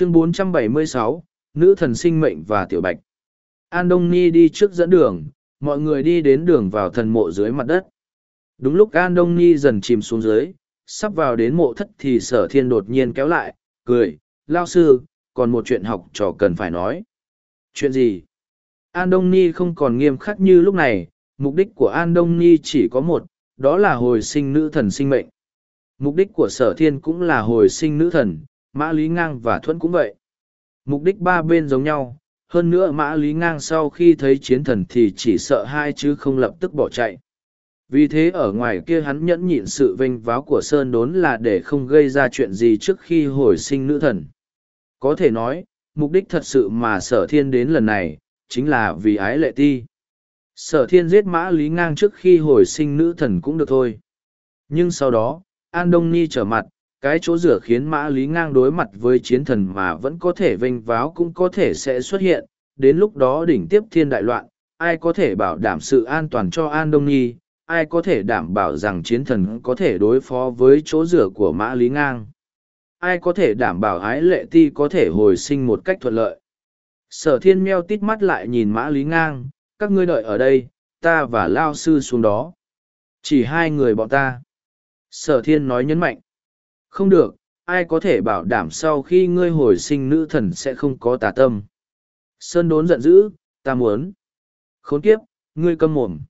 chương 476, nữ thần sinh mệnh và tiểu bạch. An đông ni đi trước dẫn đường mọi người đi đến đường vào thần mộ dưới mặt đất. Đúng lúc an đông ni dần chìm xuống dưới sắp vào đến mộ thất thì sở thiên đột nhiên kéo lại cười lao sư còn một chuyện học trò cần phải nói. Chuyện gì? An đông ni không còn nghiêm khắc như lúc này mục đích của an đông ni chỉ có một đó là hồi sinh nữ thần sinh mệnh. Mục đích của sở thiên cũng là hồi sinh nữ thần mã lý ngang và thuẫn cũng vậy. Mục đích ba bên giống nhau, hơn nữa mã lý ngang sau khi thấy chiến thần thì chỉ sợ hai chứ không lập tức bỏ chạy. Vì thế ở ngoài kia hắn nhẫn nhịn sự vênh váo của sơn đốn là để không gây ra chuyện gì trước khi hồi sinh nữ thần. Có thể nói, mục đích thật sự mà sở thiên đến lần này, chính là vì ái lệ ti. Sở thiên giết mã lý ngang trước khi hồi sinh nữ thần cũng được thôi. Nhưng sau đó, an đông ni trở mặt cái chỗ rửa khiến mã lý ngang đối mặt với chiến thần mà vẫn có thể vênh váo cũng có thể sẽ xuất hiện. Đến lúc đó đỉnh tiếp thiên đại loạn, ai có thể bảo đảm sự an toàn cho an đông nhi? Ai có thể đảm bảo rằng chiến thần có thể đối phó với chỗ rửa của mã lý ngang? Ai có thể đảm bảo ái lệ ti có thể hồi sinh một cách thuận lợi? Sở thiên meo tít mắt lại nhìn mã lý ngang, các ngươi đợi ở đây, ta và lao sư xuống đó. Chỉ hai người bọn ta. Sở thiên nói nhấn mạnh không được, ai có thể bảo đảm sau khi ngươi hồi sinh nữ thần sẽ không có tà tâm? Sơn đốn giận dữ, ta muốn. Khốn kiếp, ngươi câm mồm.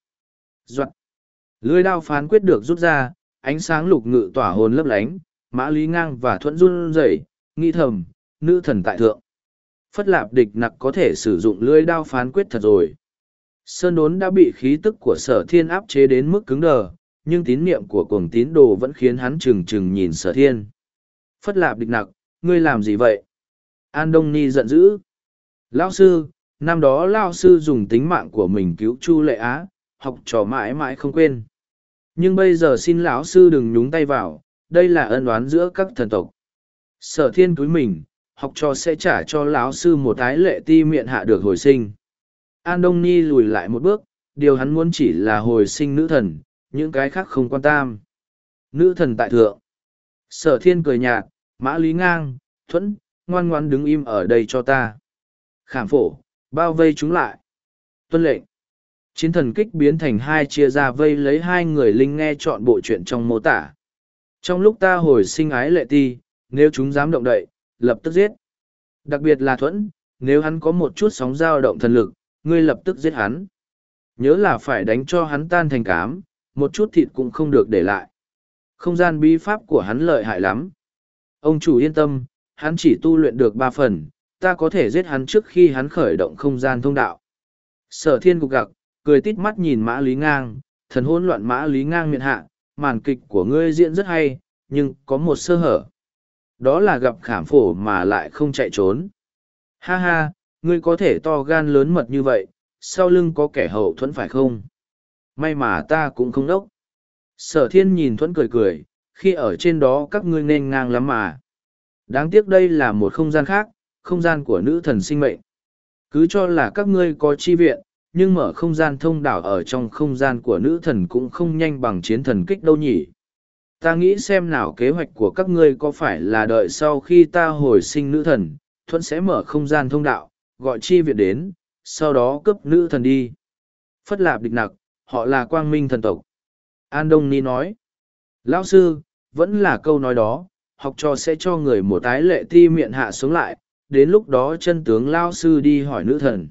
Doặt lưới đao phán quyết được rút ra, ánh sáng lục ngự tỏa hồn lấp lánh, mã lý ngang và thuẫn run rẩy, nghi thầm, nữ thần tại thượng. Phất lạp địch nặc có thể sử dụng lưới đao phán quyết thật rồi. Sơn đốn đã bị khí tức của sở thiên áp chế đến mức cứng đờ nhưng tín niệm của cuồng tín đồ vẫn khiến hắn trừng trừng nhìn sở thiên. Phất lạp địch nặc, ngươi làm gì vậy? An Đông Ni giận dữ. Lao sư, năm đó Lao sư dùng tính mạng của mình cứu Chu Lệ Á, học trò mãi mãi không quên. Nhưng bây giờ xin lão sư đừng nhúng tay vào, đây là ân oán giữa các thần tộc. Sở thiên túi mình, học trò sẽ trả cho lão sư một ái lệ ti miệng hạ được hồi sinh. An Đông Ni lùi lại một bước, điều hắn muốn chỉ là hồi sinh nữ thần, những cái khác không quan tam. Nữ thần tại thượng. Sở thiên cười nhạt, mã lý ngang, thuẫn, ngoan ngoan đứng im ở đây cho ta. Khảm phổ, bao vây chúng lại. Tuân lệnh. Chiến thần kích biến thành hai chia ra vây lấy hai người linh nghe chọn bộ chuyện trong mô tả. Trong lúc ta hồi sinh ái lệ ti, nếu chúng dám động đậy, lập tức giết. Đặc biệt là thuẫn, nếu hắn có một chút sóng dao động thần lực, ngươi lập tức giết hắn. Nhớ là phải đánh cho hắn tan thành cám, một chút thịt cũng không được để lại. Không gian bí pháp của hắn lợi hại lắm. Ông chủ yên tâm, hắn chỉ tu luyện được ba phần, ta có thể giết hắn trước khi hắn khởi động không gian thông đạo. Sở thiên cục gặc, cười tít mắt nhìn mã lý ngang, thần hỗn loạn mã lý ngang miệng hạ, màn kịch của ngươi diễn rất hay, nhưng có một sơ hở. Đó là gặp khảm phổ mà lại không chạy trốn. Ha ha, ngươi có thể to gan lớn mật như vậy, sau lưng có kẻ hậu thuẫn phải không? May mà ta cũng không đốc. Sở thiên nhìn thuẫn cười cười, khi ở trên đó các ngươi nên ngang lắm mà. Đáng tiếc đây là một không gian khác, không gian của nữ thần sinh mệnh. Cứ cho là các ngươi có chi viện, nhưng mở không gian thông đảo ở trong không gian của nữ thần cũng không nhanh bằng chiến thần kích đâu nhỉ. Ta nghĩ xem nào kế hoạch của các ngươi có phải là đợi sau khi ta hồi sinh nữ thần, thuận sẽ mở không gian thông đạo, gọi chi viện đến, sau đó cấp nữ thần đi. Phất lạp địch nặc, họ là quang minh thần tộc. An Đông Ni nói, Lão sư, vẫn là câu nói đó, học trò sẽ cho người một tái lệ ti miệng hạ xuống lại, đến lúc đó chân tướng Lao sư đi hỏi nữ thần.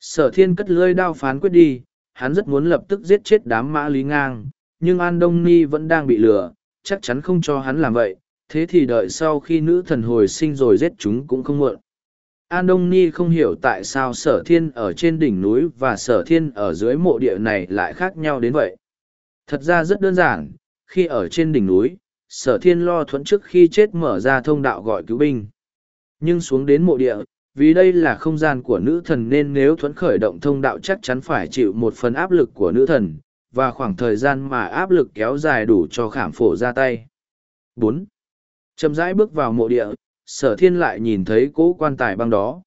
Sở thiên cất lưỡi đao phán quyết đi, hắn rất muốn lập tức giết chết đám mã lý ngang, nhưng An Đông Ni vẫn đang bị lừa, chắc chắn không cho hắn làm vậy, thế thì đợi sau khi nữ thần hồi sinh rồi giết chúng cũng không muộn. An Đông Ni không hiểu tại sao sở thiên ở trên đỉnh núi và sở thiên ở dưới mộ địa này lại khác nhau đến vậy. Thật ra rất đơn giản, khi ở trên đỉnh núi, sở thiên lo thuẫn trước khi chết mở ra thông đạo gọi cứu binh. Nhưng xuống đến mộ địa, vì đây là không gian của nữ thần nên nếu thuẫn khởi động thông đạo chắc chắn phải chịu một phần áp lực của nữ thần, và khoảng thời gian mà áp lực kéo dài đủ cho khảm phổ ra tay. 4. Chậm rãi bước vào mộ địa, sở thiên lại nhìn thấy cỗ quan tài băng đó.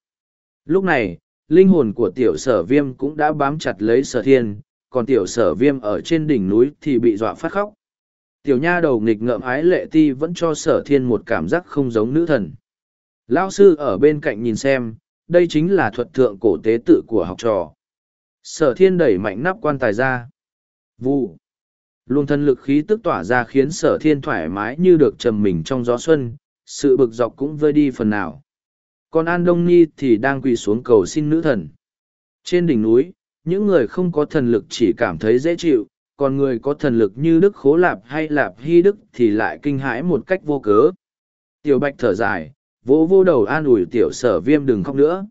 Lúc này, linh hồn của tiểu sở viêm cũng đã bám chặt lấy sở thiên, còn tiểu sở viêm ở trên đỉnh núi thì bị dọa phát khóc. Tiểu nha đầu nghịch ngợm ái lệ ti vẫn cho sở thiên một cảm giác không giống nữ thần. Lao sư ở bên cạnh nhìn xem, đây chính là thuật thượng cổ tế tự của học trò. Sở thiên đẩy mạnh nắp quan tài ra. Vụ. Luôn thân lực khí tức tỏa ra khiến sở thiên thoải mái như được trầm mình trong gió xuân, sự bực dọc cũng vơi đi phần nào. Còn An Đông Ni thì đang quỳ xuống cầu xin nữ thần. Trên đỉnh núi, những người không có thần lực chỉ cảm thấy dễ chịu, còn người có thần lực như Đức Khố Lạp hay Lạp Hy Đức thì lại kinh hãi một cách vô cớ. Tiểu Bạch thở dài, vỗ vô đầu an ủi tiểu sở viêm đừng khóc nữa.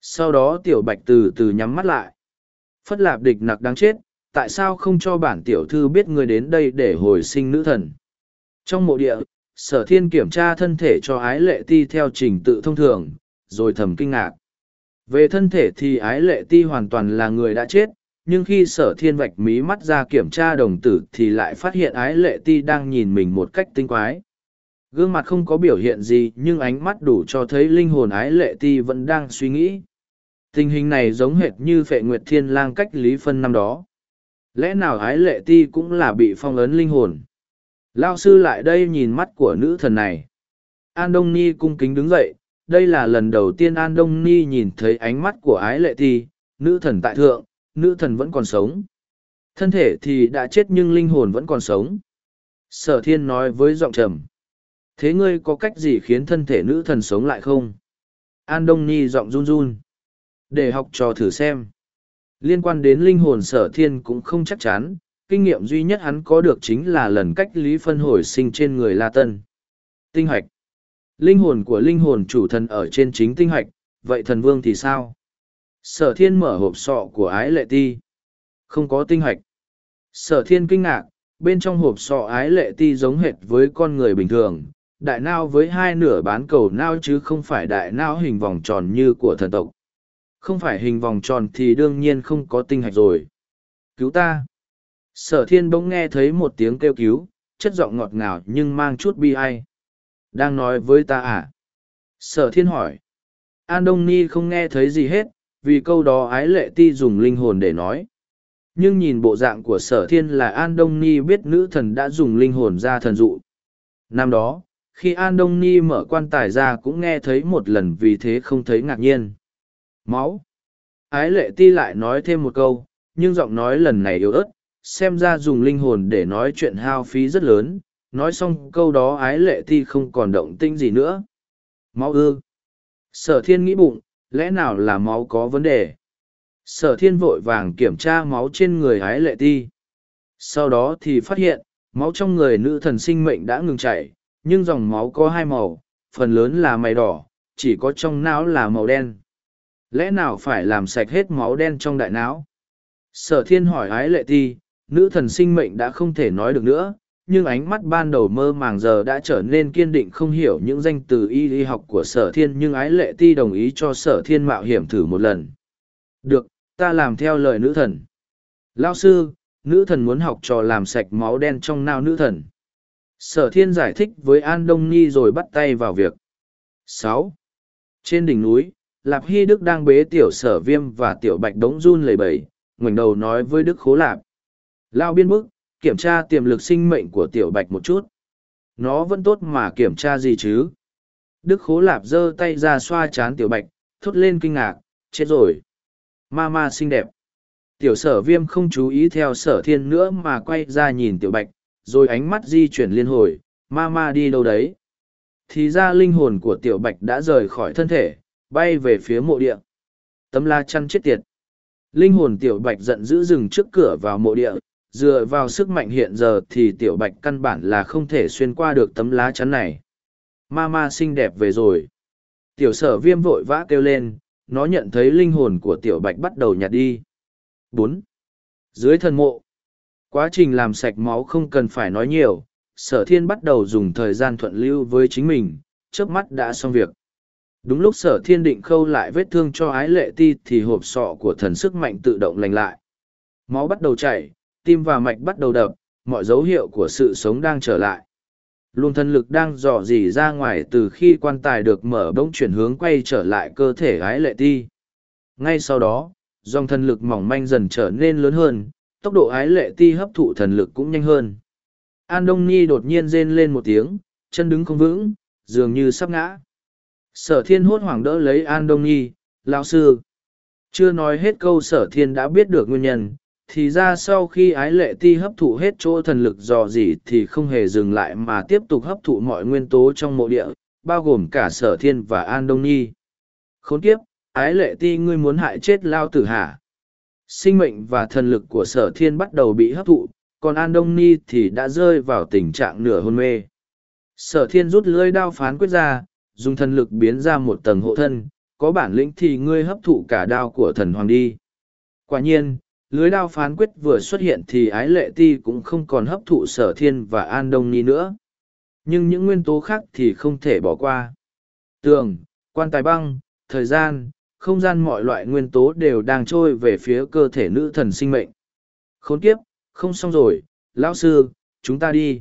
Sau đó tiểu Bạch từ từ nhắm mắt lại. Phất Lạp địch nặc đáng chết, tại sao không cho bản tiểu thư biết người đến đây để hồi sinh nữ thần? Trong mộ địa, sở thiên kiểm tra thân thể cho ái lệ ti theo trình tự thông thường, rồi thầm kinh ngạc. Về thân thể thì ái lệ ti hoàn toàn là người đã chết, nhưng khi sở thiên vạch mí mắt ra kiểm tra đồng tử thì lại phát hiện ái lệ ti đang nhìn mình một cách tinh quái. Gương mặt không có biểu hiện gì nhưng ánh mắt đủ cho thấy linh hồn ái lệ ti vẫn đang suy nghĩ. Tình hình này giống hệt như phệ nguyệt thiên lang cách lý phân năm đó. Lẽ nào ái lệ ti cũng là bị phong ấn linh hồn? Lao sư lại đây nhìn mắt của nữ thần này. An Đông Ni cung kính đứng dậy, đây là lần đầu tiên An Đông Ni nhìn thấy ánh mắt của ái lệ thi, nữ thần tại thượng, nữ thần vẫn còn sống. Thân thể thì đã chết nhưng linh hồn vẫn còn sống. Sở thiên nói với giọng trầm. Thế ngươi có cách gì khiến thân thể nữ thần sống lại không? An Đông Ni giọng run run. Để học trò thử xem. Liên quan đến linh hồn sở thiên cũng không chắc chắn, kinh nghiệm duy nhất hắn có được chính là lần cách lý phân hồi sinh trên người La Tân. Tinh hoạch. Linh hồn của linh hồn chủ thần ở trên chính tinh hoạch, vậy thần vương thì sao? Sở thiên mở hộp sọ của ái lệ ti. Không có tinh hoạch. Sở thiên kinh ngạc, bên trong hộp sọ ái lệ ti giống hệt với con người bình thường, đại nao với hai nửa bán cầu nao chứ không phải đại nao hình vòng tròn như của thần tộc. Không phải hình vòng tròn thì đương nhiên không có tinh hạch rồi. Cứu ta! Sở thiên bỗng nghe thấy một tiếng kêu cứu, chất giọng ngọt ngào nhưng mang chút bi ai. Đang nói với ta à? Sở thiên hỏi. An Đông Ni không nghe thấy gì hết, vì câu đó ái lệ ti dùng linh hồn để nói. Nhưng nhìn bộ dạng của sở thiên là An Đông Ni biết nữ thần đã dùng linh hồn ra thần dụ. Năm đó, khi An Đông Ni mở quan tài ra cũng nghe thấy một lần vì thế không thấy ngạc nhiên. Máu. Ái lệ ti lại nói thêm một câu, nhưng giọng nói lần này yếu ớt, xem ra dùng linh hồn để nói chuyện hao phí rất lớn. Nói xong câu đó ái lệ ti không còn động tinh gì nữa. Máu ư. Sở thiên nghĩ bụng, lẽ nào là máu có vấn đề? Sở thiên vội vàng kiểm tra máu trên người ái lệ ti. Sau đó thì phát hiện, máu trong người nữ thần sinh mệnh đã ngừng chảy, nhưng dòng máu có hai màu, phần lớn là màu đỏ, chỉ có trong não là màu đen. Lẽ nào phải làm sạch hết máu đen trong đại não? Sở thiên hỏi ái lệ ti, nữ thần sinh mệnh đã không thể nói được nữa, nhưng ánh mắt ban đầu mơ màng giờ đã trở nên kiên định không hiểu những danh từ y y học của sở thiên nhưng ái lệ ti đồng ý cho sở thiên mạo hiểm thử một lần. Được, ta làm theo lời nữ thần. Lao sư, nữ thần muốn học trò làm sạch máu đen trong nao nữ thần. Sở thiên giải thích với An Đông Nhi rồi bắt tay vào việc. sáu Trên đỉnh núi, Lạp Hy Đức đang bế tiểu sở viêm và tiểu bạch đống run lầy bẩy ngoảnh đầu nói với Đức Khố Lạp. Lao biên bức, kiểm tra tiềm lực sinh mệnh của tiểu bạch một chút. Nó vẫn tốt mà kiểm tra gì chứ? Đức Khố Lạp giơ tay ra xoa chán tiểu bạch, thốt lên kinh ngạc, chết rồi. Ma ma xinh đẹp. Tiểu sở viêm không chú ý theo sở thiên nữa mà quay ra nhìn tiểu bạch, rồi ánh mắt di chuyển liên hồi, ma ma đi đâu đấy? Thì ra linh hồn của tiểu bạch đã rời khỏi thân thể, bay về phía mộ địa. Tấm la chăn chết tiệt. Linh hồn tiểu bạch giận dữ dừng trước cửa vào mộ địa, dựa vào sức mạnh hiện giờ thì tiểu bạch căn bản là không thể xuyên qua được tấm lá chắn này. Ma ma xinh đẹp về rồi. Tiểu sở viêm vội vã kêu lên, nó nhận thấy linh hồn của tiểu bạch bắt đầu nhạt đi. bốn Dưới thân mộ, quá trình làm sạch máu không cần phải nói nhiều, sở thiên bắt đầu dùng thời gian thuận lưu với chính mình, trước mắt đã xong việc. Đúng lúc sở thiên định khâu lại vết thương cho ái lệ ti thì hộp sọ của thần sức mạnh tự động lành lại. Máu bắt đầu chảy, tim và mạch bắt đầu đập, mọi dấu hiệu của sự sống đang trở lại. Luồng thần lực đang dò dỉ ra ngoài từ khi quan tài được mở bỗng chuyển hướng quay trở lại cơ thể gái lệ ti. Ngay sau đó, dòng thần lực mỏng manh dần trở nên lớn hơn, tốc độ ái lệ ti hấp thụ thần lực cũng nhanh hơn. An Đông Nhi đột nhiên rên lên một tiếng, chân đứng không vững, dường như sắp ngã. sở thiên hốt hoảng đỡ lấy an đông nhi lão sư chưa nói hết câu sở thiên đã biết được nguyên nhân thì ra sau khi ái lệ ti hấp thụ hết chỗ thần lực dò dỉ thì không hề dừng lại mà tiếp tục hấp thụ mọi nguyên tố trong mộ địa, bao gồm cả sở thiên và an đông nhi. Khốn kiếp, ái lệ ti ngươi muốn hại chết lao tử hả? Sinh mệnh và thần lực của sở thiên bắt đầu bị hấp thụ, còn an đông ni thì đã rơi vào tình trạng nửa hôn mê. Sở thiên rút lưỡi đao phán quyết ra, dùng thần lực biến ra một tầng hộ thân, có bản lĩnh thì ngươi hấp thụ cả đao của thần hoàng đi. Quả nhiên lưới đao phán quyết vừa xuất hiện thì ái lệ ti cũng không còn hấp thụ sở thiên và an đông ni nữa. Nhưng những nguyên tố khác thì không thể bỏ qua. Tường, quan tài băng, thời gian, không gian mọi loại nguyên tố đều đang trôi về phía cơ thể nữ thần sinh mệnh. Khốn kiếp, không xong rồi, lão sư, chúng ta đi.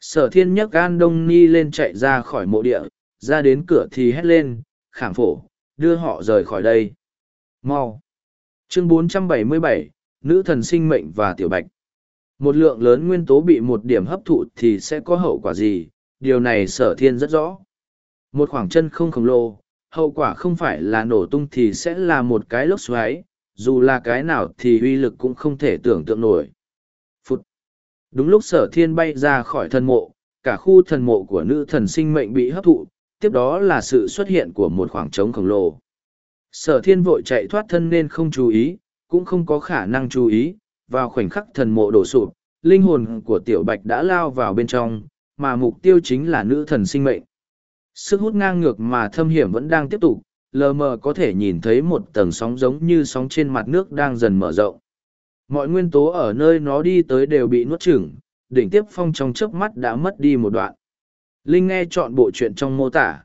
Sở thiên nhấc an đông ni lên chạy ra khỏi mộ địa, ra đến cửa thì hét lên, khảm phổ, đưa họ rời khỏi đây. Mau chương 477, nữ thần sinh mệnh và tiểu bạch. Một lượng lớn nguyên tố bị một điểm hấp thụ thì sẽ có hậu quả gì? Điều này sở thiên rất rõ. Một khoảng chân không khổng lồ hậu quả không phải là nổ tung thì sẽ là một cái lốc xoáy dù là cái nào thì uy lực cũng không thể tưởng tượng nổi. Phút đúng lúc sở thiên bay ra khỏi thần mộ cả khu thần mộ của nữ thần sinh mệnh bị hấp thụ tiếp đó là sự xuất hiện của một khoảng trống khổng lồ sở thiên vội chạy thoát thân nên không chú ý, cũng không có khả năng chú ý, vào khoảnh khắc thần mộ đổ sụp, linh hồn của tiểu bạch đã lao vào bên trong, mà mục tiêu chính là nữ thần sinh mệnh. Sức hút ngang ngược mà thâm hiểm vẫn đang tiếp tục, lờ mờ có thể nhìn thấy một tầng sóng giống như sóng trên mặt nước đang dần mở rộng. Mọi nguyên tố ở nơi nó đi tới đều bị nuốt chửng, đỉnh tiếp phong trong chớp mắt đã mất đi một đoạn. Linh nghe chọn bộ chuyện trong mô tả.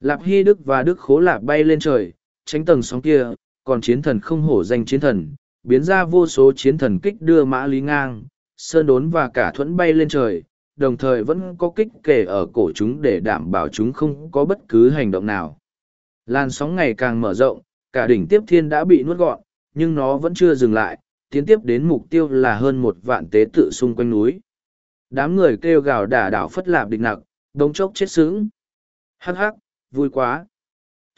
Lạp hy đức và đức khố lạp bay lên trời tránh tầng sóng kia còn chiến thần không hổ danh chiến thần biến ra vô số chiến thần kích đưa mã lý ngang sơn đốn và cả thuẫn bay lên trời đồng thời vẫn có kích kể ở cổ chúng để đảm bảo chúng không có bất cứ hành động nào. Làn sóng ngày càng mở rộng, cả đỉnh tiếp thiên đã bị nuốt gọn, nhưng nó vẫn chưa dừng lại, tiến tiếp đến mục tiêu là hơn một vạn tế tự xung quanh núi. Đám người kêu gào đả đảo phất lạp địch nặc, đống chốc chết sướng. Hắc hắc, vui quá.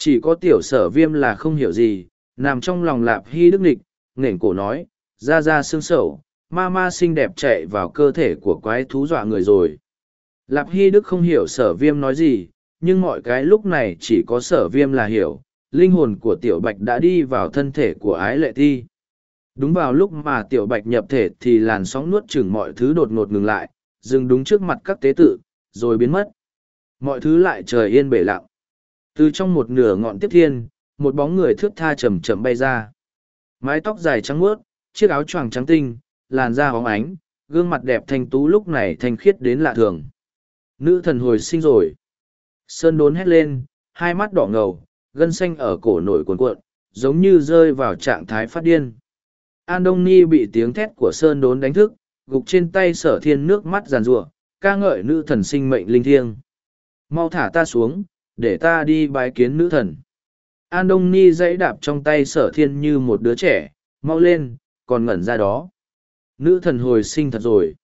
Chỉ có tiểu sở viêm là không hiểu gì, nằm trong lòng lạp hy đức nịch, nghển cổ nói, ra ra xương sầu, ma ma xinh đẹp chạy vào cơ thể của quái thú dọa người rồi. Lạp Hy Đức không hiểu sở viêm nói gì, nhưng mọi cái lúc này chỉ có sở viêm là hiểu, linh hồn của tiểu bạch đã đi vào thân thể của ái lệ thi. Đúng vào lúc mà tiểu bạch nhập thể thì làn sóng nuốt chửng mọi thứ đột ngột ngừng lại, dừng đúng trước mặt các tế tự, rồi biến mất. Mọi thứ lại trời yên bể lặng. Từ trong một nửa ngọn tiếp thiên, một bóng người thước tha chầm chậm bay ra. Mái tóc dài trắng muốt, chiếc áo choàng trắng tinh, làn da hóng ánh, gương mặt đẹp thanh tú lúc này thanh khiết đến lạ thường. Nữ thần hồi sinh rồi. Sơn đốn hét lên, hai mắt đỏ ngầu, gân xanh ở cổ nổi cuồn cuộn, giống như rơi vào trạng thái phát điên. An Đông Ni bị tiếng thét của Sơn đốn đánh thức, gục trên tay sở thiên nước mắt giàn rủa ca ngợi nữ thần sinh mệnh linh thiêng. Mau thả ta xuống, để ta đi bái kiến nữ thần. An Đông Ni dãy đạp trong tay sở thiên như một đứa trẻ, mau lên, còn ngẩn ra đó nữ thần hồi sinh thật rồi.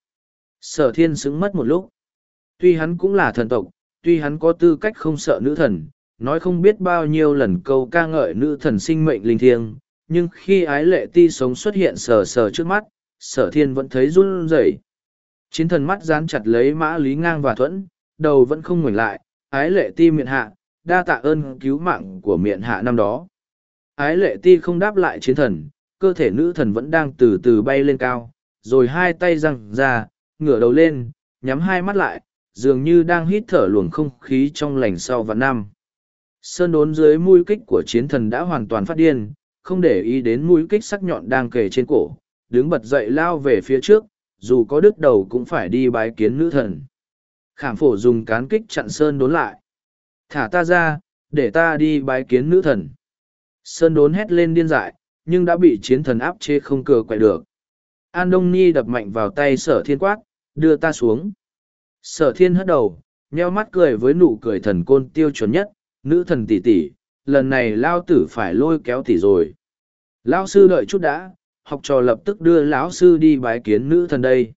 Sở thiên sững mất một lúc. Tuy hắn cũng là thần tộc, tuy hắn có tư cách không sợ nữ thần, nói không biết bao nhiêu lần câu ca ngợi nữ thần sinh mệnh linh thiêng, nhưng khi ái lệ ti sống xuất hiện sờ sờ trước mắt, sở thiên vẫn thấy run rẩy. Chiến thần mắt dán chặt lấy mã lý ngang và thuẫn, đầu vẫn không ngoảnh lại, ái lệ ti miệng hạ, đa tạ ơn cứu mạng của miệng hạ năm đó. Ái lệ ti không đáp lại chiến thần, cơ thể nữ thần vẫn đang từ từ bay lên cao, rồi hai tay răng ra, ngửa đầu lên, nhắm hai mắt lại, dường như đang hít thở luồng không khí trong lành sau vạn năm. Sơn đốn dưới mũi kích của chiến thần đã hoàn toàn phát điên, không để ý đến mũi kích sắc nhọn đang kề trên cổ, đứng bật dậy lao về phía trước, dù có đứt đầu cũng phải đi bái kiến nữ thần. Khảm phổ dùng cán kích chặn Sơn đốn lại. Thả ta ra, để ta đi bái kiến nữ thần. Sơn đốn hét lên điên dại, nhưng đã bị chiến thần áp chế không cờ quậy được. An Đông Ni đập mạnh vào tay sở thiên quát, đưa ta xuống. Sở thiên hất đầu, nheo mắt cười với nụ cười thần côn tiêu chuẩn nhất, nữ thần tỷ tỷ, lần này lao tử phải lôi kéo tỷ rồi. Lao sư đợi chút đã, học trò lập tức đưa lão sư đi bái kiến nữ thần đây.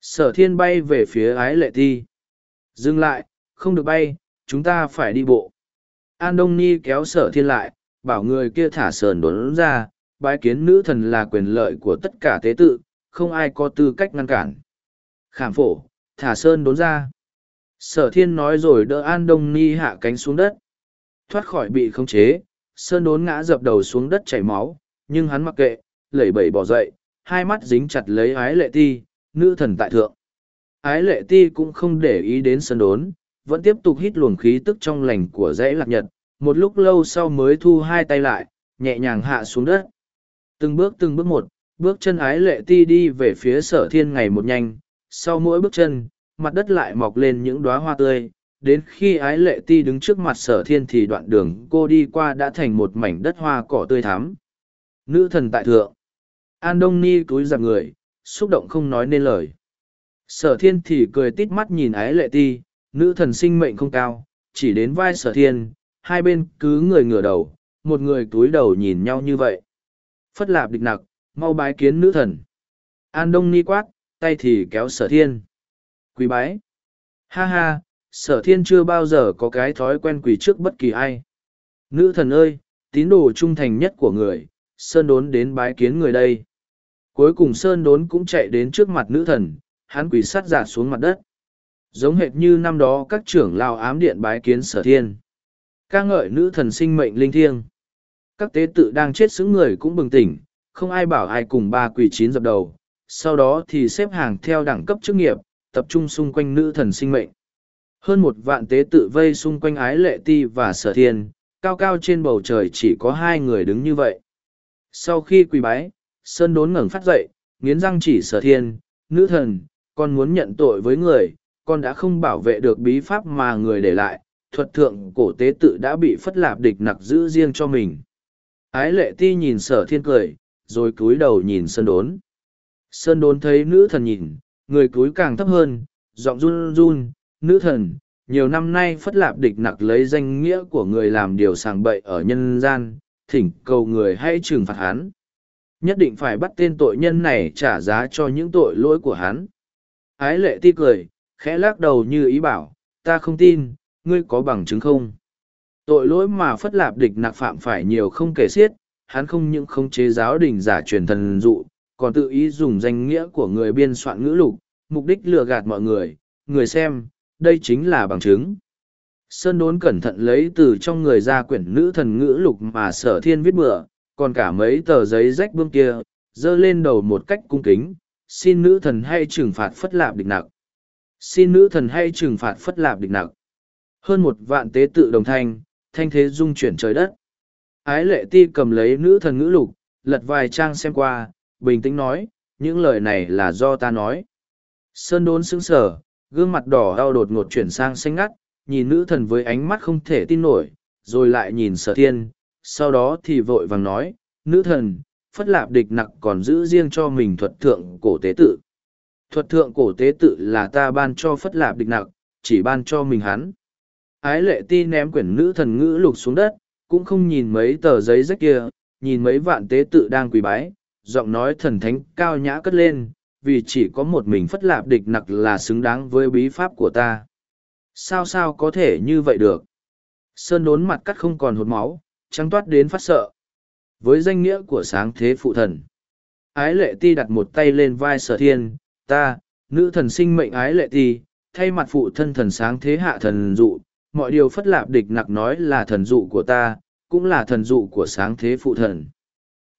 Sở thiên bay về phía ái lệ thi. Dừng lại, không được bay, chúng ta phải đi bộ. An Đông Ni kéo sở thiên lại, bảo người kia thả sờn đốn ra, bái kiến nữ thần là quyền lợi của tất cả tế tự, không ai có tư cách ngăn cản. Khảm phổ, thả sơn đốn ra. Sở thiên nói rồi đỡ An Đông Ni hạ cánh xuống đất. Thoát khỏi bị khống chế, sơn đốn ngã dập đầu xuống đất chảy máu, nhưng hắn mặc kệ, lẩy bẩy bỏ dậy, hai mắt dính chặt lấy ái lệ ti, nữ thần tại thượng. Ái lệ ti cũng không để ý đến sân đốn, vẫn tiếp tục hít luồng khí tức trong lành của dãy lạc nhật, một lúc lâu sau mới thu hai tay lại, nhẹ nhàng hạ xuống đất. Từng bước từng bước một, bước chân ái lệ ti đi về phía sở thiên ngày một nhanh, sau mỗi bước chân, mặt đất lại mọc lên những đóa hoa tươi. Đến khi ái lệ ti đứng trước mặt sở thiên thì đoạn đường cô đi qua đã thành một mảnh đất hoa cỏ tươi thắm. Nữ thần tại thượng. An Đông Ni cúi dạp người, xúc động không nói nên lời. Sở thiên thì cười tít mắt nhìn ái lệ ti, nữ thần sinh mệnh không cao, chỉ đến vai sở thiên, hai bên cứ người ngửa đầu, một người túi đầu nhìn nhau như vậy. Phất lạp địch nặc, mau bái kiến nữ thần. An Đông Ni quát, tay thì kéo sở thiên. Quỳ bái. Ha ha, sở thiên chưa bao giờ có cái thói quen quỳ trước bất kỳ ai. Nữ thần ơi, tín đồ trung thành nhất của người, Sơn đốn đến bái kiến người đây. Cuối cùng Sơn đốn cũng chạy đến trước mặt nữ thần, hắn quỳ sát giả xuống mặt đất. Giống hệt như năm đó các trưởng lao ám điện bái kiến sở thiên. ca ngợi nữ thần sinh mệnh linh thiêng. Các tế tự đang chết xứng người cũng bừng tỉnh, không ai bảo ai cùng ba quỳ chín dập đầu. Sau đó thì xếp hàng theo đẳng cấp chức nghiệp, tập trung xung quanh nữ thần sinh mệnh. Hơn một vạn tế tự vây xung quanh ái lệ ti và sở thiên, cao cao trên bầu trời chỉ có hai người đứng như vậy. Sau khi quỳ bái, Sơn đốn ngẩng phát dậy, nghiến răng chỉ sở thiên, nữ thần, con muốn nhận tội với người, con đã không bảo vệ được bí pháp mà người để lại, thuật thượng cổ tế tự đã bị phất lạp địch nặc giữ riêng cho mình. Ái lệ ti nhìn sở thiên cười, rồi cúi đầu nhìn Sơn đốn. Sơn đốn thấy nữ thần nhìn, người cúi càng thấp hơn, giọng run run, nữ thần, nhiều năm nay phất lạp địch nặc lấy danh nghĩa của người làm điều sàng bậy ở nhân gian, thỉnh cầu người hãy trừng phạt hắn. Nhất định phải bắt tên tội nhân này trả giá cho những tội lỗi của hắn. Ái lệ ti cười, khẽ lắc đầu như ý bảo, ta không tin, ngươi có bằng chứng không? Tội lỗi mà phất lạp địch nặc phạm phải nhiều không kể xiết, hắn không những không chế giáo đình giả truyền thần dụ, còn tự ý dùng danh nghĩa của người biên soạn ngữ lục, mục đích lừa gạt mọi người, người xem, đây chính là bằng chứng. Sơn đốn cẩn thận lấy từ trong người ra quyển nữ thần ngữ lục mà sở thiên viết bừa, còn cả mấy tờ giấy rách bươm kia, dơ lên đầu một cách cung kính, xin nữ thần hay trừng phạt phất lạp địch nặc. Xin nữ thần hay trừng phạt phất lạp địch nặc. Hơn một vạn tế tự đồng thanh, thanh thế dung chuyển trời đất. Ái lệ ti cầm lấy nữ thần ngữ lục, lật vài trang xem qua, bình tĩnh nói, những lời này là do ta nói. Sơn đốn sững sờ, gương mặt đỏ đau đột ngột chuyển sang xanh ngắt, nhìn nữ thần với ánh mắt không thể tin nổi, rồi lại nhìn sở thiên, sau đó thì vội vàng nói, nữ thần, phất lạp địch nặc còn giữ riêng cho mình thuật thượng cổ tế tự. Thuật thượng cổ tế tự là ta ban cho phất lạp địch nặc, chỉ ban cho mình hắn. Ái lệ ti ném quyển nữ thần ngữ lục xuống đất, cũng không nhìn mấy tờ giấy rách kia, nhìn mấy vạn tế tự đang quỳ bái, giọng nói thần thánh cao nhã cất lên, vì chỉ có một mình phất lạp địch nặc là xứng đáng với bí pháp của ta. Sao sao có thể như vậy được? Sơn đốn mặt cắt không còn hột máu, trắng toát đến phát sợ. Với danh nghĩa của sáng thế phụ thần, ái lệ ti đặt một tay lên vai sở thiên, ta, nữ thần sinh mệnh ái lệ ti, thay mặt phụ thân thần sáng thế hạ thần dụ, mọi điều phất lạp địch nặc nói là thần dụ của ta, cũng là thần dụ của sáng thế phụ thần.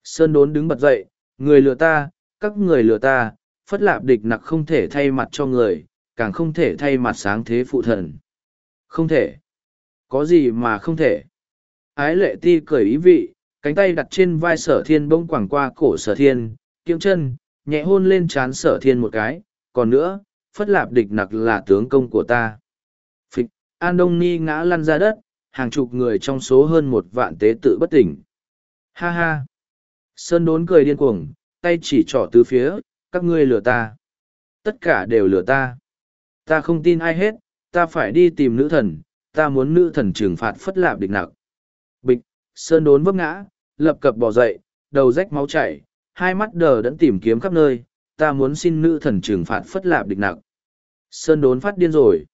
Sơn đốn đứng bật dậy, người lừa ta, các người lừa ta, phất lạp địch nặc không thể thay mặt cho người, càng không thể thay mặt sáng thế phụ thần. Không thể. Có gì mà không thể. Ái lệ ti cười ý vị, cánh tay đặt trên vai sở thiên bông quẳng qua cổ sở thiên, kiệm chân, nhẹ hôn lên trán sở thiên một cái, còn nữa, phất lạp địch nặc là tướng công của ta. Phịch, An Đông Ni ngã lăn ra đất, hàng chục người trong số hơn một vạn tế tự bất tỉnh. Ha ha! Sơn đốn cười điên cuồng, tay chỉ trỏ tứ phía, các ngươi lừa ta. Tất cả đều lừa ta. Ta không tin ai hết, ta phải đi tìm nữ thần, ta muốn nữ thần trừng phạt phất lạp địch nặc. Bịch, sơn đốn vấp ngã, lập cập bỏ dậy, đầu rách máu chảy, hai mắt đờ đẫn tìm kiếm khắp nơi, ta muốn xin nữ thần trừng phạt phất lạp địch nặc. Sơn đốn phát điên rồi.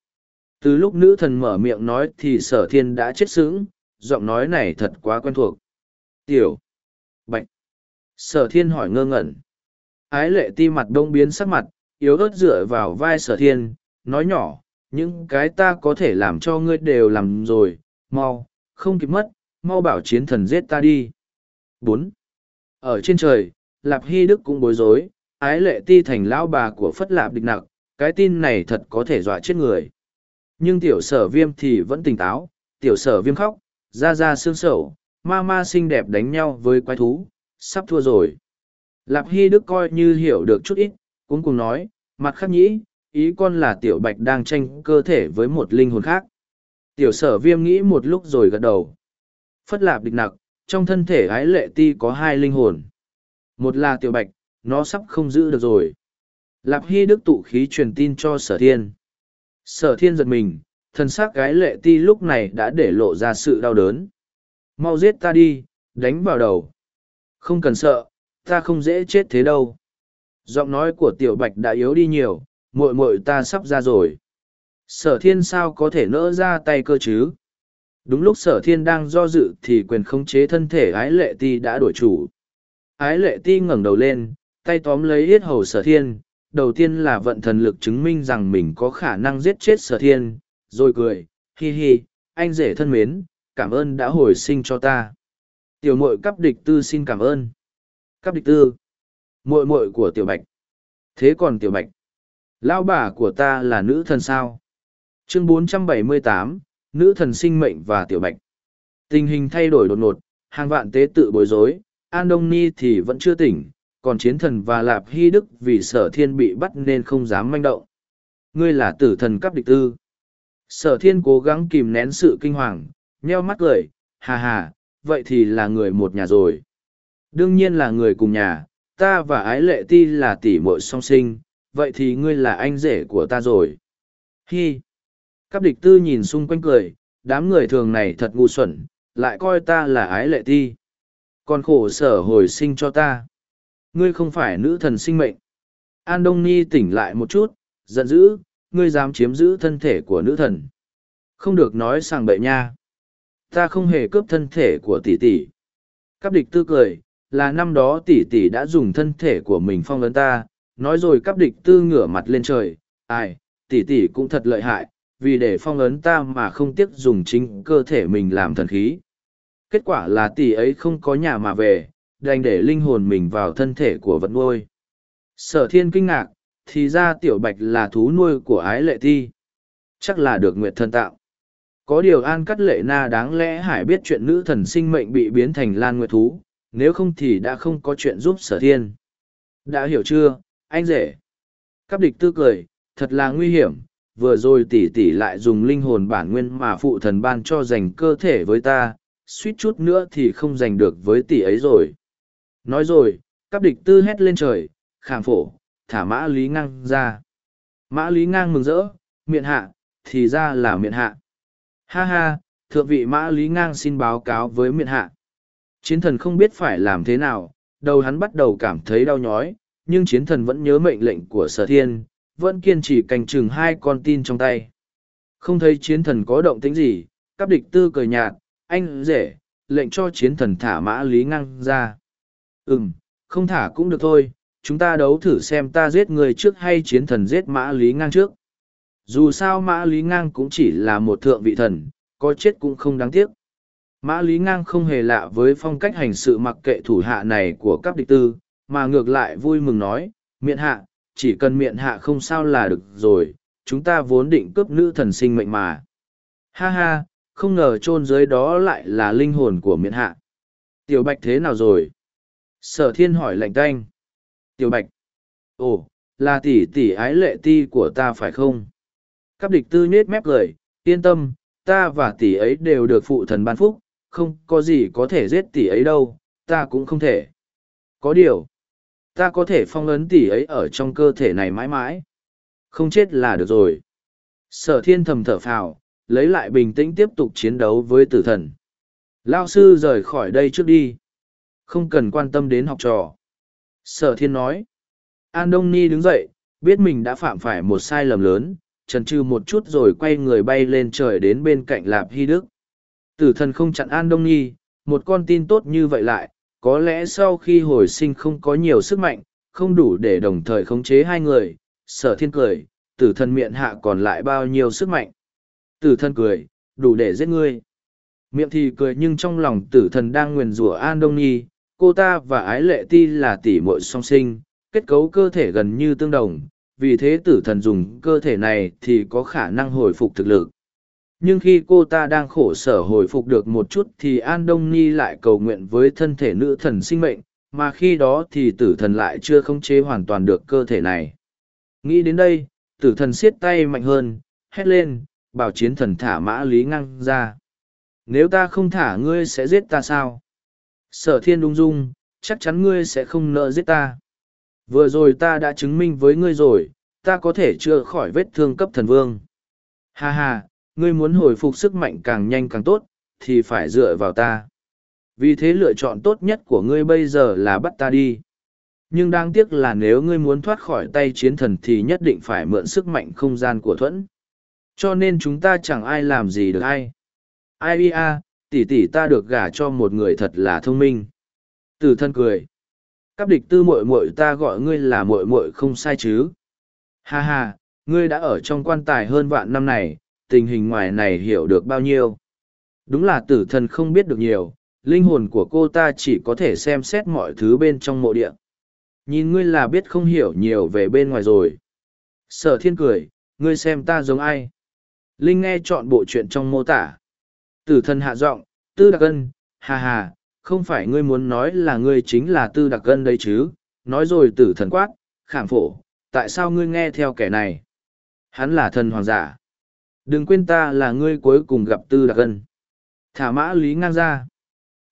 Từ lúc nữ thần mở miệng nói thì sở thiên đã chết sững, giọng nói này thật quá quen thuộc. Tiểu. Bạch. Sở thiên hỏi ngơ ngẩn. Ái lệ ti mặt đông biến sắc mặt, yếu ớt dựa vào vai sở thiên, nói nhỏ, những cái ta có thể làm cho ngươi đều làm rồi, mau, không kịp mất, mau bảo chiến thần giết ta đi bốn Ở trên trời, Lạp Hy Đức cũng bối rối, ái lệ ti thành lão bà của Phất Lạp địch nặc, cái tin này thật có thể dọa chết người. Nhưng tiểu sở viêm thì vẫn tỉnh táo, tiểu sở viêm khóc, ra ra xương sầu, ma ma xinh đẹp đánh nhau với quái thú, sắp thua rồi. Lạp Hy Đức coi như hiểu được chút ít, cũng cùng nói, mặt khắc nhĩ, ý con là tiểu bạch đang tranh cơ thể với một linh hồn khác. Tiểu sở viêm nghĩ một lúc rồi gật đầu. Phất lạp địch nặc, trong thân thể ái lệ ti có hai linh hồn. Một là tiểu bạch, nó sắp không giữ được rồi. Lạp Hy Đức tụ khí truyền tin cho sở thiên. Sở thiên giật mình, thân xác gái lệ ti lúc này đã để lộ ra sự đau đớn. Mau giết ta đi, đánh vào đầu. Không cần sợ, ta không dễ chết thế đâu. Giọng nói của tiểu bạch đã yếu đi nhiều, muội muội ta sắp ra rồi. Sở thiên sao có thể nỡ ra tay cơ chứ? Đúng lúc sở thiên đang do dự thì quyền khống chế thân thể ái lệ ti đã đổi chủ. Ái lệ ti ngẩng đầu lên, tay tóm lấy yết hầu sở thiên, đầu tiên là vận thần lực chứng minh rằng mình có khả năng giết chết sở thiên, rồi cười, hi hi, anh rể thân mến, cảm ơn đã hồi sinh cho ta. Tiểu mội cấp địch tư xin cảm ơn. Cấp địch tư, muội muội của tiểu bạch. Thế còn tiểu bạch, lão bà của ta là nữ thần sao? Chương 478, nữ thần sinh mệnh và tiểu bạch. Tình hình thay đổi đột ngột, hàng vạn tế tự bối rối, An Đông Ni thì vẫn chưa tỉnh, còn chiến thần và lạp hy đức vì sở thiên bị bắt nên không dám manh động. Ngươi là tử thần cấp địch tư. Sở thiên cố gắng kìm nén sự kinh hoàng, nheo mắt cười, hà hà, vậy thì là người một nhà rồi. Đương nhiên là người cùng nhà, ta và ái lệ ti là tỷ muội song sinh, vậy thì ngươi là anh rể của ta rồi. Hi! Các địch tư nhìn xung quanh cười, đám người thường này thật ngu xuẩn, lại coi ta là ái lệ ti. Còn khổ sở hồi sinh cho ta. Ngươi không phải nữ thần sinh mệnh. An Đông Ni tỉnh lại một chút, giận dữ, ngươi dám chiếm giữ thân thể của nữ thần. Không được nói sàng bậy nha. Ta không hề cướp thân thể của tỷ tỷ. Cáp địch tư cười, là năm đó tỷ tỷ đã dùng thân thể của mình phong ấn ta, nói rồi cáp địch tư ngửa mặt lên trời, ai, tỷ tỷ cũng thật lợi hại, vì để phong ấn ta mà không tiếc dùng chính cơ thể mình làm thần khí. Kết quả là tỷ ấy không có nhà mà về, đành để linh hồn mình vào thân thể của vật nuôi. Sở thiên kinh ngạc, thì ra tiểu bạch là thú nuôi của ái lệ thi. Chắc là được nguyệt thần tạo. Có điều an cắt lệ na đáng lẽ hải biết chuyện nữ thần sinh mệnh bị biến thành lan nguyệt thú, nếu không thì đã không có chuyện giúp sở thiên. Đã hiểu chưa, anh rể? Cáp địch tư cười, thật là nguy hiểm, vừa rồi tỷ tỷ lại dùng linh hồn bản nguyên mà phụ thần ban cho dành cơ thể với ta, suýt chút nữa thì không giành được với tỷ ấy rồi. Nói rồi, các địch tư hét lên trời, khảm phổ, thả mã lý ngang ra. Mã lý ngang mừng rỡ, miệng hạ, thì ra là miệng hạ. Ha ha, thượng vị mã lý ngang xin báo cáo với miệng hạ. Chiến thần không biết phải làm thế nào, đầu hắn bắt đầu cảm thấy đau nhói, nhưng chiến thần vẫn nhớ mệnh lệnh của sở thiên, vẫn kiên trì cành chừng hai con tin trong tay. Không thấy chiến thần có động tĩnh gì, các địch tư cười nhạt, anh rể, lệnh cho chiến thần thả mã lý ngang ra. Ừm, không thả cũng được thôi, chúng ta đấu thử xem ta giết người trước hay chiến thần giết mã lý ngang trước. Dù sao mã lý ngang cũng chỉ là một thượng vị thần, có chết cũng không đáng tiếc. Mã Lý Ngang không hề lạ với phong cách hành sự mặc kệ thủ hạ này của các địch tư, mà ngược lại vui mừng nói, miện hạ, chỉ cần miệng hạ không sao là được rồi, chúng ta vốn định cướp nữ thần sinh mệnh mà. Ha ha, không ngờ chôn dưới đó lại là linh hồn của miệng hạ. Tiểu Bạch thế nào rồi? Sở thiên hỏi lạnh tanh. Tiểu Bạch. Ồ, là tỷ tỷ ái lệ ti của ta phải không? Cắp địch tư nhết mép cười, yên tâm, ta và tỷ ấy đều được phụ thần ban phúc, không có gì có thể giết tỷ ấy đâu, ta cũng không thể. Có điều, ta có thể phong ấn tỷ ấy ở trong cơ thể này mãi mãi. Không chết là được rồi. Sở thiên thầm thở phào, lấy lại bình tĩnh tiếp tục chiến đấu với tử thần. Lao sư rời khỏi đây trước đi. Không cần quan tâm đến học trò. Sở thiên nói. An Đông Ni đứng dậy, biết mình đã phạm phải một sai lầm lớn, trần trừ một chút rồi quay người bay lên trời đến bên cạnh Lạp Hy Đức. Tử thần không chặn An Đông Nhi, một con tin tốt như vậy lại, có lẽ sau khi hồi sinh không có nhiều sức mạnh, không đủ để đồng thời khống chế hai người. Sở thiên cười, tử thần miệng hạ còn lại bao nhiêu sức mạnh. Tử thần cười, đủ để giết ngươi. Miệng thì cười nhưng trong lòng tử thần đang nguyền rủa An Đông Nhi, cô ta và ái lệ ti là tỷ muội song sinh, kết cấu cơ thể gần như tương đồng, vì thế tử thần dùng cơ thể này thì có khả năng hồi phục thực lực. Nhưng khi cô ta đang khổ sở hồi phục được một chút thì An Đông ni lại cầu nguyện với thân thể nữ thần sinh mệnh, mà khi đó thì tử thần lại chưa khống chế hoàn toàn được cơ thể này. Nghĩ đến đây, tử thần siết tay mạnh hơn, hét lên, bảo chiến thần thả mã lý ngăng ra. Nếu ta không thả ngươi sẽ giết ta sao? Sở thiên ung dung, chắc chắn ngươi sẽ không nợ giết ta. Vừa rồi ta đã chứng minh với ngươi rồi, ta có thể chữa khỏi vết thương cấp thần vương. Ha ha, ngươi muốn hồi phục sức mạnh càng nhanh càng tốt, thì phải dựa vào ta. Vì thế lựa chọn tốt nhất của ngươi bây giờ là bắt ta đi. Nhưng đáng tiếc là nếu ngươi muốn thoát khỏi tay chiến thần thì nhất định phải mượn sức mạnh không gian của thuẫn. Cho nên chúng ta chẳng ai làm gì được ai. Ai ia, tỷ tỷ ta được gả cho một người thật là thông minh. Tử thân cười. Các địch tư muội muội ta gọi ngươi là muội muội không sai chứ. Ha ha, ngươi đã ở trong quan tài hơn vạn năm này, tình hình ngoài này hiểu được bao nhiêu. Đúng là tử thần không biết được nhiều, linh hồn của cô ta chỉ có thể xem xét mọi thứ bên trong mộ địa. Nhìn ngươi là biết không hiểu nhiều về bên ngoài rồi. Sở thiên cười, ngươi xem ta giống ai. Linh nghe chọn bộ chuyện trong mô tả. Tử thần hạ giọng, tư đặc ân, hà hà, không phải ngươi muốn nói là ngươi chính là tư đặc ân đấy chứ. Nói rồi tử thần quát, khảm phổ, tại sao ngươi nghe theo kẻ này? Hắn là thần hoàng giả. Đừng quên ta là ngươi cuối cùng gặp tư đặc ân. Thả mã lý ngang ra.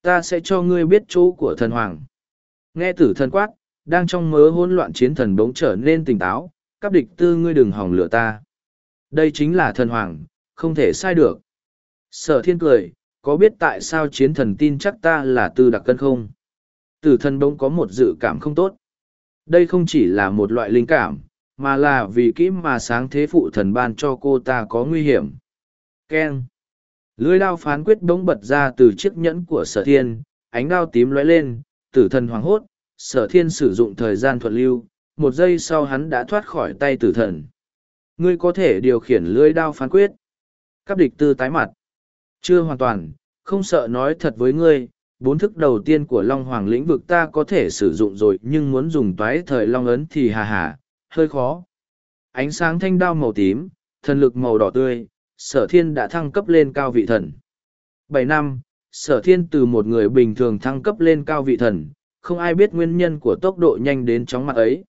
Ta sẽ cho ngươi biết chỗ của thần hoàng. Nghe tử thần quát, đang trong mớ hỗn loạn chiến thần bỗng trở nên tỉnh táo, các địch tư ngươi đừng hòng lửa ta. Đây chính là thần hoàng, không thể sai được. Sở thiên cười, có biết tại sao chiến thần tin chắc ta là tư đặc cân không? Tử thần bỗng có một dự cảm không tốt. Đây không chỉ là một loại linh cảm, mà là vì kỹ mà sáng thế phụ thần ban cho cô ta có nguy hiểm. Keng. Lưới đao phán quyết bỗng bật ra từ chiếc nhẫn của sở thiên, ánh đao tím lóe lên, tử thần hoảng hốt, sở thiên sử dụng thời gian thuận lưu, một giây sau hắn đã thoát khỏi tay tử thần. Ngươi có thể điều khiển lưới đao phán quyết. Các địch tư tái mặt. Chưa hoàn toàn, không sợ nói thật với ngươi, bốn thức đầu tiên của Long Hoàng lĩnh vực ta có thể sử dụng rồi nhưng muốn dùng toái thời Long ấn thì hà hà, hơi khó. Ánh sáng thanh đao màu tím, thần lực màu đỏ tươi, sở thiên đã thăng cấp lên cao vị thần. bảy năm, sở thiên từ một người bình thường thăng cấp lên cao vị thần, không ai biết nguyên nhân của tốc độ nhanh đến chóng mặt ấy.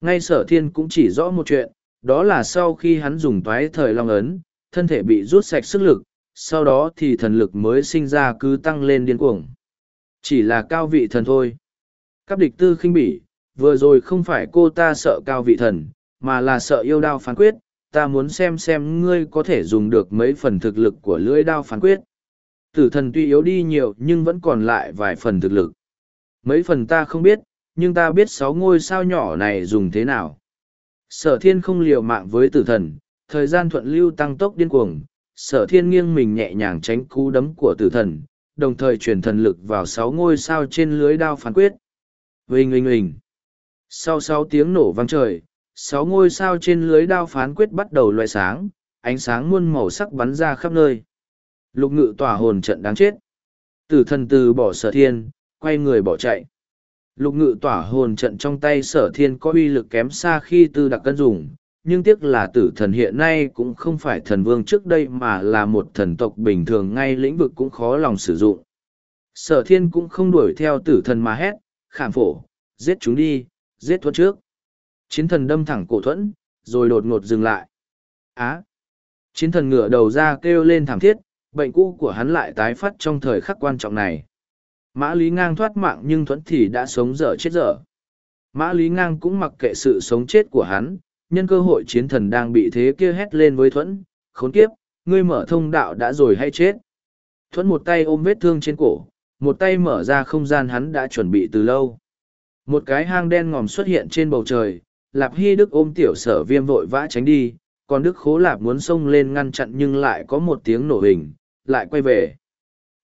Ngay sở thiên cũng chỉ rõ một chuyện, đó là sau khi hắn dùng toái thời long ấn, thân thể bị rút sạch sức lực, sau đó thì thần lực mới sinh ra cứ tăng lên điên cuồng. Chỉ là cao vị thần thôi. Các địch tư khinh bỉ, vừa rồi không phải cô ta sợ cao vị thần, mà là sợ yêu đao phán quyết, ta muốn xem xem ngươi có thể dùng được mấy phần thực lực của lưỡi đao phán quyết. Tử thần tuy yếu đi nhiều nhưng vẫn còn lại vài phần thực lực. Mấy phần ta không biết, nhưng ta biết sáu ngôi sao nhỏ này dùng thế nào. Sở thiên không liều mạng với tử thần, thời gian thuận lưu tăng tốc điên cuồng, sở thiên nghiêng mình nhẹ nhàng tránh cú đấm của tử thần, đồng thời truyền thần lực vào sáu ngôi sao trên lưới đao phán quyết. Vinh vinh vinh. Sau sáu tiếng nổ vang trời, sáu ngôi sao trên lưới đao phán quyết bắt đầu loại sáng, ánh sáng muôn màu sắc bắn ra khắp nơi. Lục ngự tỏa hồn trận đáng chết. Tử thần từ bỏ sở thiên, quay người bỏ chạy. Lục ngự tỏa hồn trận trong tay sở thiên có uy lực kém xa khi tư đặc cân dùng, nhưng tiếc là tử thần hiện nay cũng không phải thần vương trước đây mà là một thần tộc bình thường ngay lĩnh vực cũng khó lòng sử dụng. Sở thiên cũng không đuổi theo tử thần mà hét, khảm phổ, giết chúng đi, giết thuẫn trước. Chiến thần đâm thẳng cổ thuẫn, rồi đột ngột dừng lại. Á! Chiến thần ngửa đầu ra kêu lên thảm thiết, bệnh cũ của hắn lại tái phát trong thời khắc quan trọng này. Mã Lý Ngang thoát mạng nhưng thuẫn thì đã sống dở chết dở. Mã Lý Ngang cũng mặc kệ sự sống chết của hắn, nhân cơ hội chiến thần đang bị thế kia hét lên với thuẫn, khốn kiếp, ngươi mở thông đạo đã rồi hay chết. Thuẫn một tay ôm vết thương trên cổ, một tay mở ra không gian hắn đã chuẩn bị từ lâu. Một cái hang đen ngòm xuất hiện trên bầu trời, Lạp Hy Đức ôm tiểu sở viêm vội vã tránh đi, còn Đức Khố Lạp muốn xông lên ngăn chặn nhưng lại có một tiếng nổ hình, lại quay về.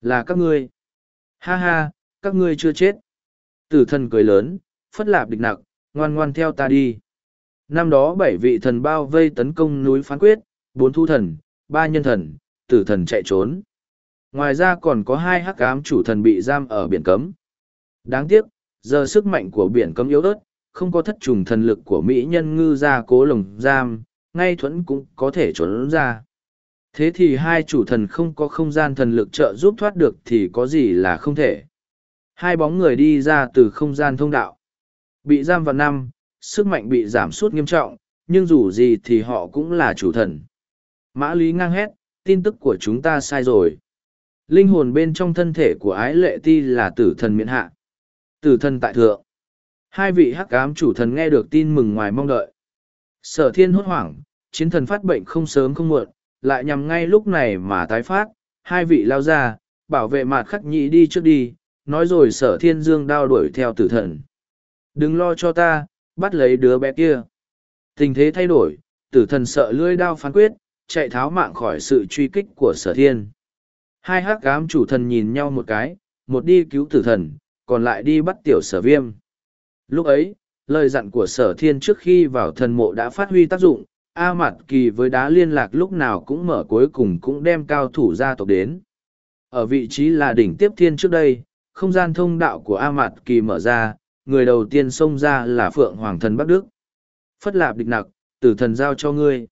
Là các ngươi. Ha ha, các ngươi chưa chết. Tử thần cười lớn, phất lạp địch nặc, ngoan ngoan theo ta đi. Năm đó bảy vị thần bao vây tấn công núi phán quyết, bốn thu thần, ba nhân thần, tử thần chạy trốn. Ngoài ra còn có hai hắc ám chủ thần bị giam ở biển cấm. Đáng tiếc, giờ sức mạnh của biển cấm yếu ớt, không có thất trùng thần lực của Mỹ nhân ngư ra cố lồng giam, ngay thuẫn cũng có thể trốn ra. Thế thì hai chủ thần không có không gian thần lực trợ giúp thoát được thì có gì là không thể. Hai bóng người đi ra từ không gian thông đạo. Bị giam vào năm, sức mạnh bị giảm sút nghiêm trọng, nhưng dù gì thì họ cũng là chủ thần. Mã Lý ngang hét, tin tức của chúng ta sai rồi. Linh hồn bên trong thân thể của ái lệ ti là tử thần miễn hạ. Tử thần tại thượng. Hai vị hắc ám chủ thần nghe được tin mừng ngoài mong đợi. Sở thiên hốt hoảng, chiến thần phát bệnh không sớm không muộn, lại nhằm ngay lúc này mà tái phát, hai vị lao ra, bảo vệ mạt khắc nhị đi trước đi, nói rồi sở thiên dương đao đuổi theo tử thần. Đừng lo cho ta, bắt lấy đứa bé kia. Tình thế thay đổi, tử thần sợ lưỡi đao phán quyết, chạy tháo mạng khỏi sự truy kích của sở thiên. Hai hắc ám chủ thần nhìn nhau một cái, một đi cứu tử thần, còn lại đi bắt tiểu sở viêm. Lúc ấy, lời dặn của sở thiên trước khi vào thần mộ đã phát huy tác dụng, A Mạt Kỳ với đá liên lạc lúc nào cũng mở cuối cùng cũng đem cao thủ gia tộc đến. Ở vị trí là đỉnh tiếp thiên trước đây, không gian thông đạo của A Mạt Kỳ mở ra, người đầu tiên xông ra là Phượng Hoàng thần Bắc Đức. Phất lạp địch nặc, tử thần giao cho ngươi.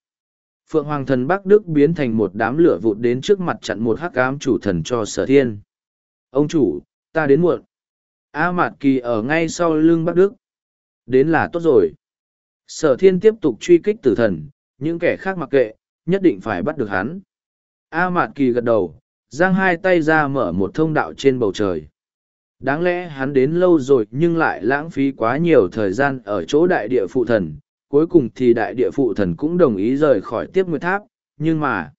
Phượng Hoàng thần Bắc Đức biến thành một đám lửa vụt đến trước mặt chặn một hắc ám chủ thần cho sở thiên. Ông chủ, ta đến muộn. A Mạt Kỳ ở ngay sau lưng Bắc Đức. Đến là tốt rồi. Sở thiên tiếp tục truy kích tử thần, những kẻ khác mặc kệ, nhất định phải bắt được hắn. A Mạt Kỳ gật đầu, giang hai tay ra mở một thông đạo trên bầu trời. Đáng lẽ hắn đến lâu rồi nhưng lại lãng phí quá nhiều thời gian ở chỗ đại địa phụ thần, cuối cùng thì đại địa phụ thần cũng đồng ý rời khỏi tiếp nguyệt tháp, nhưng mà,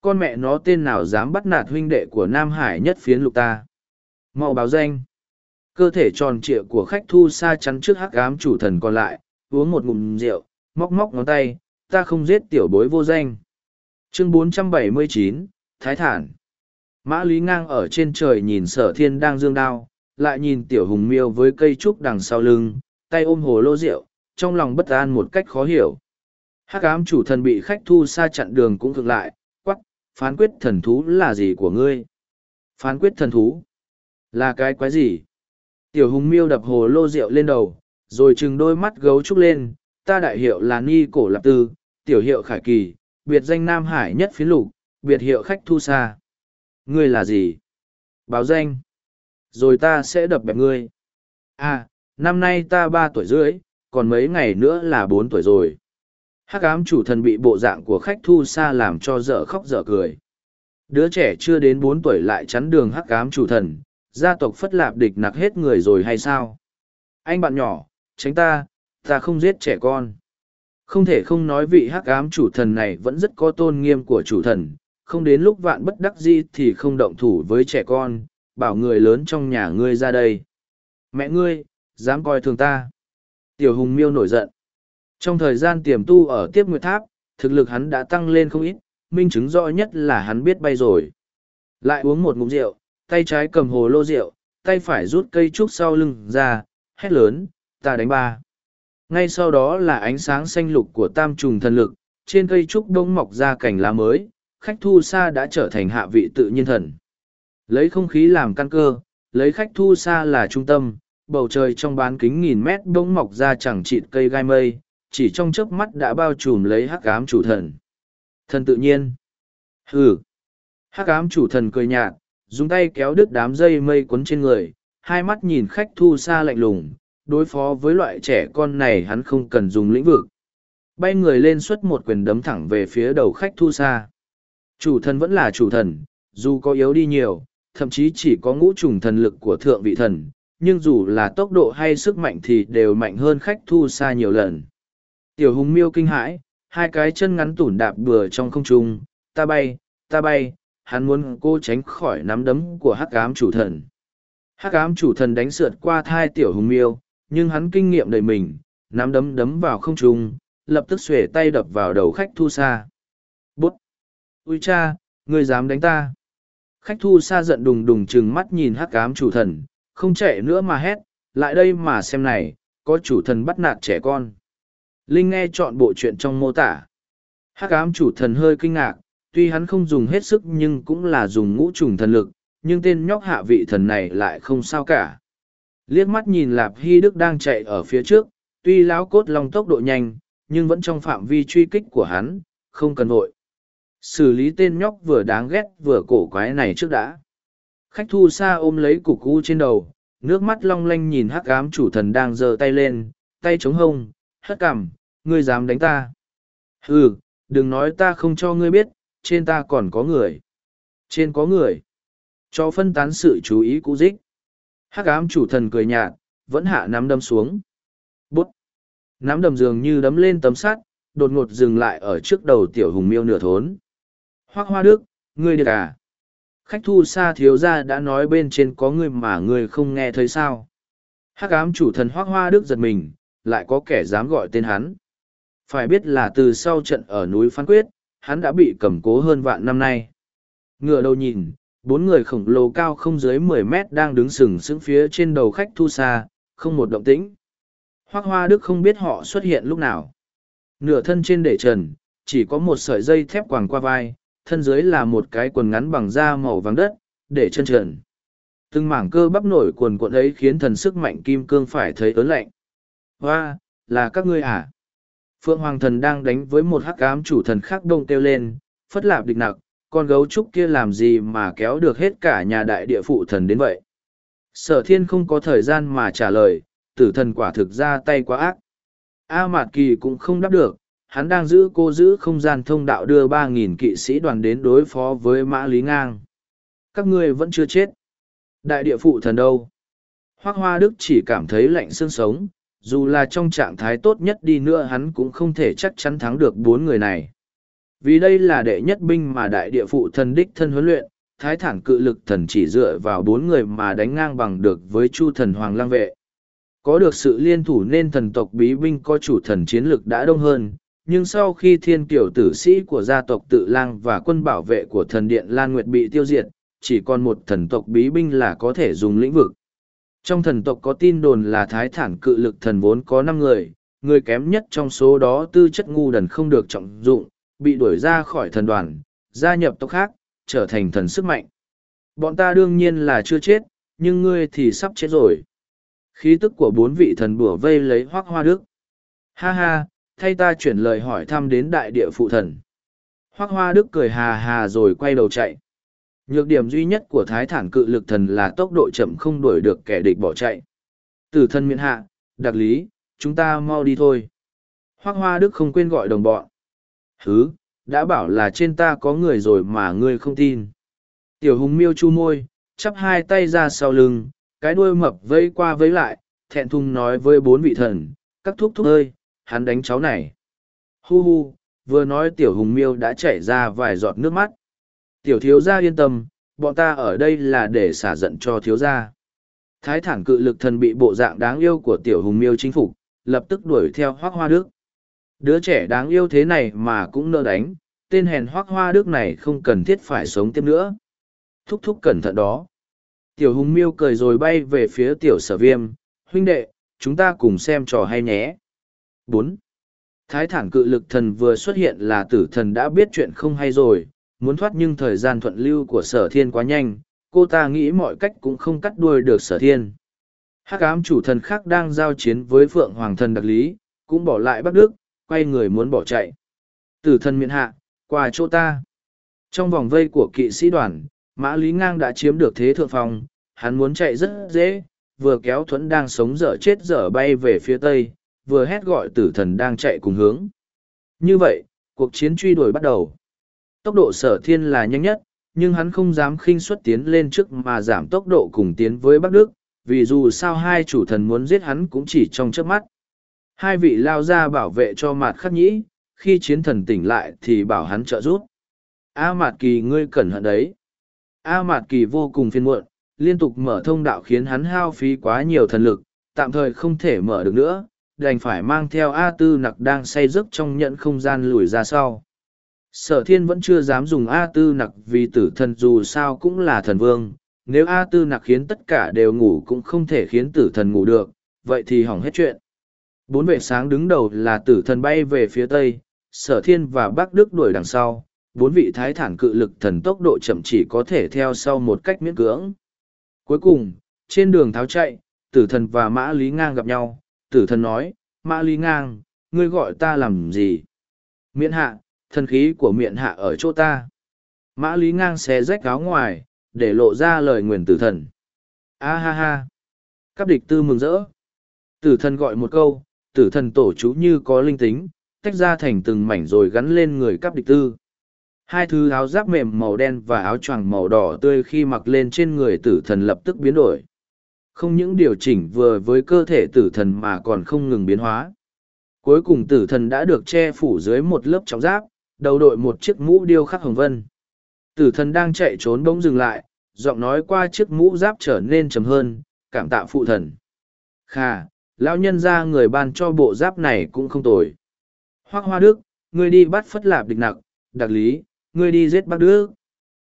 con mẹ nó tên nào dám bắt nạt huynh đệ của Nam Hải nhất phiến lục ta. mau báo danh. Cơ thể tròn trịa của khách thu xa chắn trước hắc ám chủ thần còn lại, uống một ngụm rượu, móc móc ngón tay, ta không giết tiểu bối vô danh. Chương 479, Thái Thản Mã Lý ngang ở trên trời nhìn sở thiên đang dương đao, lại nhìn tiểu hùng miêu với cây trúc đằng sau lưng, tay ôm hồ lô rượu, trong lòng bất an một cách khó hiểu. Hắc ám chủ thần bị khách thu xa chặn đường cũng ngược lại, quắc, phán quyết thần thú là gì của ngươi? Phán quyết thần thú? Là cái quái gì? Tiểu hùng miêu đập hồ lô rượu lên đầu, rồi chừng đôi mắt gấu trúc lên, ta đại hiệu là Ni Cổ Lạp Tư, tiểu hiệu Khải Kỳ, biệt danh Nam Hải nhất phiến lục, biệt hiệu khách thu xa. Ngươi là gì? Báo danh. Rồi ta sẽ đập bẹp ngươi. À, năm nay ta ba tuổi rưỡi, còn mấy ngày nữa là bốn tuổi rồi. Hắc ám chủ thần bị bộ dạng của khách thu xa làm cho dở khóc dở cười. Đứa trẻ chưa đến bốn tuổi lại chắn đường hắc ám chủ thần, gia tộc phất lạp địch nặc hết người rồi hay sao? Anh bạn nhỏ, tránh ta, ta không giết trẻ con. Không thể không nói vị hắc ám chủ thần này vẫn rất có tôn nghiêm của chủ thần, không đến lúc vạn bất đắc di thì không động thủ với trẻ con, bảo người lớn trong nhà ngươi ra đây. Mẹ ngươi, dám coi thường ta. Tiểu hùng miêu nổi giận. Trong thời gian tiềm tu ở tiếp nguyệt tháp, thực lực hắn đã tăng lên không ít, minh chứng rõ nhất là hắn biết bay rồi. Lại uống một ngụm rượu, tay trái cầm hồ lô rượu, tay phải rút cây trúc sau lưng ra, hét lớn, ta đánh ba. Ngay sau đó là ánh sáng xanh lục của tam trùng thần lực, trên cây trúc đông mọc ra cành lá mới, khách thu xa đã trở thành hạ vị tự nhiên thần. Lấy không khí làm căn cơ, lấy khách thu xa là trung tâm, bầu trời trong bán kính nghìn mét đông mọc ra chẳng chịt cây gai mây, chỉ trong chớp mắt đã bao trùm lấy hắc ám chủ thần. Thần tự nhiên. Hừ. Hắc ám chủ thần cười nhạt, dùng tay kéo đứt đám dây mây quấn trên người, hai mắt nhìn khách thu xa lạnh lùng, đối phó với loại trẻ con này hắn không cần dùng lĩnh vực. Bay người lên xuất một quyền đấm thẳng về phía đầu khách thu xa. Chủ thần vẫn là chủ thần, dù có yếu đi nhiều, thậm chí chỉ có ngũ trùng thần lực của thượng vị thần, nhưng dù là tốc độ hay sức mạnh thì đều mạnh hơn khách thu xa nhiều lần. Tiểu hùng miêu kinh hãi, hai cái chân ngắn tủn đạp bừa trong không trung, ta bay, ta bay, hắn muốn cô tránh khỏi nắm đấm của hắc ám chủ thần. Hắc ám chủ thần đánh sượt qua thai tiểu hùng miêu, nhưng hắn kinh nghiệm đầy mình, nắm đấm đấm vào không trung, lập tức xuể tay đập vào đầu khách thu xa. Bút! Ui cha, ngươi dám đánh ta! khách thu xa giận đùng đùng chừng mắt nhìn hắc ám chủ thần không chạy nữa mà hét lại đây mà xem này có chủ thần bắt nạt trẻ con linh nghe chọn bộ chuyện trong mô tả hắc ám chủ thần hơi kinh ngạc tuy hắn không dùng hết sức nhưng cũng là dùng ngũ trùng thần lực, nhưng tên nhóc hạ vị thần này lại không sao cả. Liếc mắt nhìn lạp hy đức đang chạy ở phía trước, tuy lão cốt long tốc độ nhanh, nhưng vẫn trong phạm vi truy kích của hắn, không cần vội. Xử lý tên nhóc vừa đáng ghét vừa cổ quái này trước đã. Khách thu xa ôm lấy cục u trên đầu, nước mắt long lanh nhìn hắc ám chủ thần đang giơ tay lên, tay chống hông, hất cằm, ngươi dám đánh ta? Ừ đừng nói ta không cho ngươi biết trên ta còn có người. Trên có người. Cho phân tán sự chú ý cũ dích. Hắc ám chủ thần cười nhạt, vẫn hạ nắm đâm xuống. Bút. Nắm đầm dường như đấm lên tấm sắt, đột ngột dừng lại ở trước đầu tiểu hùng miêu nửa thốn. Hoác hoa đức, ngươi được à? Khách thu xa thiếu ra đã nói bên trên có người mà ngươi không nghe thấy sao? Hắc ám chủ thần hoác hoa đức giật mình, lại có kẻ dám gọi tên hắn. Phải biết là từ sau trận ở núi phán quyết hắn đã bị cầm cố hơn vạn năm nay. Ngựa đầu nhìn, bốn người khổng lồ cao không dưới mười mét đang đứng sừng sững phía trên đầu khách thu xa, không một động tĩnh. Hoác hoa đức không biết họ xuất hiện lúc nào. Nửa thân trên để trần, chỉ có một sợi dây thép quàng qua vai, thân dưới là một cái quần ngắn bằng da màu vàng đất, để chân trần. Từng mảng cơ bắp nổi quần cuộn ấy khiến thần sức mạnh kim cương phải thấy ớn lạnh. Hoa, là các ngươi à? Phượng hoàng thần đang đánh với một hắc ám chủ thần khác đông kêu lên, phất lạp địch nặc, con gấu trúc kia làm gì mà kéo được hết cả nhà đại địa phụ thần đến vậy? Sở thiên không có thời gian mà trả lời, tử thần quả thực ra tay quá ác. A mạt kỳ cũng không đáp được, hắn đang giữ cô giữ không gian thông đạo đưa ba nghìn kỵ sĩ đoàn đến đối phó với mã lý ngang. Các ngươi vẫn chưa chết. Đại địa phụ thần đâu? Hoác hoa đức chỉ cảm thấy lạnh xương sống dù là trong trạng thái tốt nhất đi nữa hắn cũng không thể chắc chắn thắng được bốn người này. Vì đây là đệ nhất binh mà đại địa phụ thần đích thân huấn luyện, thái thản cự lực thần chỉ dựa vào bốn người mà đánh ngang bằng được với chu thần hoàng lang vệ. Có được sự liên thủ nên thần tộc bí binh có chủ thần chiến lực đã đông hơn, nhưng sau khi thiên kiểu tử sĩ của gia tộc tự lang và quân bảo vệ của thần điện lan nguyệt bị tiêu diệt, chỉ còn một thần tộc bí binh là có thể dùng lĩnh vực trong thần tộc có tin đồn là thái thản cự lực thần vốn có năm người người kém nhất trong số đó tư chất ngu đần không được trọng dụng, bị đuổi ra khỏi thần đoàn, gia nhập tộc khác, trở thành thần sức mạnh. Bọn ta đương nhiên là chưa chết, nhưng ngươi thì sắp chết rồi. Khí tức của bốn vị thần bủa vây lấy hoác hoa đức. Ha ha, thay ta chuyển lời hỏi thăm đến đại địa phụ thần. Hoác hoa đức cười hà hà rồi quay đầu chạy nhược điểm duy nhất của thái thản cự lực thần là tốc độ chậm không đuổi được kẻ địch bỏ chạy. Tử thân miễn hạ, đặc lý, chúng ta mau đi thôi. Hoác hoa đức không quên gọi đồng bọn. Hứ, đã bảo là trên ta có người rồi mà ngươi không tin. Tiểu hùng miêu chu môi, chắp hai tay ra sau lưng, cái đuôi mập vây qua vây lại, thẹn thùng nói với bốn vị thần, các thúc thúc ơi, hắn đánh cháu này. Hu hu, vừa nói tiểu hùng miêu đã chảy ra vài giọt nước mắt tiểu thiếu gia yên tâm, bọn ta ở đây là để xả giận cho thiếu gia. Thái thản cự lực thần bị bộ dạng đáng yêu của tiểu hùng miêu chinh phục, lập tức đuổi theo hoác hoa đức. Đứa trẻ đáng yêu thế này mà cũng nỡ đánh, tên hèn hoác hoa đức này không cần thiết phải sống tiếp nữa. Thúc thúc cẩn thận đó. Tiểu hùng miêu cười rồi bay về phía tiểu sở viêm, huynh đệ, chúng ta cùng xem trò hay nhé. Bốn. Thái thản cự lực thần vừa xuất hiện là tử thần đã biết chuyện không hay rồi muốn thoát nhưng thời gian thuận lưu của sở thiên quá nhanh, cô ta nghĩ mọi cách cũng không cắt đuôi được sở thiên. Hắc ám chủ thần khác đang giao chiến với phượng hoàng thần đặc lý, cũng bỏ lại bắc đức, quay người muốn bỏ chạy. Tử thần miện hạ, qua chỗ ta. Trong vòng vây của kỵ sĩ đoàn, mã lý ngang đã chiếm được thế thượng phòng hắn muốn chạy rất dễ, vừa kéo thuẫn đang sống dở chết dở bay về phía tây, vừa hét gọi tử thần đang chạy cùng hướng. Như vậy, cuộc chiến truy đuổi bắt đầu tốc độ sở thiên là nhanh nhất, nhưng hắn không dám khinh xuất tiến lên trước mà giảm tốc độ cùng tiến với bắc đức, vì dù sao hai chủ thần muốn giết hắn cũng chỉ trong chớp mắt. Hai vị lao ra bảo vệ cho mạt khắc nhĩ, khi chiến thần tỉnh lại thì bảo hắn trợ giúp. A mạt kỳ, ngươi cẩn hận đấy. A mạt kỳ vô cùng phiên muộn, liên tục mở thông đạo khiến hắn hao phí quá nhiều thần lực, tạm thời không thể mở được nữa, đành phải mang theo a tư nặc đang say giấc trong nhận không gian lùi ra sau. Sở thiên vẫn chưa dám dùng A tư nặc vì tử thần dù sao cũng là thần vương, nếu A tư nặc khiến tất cả đều ngủ cũng không thể khiến tử thần ngủ được, vậy thì hỏng hết chuyện. Bốn vệ sáng đứng đầu là tử thần bay về phía tây, sở thiên và Bắc Đức đuổi đằng sau, bốn vị thái thản cự lực thần tốc độ chậm chỉ có thể theo sau một cách miễn cưỡng. Cuối cùng, trên đường tháo chạy, tử thần và mã lý ngang gặp nhau, tử thần nói, mã lý ngang, ngươi gọi ta làm gì? Miễn hạ, thần khí của miệng hạ ở chỗ ta. Mã lý ngang xé rách áo ngoài, để lộ ra lời nguyền tử thần. A ha ha. Các địch tư mừng rỡ. Tử thần gọi một câu, tử thần tổ chú như có linh tính, tách ra thành từng mảnh rồi gắn lên người cắp địch tư. Hai thứ áo giáp mềm màu đen và áo choàng màu đỏ tươi khi mặc lên trên người tử thần lập tức biến đổi. Không những điều chỉnh vừa với cơ thể tử thần mà còn không ngừng biến hóa. Cuối cùng tử thần đã được che phủ dưới một lớp trọng giáp, đầu đội một chiếc mũ điêu khắc hồng vân. Tử thần đang chạy trốn bỗng dừng lại, giọng nói qua chiếc mũ giáp trở nên trầm hơn, cảm tạ phụ thần. Khà, lão nhân ra người ban cho bộ giáp này cũng không tồi. Hoác hoa đức, ngươi đi bắt phất lạp địch nặc, đặc lý, ngươi đi giết bác đức.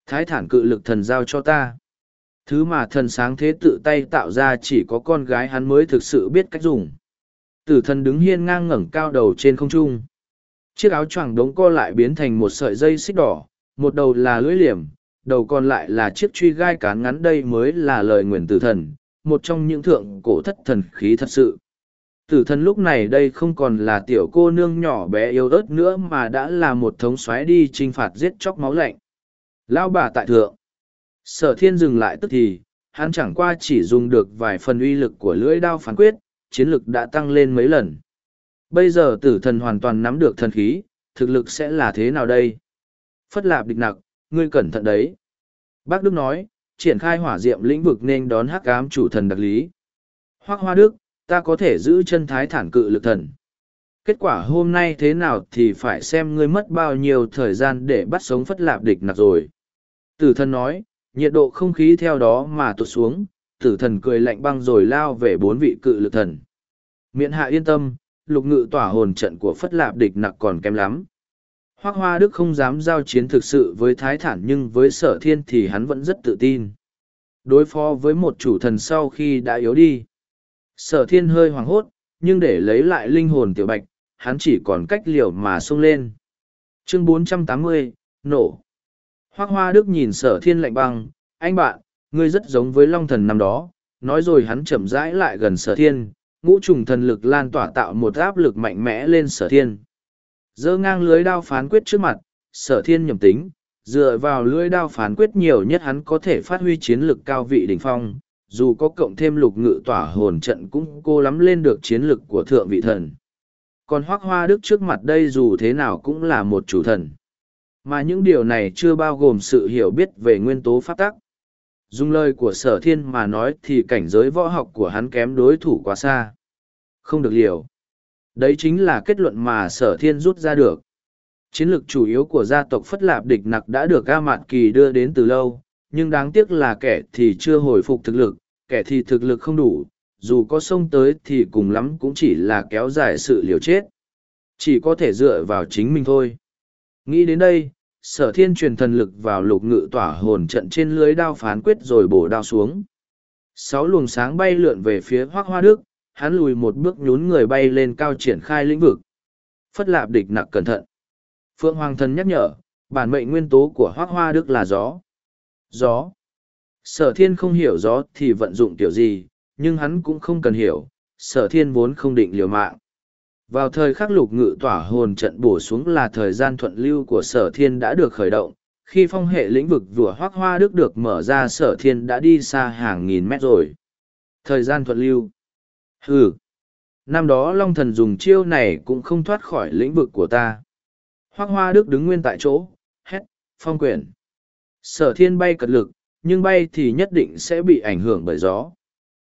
Thái thản cự lực thần giao cho ta. Thứ mà thần sáng thế tự tay tạo ra chỉ có con gái hắn mới thực sự biết cách dùng. Tử thần đứng hiên ngang ngẩng cao đầu trên không trung. Chiếc áo choàng đống co lại biến thành một sợi dây xích đỏ, một đầu là lưỡi liềm, đầu còn lại là chiếc truy gai cán ngắn đây mới là lời nguyền tử thần, một trong những thượng cổ thất thần khí thật sự. Tử thần lúc này đây không còn là tiểu cô nương nhỏ bé yếu ớt nữa mà đã là một thống xoáy đi trinh phạt giết chóc máu lạnh. Lao bà tại thượng. Sở thiên dừng lại tức thì, hắn chẳng qua chỉ dùng được vài phần uy lực của lưỡi đao phán quyết, chiến lực đã tăng lên mấy lần. Bây giờ tử thần hoàn toàn nắm được thần khí, thực lực sẽ là thế nào đây? Phất lạp địch nặc, ngươi cẩn thận đấy. Bác Đức nói, triển khai hỏa diệm lĩnh vực nên đón hắc ám chủ thần đặc lý. Hoác hoa Đức, ta có thể giữ chân thái thản cự lực thần. Kết quả hôm nay thế nào thì phải xem ngươi mất bao nhiêu thời gian để bắt sống phất lạp địch nặc rồi. Tử thần nói, nhiệt độ không khí theo đó mà tụt xuống, tử thần cười lạnh băng rồi lao về bốn vị cự lực thần. Miện hạ yên tâm, lục ngự tỏa hồn trận của phất lạp địch nặc còn kém lắm. Hoác Hoa Đức không dám giao chiến thực sự với Thái Thản nhưng với sở thiên thì hắn vẫn rất tự tin. Đối phó với một chủ thần sau khi đã yếu đi. Sở thiên hơi hoảng hốt, nhưng để lấy lại linh hồn tiểu bạch, hắn chỉ còn cách liều mà xông lên. Chương 480, nổ. Hoác Hoa Đức nhìn sở thiên lạnh băng, anh bạn, ngươi rất giống với long thần năm đó, nói rồi hắn chậm rãi lại gần sở thiên, ngũ trùng thần lực lan tỏa tạo một áp lực mạnh mẽ lên sở thiên. Giơ ngang lưới đao phán quyết trước mặt, sở thiên nhầm tính, dựa vào lưới đao phán quyết nhiều nhất hắn có thể phát huy chiến lực cao vị đỉnh phong, dù có cộng thêm lục ngự tỏa hồn trận cũng cô lắm lên được chiến lực của thượng vị thần. Còn hoác hoa đức trước mặt đây dù thế nào cũng là một chủ thần. Mà những điều này chưa bao gồm sự hiểu biết về nguyên tố pháp tắc dùng lời của sở thiên mà nói thì cảnh giới võ học của hắn kém đối thủ quá xa không được liều Đấy chính là kết luận mà sở thiên rút ra được. Chiến lược chủ yếu của gia tộc Phất Lạp địch nặc đã được A Mạn Kỳ đưa đến từ lâu, nhưng đáng tiếc là kẻ thì chưa hồi phục thực lực, kẻ thì thực lực không đủ, dù có xông tới thì cùng lắm cũng chỉ là kéo dài sự liều chết. Chỉ có thể dựa vào chính mình thôi. Nghĩ đến đây, sở thiên truyền thần lực vào lục ngự tỏa hồn trận trên lưới đao phán quyết rồi bổ đao xuống. Sáu luồng sáng bay lượn về phía hoác hoa đức, hắn lùi một bước nhún người bay lên cao triển khai lĩnh vực. Phất lạp địch nặng cẩn thận. Phượng Hoàng thần nhắc nhở, bản mệnh nguyên tố của Hoác Hoa Đức là gió. Gió. Sở thiên không hiểu gió thì vận dụng kiểu gì, nhưng hắn cũng không cần hiểu, sở thiên vốn không định liều mạng. Vào thời khắc lục ngự tỏa hồn trận bổ xuống là thời gian thuận lưu của sở thiên đã được khởi động, khi phong hệ lĩnh vực vừa hoác hoa đức được mở ra sở thiên đã đi xa hàng nghìn mét rồi. Thời gian thuận lưu. Hừ, năm đó Long Thần dùng chiêu này cũng không thoát khỏi lĩnh vực của ta. Hoác Hoa Đức đứng nguyên tại chỗ, hét, phong quyển. Sở thiên bay cật lực, nhưng bay thì nhất định sẽ bị ảnh hưởng bởi gió.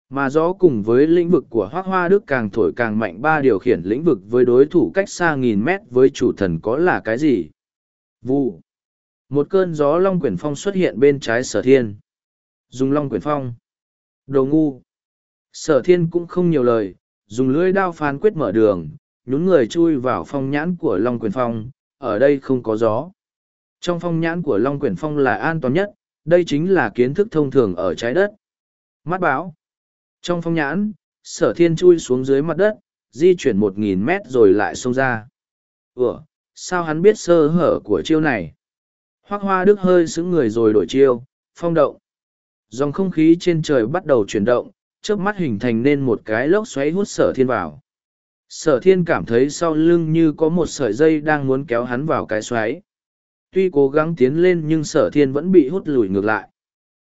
Mà gió cùng với lĩnh vực của Hoác Hoa Đức càng thổi càng mạnh ba điều khiển lĩnh vực với đối thủ cách xa nghìn mét với chủ thần có là cái gì? Vụ. Một cơn gió long quyển phong xuất hiện bên trái sở thiên. Dùng long quyển phong. Đồ ngu. Sở thiên cũng không nhiều lời, dùng lưỡi đao phán quyết mở đường, nhún người chui vào phong nhãn của Long Quyền Phong, ở đây không có gió. Trong phong nhãn của Long Quyển Phong là an toàn nhất, đây chính là kiến thức thông thường ở trái đất. Mắt báo. Trong phong nhãn, sở thiên chui xuống dưới mặt đất, di chuyển một nghìn mét rồi lại xông ra. Ủa, sao hắn biết sơ hở của chiêu này? Hoác hoa đức hơi xứng người rồi đổi chiêu, phong động. Dòng không khí trên trời bắt đầu chuyển động, trước mắt hình thành nên một cái lốc xoáy hút sở thiên vào. Sở thiên cảm thấy sau lưng như có một sợi dây đang muốn kéo hắn vào cái xoáy. Tuy cố gắng tiến lên nhưng sở thiên vẫn bị hút lùi ngược lại.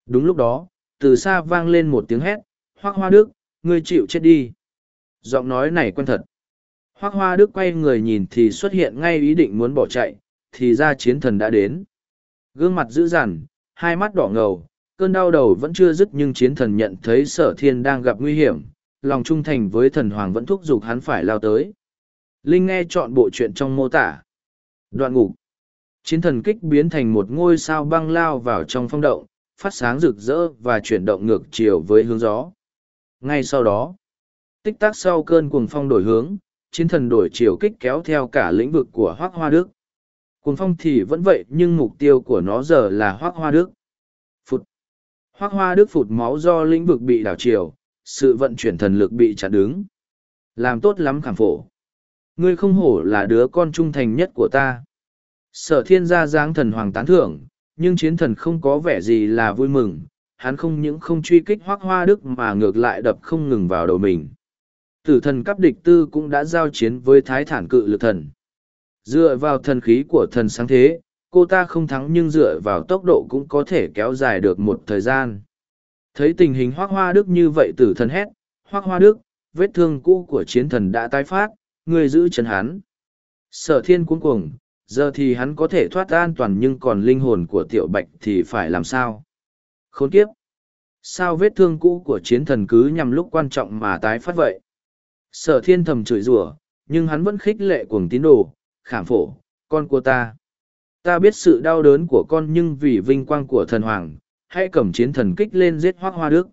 Đúng lúc đó, từ xa vang lên một tiếng hét, Hoác Hoa Đức, ngươi chịu chết đi. Giọng nói này quen thật. Hoác Hoa Đức quay người nhìn thì xuất hiện ngay ý định muốn bỏ chạy, thì ra chiến thần đã đến. Gương mặt dữ dằn, hai mắt đỏ ngầu, cơn đau đầu vẫn chưa dứt nhưng chiến thần nhận thấy sở thiên đang gặp nguy hiểm, lòng trung thành với thần hoàng vẫn thúc giục hắn phải lao tới. Linh nghe chọn bộ chuyện trong mô tả. Đoạn ngục. Chiến thần kích biến thành một ngôi sao băng lao vào trong phong động, phát sáng rực rỡ và chuyển động ngược chiều với hướng gió. Ngay sau đó, tích tắc sau cơn cuồng phong đổi hướng, chiến thần đổi chiều kích kéo theo cả lĩnh vực của Hoác Hoa Đức. Cuồng phong thì vẫn vậy nhưng mục tiêu của nó giờ là Hoác Hoa Đức. Phụt. Hoác Hoa Đức phụt máu do lĩnh vực bị đảo chiều, sự vận chuyển thần lực bị chặn đứng. Làm tốt lắm khảm phổ. Ngươi không hổ là đứa con trung thành nhất của ta. Sở thiên gia giáng thần hoàng tán thưởng, nhưng chiến thần không có vẻ gì là vui mừng, hắn không những không truy kích hoác hoa đức mà ngược lại đập không ngừng vào đầu mình. Tử thần cấp địch tư cũng đã giao chiến với thái thản cự lực thần. Dựa vào thần khí của thần sáng thế, cô ta không thắng nhưng dựa vào tốc độ cũng có thể kéo dài được một thời gian. Thấy tình hình hoác hoa đức như vậy tử thần hét, hoác hoa đức, vết thương cũ của chiến thần đã tái phát, người giữ chân hắn. Sở thiên cuống cuồng, giờ thì hắn có thể thoát an toàn nhưng còn linh hồn của tiểu bạch thì phải làm sao? Khốn kiếp! Sao vết thương cũ của chiến thần cứ nhằm lúc quan trọng mà tái phát vậy? Sở thiên thầm chửi rủa, nhưng hắn vẫn khích lệ cuồng tín đồ, khảm phổ, con của ta. Ta biết sự đau đớn của con nhưng vì vinh quang của thần hoàng, hãy cầm chiến thần kích lên giết hoác hoa đức.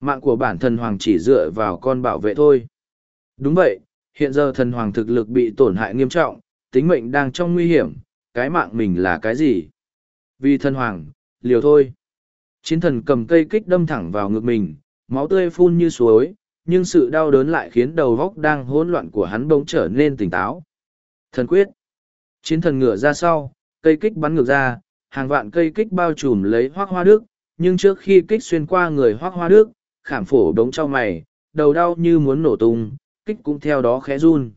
Mạng của bản thần hoàng chỉ dựa vào con bảo vệ thôi. Đúng vậy, hiện giờ thần hoàng thực lực bị tổn hại nghiêm trọng, tính mệnh đang trong nguy hiểm, cái mạng mình là cái gì? Vì thần hoàng, liều thôi. Chiến thần cầm cây kích đâm thẳng vào ngực mình, máu tươi phun như suối, nhưng sự đau đớn lại khiến đầu góc đang hỗn loạn của hắn bỗng trở nên tỉnh táo. Thần quyết. Chiến thần ngửa ra sau, cây kích bắn ngược ra, hàng vạn cây kích bao trùm lấy hoác hoa đức, nhưng trước khi kích xuyên qua người hoác hoa đức, khảm phổ đống trao mày, đầu đau như muốn nổ tung, kích cũng theo đó khẽ run.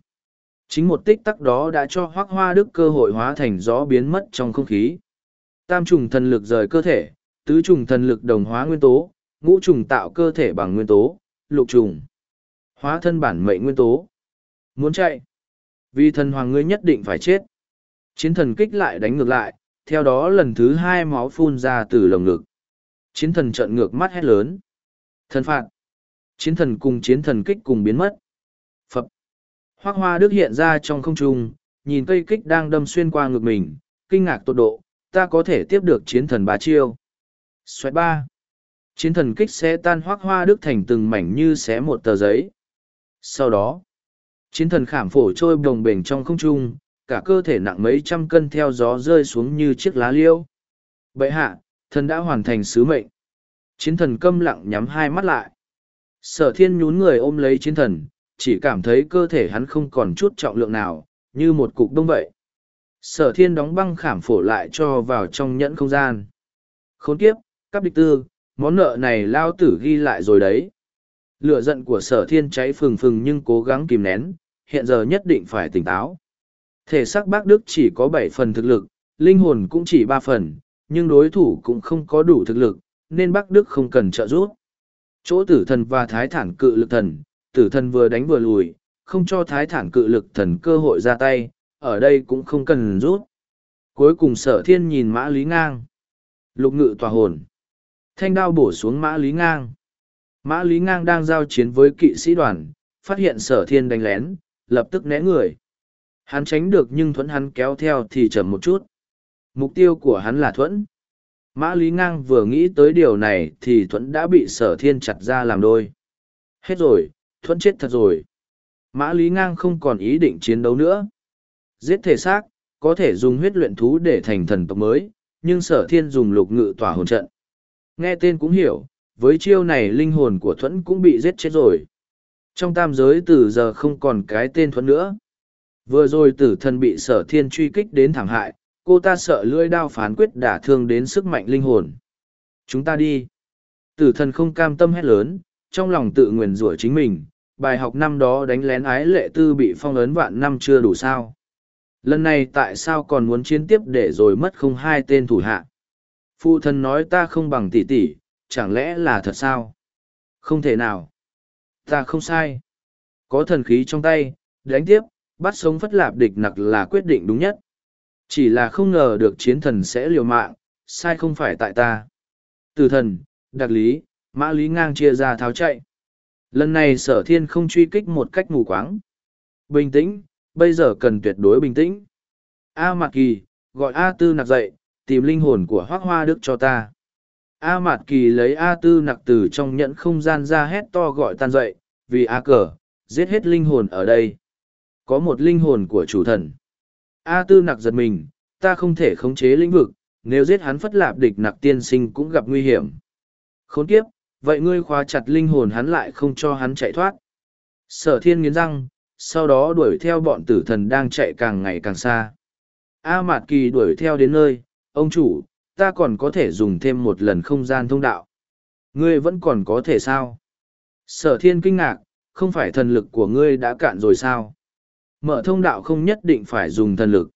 Chính một tích tắc đó đã cho hoác hoa đức cơ hội hóa thành gió biến mất trong không khí. Tam trùng thần lực rời cơ thể, tứ trùng thần lực đồng hóa nguyên tố, ngũ trùng tạo cơ thể bằng nguyên tố, lục trùng. Hóa thân bản mệnh nguyên tố. Muốn chạy. Vì thần hoàng ngươi nhất định phải chết. Chiến thần kích lại đánh ngược lại, theo đó lần thứ hai máu phun ra từ lồng ngực. Chiến thần trợn ngược mắt hét lớn. Thần phạt. Chiến thần cùng chiến thần kích cùng biến mất. Phập. Hoác hoa đức hiện ra trong không trung, nhìn cây kích đang đâm xuyên qua ngực mình, kinh ngạc tột độ, ta có thể tiếp được chiến thần bá chiêu xoẹt ba. Chiến thần kích sẽ tan hoác hoa đức thành từng mảnh như xé một tờ giấy. Sau đó, chiến thần khảm phổ trôi bồng bềnh trong không trung, cả cơ thể nặng mấy trăm cân theo gió rơi xuống như chiếc lá liêu. Bệ hạ, thần đã hoàn thành sứ mệnh. Chiến thần câm lặng nhắm hai mắt lại. Sở thiên nhún người ôm lấy chiến thần, chỉ cảm thấy cơ thể hắn không còn chút trọng lượng nào, như một cục đông vậy. Sở thiên đóng băng khảm phổ lại cho vào trong nhẫn không gian. Khốn kiếp, các địch tư, món nợ này lao tử ghi lại rồi đấy. Lửa giận của sở thiên cháy phừng phừng nhưng cố gắng kìm nén, hiện giờ nhất định phải tỉnh táo. Thể xác bác Đức chỉ có bảy phần thực lực, linh hồn cũng chỉ ba phần, nhưng đối thủ cũng không có đủ thực lực, nên bác Đức không cần trợ giúp. Chỗ tử thần và thái thản cự lực thần, tử thần vừa đánh vừa lùi, không cho thái thản cự lực thần cơ hội ra tay, ở đây cũng không cần rút. Cuối cùng sở thiên nhìn mã lý ngang. Lục ngự tòa hồn. Thanh đao bổ xuống mã lý ngang. Mã lý ngang đang giao chiến với kỵ sĩ đoàn, phát hiện sở thiên đánh lén, lập tức né người. Hắn tránh được nhưng thuẫn hắn kéo theo thì chậm một chút. Mục tiêu của hắn là thuẫn. Mã Lý Ngang vừa nghĩ tới điều này thì thuẫn đã bị sở thiên chặt ra làm đôi. Hết rồi, thuẫn chết thật rồi. Mã Lý Ngang không còn ý định chiến đấu nữa. Giết thể xác, có thể dùng huyết luyện thú để thành thần tộc mới, nhưng sở thiên dùng lục ngự tỏa hồn trận. Nghe tên cũng hiểu, với chiêu này linh hồn của thuẫn cũng bị giết chết rồi. Trong tam giới từ giờ không còn cái tên thuẫn nữa. Vừa rồi tử thần bị sở thiên truy kích đến thảm hại, cô ta sợ lưỡi đao phán quyết đả thương đến sức mạnh linh hồn. Chúng ta đi. Tử thần không cam tâm hét lớn, trong lòng tự nguyền rủa chính mình, bài học năm đó đánh lén ái lệ tư bị phong ấn vạn năm chưa đủ sao. Lần này tại sao còn muốn chiến tiếp để rồi mất không hai tên thủ hạ? Phụ thần nói ta không bằng tỷ tỷ, chẳng lẽ là thật sao? Không thể nào. Ta không sai. Có thần khí trong tay, đánh tiếp, bắt sống phất lạp địch nặc là quyết định đúng nhất. Chỉ là không ngờ được chiến thần sẽ liều mạng, sai không phải tại ta. Từ thần, đặc lý, mã lý ngang chia ra tháo chạy. Lần này sở thiên không truy kích một cách mù quáng. Bình tĩnh, bây giờ cần tuyệt đối bình tĩnh. A Mạc Kỳ, gọi A Tư nặc dậy, tìm linh hồn của Hoác Hoa Đức cho ta. A Mạt Kỳ lấy A Tư nặc từ trong nhẫn không gian ra hét to gọi tan dậy, vì A cờ, giết hết linh hồn ở đây. Có một linh hồn của chủ thần. A Tư nặc giật mình, ta không thể khống chế lĩnh vực, nếu giết hắn phất lạp địch nặc tiên sinh cũng gặp nguy hiểm. Khốn kiếp, vậy ngươi khóa chặt linh hồn hắn lại không cho hắn chạy thoát. Sở thiên nghiến răng, sau đó đuổi theo bọn tử thần đang chạy càng ngày càng xa. A Mạt Kỳ đuổi theo đến nơi, ông chủ, ta còn có thể dùng thêm một lần không gian thông đạo. Ngươi vẫn còn có thể sao? Sở thiên kinh ngạc, không phải thần lực của ngươi đã cạn rồi sao? Mở thông đạo không nhất định phải dùng thần lực.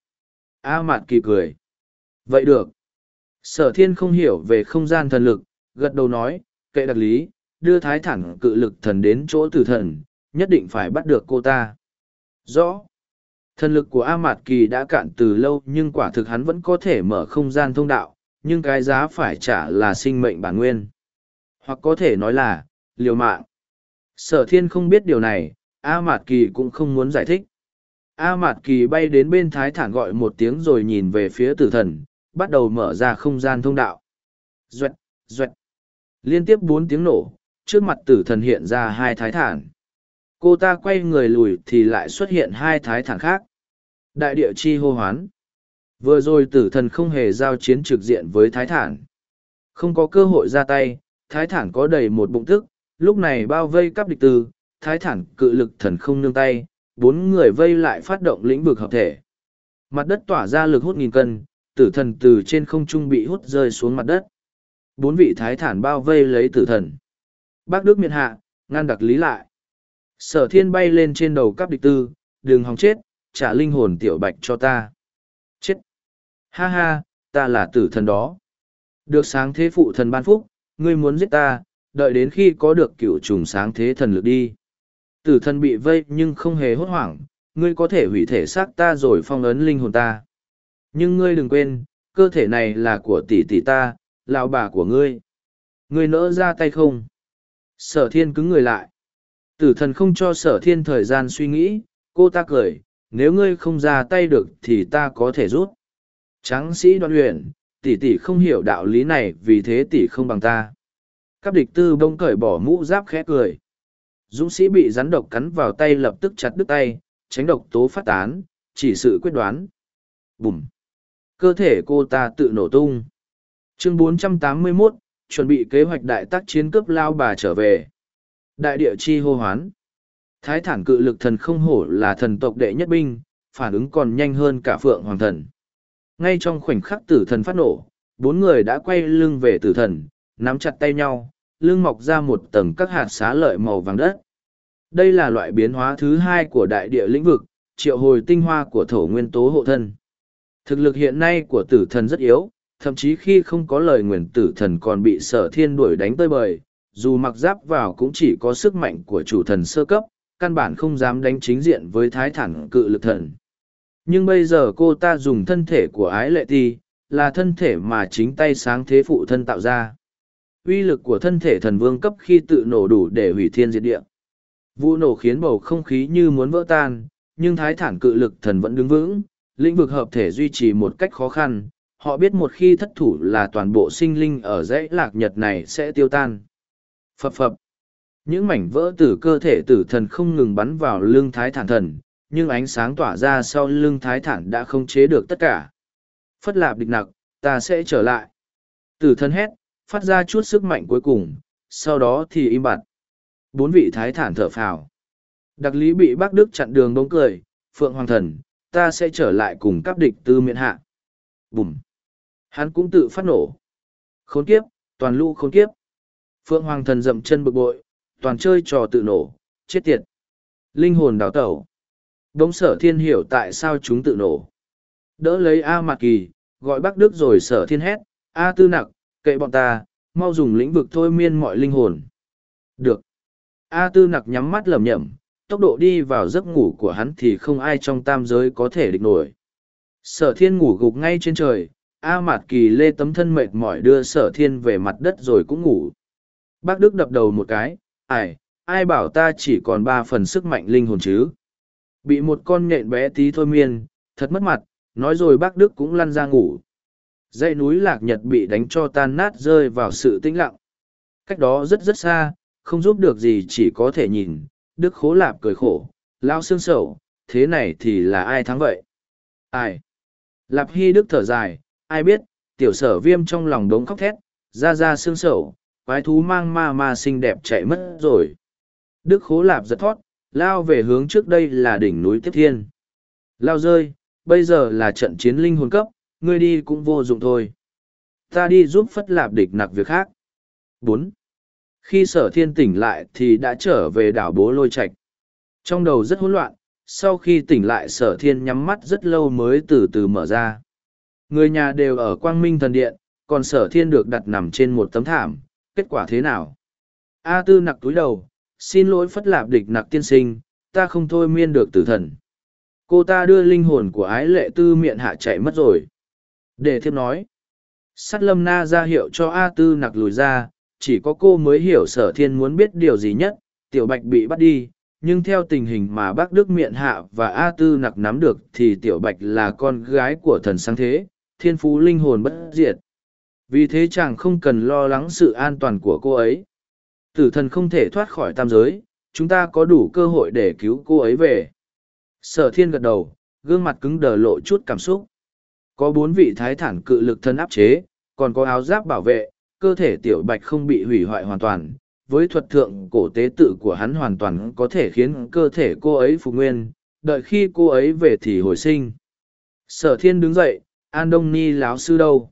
A Mạt Kỳ cười. Vậy được. Sở thiên không hiểu về không gian thần lực, gật đầu nói, kệ đặc lý, đưa thái thẳng cự lực thần đến chỗ tử thần, nhất định phải bắt được cô ta. Rõ. Thần lực của A Mạt Kỳ đã cạn từ lâu nhưng quả thực hắn vẫn có thể mở không gian thông đạo, nhưng cái giá phải trả là sinh mệnh bản nguyên. Hoặc có thể nói là, liều mạng. Sở thiên không biết điều này, A Mạt Kỳ cũng không muốn giải thích. A Mạt Kỳ bay đến bên thái thản gọi một tiếng rồi nhìn về phía tử thần, bắt đầu mở ra không gian thông đạo. Duệt, duệt. Liên tiếp bốn tiếng nổ, trước mặt tử thần hiện ra hai thái thản cô ta quay người lùi thì lại xuất hiện hai thái thản khác. Đại địa chi hô hoán. Vừa rồi tử thần không hề giao chiến trực diện với thái thản. Không có cơ hội ra tay, thái thản có đầy một bụng tức. Lúc này bao vây cắp địch tư thái thản cự lực thần không nương tay, bốn người vây lại phát động lĩnh vực hợp thể. Mặt đất tỏa ra lực hút nghìn cân, tử thần từ trên không trung bị hút rơi xuống mặt đất. Bốn vị thái thản bao vây lấy tử thần. Bác đức miệt hạ, ngăn đặc lý lại sở thiên bay lên trên đầu cắp địch tư, đừng hòng chết, trả linh hồn tiểu bạch cho ta. Chết. Ha ha, ta là tử thần đó. Được sáng thế phụ thần ban phúc, ngươi muốn giết ta, đợi đến khi có được cựu trùng sáng thế thần lực đi. Tử thần bị vây nhưng không hề hốt hoảng, ngươi có thể hủy thể xác ta rồi phong ấn linh hồn ta. Nhưng ngươi đừng quên, cơ thể này là của tỷ tỷ ta, lão bà của ngươi. Ngươi nỡ ra tay không? Sở thiên cứng người lại. Tử thần không cho sở thiên thời gian suy nghĩ, cô ta cười, nếu ngươi không ra tay được thì ta có thể rút. Tráng sĩ đoan luyện, tỷ tỷ không hiểu đạo lý này vì thế tỷ không bằng ta. Các địch tư bông cởi bỏ mũ giáp khẽ cười. Dũng sĩ bị rắn độc cắn vào tay lập tức chặt đứt tay, tránh độc tố phát tán, chỉ sự quyết đoán. Bùm! Cơ thể cô ta tự nổ tung. Chương 481, chuẩn bị kế hoạch đại tác chiến cướp lao bà trở về. Đại địa chi hô hoán. Thái thản cự lực thần không hổ là thần tộc đệ nhất binh, phản ứng còn nhanh hơn cả phượng hoàng thần. Ngay trong khoảnh khắc tử thần phát nổ, bốn người đã quay lưng về tử thần, nắm chặt tay nhau, lưng mọc ra một tầng các hạt xá lợi màu vàng đất. Đây là loại biến hóa thứ hai của đại địa lĩnh vực, triệu hồi tinh hoa của thổ nguyên tố hộ thân. Thực lực hiện nay của tử thần rất yếu, thậm chí khi không có lời nguyền tử thần còn bị sở thiên đuổi đánh tơi bời, dù mặc giáp vào cũng chỉ có sức mạnh của chủ thần sơ cấp, căn bản không dám đánh chính diện với thái Thản cự lực thần. Nhưng bây giờ cô ta dùng thân thể của ái lệ ti, là thân thể mà chính tay sáng thế phụ thân tạo ra. uy lực của thân thể thần vương cấp khi tự nổ đủ để hủy thiên diệt địa. Vụ nổ khiến bầu không khí như muốn vỡ tan, nhưng thái thản cự lực thần vẫn đứng vững, lĩnh vực hợp thể duy trì một cách khó khăn. Họ biết một khi thất thủ là toàn bộ sinh linh ở dãy lạc nhật này sẽ tiêu tan. Phập phập. Những mảnh vỡ từ cơ thể tử thần không ngừng bắn vào lương thái thản thần, nhưng ánh sáng tỏa ra sau lưng thái thản đã không chế được tất cả. Phất lạp địch nặc, ta sẽ trở lại. Tử thần hét, phát ra chút sức mạnh cuối cùng, sau đó thì im bặt. Bốn vị thái thản thở phào. Đặc lý bị bác Đức chặn đường bóng cười, Phượng Hoàng Thần, ta sẽ trở lại cùng các địch tư miện hạ. Bùm! Hắn cũng tự phát nổ. Khốn kiếp, toàn lũ khốn kiếp. Phượng Hoàng Thần dậm chân bực bội, toàn chơi trò tự nổ, chết tiệt. Linh hồn đào tẩu. Đống sở thiên hiểu tại sao chúng tự nổ. Đỡ lấy A Mạc Kỳ, gọi Bắc Đức rồi sở thiên hét, A Tư Nặc, kệ bọn ta, mau dùng lĩnh vực thôi miên mọi linh hồn. Được. A Tư Nặc nhắm mắt lẩm nhẩm, tốc độ đi vào giấc ngủ của hắn thì không ai trong tam giới có thể địch nổi. Sở thiên ngủ gục ngay trên trời, A Mạt Kỳ lê tấm thân mệt mỏi đưa sở thiên về mặt đất rồi cũng ngủ. Bác Đức đập đầu một cái, ai, ai bảo ta chỉ còn ba phần sức mạnh linh hồn chứ? Bị một con nhện bé tí thôi miên, thật mất mặt, nói rồi bác Đức cũng lăn ra ngủ. Dãy núi Lạc Nhật bị đánh cho tan nát rơi vào sự tĩnh lặng. Cách đó rất rất xa, không giúp được gì chỉ có thể nhìn, Đức Khố Lạp cười khổ, lao xương sầu, thế này thì là ai thắng vậy? Ai? Lạp Hy Đức thở dài, ai biết, tiểu sở viêm trong lòng đống khóc thét, ra ra xương sầu, quái thú mang ma ma xinh đẹp chạy mất rồi. Đức Khố Lạp giật thoát, lao về hướng trước đây là đỉnh núi Tiếp Thiên. Lao rơi, bây giờ là trận chiến linh hồn cấp, ngươi đi cũng vô dụng thôi. Ta đi giúp Phất Lạp địch nặc việc khác. bốn khi sở thiên tỉnh lại thì đã trở về đảo bố lôi Trạch. trong đầu rất hỗn loạn sau khi tỉnh lại sở thiên nhắm mắt rất lâu mới từ từ mở ra người nhà đều ở quang minh thần điện còn sở thiên được đặt nằm trên một tấm thảm kết quả thế nào? A tư nặc túi đầu xin lỗi phất lạp địch nặc tiên sinh ta không thôi miên được tử thần. Cô ta đưa linh hồn của ái lệ tư miệng hạ chạy mất rồi. Để thiếp nói sắt lâm na ra hiệu cho a tư nặc lùi ra chỉ có cô mới hiểu sở thiên muốn biết điều gì nhất, tiểu bạch bị bắt đi, nhưng theo tình hình mà bác Đức Miện Hạ và A Tư nặc nắm được thì tiểu bạch là con gái của thần sáng thế, thiên phú linh hồn bất diệt. Vì thế chàng không cần lo lắng sự an toàn của cô ấy. Tử thần không thể thoát khỏi tam giới, chúng ta có đủ cơ hội để cứu cô ấy về. Sở thiên gật đầu, gương mặt cứng đờ lộ chút cảm xúc. Có bốn vị thái thản cự lực thân áp chế, còn có áo giáp bảo vệ, cơ thể tiểu bạch không bị hủy hoại hoàn toàn với thuật thượng cổ tế tự của hắn hoàn toàn có thể khiến cơ thể cô ấy phục nguyên đợi khi cô ấy về thì hồi sinh sở thiên đứng dậy an đông ni lão sư đâu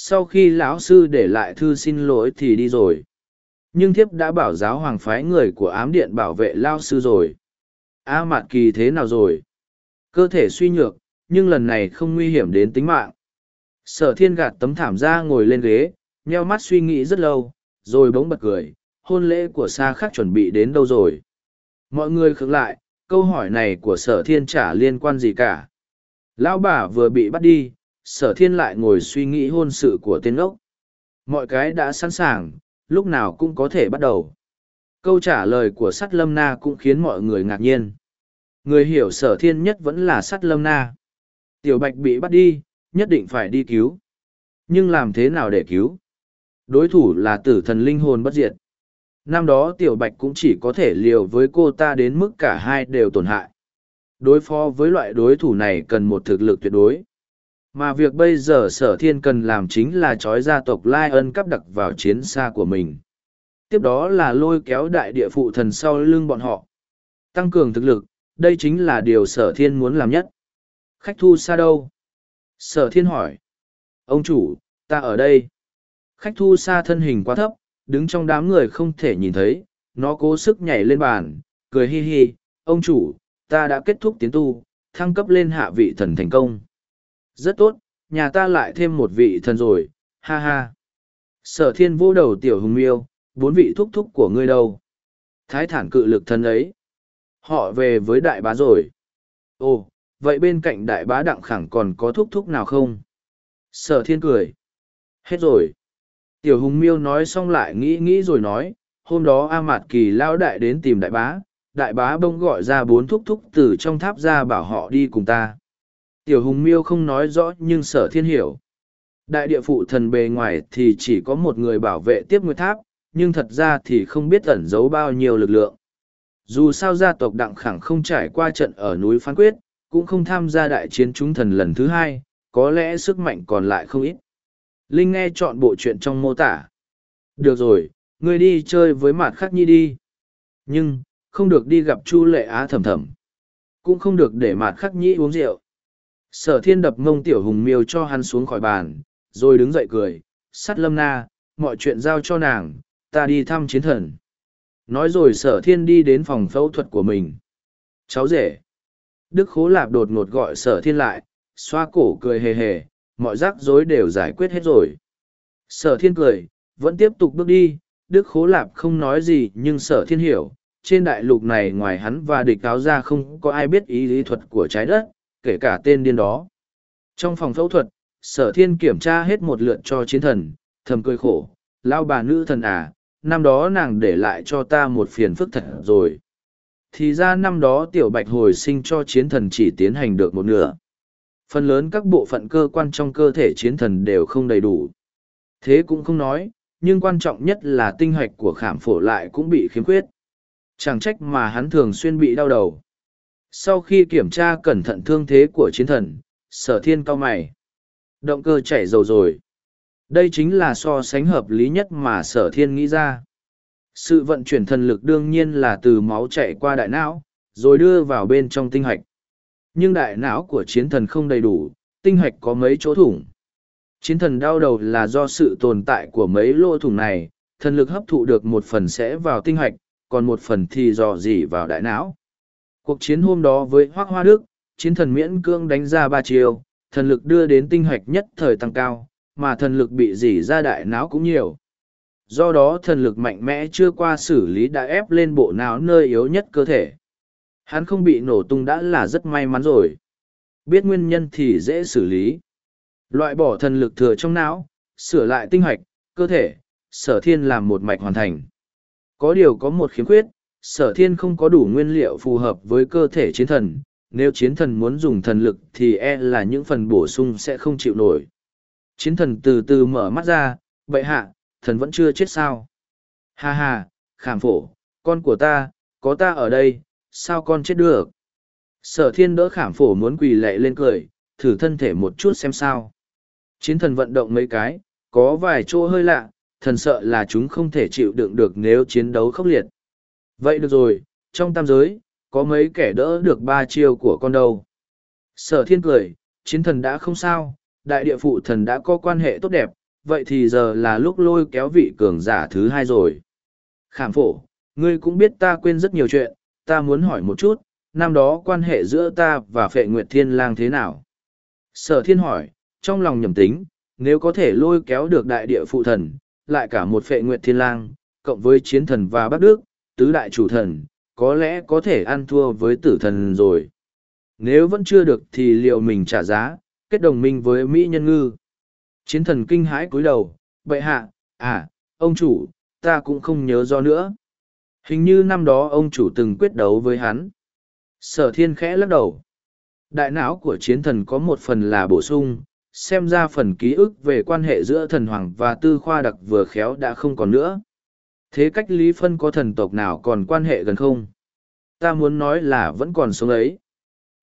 sau khi lão sư để lại thư xin lỗi thì đi rồi nhưng thiếp đã bảo giáo hoàng phái người của ám điện bảo vệ lao sư rồi a mạt kỳ thế nào rồi cơ thể suy nhược nhưng lần này không nguy hiểm đến tính mạng sở thiên gạt tấm thảm ra ngồi lên ghế nheo mắt suy nghĩ rất lâu, rồi bỗng bật cười, hôn lễ của Sa Khắc chuẩn bị đến đâu rồi? Mọi người khựng lại, câu hỏi này của sở thiên chả liên quan gì cả. Lão bà vừa bị bắt đi, sở thiên lại ngồi suy nghĩ hôn sự của tên ốc. Mọi cái đã sẵn sàng, lúc nào cũng có thể bắt đầu. Câu trả lời của sắt lâm na cũng khiến mọi người ngạc nhiên. Người hiểu sở thiên nhất vẫn là sắt lâm na. Tiểu bạch bị bắt đi, nhất định phải đi cứu. Nhưng làm thế nào để cứu? đối thủ là tử thần linh hồn bất diệt năm đó tiểu bạch cũng chỉ có thể liều với cô ta đến mức cả hai đều tổn hại đối phó với loại đối thủ này cần một thực lực tuyệt đối mà việc bây giờ sở thiên cần làm chính là trói gia tộc lai ân cắp đặc vào chiến xa của mình. Tiếp đó là lôi kéo đại địa phụ thần sau lưng bọn họ. Tăng cường thực lực đây chính là điều sở thiên muốn làm nhất. Khách thu xa đâu? Sở thiên hỏi. Ông chủ ta ở đây. Khách thu xa thân hình quá thấp, đứng trong đám người không thể nhìn thấy, nó cố sức nhảy lên bàn, cười hi hi, ông chủ, ta đã kết thúc tiến tu, thăng cấp lên hạ vị thần thành công. Rất tốt, nhà ta lại thêm một vị thần rồi, ha ha. Sở thiên vô đầu tiểu hùng miêu, bốn vị thúc thúc của ngươi đâu? Thái thản cự lực thần ấy. Họ về với đại bá rồi. Ồ, vậy bên cạnh đại bá đặng khẳng còn có thúc thúc nào không? Sở thiên cười. Hết rồi. Tiểu hùng miêu nói xong lại nghĩ nghĩ rồi nói, hôm đó A Mạt Kỳ lao đại đến tìm đại bá, đại bá bông gọi ra bốn thúc thúc từ trong tháp ra bảo họ đi cùng ta. Tiểu hùng miêu không nói rõ nhưng sở thiên hiểu. Đại địa phụ thần bề ngoài thì chỉ có một người bảo vệ tiếp nguyệt tháp, nhưng thật ra thì không biết ẩn giấu bao nhiêu lực lượng. Dù sao gia tộc Đặng Khẳng không trải qua trận ở núi Phán Quyết, cũng không tham gia đại chiến chúng thần lần thứ hai, có lẽ sức mạnh còn lại không ít. Linh nghe chọn bộ chuyện trong mô tả. Được rồi, ngươi đi chơi với Mạt Khắc Nhi đi. Nhưng, không được đi gặp Chu Lệ Á thầm thầm. Cũng không được để Mạt Khắc Nhi uống rượu. Sở thiên đập mông tiểu hùng miêu cho hắn xuống khỏi bàn, rồi đứng dậy cười, sắt lâm na, mọi chuyện giao cho nàng, ta đi thăm chiến thần. Nói rồi sở thiên đi đến phòng phẫu thuật của mình. Cháu rể. Đức Khố Lạp đột ngột gọi sở thiên lại, xoa cổ cười hề hề, mọi rắc rối đều giải quyết hết rồi. Sở thiên cười, vẫn tiếp tục bước đi, Đức Khố Lạp không nói gì nhưng sở thiên hiểu, trên đại lục này ngoài hắn và địch cáo ra không có ai biết ý lý thuật của trái đất, kể cả tên điên đó. Trong phòng phẫu thuật, sở thiên kiểm tra hết một lượt cho chiến thần, thầm cười khổ, lao bà nữ thần à, năm đó nàng để lại cho ta một phiền phức thật rồi. Thì ra năm đó tiểu bạch hồi sinh cho chiến thần chỉ tiến hành được một nửa. Phần lớn các bộ phận cơ quan trong cơ thể chiến thần đều không đầy đủ. Thế cũng không nói, nhưng quan trọng nhất là tinh hoạch của khảm phổ lại cũng bị khiếm khuyết. Chẳng trách mà hắn thường xuyên bị đau đầu. Sau khi kiểm tra cẩn thận thương thế của chiến thần, sở thiên cao mày. Động cơ chảy dầu rồi. Đây chính là so sánh hợp lý nhất mà sở thiên nghĩ ra. Sự vận chuyển thần lực đương nhiên là từ máu chạy qua đại não, rồi đưa vào bên trong tinh hạch. Nhưng đại não của chiến thần không đầy đủ, tinh hạch có mấy chỗ thủng. Chiến thần đau đầu là do sự tồn tại của mấy lỗ thủng này, thần lực hấp thụ được một phần sẽ vào tinh hạch, còn một phần thì dò dỉ vào đại não. Cuộc chiến hôm đó với Hoác Hoa Đức, chiến thần miễn cương đánh ra ba chiều, thần lực đưa đến tinh hoạch nhất thời tăng cao, mà thần lực bị dỉ ra đại não cũng nhiều. Do đó thần lực mạnh mẽ chưa qua xử lý đã ép lên bộ não nơi yếu nhất cơ thể. Hắn không bị nổ tung đã là rất may mắn rồi. Biết nguyên nhân thì dễ xử lý. Loại bỏ thần lực thừa trong não, sửa lại tinh hoạch, cơ thể, sở thiên làm một mạch hoàn thành. Có điều có một khiếm khuyết, sở thiên không có đủ nguyên liệu phù hợp với cơ thể chiến thần. Nếu chiến thần muốn dùng thần lực thì e là những phần bổ sung sẽ không chịu nổi. Chiến thần từ từ mở mắt ra, bậy hạ, thần vẫn chưa chết sao. Ha ha, khảm phổ, con của ta, có ta ở đây, sao con chết được? Sở thiên đỡ khảm phổ muốn quỳ lệ lên cười, thử thân thể một chút xem sao. Chiến thần vận động mấy cái, có vài chỗ hơi lạ, thần sợ là chúng không thể chịu đựng được nếu chiến đấu khốc liệt. Vậy được rồi, trong tam giới, có mấy kẻ đỡ được ba chiêu của con đâu. Sở thiên cười, chiến thần đã không sao, đại địa phụ thần đã có quan hệ tốt đẹp, vậy thì giờ là lúc lôi kéo vị cường giả thứ hai rồi. Khảm phổ, ngươi cũng biết ta quên rất nhiều chuyện, ta muốn hỏi một chút, năm đó quan hệ giữa ta và phệ nguyệt thiên lang thế nào? Sở thiên hỏi, trong lòng nhầm tính, nếu có thể lôi kéo được đại địa phụ thần, lại cả một phệ nguyệt thiên lang, cộng với chiến thần và bác đức, tứ đại chủ thần, có lẽ có thể ăn thua với tử thần rồi. Nếu vẫn chưa được thì liệu mình trả giá, kết đồng minh với Mỹ nhân ngư. Chiến thần kinh hãi cúi đầu, bệ hạ, à, ông chủ, ta cũng không nhớ do nữa. Hình như năm đó ông chủ từng quyết đấu với hắn. Sở thiên khẽ lắc đầu. Đại não của chiến thần có một phần là bổ sung, xem ra phần ký ức về quan hệ giữa thần hoàng và tư khoa đặc vừa khéo đã không còn nữa. Thế cách Lý Phân có thần tộc nào còn quan hệ gần không? Ta muốn nói là vẫn còn sống ấy.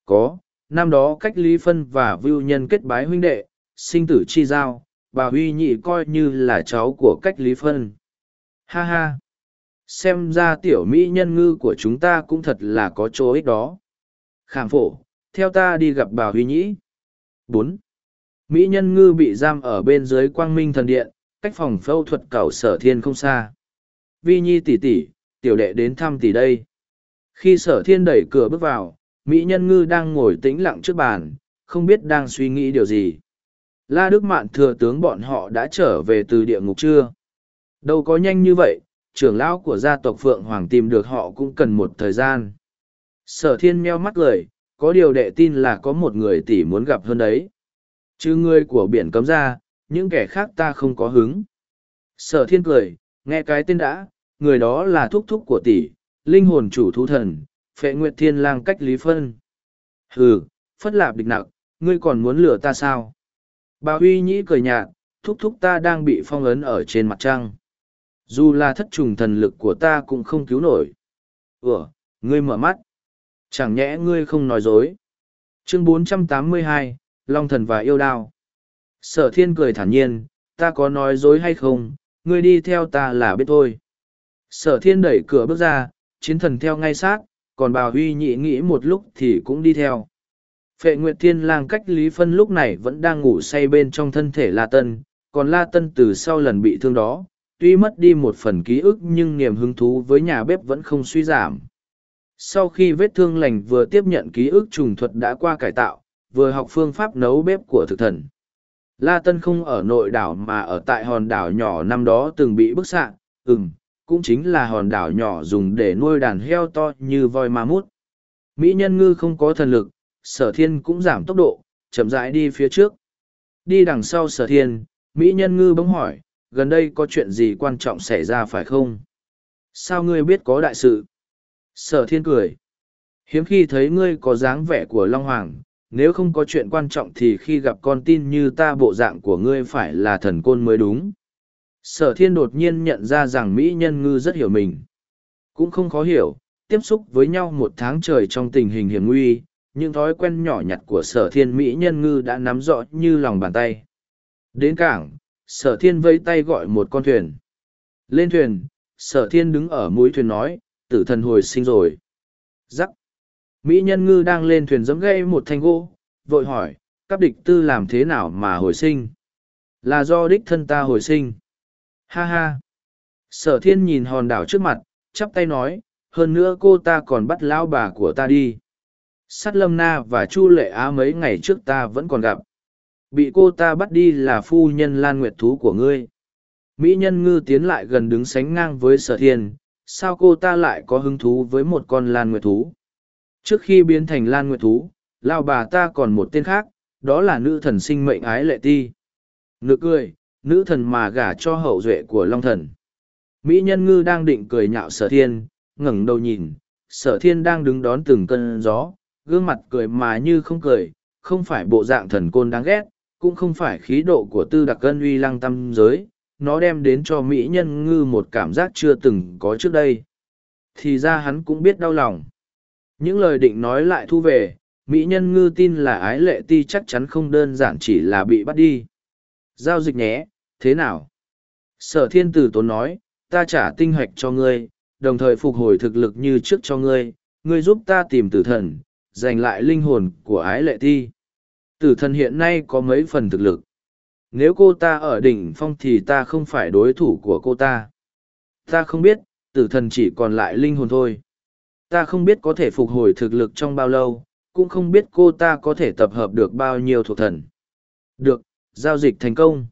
Có, năm đó cách Lý Phân và Vưu Nhân kết bái huynh đệ, sinh tử chi giao, bà Huy Nhị coi như là cháu của cách Lý Phân. Ha ha! Xem ra tiểu mỹ nhân ngư của chúng ta cũng thật là có chỗ ích đó. Khảm phổ, theo ta đi gặp bà Huy Nhĩ. bốn Mỹ nhân ngư bị giam ở bên dưới quang minh thần điện, cách phòng phẫu thuật cầu sở thiên không xa. Vi Nhi tỷ tỷ, tiểu đệ đến thăm tỷ đây. Khi sở thiên đẩy cửa bước vào, Mỹ nhân ngư đang ngồi tĩnh lặng trước bàn, không biết đang suy nghĩ điều gì. La Đức Mạn thừa tướng bọn họ đã trở về từ địa ngục chưa? Đâu có nhanh như vậy, trưởng lão của gia tộc Phượng Hoàng tìm được họ cũng cần một thời gian. Sở thiên meo mắt cười, có điều đệ tin là có một người tỷ muốn gặp hơn đấy. Chứ người của biển cấm ra, những kẻ khác ta không có hứng. Sở thiên cười, nghe cái tên đã, người đó là thúc thúc của tỷ, linh hồn chủ thú thần, phệ nguyệt thiên lang cách lý phân. Hừ, phất lạp địch nặng, ngươi còn muốn lừa ta sao? Bà Huy Nhĩ cười nhạt, thúc thúc ta đang bị phong ấn ở trên mặt trăng. Dù là thất trùng thần lực của ta cũng không cứu nổi. Ủa, ngươi mở mắt. Chẳng nhẽ ngươi không nói dối. Chương 482, Long Thần và Yêu Đao. Sở thiên cười thản nhiên, ta có nói dối hay không, ngươi đi theo ta là biết thôi. Sở thiên đẩy cửa bước ra, chiến thần theo ngay sát, còn bà huy nhị nghĩ một lúc thì cũng đi theo. Phệ Nguyệt Thiên lang cách Lý Phân lúc này vẫn đang ngủ say bên trong thân thể La Tân, còn La Tân từ sau lần bị thương đó, tuy mất đi một phần ký ức nhưng niềm hứng thú với nhà bếp vẫn không suy giảm. Sau khi vết thương lành vừa tiếp nhận ký ức trùng thuật đã qua cải tạo, vừa học phương pháp nấu bếp của thực thần. La Tân không ở nội đảo mà ở tại hòn đảo nhỏ năm đó từng bị bức xạ, ừm, cũng chính là hòn đảo nhỏ dùng để nuôi đàn heo to như voi ma mút. Mỹ nhân ngư không có thần lực, sở thiên cũng giảm tốc độ, chậm rãi đi phía trước. Đi đằng sau sở thiên, Mỹ nhân ngư bỗng hỏi, gần đây có chuyện gì quan trọng xảy ra phải không? Sao ngươi biết có đại sự? Sở thiên cười. Hiếm khi thấy ngươi có dáng vẻ của Long Hoàng, nếu không có chuyện quan trọng thì khi gặp con tin như ta bộ dạng của ngươi phải là thần côn mới đúng. Sở thiên đột nhiên nhận ra rằng Mỹ nhân ngư rất hiểu mình. Cũng không khó hiểu, tiếp xúc với nhau một tháng trời trong tình hình hiểm nguy, những thói quen nhỏ nhặt của sở thiên Mỹ nhân ngư đã nắm rõ như lòng bàn tay. Đến cảng, sở thiên vây tay gọi một con thuyền. Lên thuyền, sở thiên đứng ở mũi thuyền nói, tử thần hồi sinh rồi. Giắc. Mỹ nhân ngư đang lên thuyền giẫm gây một thanh gỗ, vội hỏi, các địch tư làm thế nào mà hồi sinh? Là do đích thân ta hồi sinh. Ha ha. Sở thiên nhìn hòn đảo trước mặt, chắp tay nói, hơn nữa cô ta còn bắt lão bà của ta đi. Sát lâm na và chu lệ á mấy ngày trước ta vẫn còn gặp. Bị cô ta bắt đi là phu nhân lan nguyệt thú của ngươi. Mỹ nhân ngư tiến lại gần đứng sánh ngang với sở thiên, sao cô ta lại có hứng thú với một con lan nguyệt thú? Trước khi biến thành lan nguyệt thú, lao bà ta còn một tên khác, đó là nữ thần sinh mệnh ái lệ ti. Ngược cười, nữ thần mà gả cho hậu duệ của long thần. Mỹ nhân ngư đang định cười nhạo sở thiên, ngẩng đầu nhìn, sở thiên đang đứng đón từng cơn gió, gương mặt cười mà như không cười, không phải bộ dạng thần côn đáng ghét, cũng không phải khí độ của tư đặc cân uy lăng tâm giới, nó đem đến cho Mỹ nhân ngư một cảm giác chưa từng có trước đây. Thì ra hắn cũng biết đau lòng. Những lời định nói lại thu về, Mỹ nhân ngư tin là ái lệ ti chắc chắn không đơn giản chỉ là bị bắt đi. Giao dịch nhé, thế nào? Sở thiên tử tốn nói, ta trả tinh hoạch cho ngươi, đồng thời phục hồi thực lực như trước cho ngươi, ngươi giúp ta tìm tử thần, giành lại linh hồn của ái lệ Thi. Tử thần hiện nay có mấy phần thực lực. Nếu cô ta ở đỉnh phong thì ta không phải đối thủ của cô ta. Ta không biết, tử thần chỉ còn lại linh hồn thôi. Ta không biết có thể phục hồi thực lực trong bao lâu, cũng không biết cô ta có thể tập hợp được bao nhiêu thuộc thần. Được, giao dịch thành công.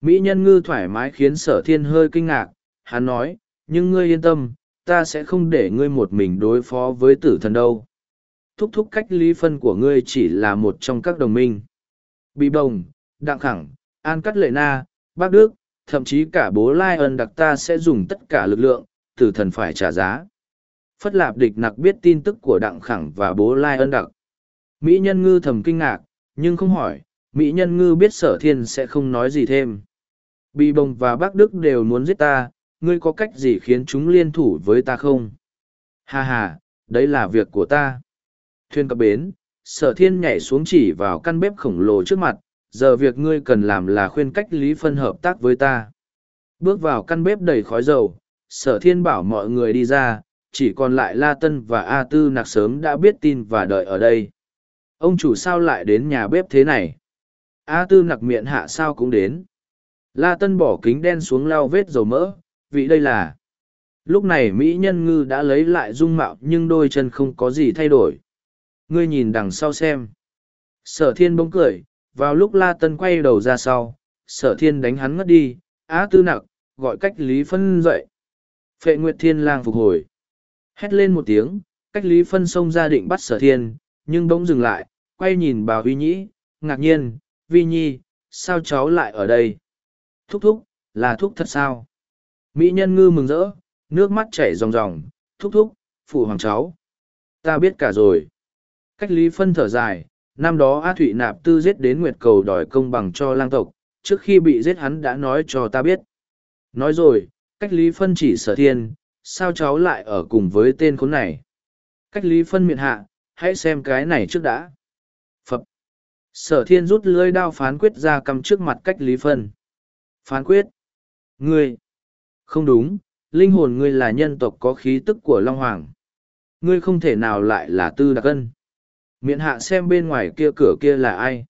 Mỹ nhân ngư thoải mái khiến sở thiên hơi kinh ngạc, hắn nói, nhưng ngươi yên tâm, ta sẽ không để ngươi một mình đối phó với tử thần đâu. Thúc thúc cách ly phân của ngươi chỉ là một trong các đồng minh. Bị bồng, đặng khẳng, an cắt lệ na, bác đức, thậm chí cả bố lai ân đặc ta sẽ dùng tất cả lực lượng, tử thần phải trả giá. Phất lạp địch nặc biết tin tức của đặng khẳng và bố lai ân đặc. Mỹ nhân ngư thầm kinh ngạc, nhưng không hỏi, Mỹ nhân ngư biết sở thiên sẽ không nói gì thêm. Bị bồng và bác Đức đều muốn giết ta, ngươi có cách gì khiến chúng liên thủ với ta không? Ha ha, đấy là việc của ta. Thuyền cập bến, sở thiên nhảy xuống chỉ vào căn bếp khổng lồ trước mặt, giờ việc ngươi cần làm là khuyên cách Lý Phân hợp tác với ta. Bước vào căn bếp đầy khói dầu, sở thiên bảo mọi người đi ra, chỉ còn lại La Tân và A Tư nạc sớm đã biết tin và đợi ở đây. Ông chủ sao lại đến nhà bếp thế này? A Tư nặc miệng hạ sao cũng đến. La Tân bỏ kính đen xuống lau vết dầu mỡ, vị đây là. Lúc này Mỹ nhân ngư đã lấy lại dung mạo nhưng đôi chân không có gì thay đổi. Ngươi nhìn đằng sau xem. Sở thiên bỗng cười, vào lúc La Tân quay đầu ra sau, sở thiên đánh hắn ngất đi, á tư nặc, gọi cách Lý Phân dậy. Phệ Nguyệt Thiên lang phục hồi. Hét lên một tiếng, cách Lý Phân xông ra định bắt sở thiên, nhưng bỗng dừng lại, quay nhìn bà Huy Nhĩ, ngạc nhiên, Vi Nhi, sao cháu lại ở đây? Thúc thúc, là thúc thật sao? Mỹ nhân ngư mừng rỡ, nước mắt chảy ròng ròng, thúc thúc, phụ hoàng cháu. Ta biết cả rồi. Cách Lý Phân thở dài, năm đó A Thụy Nạp Tư giết đến Nguyệt Cầu đòi công bằng cho lang tộc, trước khi bị giết hắn đã nói cho ta biết. Nói rồi, cách Lý Phân chỉ sở thiên, sao cháu lại ở cùng với tên khốn này? Cách lý phân miệng hạ, hãy xem cái này trước đã. Sở thiên rút lưới đao phán quyết ra cầm trước mặt cách lý phân. Phán quyết. Ngươi. Không đúng, linh hồn ngươi là nhân tộc có khí tức của Long Hoàng. Ngươi không thể nào lại là tư đặc ân. Miệng hạ xem bên ngoài kia cửa kia là ai.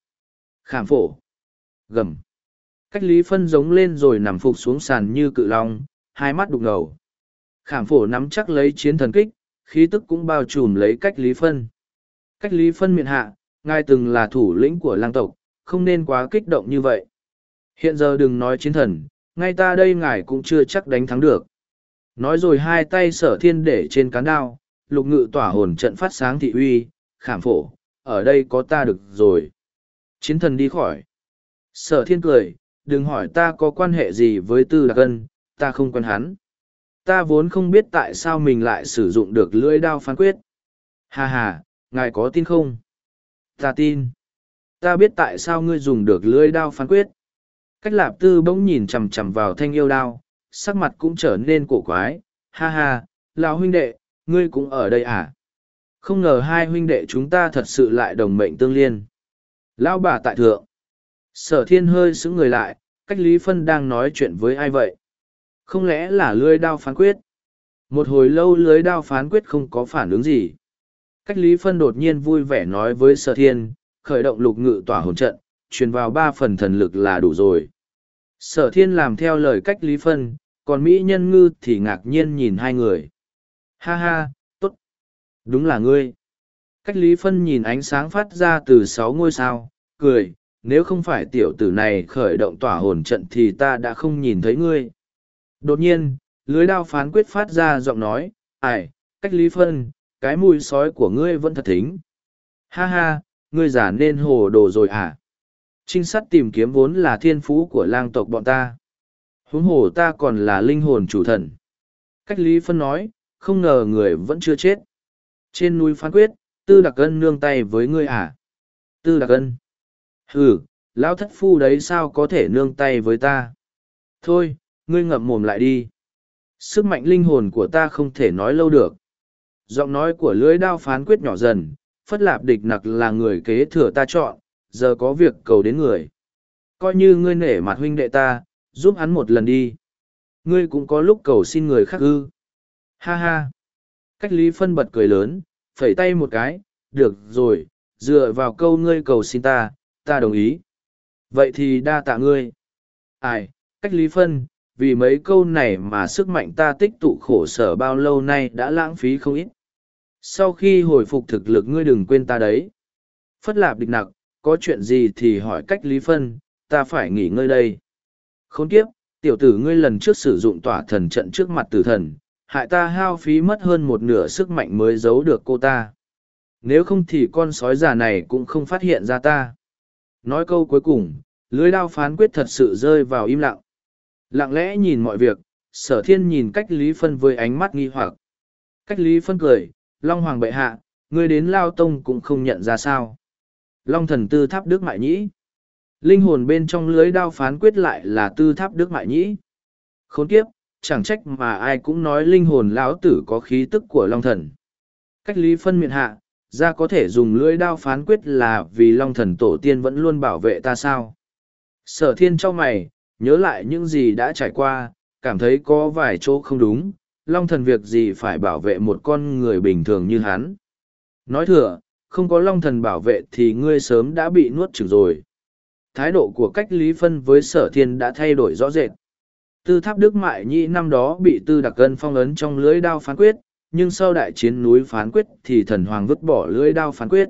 Khảm phổ. Gầm. Cách lý phân giống lên rồi nằm phục xuống sàn như cự long, hai mắt đục ngầu. Khảm phổ nắm chắc lấy chiến thần kích, khí tức cũng bao trùm lấy cách lý phân. Cách lý phân miệng hạ, ngài từng là thủ lĩnh của lang tộc, không nên quá kích động như vậy. Hiện giờ đừng nói chiến thần, ngay ta đây ngài cũng chưa chắc đánh thắng được. Nói rồi hai tay sở thiên để trên cán đao, lục ngự tỏa hồn trận phát sáng thị uy, khảm phổ, ở đây có ta được rồi. Chiến thần đi khỏi. Sở thiên cười, đừng hỏi ta có quan hệ gì với tư lạc ân, ta không quen hắn. Ta vốn không biết tại sao mình lại sử dụng được lưỡi đao phán quyết. Hà hà, ngài có tin không? Ta tin. Ta biết tại sao ngươi dùng được lưỡi đao phán quyết. Cách lạp tư bỗng nhìn chằm chằm vào thanh yêu đao, sắc mặt cũng trở nên cổ quái. Ha ha, lão huynh đệ, ngươi cũng ở đây à? Không ngờ hai huynh đệ chúng ta thật sự lại đồng mệnh tương liên. Lão bà tại thượng. Sở thiên hơi xứng người lại, cách Lý Phân đang nói chuyện với ai vậy? Không lẽ là lưới đao phán quyết? Một hồi lâu lưới đao phán quyết không có phản ứng gì. Cách Lý Phân đột nhiên vui vẻ nói với sở thiên, khởi động lục ngự tỏa hồn trận, truyền vào ba phần thần lực là đủ rồi. Sở thiên làm theo lời cách Lý Phân, còn Mỹ nhân ngư thì ngạc nhiên nhìn hai người. Ha ha, tốt. Đúng là ngươi. Cách Lý Phân nhìn ánh sáng phát ra từ sáu ngôi sao, cười, nếu không phải tiểu tử này khởi động tỏa hồn trận thì ta đã không nhìn thấy ngươi. Đột nhiên, lưới đao phán quyết phát ra giọng nói, ải, cách Lý Phân, cái mùi sói của ngươi vẫn thật thính. Ha ha, ngươi giả nên hồ đồ rồi à? Trinh sát tìm kiếm vốn là thiên phú của lang tộc bọn ta. Huống hồ ta còn là linh hồn chủ thần. Cách Lý Phân nói, không ngờ người vẫn chưa chết. Trên núi phán quyết, Tư Đặc Ân nương tay với ngươi à? Tư Đặc Ân. Ừ, lão thất phu đấy sao có thể nương tay với ta? Thôi, ngươi ngậm mồm lại đi. Sức mạnh linh hồn của ta không thể nói lâu được. Giọng nói của lưới đao phán quyết nhỏ dần, phất lạp địch nặc là người kế thừa ta chọn, giờ có việc cầu đến người. Coi như ngươi nể mặt huynh đệ ta, giúp hắn một lần đi. Ngươi cũng có lúc cầu xin người khác ư. Ha ha. Cách lý phân bật cười lớn, phẩy tay một cái, được rồi, dựa vào câu ngươi cầu xin ta, ta đồng ý. Vậy thì đa tạ ngươi. Ai, cách lý phân, vì mấy câu này mà sức mạnh ta tích tụ khổ sở bao lâu nay đã lãng phí không ít. Sau khi hồi phục thực lực ngươi đừng quên ta đấy. Phất lạp địch nặc, có chuyện gì thì hỏi cách lý phân, ta phải nghỉ ngơi đây. Khốn kiếp, tiểu tử ngươi lần trước sử dụng tỏa thần trận trước mặt tử thần, hại ta hao phí mất hơn một nửa sức mạnh mới giấu được cô ta. Nếu không thì con sói già này cũng không phát hiện ra ta. Nói câu cuối cùng, lưới đao phán quyết thật sự rơi vào im lặng. Lặng lẽ nhìn mọi việc, sở thiên nhìn cách Lý Phân với ánh mắt nghi hoặc. Cách Lý Phân cười, Long Hoàng bệ hạ, ngươi đến Lao Tông cũng không nhận ra sao. Long thần tư tháp Đức Mại Nhĩ. Linh hồn bên trong lưới đao phán quyết lại là tư tháp Đức Mại Nhĩ. Khốn kiếp, chẳng trách mà ai cũng nói linh hồn lão tử có khí tức của Long thần. Cách Lý Phân miệng hạ, ra có thể dùng lưỡi đao phán quyết là vì long thần tổ tiên vẫn luôn bảo vệ ta sao sở thiên cho mày nhớ lại những gì đã trải qua cảm thấy có vài chỗ không đúng long thần việc gì phải bảo vệ một con người bình thường như hắn nói thừa không có long thần bảo vệ thì ngươi sớm đã bị nuốt chửng rồi thái độ của cách lý phân với sở thiên đã thay đổi rõ rệt tư tháp đức mại nhi năm đó bị tư đặc cân phong ấn trong lưới đao phán quyết nhưng sau đại chiến núi phán quyết thì thần hoàng vứt bỏ Lưới đao phán quyết.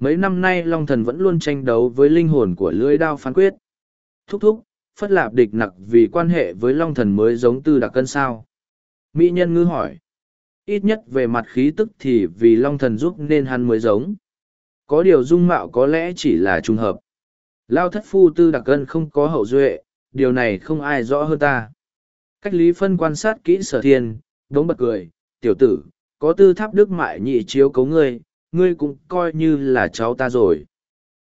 Mấy năm nay Long Thần vẫn luôn tranh đấu với linh hồn của Lưới đao phán quyết. Thúc thúc, phất lạp địch nặc vì quan hệ với Long Thần mới giống tư đặc cân sao. Mỹ nhân ngư hỏi. Ít nhất về mặt khí tức thì vì Long Thần giúp nên hắn mới giống. Có điều dung mạo có lẽ chỉ là trùng hợp. Lao thất phu tư đặc cân không có hậu duệ, điều này không ai rõ hơn ta. Cách lý phân quan sát kỹ sở thiên, đống bật cười, tiểu tử, có tư tháp đức mại nhị chiếu cấu ngươi, ngươi cũng coi như là cháu ta rồi.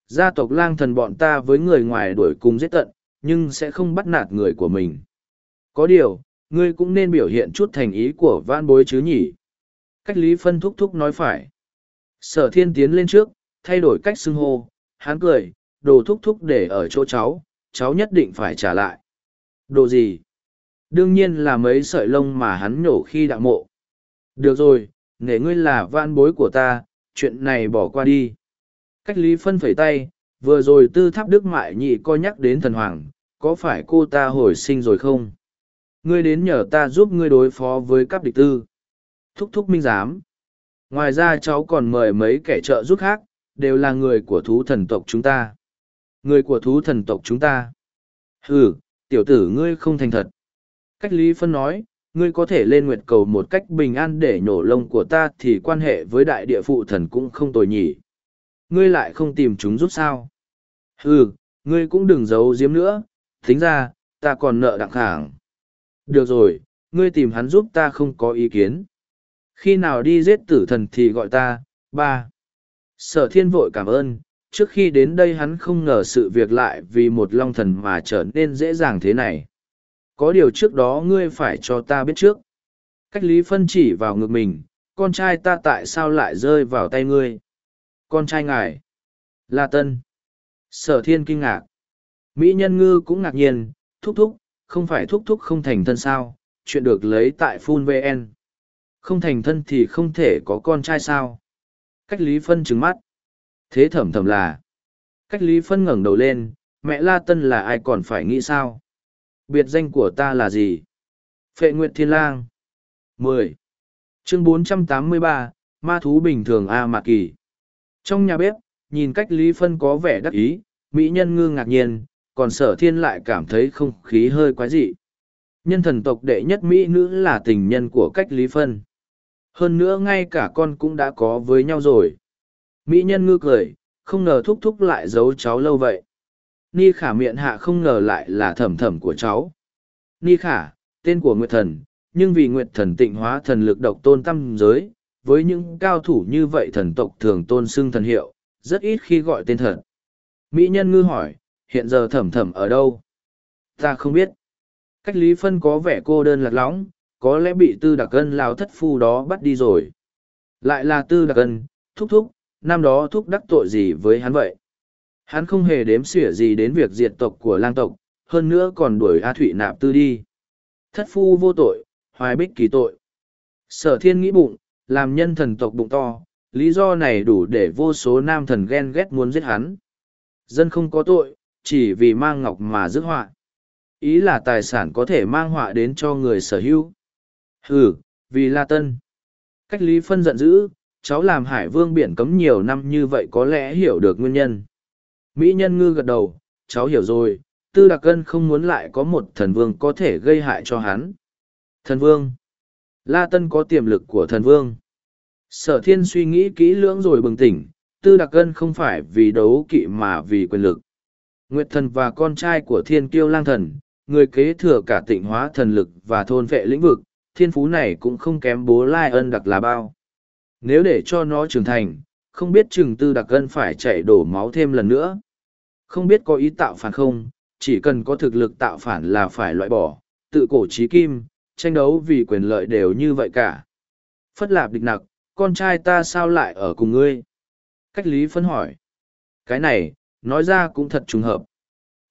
Gia tộc lang thần bọn ta với người ngoài đuổi cùng giết tận, nhưng sẽ không bắt nạt người của mình. Có điều, ngươi cũng nên biểu hiện chút thành ý của vãn bối chứ nhỉ. Cách Lý Phân thúc thúc nói phải. Sở thiên tiến lên trước, thay đổi cách xưng hô, hắn cười, đồ thúc thúc để ở chỗ cháu, cháu nhất định phải trả lại. Đồ gì? Đương nhiên là mấy sợi lông mà hắn nhổ khi đạo mộ. Được rồi, nể ngươi là van bối của ta, chuyện này bỏ qua đi. Cách Lý Phân phẩy tay, vừa rồi tư tháp đức mại nhị coi nhắc đến thần hoàng, có phải cô ta hồi sinh rồi không? Ngươi đến nhờ ta giúp ngươi đối phó với các địch tư. Thúc thúc minh giám. Ngoài ra cháu còn mời mấy kẻ trợ giúp khác, đều là người của thú thần tộc chúng ta. Người của thú thần tộc chúng ta. Ừ, tiểu tử ngươi không thành thật. Cách Lý Phân nói, ngươi có thể lên nguyệt cầu một cách bình an để nhổ lông của ta thì quan hệ với đại địa phụ thần cũng không tồi nhỉ. Ngươi lại không tìm chúng giúp sao. Ừ, ngươi cũng đừng giấu giếm nữa, tính ra, ta còn nợ đặng khảng. Được rồi, ngươi tìm hắn giúp ta không có ý kiến. Khi nào đi giết tử thần thì gọi ta, ba. Sở thiên vội cảm ơn, trước khi đến đây hắn không ngờ sự việc lại vì một long thần mà trở nên dễ dàng thế này. Có điều trước đó ngươi phải cho ta biết trước. Cách lý phân chỉ vào ngực mình, con trai ta tại sao lại rơi vào tay ngươi? Con trai ngài. La Tân. Sở thiên kinh ngạc. Mỹ nhân ngư cũng ngạc nhiên, thúc thúc, không phải thúc thúc không thành thân sao, chuyện được lấy tại Phun VN. Không thành thân thì không thể có con trai sao. Cách Lý Phân trừng mắt. Thế thẩm thẩm là. Cách Lý Phân ngẩng đầu lên, mẹ La Tân là ai còn phải nghĩ sao? Biệt danh của ta là gì? Phệ Nguyệt Thiên Lang. mười Chương bốn trăm tám mươi ba Ma thú bình thường A Mạc Kỳ. Trong nhà bếp, nhìn cách Lý Phân có vẻ đắc ý, Mỹ nhân ngư ngạc nhiên, còn sở thiên lại cảm thấy không khí hơi quái dị. Nhân thần tộc đệ nhất Mỹ nữ là tình nhân của cách Lý Phân. Hơn nữa ngay cả con cũng đã có với nhau rồi. Mỹ nhân ngư cười, không ngờ thúc thúc lại giấu cháu lâu vậy. Ni khả miệng hạ không ngờ lại là thẩm thẩm của cháu. Ni khả, tên của Nguyệt Thần, nhưng vì Nguyệt Thần tịnh hóa thần lực độc tôn tâm giới, với những cao thủ như vậy thần tộc thường tôn xưng thần hiệu, rất ít khi gọi tên thật. Mỹ nhân ngư hỏi, hiện giờ thẩm thẩm ở đâu? Ta không biết. Cách Lý Phân có vẻ cô đơn lạc lõng, có lẽ bị tư đặc ân lao thất phu đó bắt đi rồi. Lại là tư đặc ân, thúc thúc, năm đó thúc đắc tội gì với hắn vậy? Hắn không hề đếm xỉa gì đến việc diệt tộc của lang tộc, hơn nữa còn đuổi A Thụy nạp tư đi. Thất phu vô tội, hoài bích kỳ tội. Sở thiên nghĩ bụng, làm nhân thần tộc bụng to, lý do này đủ để vô số nam thần ghen ghét muốn giết hắn. Dân không có tội, chỉ vì mang ngọc mà rước họa. Ý là tài sản có thể mang họa đến cho người sở hữu. Hừ, vì La Tân. Cách Lý Phân giận dữ, cháu làm hải vương biển cấm nhiều năm như vậy có lẽ hiểu được nguyên nhân. Mỹ nhân ngư gật đầu, cháu hiểu rồi, tư đặc cân không muốn lại có một thần vương có thể gây hại cho hắn. Thần vương. La Tân có tiềm lực của thần vương. Sở thiên suy nghĩ kỹ lưỡng rồi bừng tỉnh, tư đặc cân không phải vì đấu kỵ mà vì quyền lực. Nguyệt thần và con trai của thiên kiêu lang thần, người kế thừa cả tịnh hóa thần lực và thôn vệ lĩnh vực, thiên phú này cũng không kém bố lai ân đặc là bao. Nếu để cho nó trưởng thành, không biết chừng tư đặc ân phải chạy đổ máu thêm lần nữa. Không biết có ý tạo phản không, chỉ cần có thực lực tạo phản là phải loại bỏ, tự cổ trí kim, tranh đấu vì quyền lợi đều như vậy cả. Phất lạp địch nặc, con trai ta sao lại ở cùng ngươi? Cách lý phân hỏi. Cái này, nói ra cũng thật trùng hợp.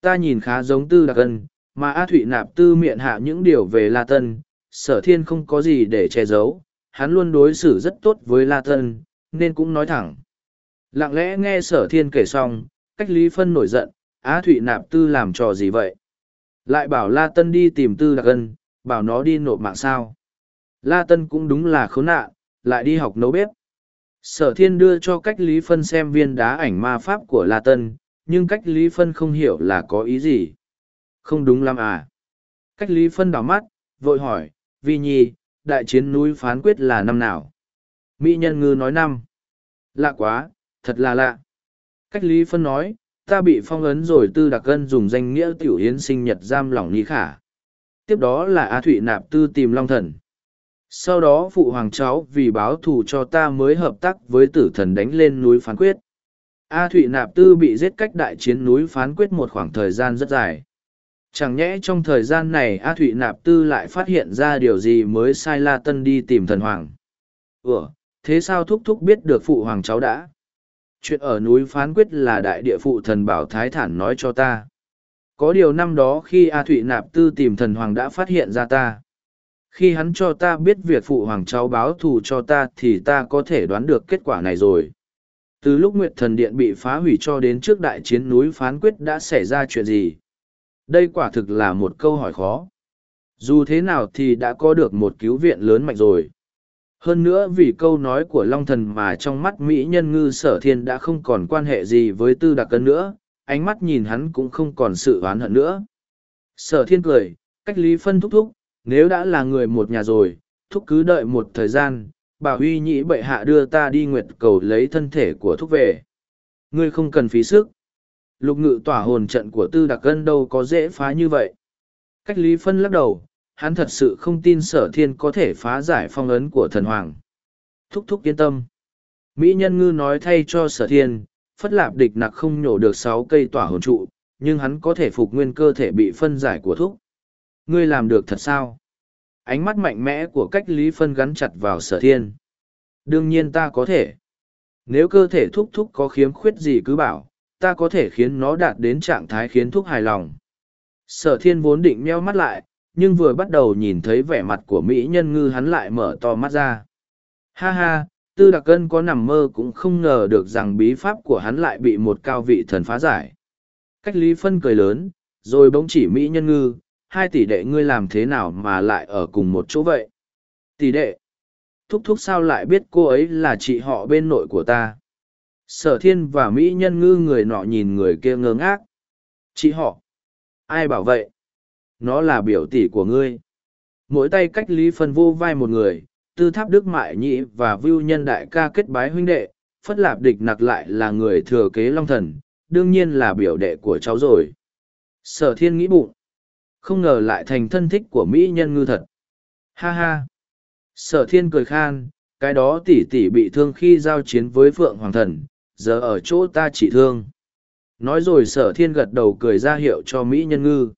Ta nhìn khá giống tư đặc ân, mà A Thụy nạp tư miệng hạ những điều về La Tân, sở thiên không có gì để che giấu, hắn luôn đối xử rất tốt với La Tân, nên cũng nói thẳng. Lặng lẽ nghe sở thiên kể xong, cách Lý Phân nổi giận, Á Thụy nạp tư làm trò gì vậy? Lại bảo La Tân đi tìm tư đặc ân, bảo nó đi nộp mạng sao. La Tân cũng đúng là khốn nạn, lại đi học nấu bếp. Sở thiên đưa cho cách Lý Phân xem viên đá ảnh ma pháp của La Tân, nhưng cách Lý Phân không hiểu là có ý gì. Không đúng lắm à? Cách Lý Phân đỏ mắt, vội hỏi, Vi Nhi, đại chiến núi phán quyết là năm nào? Mỹ nhân ngư nói năm. Lạ quá, thật là lạ. Cách Lý Phân nói, ta bị phong ấn rồi tư đặc gân dùng danh nghĩa tiểu hiến sinh nhật giam lỏng lý khả. Tiếp đó là a Thụy Nạp Tư tìm Long Thần. Sau đó phụ hoàng cháu vì báo thù cho ta mới hợp tác với tử thần đánh lên núi phán quyết. A Thụy Nạp Tư bị giết cách đại chiến núi phán quyết một khoảng thời gian rất dài. Chẳng nhẽ trong thời gian này A Thụy Nạp Tư lại phát hiện ra điều gì mới sai La Tân đi tìm thần hoàng. Ủa, thế sao thúc thúc biết được phụ hoàng cháu đã? Chuyện ở núi phán quyết là đại địa phụ thần bảo thái thản nói cho ta. Có điều năm đó khi A Thụy Nạp Tư tìm thần hoàng đã phát hiện ra ta. Khi hắn cho ta biết việc phụ hoàng cháu báo thù cho ta thì ta có thể đoán được kết quả này rồi. Từ lúc Nguyệt Thần Điện bị phá hủy cho đến trước đại chiến núi phán quyết đã xảy ra chuyện gì? Đây quả thực là một câu hỏi khó. Dù thế nào thì đã có được một cứu viện lớn mạnh rồi. Hơn nữa vì câu nói của Long Thần mà trong mắt Mỹ nhân ngư sở thiên đã không còn quan hệ gì với tư đặc cân nữa, ánh mắt nhìn hắn cũng không còn sự oán hận nữa. Sở thiên cười, cách lý phân thúc thúc, nếu đã là người một nhà rồi, thúc cứ đợi một thời gian, bà huy nhĩ bệ hạ đưa ta đi nguyệt cầu lấy thân thể của thúc về. Ngươi không cần phí sức. Lục ngự tỏa hồn trận của tư đặc cân đâu có dễ phá như vậy. Cách lý phân lắc đầu, hắn thật sự không tin sở thiên có thể phá giải phong ấn của thần hoàng. Thúc thúc yên tâm. Mỹ nhân ngư nói thay cho sở thiên, phất lạp địch nặc không nhổ được sáu cây tỏa hồn trụ, nhưng hắn có thể phục nguyên cơ thể bị phân giải của thúc. Ngươi làm được thật sao? Ánh mắt mạnh mẽ của cách lý phân gắn chặt vào sở thiên. Đương nhiên ta có thể. Nếu cơ thể thúc thúc có khiếm khuyết gì cứ bảo, ta có thể khiến nó đạt đến trạng thái khiến thúc hài lòng. Sở thiên vốn định meo mắt lại, nhưng vừa bắt đầu nhìn thấy vẻ mặt của Mỹ nhân ngư hắn lại mở to mắt ra. Ha ha, tư đặc cân có nằm mơ cũng không ngờ được rằng bí pháp của hắn lại bị một cao vị thần phá giải. Cách lý phân cười lớn, rồi bỗng chỉ Mỹ nhân ngư, hai tỷ đệ ngươi làm thế nào mà lại ở cùng một chỗ vậy? Tỷ đệ, thúc thúc sao lại biết cô ấy là chị họ bên nội của ta? Sở thiên và Mỹ nhân ngư người nọ nhìn người kia ngơ ngác. Chị họ? Ai bảo vậy? Nó là biểu tỷ của ngươi. Mỗi tay cách lý phân vô vai một người, tư tháp đức mại nhị và vưu nhân đại ca kết bái huynh đệ, phất lạp địch nặc lại là người thừa kế long thần, đương nhiên là biểu đệ của cháu rồi. Sở thiên nghĩ bụng. Không ngờ lại thành thân thích của Mỹ nhân ngư thật. Ha ha. Sở thiên cười khan, cái đó tỷ tỷ bị thương khi giao chiến với Phượng Hoàng Thần, giờ ở chỗ ta chỉ thương. Nói rồi sở thiên gật đầu cười ra hiệu cho Mỹ nhân ngư.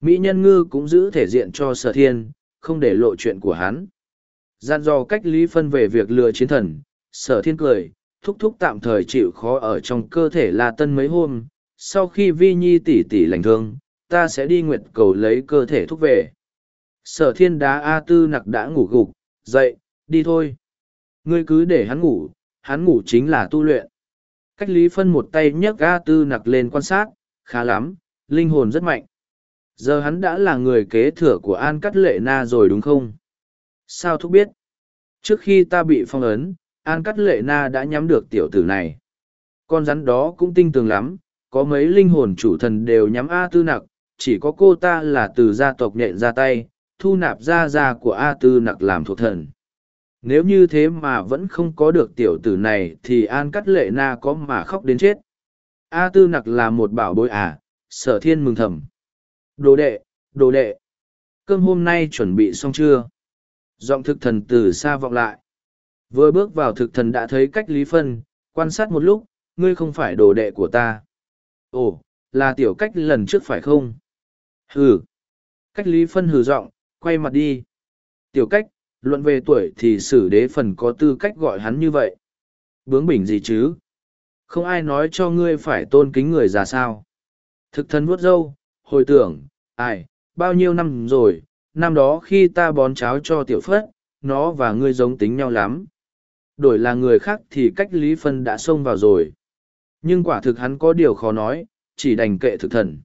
Mỹ nhân ngư cũng giữ thể diện cho sở thiên, không để lộ chuyện của hắn. Gian do cách lý phân về việc lừa chiến thần, sở thiên cười, thúc thúc tạm thời chịu khó ở trong cơ thể La Tân mấy hôm, sau khi vi nhi tỷ tỷ lành thương, ta sẽ đi nguyện cầu lấy cơ thể thúc về. Sở thiên đá A tư nặc đã ngủ gục, dậy, đi thôi. Ngươi cứ để hắn ngủ, hắn ngủ chính là tu luyện. Cách lý phân một tay nhấc A tư nặc lên quan sát, khá lắm, linh hồn rất mạnh. Giờ hắn đã là người kế thừa của An Cắt Lệ Na rồi đúng không? Sao thúc biết? Trước khi ta bị phong ấn, An Cắt Lệ Na đã nhắm được tiểu tử này. Con rắn đó cũng tinh tường lắm, có mấy linh hồn chủ thần đều nhắm A Tư Nặc, chỉ có cô ta là từ gia tộc nhện ra tay, thu nạp gia gia của A Tư Nặc làm thuộc thần. Nếu như thế mà vẫn không có được tiểu tử này thì An Cắt Lệ Na có mà khóc đến chết. A Tư Nặc là một bảo bối à, sở thiên mừng thầm. Đồ đệ, đồ đệ. Cơm hôm nay chuẩn bị xong chưa? Giọng thực thần từ xa vọng lại. Vừa bước vào thực thần đã thấy cách Lý Phân, quan sát một lúc, ngươi không phải đồ đệ của ta. Ồ, là tiểu cách lần trước phải không? Hừ. Cách Lý Phân hừ giọng, quay mặt đi. Tiểu cách, luận về tuổi thì sử đế phần có tư cách gọi hắn như vậy. Bướng bỉnh gì chứ? Không ai nói cho ngươi phải tôn kính người già sao. Thực thần vuốt râu, hồi tưởng, ai, bao nhiêu năm rồi, năm đó khi ta bón cháo cho tiểu phất, nó và ngươi giống tính nhau lắm. Đổi là người khác thì cách lý phân đã xông vào rồi. Nhưng quả thực hắn có điều khó nói, chỉ đành kệ thực thần.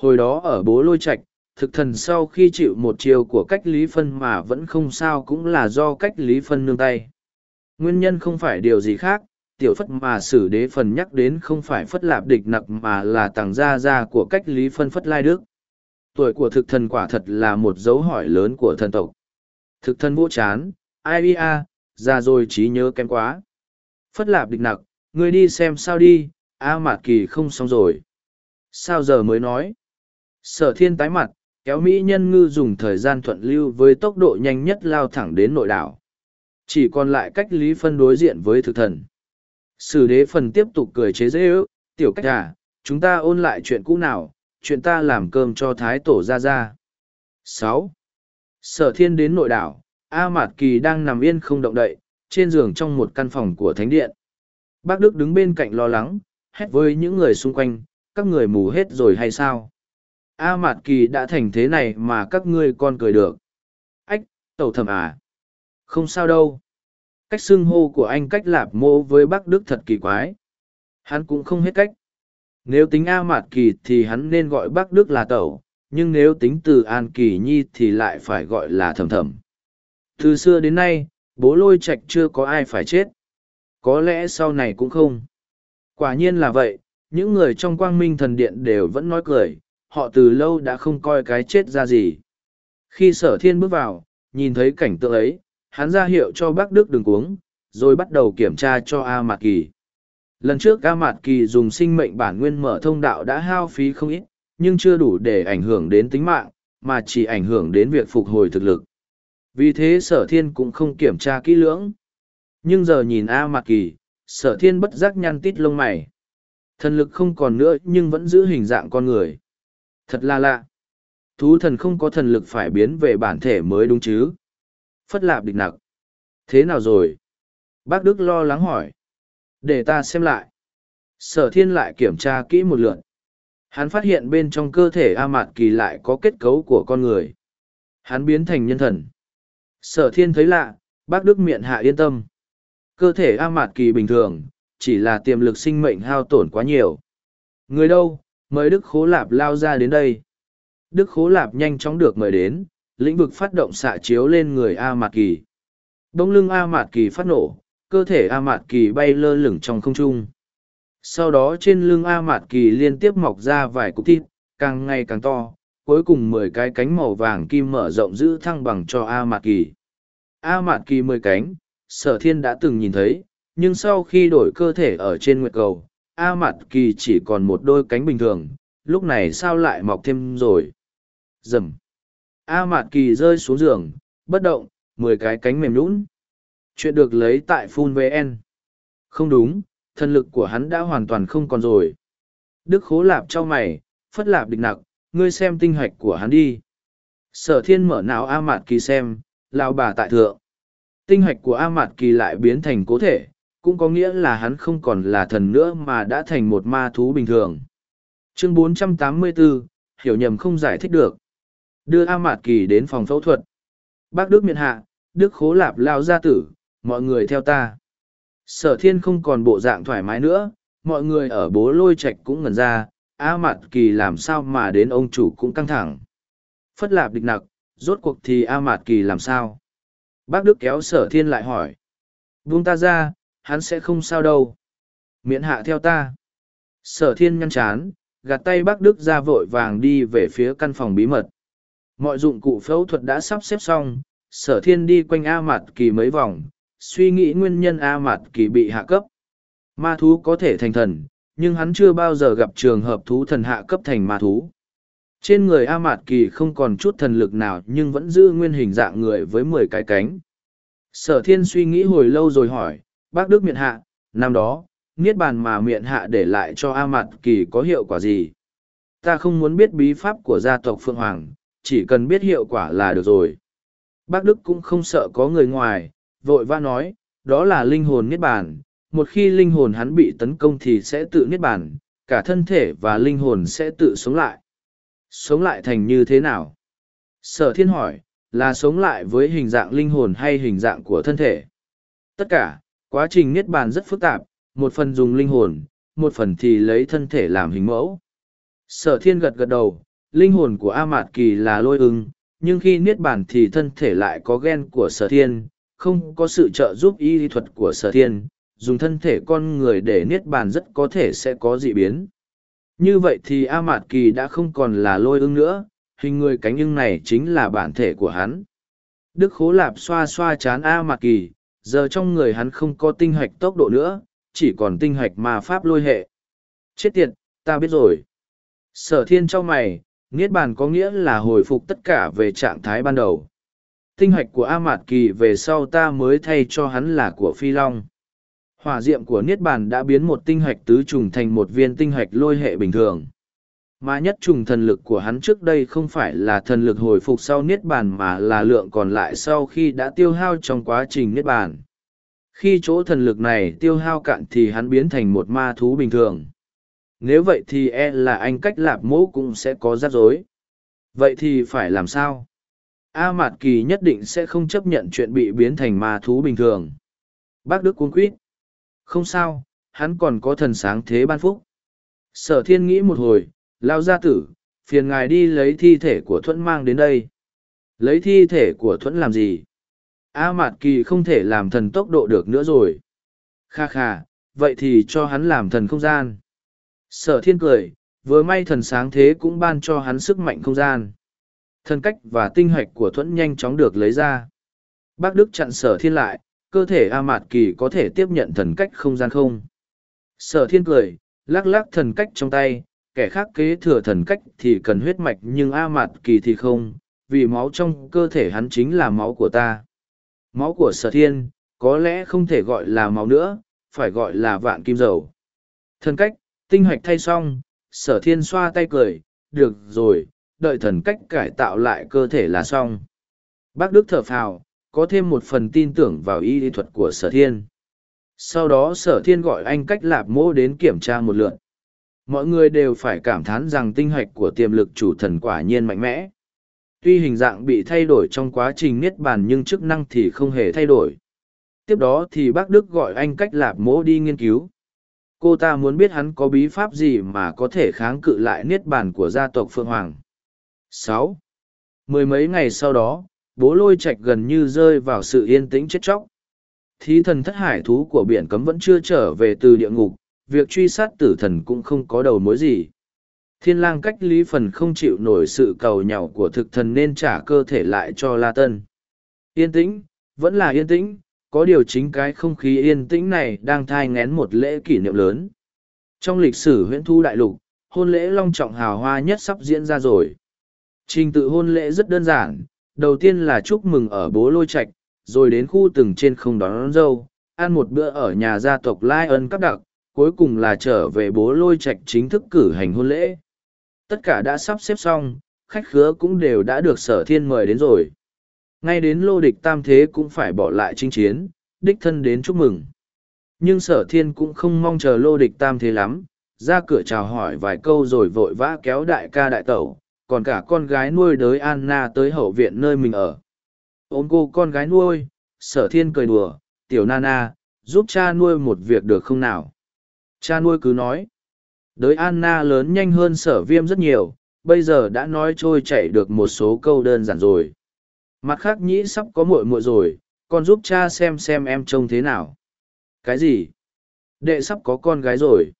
Hồi đó ở bố lôi Trạch, thực thần sau khi chịu một chiều của cách lý phân mà vẫn không sao cũng là do cách lý phân nương tay. Nguyên nhân không phải điều gì khác, tiểu phất mà sử đế phần nhắc đến không phải phất lạp địch nặc mà là tàng gia gia của cách lý phân phất lai đức. Tuổi của thực thần quả thật là một dấu hỏi lớn của thần tộc. Thực thần vô chán ai ia ra rồi trí nhớ kém quá. Phất lạp địch nặc ngươi đi xem sao đi a mạt kỳ không xong rồi. Sao giờ mới nói? Sở thiên tái mặt kéo mỹ nhân ngư dùng thời gian thuận lưu với tốc độ nhanh nhất lao thẳng đến nội đảo chỉ còn lại cách lý phân đối diện với thực thần Sử đế phần tiếp tục cười chế dễ ước, tiểu cách à, chúng ta ôn lại chuyện cũ nào, chuyện ta làm cơm cho thái tổ ra ra. sáu Sở thiên đến nội đảo, A Mạt Kỳ đang nằm yên không động đậy, trên giường trong một căn phòng của thánh điện. Bác Đức đứng bên cạnh lo lắng, hét với những người xung quanh, các người mù hết rồi hay sao? A Mạt Kỳ đã thành thế này mà các ngươi còn cười được. Ách, tẩu thầm à? Không sao đâu. Cách xưng hô của anh cách lạp mô với bác Đức thật kỳ quái. Hắn cũng không hết cách. Nếu tính A Mạt Kỳ thì hắn nên gọi bác Đức là tẩu, nhưng nếu tính từ An Kỳ Nhi thì lại phải gọi là thầm thầm. Từ xưa đến nay, bố lôi Trạch chưa có ai phải chết. Có lẽ sau này cũng không. Quả nhiên là vậy, những người trong quang minh thần điện đều vẫn nói cười, họ từ lâu đã không coi cái chết ra gì. Khi sở thiên bước vào, nhìn thấy cảnh tượng ấy, hắn ra hiệu cho bác Đức đừng uống, rồi bắt đầu kiểm tra cho A Mạt Kỳ. Lần trước A Mạt Kỳ dùng sinh mệnh bản nguyên mở thông đạo đã hao phí không ít, nhưng chưa đủ để ảnh hưởng đến tính mạng, mà chỉ ảnh hưởng đến việc phục hồi thực lực. Vì thế sở thiên cũng không kiểm tra kỹ lưỡng. Nhưng giờ nhìn A Mạc Kỳ, sở thiên bất giác nhăn tít lông mày. Thần lực không còn nữa nhưng vẫn giữ hình dạng con người. Thật là lạ. Thú thần không có thần lực phải biến về bản thể mới đúng chứ. Phất lạp địch nặc. Thế nào rồi? Bác Đức lo lắng hỏi. Để ta xem lại. Sở thiên lại kiểm tra kỹ một lượt. Hắn phát hiện bên trong cơ thể A Mạt Kỳ lại có kết cấu của con người. Hắn biến thành nhân thần. Sở thiên thấy lạ, bác Đức miệng hạ yên tâm. Cơ thể A Mạt Kỳ bình thường, chỉ là tiềm lực sinh mệnh hao tổn quá nhiều. Người đâu, mời Đức Khố Lạp lao ra đến đây. Đức Khố Lạp nhanh chóng được mời đến, lĩnh vực phát động xạ chiếu lên người A Mạt Kỳ. Đông lưng A Mạt Kỳ phát nổ, cơ thể A Mạt Kỳ bay lơ lửng trong không trung. Sau đó trên lưng A Mạt Kỳ liên tiếp mọc ra vài cục thịt, càng ngày càng to, cuối cùng mười cái cánh màu vàng kim mở rộng giữ thăng bằng cho A Mạt Kỳ. A Mạt Kỳ mười cánh, sở thiên đã từng nhìn thấy, nhưng sau khi đổi cơ thể ở trên nguyệt cầu, A Mạt Kỳ chỉ còn một đôi cánh bình thường, lúc này sao lại mọc thêm rồi. Dầm. A Mạt Kỳ rơi xuống giường, bất động, mười cái cánh mềm nhũn. Chuyện được lấy tại Phun VN. Không đúng, thân lực của hắn đã hoàn toàn không còn rồi. Đức khố lạp cho mày, phất lạp địch nặc, ngươi xem tinh hạch của hắn đi. Sở thiên mở não A Mạt Kỳ xem, lao bà tại thượng. Tinh hạch của A Mạt Kỳ lại biến thành cố thể, cũng có nghĩa là hắn không còn là thần nữa mà đã thành một ma thú bình thường. Chương 484, hiểu nhầm không giải thích được. Đưa A Mạt Kỳ đến phòng phẫu thuật. Bác Đức miện hạ, Đức khố lạp lao gia tử, mọi người theo ta. Sở thiên không còn bộ dạng thoải mái nữa, mọi người ở bố lôi Trạch cũng ngần ra, A Mạt Kỳ làm sao mà đến ông chủ cũng căng thẳng. Phất lạp địch nặc, rốt cuộc thì A Mạt Kỳ làm sao? Bác Đức kéo sở thiên lại hỏi. Buông ta ra, hắn sẽ không sao đâu. Miễn hạ theo ta. Sở thiên nhăn chán, gạt tay bác Đức ra vội vàng đi về phía căn phòng bí mật. Mọi dụng cụ phẫu thuật đã sắp xếp xong, sở thiên đi quanh A Mạt Kỳ mấy vòng, suy nghĩ nguyên nhân A Mạt Kỳ bị hạ cấp. Ma thú có thể thành thần, nhưng hắn chưa bao giờ gặp trường hợp thú thần hạ cấp thành ma thú. Trên người A Mạt Kỳ không còn chút thần lực nào nhưng vẫn giữ nguyên hình dạng người với mười cái cánh. Sở thiên suy nghĩ hồi lâu rồi hỏi, bác Đức miện hạ, năm đó, niết bàn mà miện hạ để lại cho A Mạt Kỳ có hiệu quả gì? Ta không muốn biết bí pháp của gia tộc Phượng Hoàng, chỉ cần biết hiệu quả là được rồi. Bác Đức cũng không sợ có người ngoài, vội vã nói, đó là linh hồn niết bàn, một khi linh hồn hắn bị tấn công thì sẽ tự niết bàn, cả thân thể và linh hồn sẽ tự sống lại. Sống lại thành như thế nào? Sở thiên hỏi, là sống lại với hình dạng linh hồn hay hình dạng của thân thể? Tất cả, quá trình niết bàn rất phức tạp, một phần dùng linh hồn, một phần thì lấy thân thể làm hình mẫu. Sở thiên gật gật đầu, linh hồn của A Mạt Kỳ là lôi ưng, nhưng khi niết bàn thì thân thể lại có gen của sở thiên, không có sự trợ giúp y lý thuật của sở thiên, dùng thân thể con người để niết bàn rất có thể sẽ có dị biến. Như vậy thì A Mạt Kỳ đã không còn là lôi ưng nữa, hình người cánh ưng này chính là bản thể của hắn. Đức Khố Lạp xoa xoa chán A Mạt Kỳ, giờ trong người hắn không có tinh hạch tốc độ nữa, chỉ còn tinh hạch mà pháp lôi hệ. Chết tiệt, ta biết rồi. Sở thiên cho mày, Niết bàn có nghĩa là hồi phục tất cả về trạng thái ban đầu. Tinh hạch của A Mạt Kỳ về sau ta mới thay cho hắn là của Phi Long hỏa diệm của niết bàn đã biến một tinh hạch tứ trùng thành một viên tinh hạch lôi hệ bình thường mà nhất trùng thần lực của hắn trước đây không phải là thần lực hồi phục sau niết bàn mà là lượng còn lại sau khi đã tiêu hao trong quá trình niết bàn Khi chỗ thần lực này tiêu hao cạn thì hắn biến thành một ma thú bình thường. Nếu vậy thì e là anh cách lạp mẫu cũng sẽ có rắc rối. Vậy thì phải làm sao? A Mạt Kỳ nhất định sẽ không chấp nhận chuyện bị biến thành ma thú bình thường. Bác Đức cuống quýt. Không sao, hắn còn có thần sáng thế ban phúc. Sở thiên nghĩ một hồi, lao gia tử, phiền ngài đi lấy thi thể của thuẫn mang đến đây. Lấy thi thể của thuẫn làm gì? A Mạt Kỳ không thể làm thần tốc độ được nữa rồi. Kha kha, vậy thì cho hắn làm thần không gian. Sở thiên cười, vừa may thần sáng thế cũng ban cho hắn sức mạnh không gian. Thần cách và tinh hoạch của thuẫn nhanh chóng được lấy ra. Bác Đức chặn sở thiên lại, cơ thể A Mạt Kỳ có thể tiếp nhận thần cách không gian không? Sở thiên cười, lắc lắc thần cách trong tay, kẻ khác kế thừa thần cách thì cần huyết mạch nhưng A Mạt Kỳ thì không, vì máu trong cơ thể hắn chính là máu của ta. Máu của sở thiên, có lẽ không thể gọi là máu nữa, phải gọi là vạn kim dầu. Thần cách, tinh hoạch thay xong, sở thiên xoa tay cười, được rồi, đợi thần cách cải tạo lại cơ thể là xong. Bác Đức thở phào, có thêm một phần tin tưởng vào y lý thuật của sở thiên. Sau đó sở thiên gọi anh cách lạp mô đến kiểm tra một lượt. Mọi người đều phải cảm thán rằng tinh hoạch của tiềm lực chủ thần quả nhiên mạnh mẽ. Tuy hình dạng bị thay đổi trong quá trình niết bàn nhưng chức năng thì không hề thay đổi. Tiếp đó thì bác Đức gọi anh cách lạp mỗ đi nghiên cứu. Cô ta muốn biết hắn có bí pháp gì mà có thể kháng cự lại niết bàn của gia tộc Phương Hoàng. sáu Mười mấy ngày sau đó, bố lôi Trạch gần như rơi vào sự yên tĩnh chết chóc. Thí thần thất hải thú của biển cấm vẫn chưa trở về từ địa ngục, việc truy sát tử thần cũng không có đầu mối gì. Thiên lang cách lý phần không chịu nổi sự cầu nhào của thực thần nên trả cơ thể lại cho La Tân. Yên tĩnh, vẫn là yên tĩnh, có điều chính cái không khí yên tĩnh này đang thai ngén một lễ kỷ niệm lớn. Trong lịch sử huyện thu đại lục, hôn lễ long trọng hào hoa nhất sắp diễn ra rồi. Trình tự hôn lễ rất đơn giản, đầu tiên là chúc mừng ở bố lôi Trạch, rồi đến khu từng trên không đón, đón dâu, ăn một bữa ở nhà gia tộc Lai ân Cắp đặc, cuối cùng là trở về bố lôi Trạch chính thức cử hành hôn lễ. Tất cả đã sắp xếp xong, khách khứa cũng đều đã được sở thiên mời đến rồi. Ngay đến lô địch tam thế cũng phải bỏ lại chinh chiến, đích thân đến chúc mừng. Nhưng sở thiên cũng không mong chờ lô địch tam thế lắm, ra cửa chào hỏi vài câu rồi vội vã kéo đại ca đại tẩu, còn cả con gái nuôi đới Anna tới hậu viện nơi mình ở. Ôm cô con gái nuôi, sở thiên cười đùa, tiểu Nana, giúp cha nuôi một việc được không nào? Cha nuôi cứ nói. Đới Anna lớn nhanh hơn sở viêm rất nhiều, bây giờ đã nói trôi chảy được một số câu đơn giản rồi. Mặt khác nhĩ sắp có muội muội rồi, con giúp cha xem xem em trông thế nào. Cái gì? Đệ sắp có con gái rồi.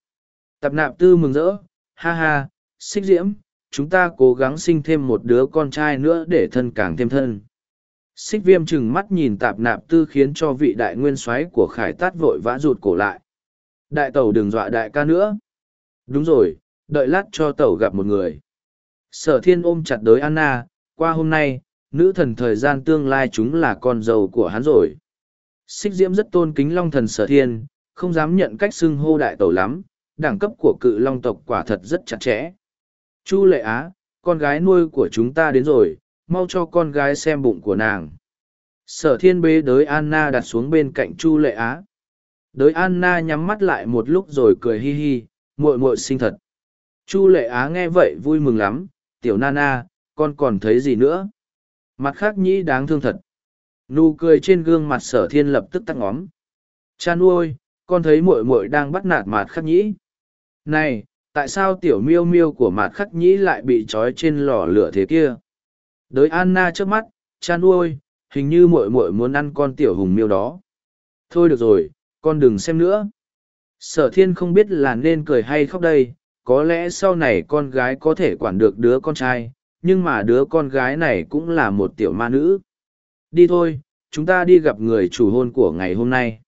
Tập nạp tư mừng rỡ, ha ha, xích diễm, chúng ta cố gắng sinh thêm một đứa con trai nữa để thân càng thêm thân. Xích viêm chừng mắt nhìn tạp nạp tư khiến cho vị đại nguyên soái của khải tát vội vã rụt cổ lại. Đại tẩu đừng dọa đại ca nữa. Đúng rồi, đợi lát cho tẩu gặp một người. Sở thiên ôm chặt đới Anna, qua hôm nay, nữ thần thời gian tương lai chúng là con dâu của hắn rồi. Xích diễm rất tôn kính long thần sở thiên, không dám nhận cách xưng hô đại tẩu lắm, đẳng cấp của cự long tộc quả thật rất chặt chẽ. Chu lệ á, con gái nuôi của chúng ta đến rồi, mau cho con gái xem bụng của nàng. Sở thiên bế đới Anna đặt xuống bên cạnh Chu lệ á. Đới Anna nhắm mắt lại một lúc rồi cười hi hi, muội muội sinh thật. Chu lệ á nghe vậy vui mừng lắm, tiểu Nana, con còn thấy gì nữa? Mặt khác nhĩ đáng thương thật. Nụ cười trên gương mặt sở thiên lập tức tắt ngóm. Cha nuôi, con thấy muội muội đang bắt nạt mặt khắc nhĩ. Này, tại sao tiểu miêu miêu của mặt khắc nhĩ lại bị trói trên lò lửa thế kia? Đới Anna trước mắt, cha nuôi, hình như muội muội muốn ăn con tiểu hùng miêu đó. Thôi được rồi, con đừng xem nữa. Sở thiên không biết là nên cười hay khóc đây, có lẽ sau này con gái có thể quản được đứa con trai, nhưng mà đứa con gái này cũng là một tiểu ma nữ. Đi thôi, chúng ta đi gặp người chủ hôn của ngày hôm nay.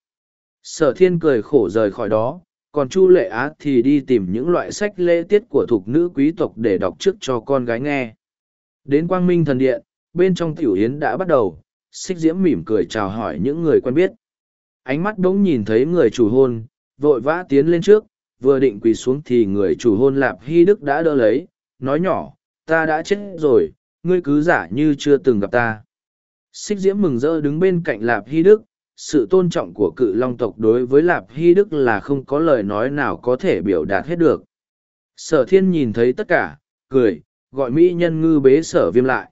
Sở thiên cười khổ rời khỏi đó, còn Chu Lệ Á thì đi tìm những loại sách lễ tiết của thuộc nữ quý tộc để đọc trước cho con gái nghe. Đến Quang Minh Thần Điện, bên trong tiểu yến đã bắt đầu, xích diễm mỉm cười chào hỏi những người quen biết. Ánh mắt bỗng nhìn thấy người chủ hôn, vội vã tiến lên trước, vừa định quỳ xuống thì người chủ hôn Lạp Hy Đức đã đỡ lấy, nói nhỏ, ta đã chết rồi, ngươi cứ giả như chưa từng gặp ta. Xích diễm mừng rỡ đứng bên cạnh Lạp Hy Đức, sự tôn trọng của cự long tộc đối với lạp hy đức là không có lời nói nào có thể biểu đạt hết được sở thiên nhìn thấy tất cả cười gọi mỹ nhân ngư bế sở viêm lại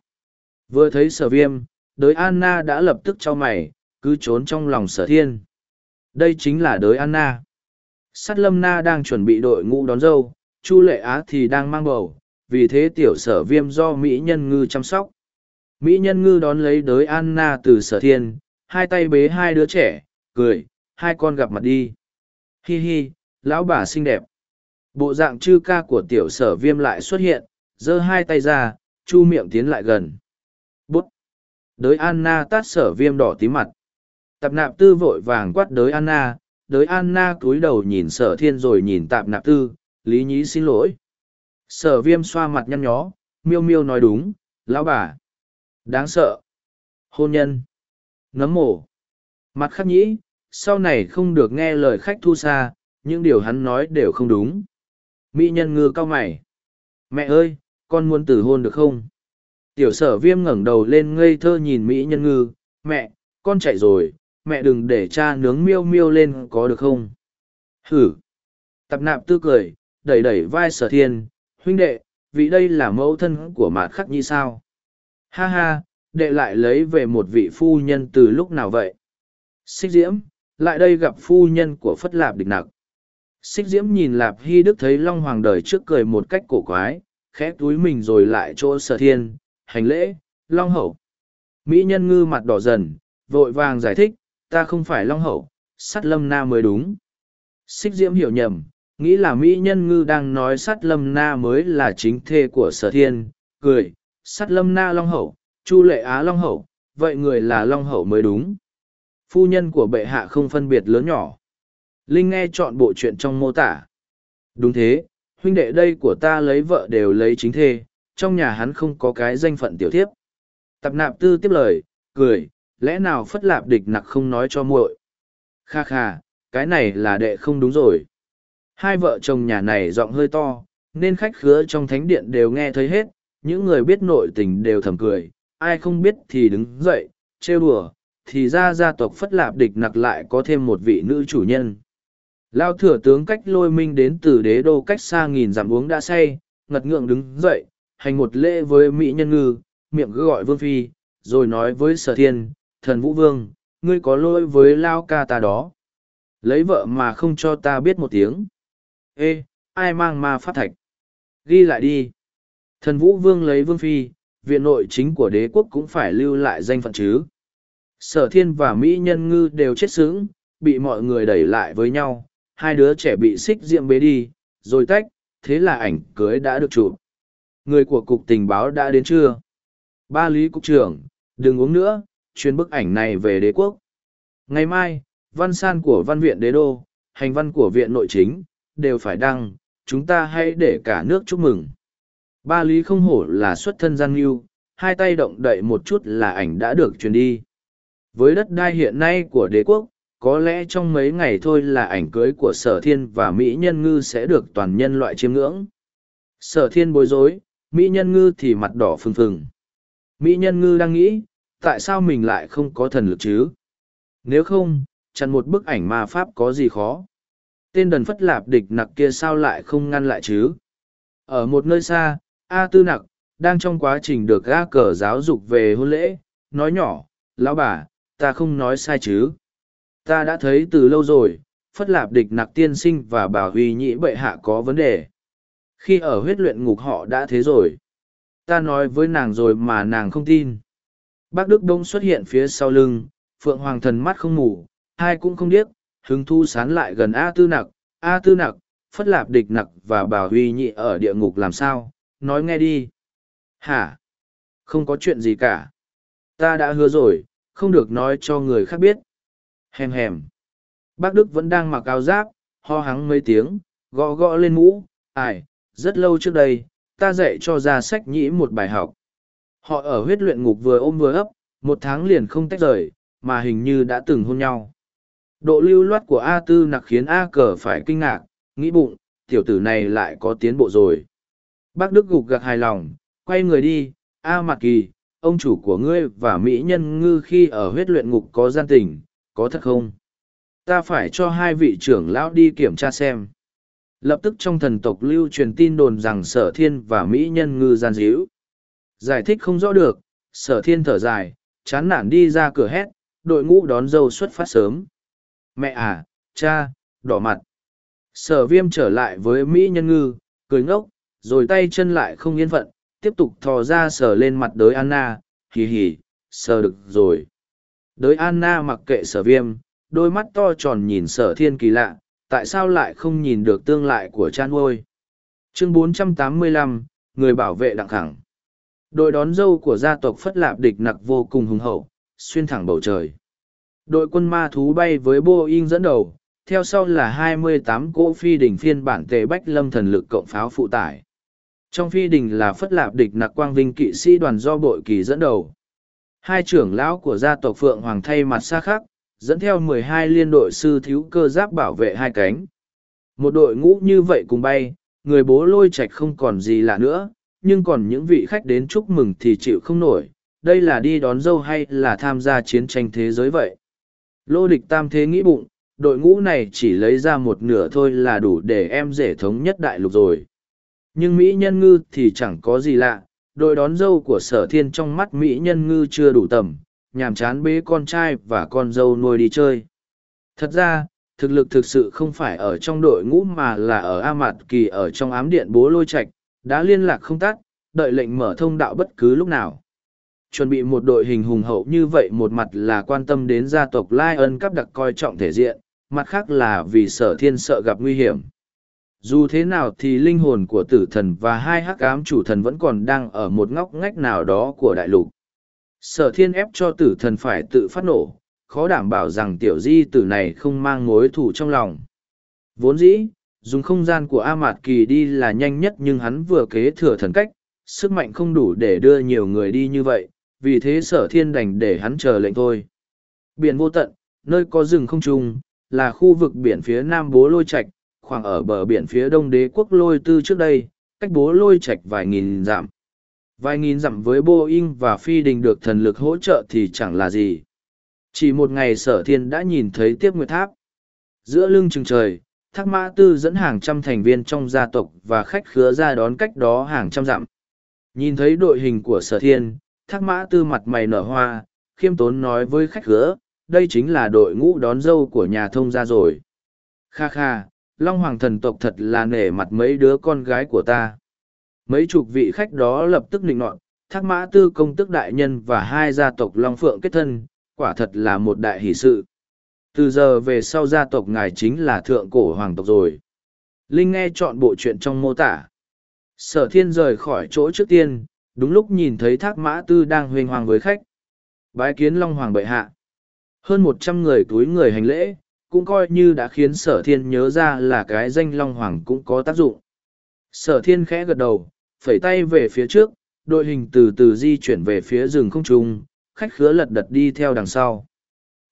vừa thấy sở viêm đới anna đã lập tức cho mày cứ trốn trong lòng sở thiên. Đây chính là đới anna. Sát lâm na đang chuẩn bị đội ngũ đón dâu, chu lệ á thì đang mang bầu, vì thế tiểu sở viêm do mỹ nhân ngư chăm sóc. Mỹ nhân ngư đón lấy đới anna từ sở thiên, hai tay bế hai đứa trẻ, cười, hai con gặp mặt đi. Hi hi, lão bà xinh đẹp. Bộ dạng chư ca của tiểu sở viêm lại xuất hiện, giơ hai tay ra, chu miệng tiến lại gần. Bút. Đới anna tát sở viêm đỏ tí mặt tạp nạp tư vội vàng quát đới anna đới anna cúi đầu nhìn sở thiên rồi nhìn tạp nạp tư, lý nhí xin lỗi. Sở viêm xoa mặt nhăn nhó, miêu miêu nói đúng, lão bà. Đáng sợ. Hôn nhân. Nấm mổ mặt khắc nhĩ, sau này không được nghe lời khách thu xa, những điều hắn nói đều không đúng. Mỹ nhân ngư cao mày. Mẹ ơi, con muốn tử hôn được không? Tiểu sở viêm ngẩng đầu lên ngây thơ nhìn mỹ nhân ngư, mẹ, con chạy rồi mẹ đừng để cha nướng miêu miêu lên có được không? Hử. Tập nạp tư cười, đẩy đẩy vai sở thiên, huynh đệ vị đây là mẫu thân của mạt khắc nhi sao? Ha ha, đệ lại lấy về một vị phu nhân từ lúc nào vậy? Xích diễm, lại đây gặp phu nhân của phất lạp địch nặc. Xích diễm nhìn lạp hy đức thấy long hoàng đời trước cười một cách cổ quái, khẽ túi mình rồi lại chỗ sở thiên, hành lễ, long hậu. Mỹ nhân ngư mặt đỏ dần, vội vàng giải thích ta không phải long hậu sắt lâm na mới đúng. Xích diễm hiểu nhầm, nghĩ là mỹ nhân ngư đang nói sắt lâm na mới là chính thê của sở thiên, cười sắt lâm na long hậu, chu lệ á long hậu, vậy người là long hậu mới đúng. Phu nhân của bệ hạ không phân biệt lớn nhỏ. Linh nghe chọn bộ chuyện trong mô tả. Đúng thế, huynh đệ đây của ta lấy vợ đều lấy chính thê, trong nhà hắn không có cái danh phận tiểu thiếp. Tập nạp tư tiếp lời, cười lẽ nào phất lạp địch nặc không nói cho muội? Kha kha, cái này là đệ không đúng rồi. Hai vợ chồng nhà này giọng hơi to, nên khách khứa trong thánh điện đều nghe thấy hết, những người biết nội tình đều thầm cười, ai không biết thì đứng dậy, trêu đùa, thì ra gia tộc phất lạp địch nặc lại có thêm một vị nữ chủ nhân. Lao thừa tướng cách lôi minh đến từ đế đô cách xa nghìn dặm uống đã say, ngật ngượng đứng dậy, hành một lễ với mỹ nhân ngư, miệng cứ gọi vương phi, rồi nói với sở thiên thần vũ vương, ngươi có lỗi với lao ca ta đó. Lấy vợ mà không cho ta biết một tiếng. Ê, ai mang ma pháp thạch? Ghi lại đi. Thần vũ vương lấy vương phi, viện nội chính của đế quốc cũng phải lưu lại danh phận chứ. Sở thiên và mỹ nhân ngư đều chết sướng, bị mọi người đẩy lại với nhau. Hai đứa trẻ bị xích diệm bế đi, rồi tách, thế là ảnh cưới đã được chụp. Người của cục tình báo đã đến chưa? Ba lý cục trưởng, đừng uống nữa chuyên bức ảnh này về đế quốc. Ngày mai, văn san của văn viện đế đô, hành văn của viện nội chính, đều phải đăng, chúng ta hãy để cả nước chúc mừng. Ba lý không hổ là xuất thân gian lưu hai tay động đậy một chút là ảnh đã được truyền đi. Với đất đai hiện nay của đế quốc, có lẽ trong mấy ngày thôi là ảnh cưới của sở thiên và mỹ nhân ngư sẽ được toàn nhân loại chiêm ngưỡng. Sở thiên bối rối, mỹ nhân ngư thì mặt đỏ phừng phừng. Mỹ nhân ngư đang nghĩ tại sao mình lại không có thần lực chứ? Nếu không, chặn một bức ảnh ma pháp có gì khó? Tên đần phất lạp địch nặc kia sao lại không ngăn lại chứ? Ở một nơi xa, a tư nặc, đang trong quá trình được ga cờ giáo dục về hôn lễ, nói nhỏ, lão bà, ta không nói sai chứ. Ta đã thấy từ lâu rồi, phất lạp địch nặc tiên sinh và bà huy nhĩ bệ hạ có vấn đề. Khi ở huyết luyện ngục họ đã thế rồi. Ta nói với nàng rồi mà nàng không tin bác đức đông xuất hiện phía sau lưng, phượng hoàng thần mắt không ngủ hai cũng không điếc, hứng thu sán lại gần a tư nặc. A tư nặc, phất lạp địch nặc và bà huy nhị ở địa ngục làm sao? Nói nghe đi. Hả? Không có chuyện gì cả. Ta đã hứa rồi, không được nói cho người khác biết. Hèm hèm. Bác đức vẫn đang mặc áo giáp, ho hắng mấy tiếng, gõ gõ lên mũ. Ai, rất lâu trước đây, ta dạy cho ra sách nhĩ một bài học họ ở huyết luyện ngục vừa ôm vừa ấp, một tháng liền không tách rời, mà hình như đã từng hôn nhau độ lưu loát của a tư nặc khiến a cờ phải kinh ngạc, nghĩ bụng, tiểu tử này lại có tiến bộ rồi bác đức gục gặc hài lòng, quay người đi, a mạc kỳ, ông chủ của ngươi và mỹ nhân ngư khi ở huyết luyện ngục có gian tình, có thật không? Ta phải cho hai vị trưởng lão đi kiểm tra xem. Lập tức trong thần tộc lưu truyền tin đồn rằng sở thiên và Mỹ nhân ngư gian díu. Giải thích không rõ được, sở thiên thở dài, chán nản đi ra cửa hét, đội ngũ đón dâu xuất phát sớm. Mẹ à, cha, đỏ mặt. Sở viêm trở lại với Mỹ nhân ngư, cười ngốc, rồi tay chân lại không yên phận, tiếp tục thò ra sờ lên mặt đới Anna, hì hì, sờ được rồi. Đới Anna mặc kệ sở viêm, đôi mắt to tròn nhìn sở thiên kỳ lạ, tại sao lại không nhìn được tương lại của cha nuôi. Chương 485, Người bảo vệ đặng khẳng. Đội đón dâu của gia tộc Phất Lạp địch nặc vô cùng hùng hậu, xuyên thẳng bầu trời. Đội quân ma thú bay với Boeing dẫn đầu, theo sau là 28 cỗ phi đỉnh phiên bản tề bách lâm thần lực cộng pháo phụ tải. Trong phi đình là Phất Lạp địch nặc quang vinh kỵ sĩ đoàn do bội kỳ dẫn đầu. Hai trưởng lão của gia tộc Phượng Hoàng thay mặt xa khắc, dẫn theo 12 liên đội sư thiếu cơ giáp bảo vệ hai cánh. Một đội ngũ như vậy cùng bay, người bố lôi Trạch không còn gì lạ nữa, nhưng còn những vị khách đến chúc mừng thì chịu không nổi, đây là đi đón dâu hay là tham gia chiến tranh thế giới vậy. Lô địch tam thế nghĩ bụng, đội ngũ này chỉ lấy ra một nửa thôi là đủ để em rể thống nhất đại lục rồi. Nhưng Mỹ nhân ngư thì chẳng có gì lạ, đội đón dâu của sở thiên trong mắt Mỹ nhân ngư chưa đủ tầm, nhàm chán bế con trai và con dâu nuôi đi chơi. Thật ra, thực lực thực sự không phải ở trong đội ngũ mà là ở A Mạt Kỳ ở trong ám điện bố lôi Trạch đã liên lạc không tắt, đợi lệnh mở thông đạo bất cứ lúc nào. Chuẩn bị một đội hình hùng hậu như vậy một mặt là quan tâm đến gia tộc Lai ân cấp đặc coi trọng thể diện, mặt khác là vì sở thiên sợ gặp nguy hiểm. Dù thế nào thì linh hồn của tử thần và hai hắc ám chủ thần vẫn còn đang ở một ngóc ngách nào đó của đại lục. Sở thiên ép cho tử thần phải tự phát nổ, khó đảm bảo rằng tiểu di tử này không mang mối thù trong lòng. Vốn dĩ, dùng không gian của A Mạt Kỳ đi là nhanh nhất nhưng hắn vừa kế thừa thần cách, sức mạnh không đủ để đưa nhiều người đi như vậy, vì thế sở thiên đành để hắn chờ lệnh thôi. Biển vô tận, nơi có rừng không trung, là khu vực biển phía nam bố lôi Trạch, khoảng ở bờ biển phía đông đế quốc lôi tư trước đây, cách bố lôi Trạch vài nghìn dặm. Vài nghìn dặm với Boeing và phi đình được thần lực hỗ trợ thì chẳng là gì. Chỉ một ngày sở thiên đã nhìn thấy tiếp nguyệt tháp. Giữa lưng chừng trời, Thác Mã Tư dẫn hàng trăm thành viên trong gia tộc và khách khứa ra đón cách đó hàng trăm dặm. Nhìn thấy đội hình của sở thiên, Thác Mã Tư mặt mày nở hoa, khiêm tốn nói với khách khứa, đây chính là đội ngũ đón dâu của nhà thông gia rồi. Kha kha, Long Hoàng thần tộc thật là nể mặt mấy đứa con gái của ta. Mấy chục vị khách đó lập tức nịnh nọt, Thác Mã Tư công tức đại nhân và hai gia tộc Long Phượng kết thân, quả thật là một đại hỷ sự từ giờ về sau gia tộc ngài chính là thượng cổ hoàng tộc rồi. Linh nghe chọn bộ chuyện trong mô tả. Sở thiên rời khỏi chỗ trước tiên, đúng lúc nhìn thấy thác mã tư đang huênh hoàng với khách. Bái kiến long hoàng bệ hạ. Hơn một trăm người túi người hành lễ, cũng coi như đã khiến sở thiên nhớ ra là cái danh long hoàng cũng có tác dụng. Sở thiên khẽ gật đầu, phẩy tay về phía trước, đội hình từ từ di chuyển về phía rừng không trung, khách khứa lật đật đi theo đằng sau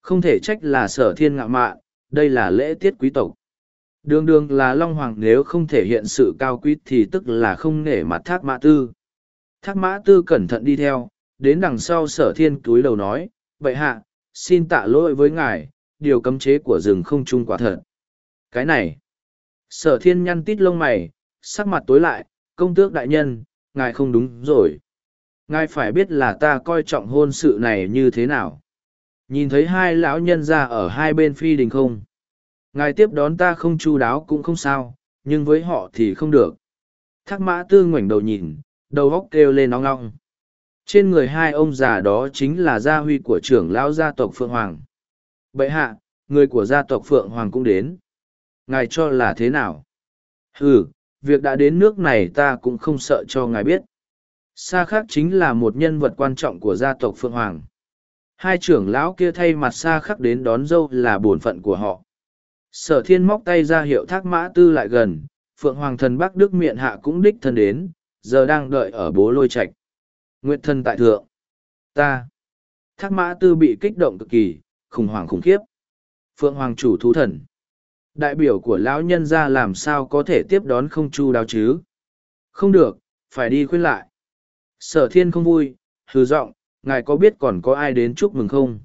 không thể trách là sở thiên ngạo mạn, đây là lễ tiết quý tộc. Đường đường là Long Hoàng nếu không thể hiện sự cao quý thì tức là không nể mặt thác mã tư. Thác mã tư cẩn thận đi theo, đến đằng sau sở thiên túi đầu nói, vậy hạ, xin tạ lỗi với ngài, điều cấm chế của rừng không chung quả thật. Cái này, sở thiên nhăn tít lông mày, sắc mặt tối lại, công tước đại nhân, ngài không đúng rồi. Ngài phải biết là ta coi trọng hôn sự này như thế nào nhìn thấy hai lão nhân ra ở hai bên phi đình không? Ngài tiếp đón ta không chu đáo cũng không sao, nhưng với họ thì không được. Thác mã tư ngoảnh đầu nhìn, đầu góc kêu lên nóng ngong trên người hai ông già đó chính là gia huy của trưởng lão gia tộc phượng hoàng. Bệ hạ, người của gia tộc phượng hoàng cũng đến. Ngài cho là thế nào? Ừ việc đã đến nước này ta cũng không sợ cho ngài biết. Xa khác chính là một nhân vật quan trọng của gia tộc phượng hoàng hai trưởng lão kia thay mặt xa khắc đến đón dâu là bổn phận của họ. Sở thiên móc tay ra hiệu thác mã tư lại gần, phượng hoàng thần bắc đức miệng hạ cũng đích thân đến, giờ đang đợi ở bố lôi trạch. Nguyện thân tại thượng. Ta. Thác mã tư bị kích động cực kỳ, khủng hoảng khủng khiếp. Phượng hoàng chủ thú thần. Đại biểu của lão nhân ra làm sao có thể tiếp đón không chu đáo chứ? Không được, phải đi khuyên lại. Sở thiên không vui, hừ giọng ngài có biết còn có ai đến chúc mừng không?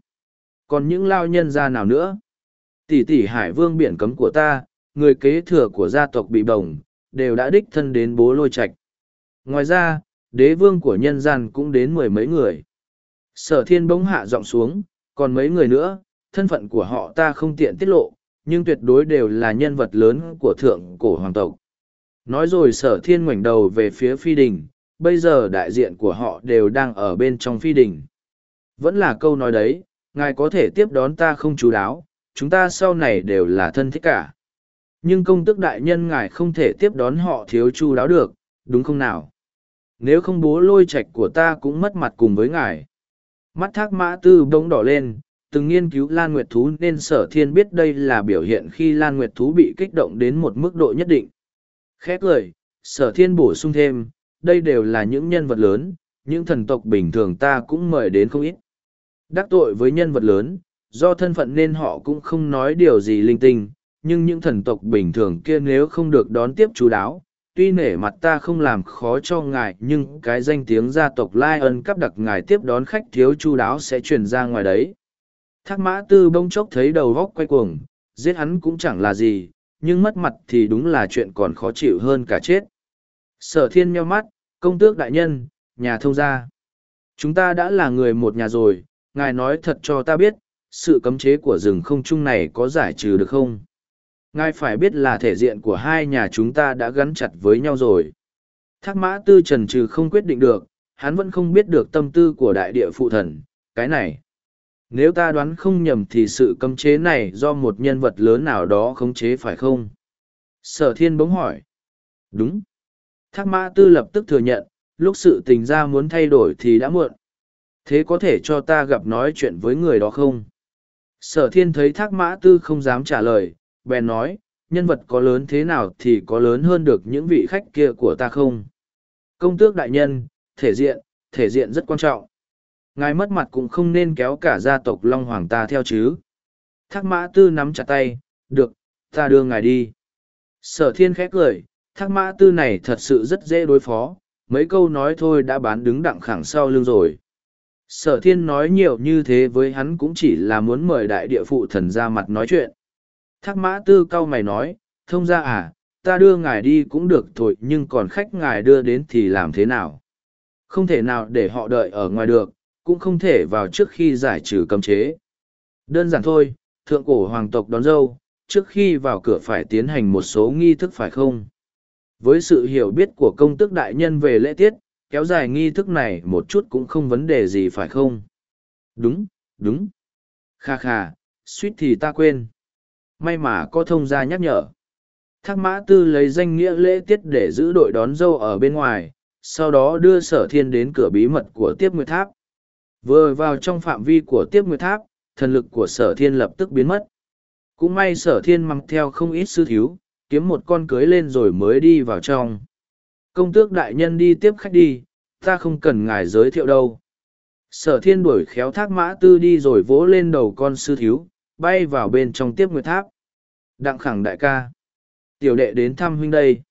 Còn những lao nhân gia nào nữa? Tỷ tỷ hải vương biển cấm của ta, người kế thừa của gia tộc bị bồng, đều đã đích thân đến bố lôi Trạch. Ngoài ra, đế vương của nhân gian cũng đến mười mấy người. Sở thiên bỗng hạ giọng xuống, còn mấy người nữa, thân phận của họ ta không tiện tiết lộ, nhưng tuyệt đối đều là nhân vật lớn của thượng cổ hoàng tộc. Nói rồi sở thiên ngoảnh đầu về phía phi đình, bây giờ đại diện của họ đều đang ở bên trong phi đình. Vẫn là câu nói đấy, ngài có thể tiếp đón ta không chú đáo, chúng ta sau này đều là thân thích cả. Nhưng công tức đại nhân ngài không thể tiếp đón họ thiếu chú đáo được, đúng không nào? Nếu không bố lôi Trạch của ta cũng mất mặt cùng với ngài. Mắt thác mã tư bỗng đỏ lên, từng nghiên cứu Lan Nguyệt Thú nên sở thiên biết đây là biểu hiện khi Lan Nguyệt Thú bị kích động đến một mức độ nhất định. Khét lời, sở thiên bổ sung thêm, đây đều là những nhân vật lớn, những thần tộc bình thường ta cũng mời đến không ít. Đắc tội với nhân vật lớn, do thân phận nên họ cũng không nói điều gì linh tinh, nhưng những thần tộc bình thường kia nếu không được đón tiếp chú đáo, tuy nể mặt ta không làm khó cho ngài nhưng cái danh tiếng gia tộc Lai ân cắp đặc ngài tiếp đón khách thiếu chú đáo sẽ truyền ra ngoài đấy. Thác mã tư bông chốc thấy đầu góc quay cuồng, giết hắn cũng chẳng là gì, nhưng mất mặt thì đúng là chuyện còn khó chịu hơn cả chết. Sở thiên nheo mắt, công tước đại nhân, nhà thông gia. Chúng ta đã là người một nhà rồi, ngài nói thật cho ta biết, sự cấm chế của rừng không chung này có giải trừ được không? Ngài phải biết là thể diện của hai nhà chúng ta đã gắn chặt với nhau rồi. Thác mã tư trần trừ không quyết định được, hắn vẫn không biết được tâm tư của đại địa phụ thần, cái này. Nếu ta đoán không nhầm thì sự cấm chế này do một nhân vật lớn nào đó khống chế phải không? Sở thiên bỗng hỏi. Đúng. Thác mã tư lập tức thừa nhận, lúc sự tình ra muốn thay đổi thì đã muộn. Thế có thể cho ta gặp nói chuyện với người đó không? Sở thiên thấy thác mã tư không dám trả lời, bèn nói, nhân vật có lớn thế nào thì có lớn hơn được những vị khách kia của ta không? Công tước đại nhân, thể diện, thể diện rất quan trọng. Ngài mất mặt cũng không nên kéo cả gia tộc Long Hoàng ta theo chứ. Thác mã tư nắm chặt tay, được, ta đưa ngài đi. Sở thiên khẽ cười, thác mã tư này thật sự rất dễ đối phó, mấy câu nói thôi đã bán đứng đặng khẳng sau lưng rồi. Sở thiên nói nhiều như thế với hắn cũng chỉ là muốn mời đại địa phụ thần ra mặt nói chuyện. Thác mã tư cao mày nói, thông ra à, ta đưa ngài đi cũng được thôi nhưng còn khách ngài đưa đến thì làm thế nào? Không thể nào để họ đợi ở ngoài được, cũng không thể vào trước khi giải trừ cấm chế. Đơn giản thôi, thượng cổ hoàng tộc đón dâu, trước khi vào cửa phải tiến hành một số nghi thức phải không? Với sự hiểu biết của công tước đại nhân về lễ tiết, kéo dài nghi thức này một chút cũng không vấn đề gì phải không? Đúng, đúng. Kha kha, suýt thì ta quên. May mà có thông gia nhắc nhở. Thác mã tư lấy danh nghĩa lễ tiết để giữ đội đón dâu ở bên ngoài, sau đó đưa sở thiên đến cửa bí mật của tiếp nguyệt tháp. Vừa vào trong phạm vi của tiếp nguyệt tháp, thần lực của sở thiên lập tức biến mất. Cũng may sở thiên mang theo không ít sư thiếu, kiếm một con cưới lên rồi mới đi vào trong. Công tước đại nhân đi tiếp khách đi, ta không cần ngài giới thiệu đâu. Sở thiên đuổi khéo thác mã tư đi rồi vỗ lên đầu con sư thiếu, bay vào bên trong tiếp nguyệt tháp. Đặng khẳng đại ca. Tiểu đệ đến thăm huynh đây.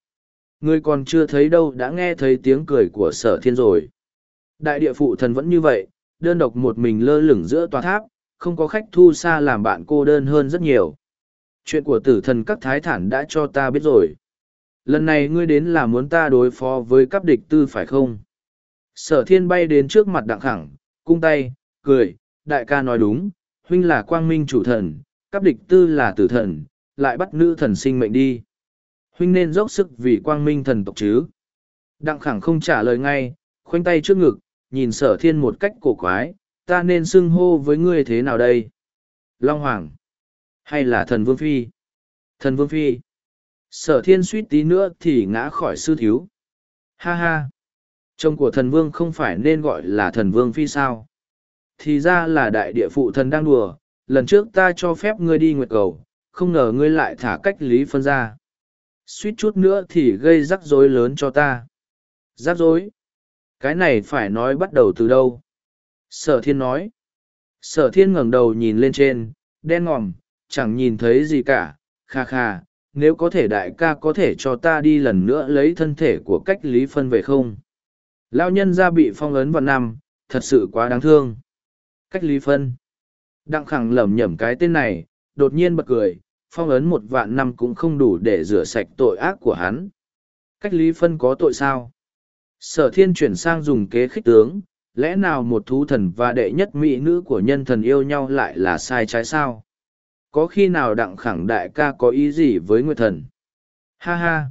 Ngươi còn chưa thấy đâu đã nghe thấy tiếng cười của sở thiên rồi. Đại địa phụ thần vẫn như vậy, đơn độc một mình lơ lửng giữa tòa tháp, không có khách thu xa làm bạn cô đơn hơn rất nhiều. Chuyện của tử thần các thái thản đã cho ta biết rồi. Lần này ngươi đến là muốn ta đối phó với cấp địch tư phải không? Sở thiên bay đến trước mặt đặng khẳng, cung tay, cười, đại ca nói đúng, huynh là quang minh chủ thần, cấp địch tư là tử thần, lại bắt nữ thần sinh mệnh đi. Huynh nên dốc sức vì quang minh thần tộc chứ. Đặng khẳng không trả lời ngay, khoanh tay trước ngực, nhìn sở thiên một cách cổ quái, ta nên xưng hô với ngươi thế nào đây? Long Hoàng. Hay là thần Vương Phi? Thần Vương Phi. Sở thiên suýt tí nữa thì ngã khỏi sư thiếu. Ha ha. Chồng của thần Vương không phải nên gọi là thần Vương Phi sao? Thì ra là đại địa phụ thần đang đùa, lần trước ta cho phép ngươi đi nguyệt cầu, không ngờ ngươi lại thả cách lý phân ra. Suýt chút nữa thì gây rắc rối lớn cho ta. Rắc rối? Cái này phải nói bắt đầu từ đâu? Sở thiên nói. Sở thiên ngẩng đầu nhìn lên trên, đen ngòm, chẳng nhìn thấy gì cả, kha kha, nếu có thể đại ca có thể cho ta đi lần nữa lấy thân thể của cách lý phân về không? Lao nhân ra bị phong ấn vào năm, thật sự quá đáng thương. Cách lý phân. Đặng khẳng lẩm nhẩm cái tên này, đột nhiên bật cười, phong ấn một vạn năm cũng không đủ để rửa sạch tội ác của hắn. Cách Lý Phân có tội sao? Sở thiên chuyển sang dùng kế khích tướng, lẽ nào một thú thần và đệ nhất mỹ nữ của nhân thần yêu nhau lại là sai trái sao? Có khi nào đặng khẳng đại ca có ý gì với Nguyệt thần? Ha ha!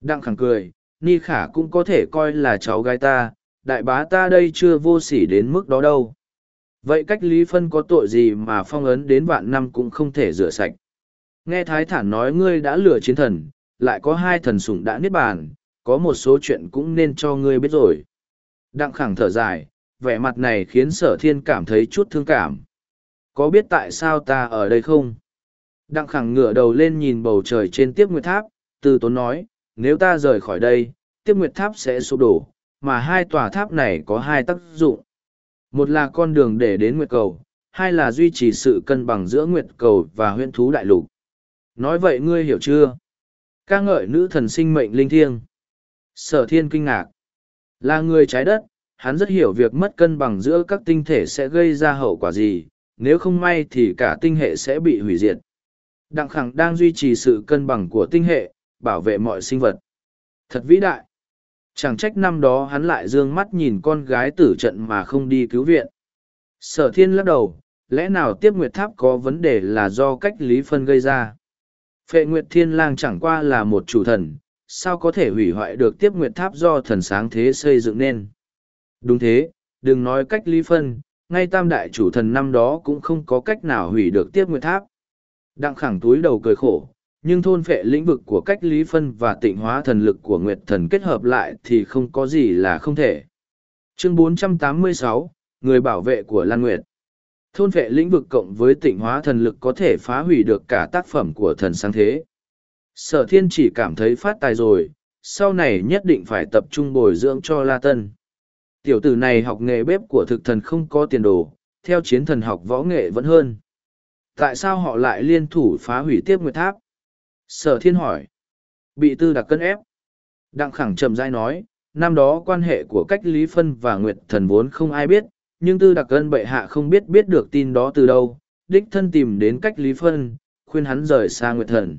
Đặng khẳng cười, Ni khả cũng có thể coi là cháu gái ta, đại bá ta đây chưa vô sỉ đến mức đó đâu. Vậy cách Lý Phân có tội gì mà phong ấn đến vạn năm cũng không thể rửa sạch? Nghe Thái Thản nói ngươi đã lừa chiến thần, lại có hai thần sủng đã niết bàn, có một số chuyện cũng nên cho ngươi biết rồi. Đặng khẳng thở dài, vẻ mặt này khiến sở thiên cảm thấy chút thương cảm. Có biết tại sao ta ở đây không? Đặng khẳng ngửa đầu lên nhìn bầu trời trên tiếp nguyệt tháp, từ tốn nói, nếu ta rời khỏi đây, tiếp nguyệt tháp sẽ sụp đổ, mà hai tòa tháp này có hai tác dụng. Một là con đường để đến nguyệt cầu, hai là duy trì sự cân bằng giữa nguyệt cầu và huyễn thú đại lục. Nói vậy ngươi hiểu chưa? ca ngợi nữ thần sinh mệnh linh thiêng. Sở thiên kinh ngạc. Là người trái đất, hắn rất hiểu việc mất cân bằng giữa các tinh thể sẽ gây ra hậu quả gì, nếu không may thì cả tinh hệ sẽ bị hủy diệt. Đặng khẳng đang duy trì sự cân bằng của tinh hệ, bảo vệ mọi sinh vật. Thật vĩ đại. Chẳng trách năm đó hắn lại dương mắt nhìn con gái tử trận mà không đi cứu viện. Sở thiên lắc đầu, lẽ nào tiếp nguyệt tháp có vấn đề là do cách lý phân gây ra. Phệ Nguyệt Thiên Lang chẳng qua là một chủ thần, sao có thể hủy hoại được tiếp nguyệt tháp do thần sáng thế xây dựng nên. Đúng thế, đừng nói cách lý phân, ngay tam đại chủ thần năm đó cũng không có cách nào hủy được tiếp nguyệt tháp. Đặng khẳng túi đầu cười khổ, nhưng thôn phệ lĩnh vực của cách lý phân và tịnh hóa thần lực của nguyệt thần kết hợp lại thì không có gì là không thể. Chương 486, Người bảo vệ của Lan Nguyệt Thôn vệ lĩnh vực cộng với tịnh hóa thần lực có thể phá hủy được cả tác phẩm của thần sáng thế. Sở thiên chỉ cảm thấy phát tài rồi, sau này nhất định phải tập trung bồi dưỡng cho La Tân. Tiểu tử này học nghề bếp của thực thần không có tiền đồ, theo chiến thần học võ nghệ vẫn hơn. Tại sao họ lại liên thủ phá hủy tiếp nguyệt tháp? Sở thiên hỏi. Bị tư đặc cân ép. Đặng khẳng trầm dai nói, năm đó quan hệ của cách Lý Phân và Nguyệt thần vốn không ai biết, nhưng tư đặc cân bệ hạ không biết biết được tin đó từ đâu, đích thân tìm đến cách Lý Phân, khuyên hắn rời xa Nguyệt thần.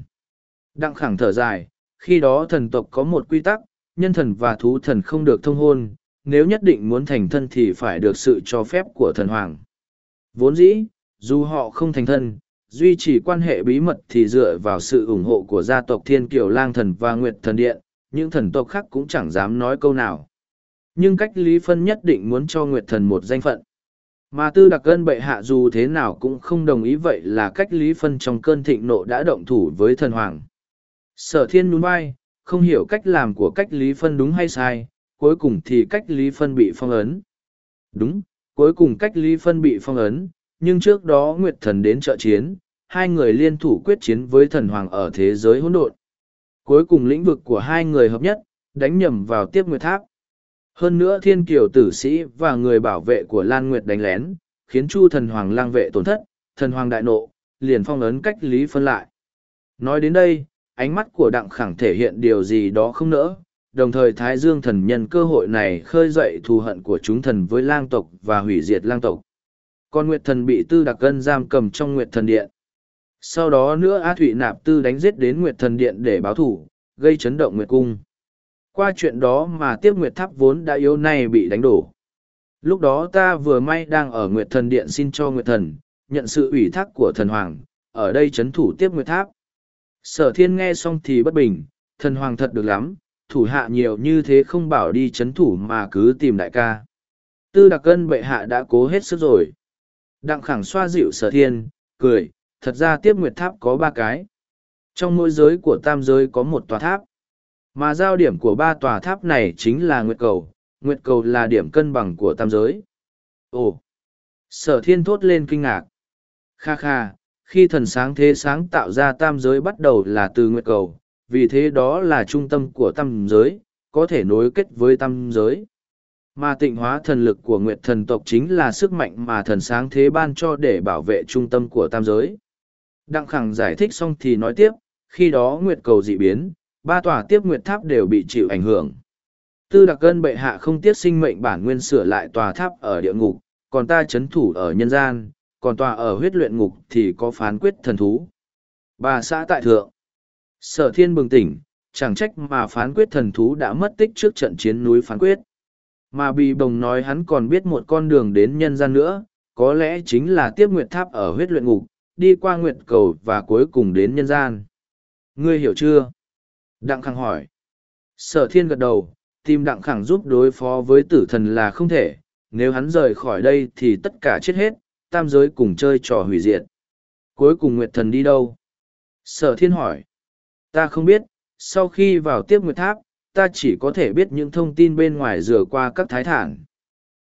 Đặng khẳng thở dài, khi đó thần tộc có một quy tắc, nhân thần và thú thần không được thông hôn, nếu nhất định muốn thành thân thì phải được sự cho phép của thần hoàng. Vốn dĩ, dù họ không thành thân, duy trì quan hệ bí mật thì dựa vào sự ủng hộ của gia tộc Thiên Kiều Lang Thần và Nguyệt Thần Điện, những thần tộc khác cũng chẳng dám nói câu nào. Nhưng cách Lý Phân nhất định muốn cho Nguyệt Thần một danh phận. Mà tư đặc cân bệ hạ dù thế nào cũng không đồng ý vậy là cách Lý Phân trong cơn thịnh nộ đã động thủ với thần hoàng. Sở thiên nhún vai, không hiểu cách làm của cách Lý Phân đúng hay sai, cuối cùng thì cách Lý Phân bị phong ấn. Đúng, cuối cùng cách Lý Phân bị phong ấn, nhưng trước đó Nguyệt Thần đến trợ chiến, hai người liên thủ quyết chiến với thần hoàng ở thế giới hỗn độn. Cuối cùng lĩnh vực của hai người hợp nhất, đánh nhầm vào tiếp Nguyệt Tháp. Hơn nữa thiên kiều tử sĩ và người bảo vệ của Lan Nguyệt đánh lén, khiến Chu thần hoàng lang vệ tổn thất, thần hoàng đại nộ, liền phong ấn cách Lý Phân lại. Nói đến đây, ánh mắt của đặng khẳng thể hiện điều gì đó không nỡ, đồng thời Thái Dương thần nhân cơ hội này khơi dậy thù hận của chúng thần với lang tộc và hủy diệt lang tộc. Còn Nguyệt thần bị tư đặc cân giam cầm trong Nguyệt thần điện. Sau đó nữa Á Thụy Nạp Tư đánh giết đến Nguyệt thần điện để báo thủ, gây chấn động Nguyệt cung. Qua chuyện đó mà tiếp Nguyệt tháp vốn đã yếu nay bị đánh đổ. Lúc đó ta vừa may đang ở Nguyệt thần điện xin cho Nguyệt thần, nhận sự ủy thác của thần hoàng, ở đây chấn thủ tiếp Nguyệt tháp. Sở thiên nghe xong thì bất bình, thần hoàng thật được lắm, thủ hạ nhiều như thế không bảo đi chấn thủ mà cứ tìm đại ca. Tư đặc cân bệ hạ đã cố hết sức rồi. Đặng khẳng xoa dịu sở thiên, cười, thật ra tiếp nguyệt tháp có ba cái. Trong mỗi giới của tam giới có một tòa tháp. Mà giao điểm của ba tòa tháp này chính là nguyệt cầu, nguyệt cầu là điểm cân bằng của tam giới. Ồ! Sở thiên thốt lên kinh ngạc. Kha kha, khi thần sáng thế sáng tạo ra tam giới bắt đầu là từ nguyệt cầu, vì thế đó là trung tâm của tam giới, có thể nối kết với tam giới. Mà tịnh hóa thần lực của nguyệt thần tộc chính là sức mạnh mà thần sáng thế ban cho để bảo vệ trung tâm của tam giới. Đặng Khẳng giải thích xong thì nói tiếp, khi đó nguyệt cầu dị biến, ba tòa tiếp nguyệt tháp đều bị chịu ảnh hưởng. Tư đặc cân bệ hạ không tiếc sinh mệnh bản nguyên sửa lại tòa tháp ở địa ngục, còn ta chấn thủ ở nhân gian, còn tòa ở huyết luyện ngục thì có phán quyết thần thú. Bà xã tại thượng. Sở thiên bừng tỉnh, chẳng trách mà phán quyết thần thú đã mất tích trước trận chiến núi phán quyết. Mà bị bồng nói hắn còn biết một con đường đến nhân gian nữa, có lẽ chính là tiếp nguyệt tháp ở huyết luyện ngục, đi qua nguyệt cầu và cuối cùng đến nhân gian. Ngươi hiểu chưa? Đặng Khang hỏi. Sở thiên gật đầu, tìm Đặng Khang giúp đối phó với tử thần là không thể, nếu hắn rời khỏi đây thì tất cả chết hết, tam giới cùng chơi trò hủy diệt. Cuối cùng Nguyệt Thần đi đâu? Sở thiên hỏi. Ta không biết, sau khi vào tiếp Nguyệt Tháp, ta chỉ có thể biết những thông tin bên ngoài rửa qua các thái thản.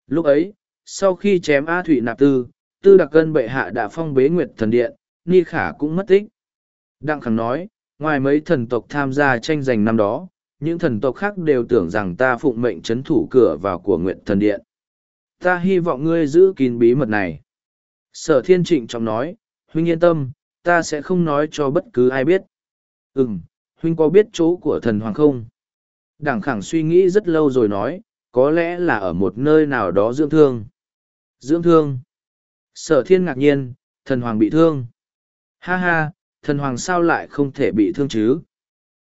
Lúc ấy, sau khi chém A Thụy Nạp Tư, Tư Đặc Cân bệ hạ đã phong bế Nguyệt Thần Điện, Ni Khả cũng mất tích. Đặng Khẳng nói, ngoài mấy thần tộc tham gia tranh giành năm đó, những thần tộc khác đều tưởng rằng ta phụng mệnh chấn thủ cửa vào của Nguyệt Thần Điện. Ta hy vọng ngươi giữ kín bí mật này. Sở thiên trịnh trọng nói, huynh yên tâm, ta sẽ không nói cho bất cứ ai biết. Ừm, huynh có biết chỗ của thần hoàng không? Đảng khẳng suy nghĩ rất lâu rồi nói, có lẽ là ở một nơi nào đó dưỡng thương. Dưỡng thương. Sở thiên ngạc nhiên, thần hoàng bị thương. Ha ha, thần hoàng sao lại không thể bị thương chứ?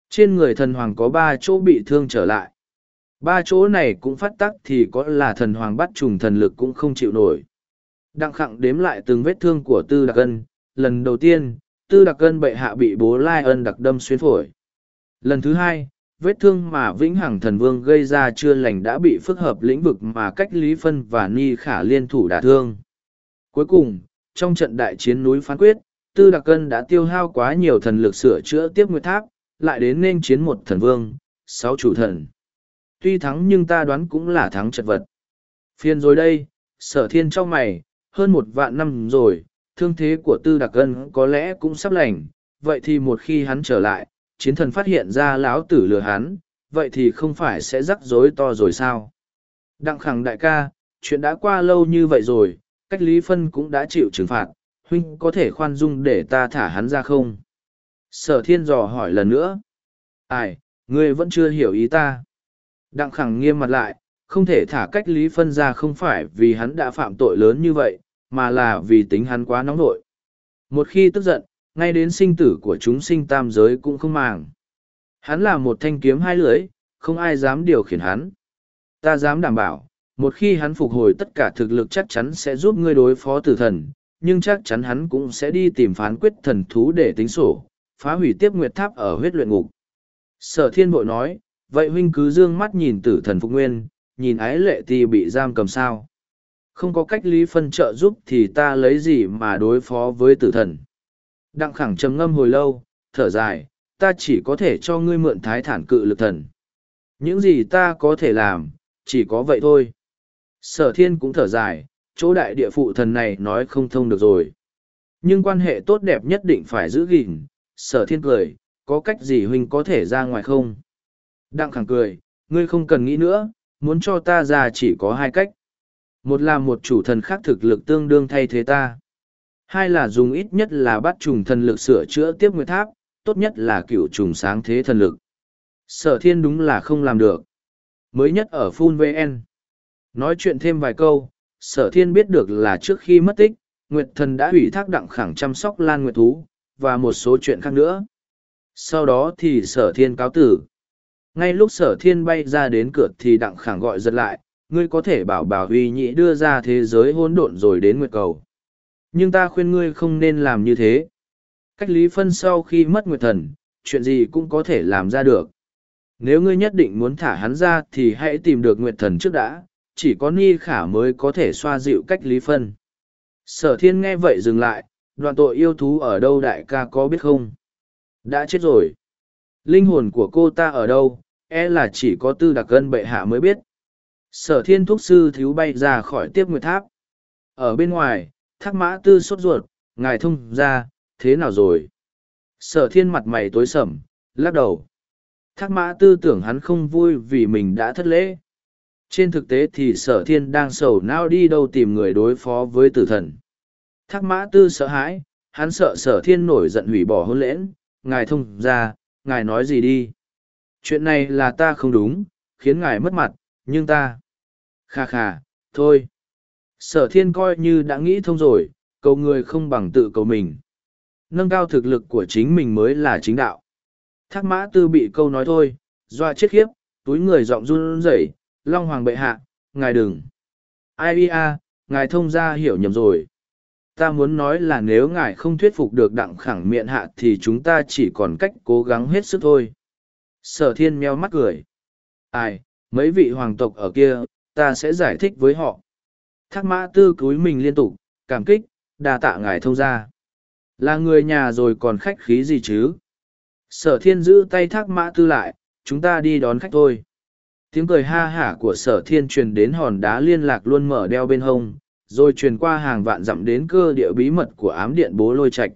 Trên người thần hoàng có ba chỗ bị thương trở lại. Ba chỗ này cũng phát tắc thì có là thần hoàng bắt trùng thần lực cũng không chịu nổi. Đặng khẳng đếm lại từng vết thương của tư đặc ân. Lần đầu tiên, tư đặc ân bệ hạ bị bố lai ân đặc đâm xuyên phổi. Lần thứ hai, vết thương mà vĩnh hằng thần vương gây ra chưa lành đã bị phức hợp lĩnh vực mà cách lý phân và ni khả liên thủ đả thương. Cuối cùng, trong trận đại chiến núi phán quyết, tư đặc cân đã tiêu hao quá nhiều thần lực sửa chữa tiếp nguyệt tháp, lại đến nên chiến một thần vương, sáu chủ thần. Tuy thắng nhưng ta đoán cũng là thắng chật vật. Phiên rồi đây, sở thiên trong mày, hơn một vạn năm rồi, thương thế của tư đặc Ân có lẽ cũng sắp lành, vậy thì một khi hắn trở lại, chiến thần phát hiện ra lão tử lừa hắn, vậy thì không phải sẽ rắc rối to rồi sao? Đặng khẳng đại ca, chuyện đã qua lâu như vậy rồi, cách lý phân cũng đã chịu trừng phạt, huynh có thể khoan dung để ta thả hắn ra không? Sở thiên dò hỏi lần nữa. Ai, ngươi vẫn chưa hiểu ý ta. Đặng khẳng nghiêm mặt lại, không thể thả cách lý phân ra không phải vì hắn đã phạm tội lớn như vậy, mà là vì tính hắn quá nóng nội. Một khi tức giận, ngay đến sinh tử của chúng sinh tam giới cũng không màng. Hắn là một thanh kiếm hai lưỡi, không ai dám điều khiển hắn. Ta dám đảm bảo, một khi hắn phục hồi tất cả thực lực chắc chắn sẽ giúp ngươi đối phó tử thần, nhưng chắc chắn hắn cũng sẽ đi tìm phán quyết thần thú để tính sổ, phá hủy tiếp nguyệt tháp ở huyết luyện ngục. Sở thiên bội nói, vậy huynh cứ dương mắt nhìn tử thần phục nguyên, nhìn ái lệ ti bị giam cầm sao. Không có cách lý phân trợ giúp thì ta lấy gì mà đối phó với tử thần. Đặng khẳng trầm ngâm hồi lâu, thở dài, ta chỉ có thể cho ngươi mượn thái thản cự lực thần. Những gì ta có thể làm, chỉ có vậy thôi. Sở thiên cũng thở dài, chỗ đại địa phụ thần này nói không thông được rồi. Nhưng quan hệ tốt đẹp nhất định phải giữ gìn. Sở thiên cười, có cách gì huynh có thể ra ngoài không? Đặng khẳng cười, ngươi không cần nghĩ nữa, muốn cho ta ra chỉ có hai cách. Một là một chủ thần khác thực lực tương đương thay thế ta. Hai là dùng ít nhất là bắt trùng thần lực sửa chữa tiếp nguyệt tháp, tốt nhất là cựu trùng sáng thế thần lực. Sở thiên đúng là không làm được. Mới nhất ở Phun VN. Nói chuyện thêm vài câu, sở thiên biết được là trước khi mất tích, Nguyệt thần đã ủy thác đặng khẳng chăm sóc Lan Nguyệt Thú, và một số chuyện khác nữa. Sau đó thì sở thiên cáo tử. Ngay lúc sở thiên bay ra đến cửa thì đặng khẳng gọi giật lại, ngươi có thể bảo bảo huy nhị đưa ra thế giới hỗn độn rồi đến Nguyệt cầu. Nhưng ta khuyên ngươi không nên làm như thế. Cách lý phân sau khi mất nguyệt thần, chuyện gì cũng có thể làm ra được. Nếu ngươi nhất định muốn thả hắn ra thì hãy tìm được nguyệt thần trước đã, chỉ có ni khả mới có thể xoa dịu cách lý phân. Sở thiên nghe vậy dừng lại, đoạn tội yêu thú ở đâu đại ca có biết không? Đã chết rồi. Linh hồn của cô ta ở đâu, e là chỉ có tư đặc cân bệ hạ mới biết. Sở thiên thúc sư thiếu bay ra khỏi tiếp nguyệt tháp. Ở bên ngoài, thác mã tư sốt ruột, ngài thông ra, thế nào rồi? Sở thiên mặt mày tối sầm, lắc đầu. Thác mã tư tưởng hắn không vui vì mình đã thất lễ. Trên thực tế thì sở thiên đang sầu nao đi đâu tìm người đối phó với tử thần. Thác mã tư sợ hãi, hắn sợ sở thiên nổi giận hủy bỏ hôn lễn, ngài thông ra, ngài nói gì đi. Chuyện này là ta không đúng, khiến ngài mất mặt, nhưng ta... Kha kha, thôi sở thiên coi như đã nghĩ thông rồi cầu người không bằng tự cầu mình. Nâng cao thực lực của chính mình mới là chính đạo. Thác mã tư bị câu nói thôi, doa chết khiếp, túi người giọng run rẩy, long hoàng bệ hạ, ngài đừng. Ai bia, ngài thông ra hiểu nhầm rồi. Ta muốn nói là nếu ngài không thuyết phục được đặng khẳng miệng hạ thì chúng ta chỉ còn cách cố gắng hết sức thôi. Sở thiên meo mắt cười. Ai, mấy vị hoàng tộc ở kia, ta sẽ giải thích với họ. Thác mã tư cúi mình liên tục, cảm kích, đa tạ ngài thông ra. Là người nhà rồi còn khách khí gì chứ? Sở thiên giữ tay thác mã tư lại, chúng ta đi đón khách thôi. Tiếng cười ha hả của sở thiên truyền đến hòn đá liên lạc luôn mở đeo bên hông, rồi truyền qua hàng vạn dặm đến cơ địa bí mật của ám điện bố lôi Trạch.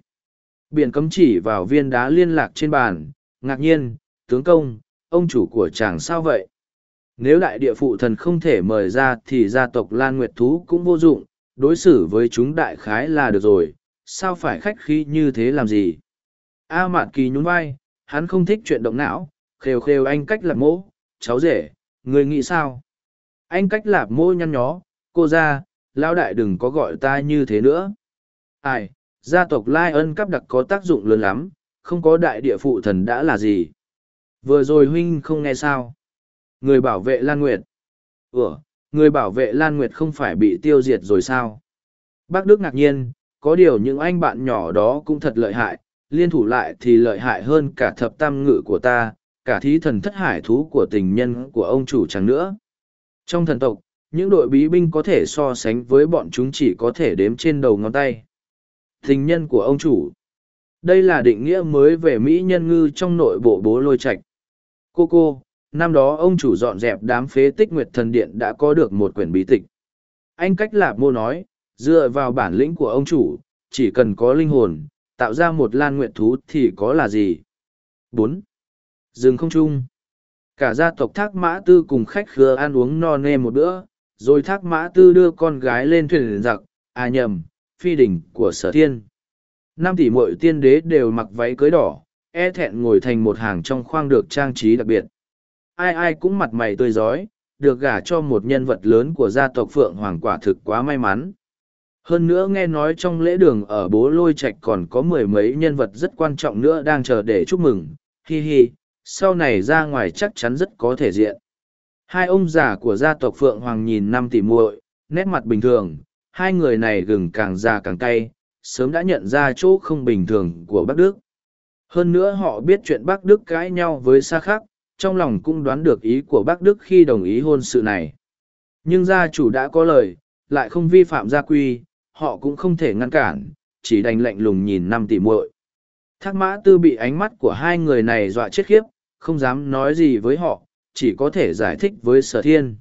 Biển cấm chỉ vào viên đá liên lạc trên bàn, ngạc nhiên, tướng công, ông chủ của chàng sao vậy? Nếu đại địa phụ thần không thể mời ra thì gia tộc Lan Nguyệt Thú cũng vô dụng, đối xử với chúng đại khái là được rồi, sao phải khách khí như thế làm gì? A Mạn Kỳ nhún vai, hắn không thích chuyện động não, khều khều anh cách lạp mỗ, cháu rể, người nghĩ sao? Anh cách lạp mỗ nhăn nhó, cô ra, lão đại đừng có gọi ta như thế nữa. Ai, gia tộc Lai ân cắp đặc có tác dụng lớn lắm, không có đại địa phụ thần đã là gì? Vừa rồi huynh không nghe sao? Người bảo vệ Lan Nguyệt. Ủa, người bảo vệ Lan Nguyệt không phải bị tiêu diệt rồi sao? Bác Đức ngạc nhiên, có điều những anh bạn nhỏ đó cũng thật lợi hại, liên thủ lại thì lợi hại hơn cả thập tam ngự của ta, cả thí thần thất hải thú của tình nhân của ông chủ chẳng nữa. Trong thần tộc, những đội bí binh có thể so sánh với bọn chúng chỉ có thể đếm trên đầu ngón tay. Tình nhân của ông chủ. Đây là định nghĩa mới về Mỹ nhân ngư trong nội bộ bố lôi Trạch. Cô cô, năm đó ông chủ dọn dẹp đám phế tích Nguyệt Thần Điện đã có được một quyển bí tịch. Anh cách lạp mô nói, dựa vào bản lĩnh của ông chủ, chỉ cần có linh hồn, tạo ra một lan nguyện thú thì có là gì? bốn Dừng không trung. Cả gia tộc Thác Mã Tư cùng khách khứa ăn uống no nê một bữa, rồi Thác Mã Tư đưa con gái lên thuyền giặc, à nhầm, phi đỉnh của sở thiên. Năm tỷ mội tiên đế đều mặc váy cưới đỏ, e thẹn ngồi thành một hàng trong khoang được trang trí đặc biệt. Ai ai cũng mặt mày tươi rói, được gả cho một nhân vật lớn của gia tộc Phượng Hoàng quả thực quá may mắn. Hơn nữa nghe nói trong lễ đường ở bố lôi Trạch còn có mười mấy nhân vật rất quan trọng nữa đang chờ để chúc mừng, hi hi, sau này ra ngoài chắc chắn rất có thể diện. Hai ông già của gia tộc Phượng Hoàng nhìn năm tỷ muội, nét mặt bình thường, hai người này gừng càng già càng cay, sớm đã nhận ra chỗ không bình thường của Bắc Đức. Hơn nữa họ biết chuyện Bắc Đức cãi nhau với Sa Khắc, trong lòng cũng đoán được ý của Bác Đức khi đồng ý hôn sự này. Nhưng gia chủ đã có lời, lại không vi phạm gia quy, họ cũng không thể ngăn cản, chỉ đành lạnh lùng nhìn năm tỷ muội. Thác mã tư bị ánh mắt của hai người này dọa chết khiếp, không dám nói gì với họ, chỉ có thể giải thích với sở thiên.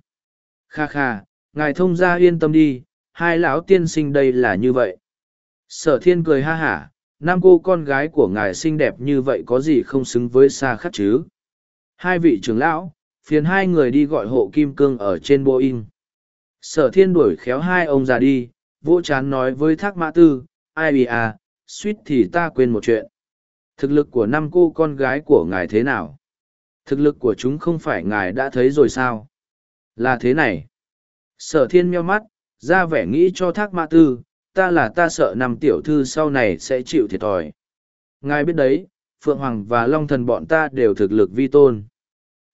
Kha kha, ngài thông gia yên tâm đi, hai lão tiên sinh đây là như vậy. Sở thiên cười ha hả, nam cô con gái của ngài xinh đẹp như vậy có gì không xứng với xa khắc chứ. Hai vị trưởng lão, phiền hai người đi gọi hộ kim cương ở trên Boeing. Sở thiên đuổi khéo hai ông già đi, vỗ chán nói với thác mã tư, ai bì à, suýt thì ta quên một chuyện. Thực lực của năm cô con gái của ngài thế nào? Thực lực của chúng không phải ngài đã thấy rồi sao? Là thế này. Sở thiên meo mắt, ra vẻ nghĩ cho thác mã tư, ta là ta sợ năm tiểu thư sau này sẽ chịu thiệt thòi. Ngài biết đấy, Phượng Hoàng và Long Thần bọn ta đều thực lực vi tôn.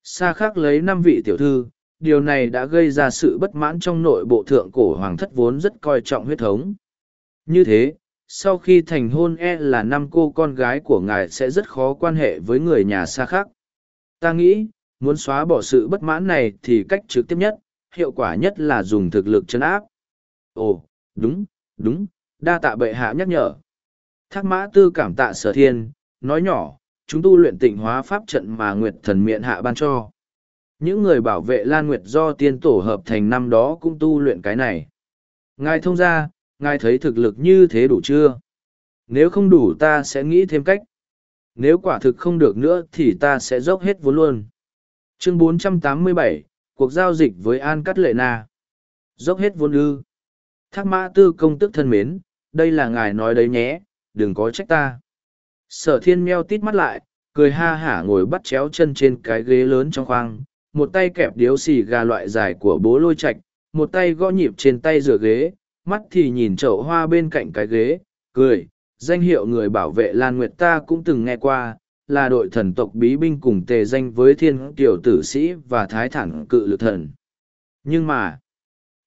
Xa khác lấy năm vị tiểu thư, điều này đã gây ra sự bất mãn trong nội bộ thượng cổ hoàng thất vốn rất coi trọng huyết thống. Như thế, sau khi thành hôn e là năm cô con gái của ngài sẽ rất khó quan hệ với người nhà xa khác. Ta nghĩ, muốn xóa bỏ sự bất mãn này thì cách trực tiếp nhất, hiệu quả nhất là dùng thực lực chấn áp. Ồ, đúng, đúng, đa tạ bệ hạ nhắc nhở. Thác mã tư cảm tạ sở thiên, nói nhỏ, chúng tu luyện tịnh hóa pháp trận mà Nguyệt thần miện hạ ban cho. Những người bảo vệ Lan Nguyệt do tiên tổ hợp thành năm đó cũng tu luyện cái này. Ngài thông ra, ngài thấy thực lực như thế đủ chưa? Nếu không đủ ta sẽ nghĩ thêm cách. Nếu quả thực không được nữa thì ta sẽ dốc hết vốn luôn. Chương 487, cuộc giao dịch với An Cắt Lệ Na. Dốc hết vốn ư. Thác mã tư công tức thân mến, đây là ngài nói đấy nhé, đừng có trách ta. Sở thiên meo tít mắt lại, cười ha hả ngồi bắt chéo chân trên cái ghế lớn trong khoang, một tay kẹp điếu xì gà loại dài của bố lôi Trạch, một tay gõ nhịp trên tay rửa ghế, mắt thì nhìn chậu hoa bên cạnh cái ghế, cười, danh hiệu người bảo vệ Lan Nguyệt ta cũng từng nghe qua, là đội thần tộc bí binh cùng tề danh với thiên tiểu tử sĩ và thái thẳng cự lực thần. Nhưng mà,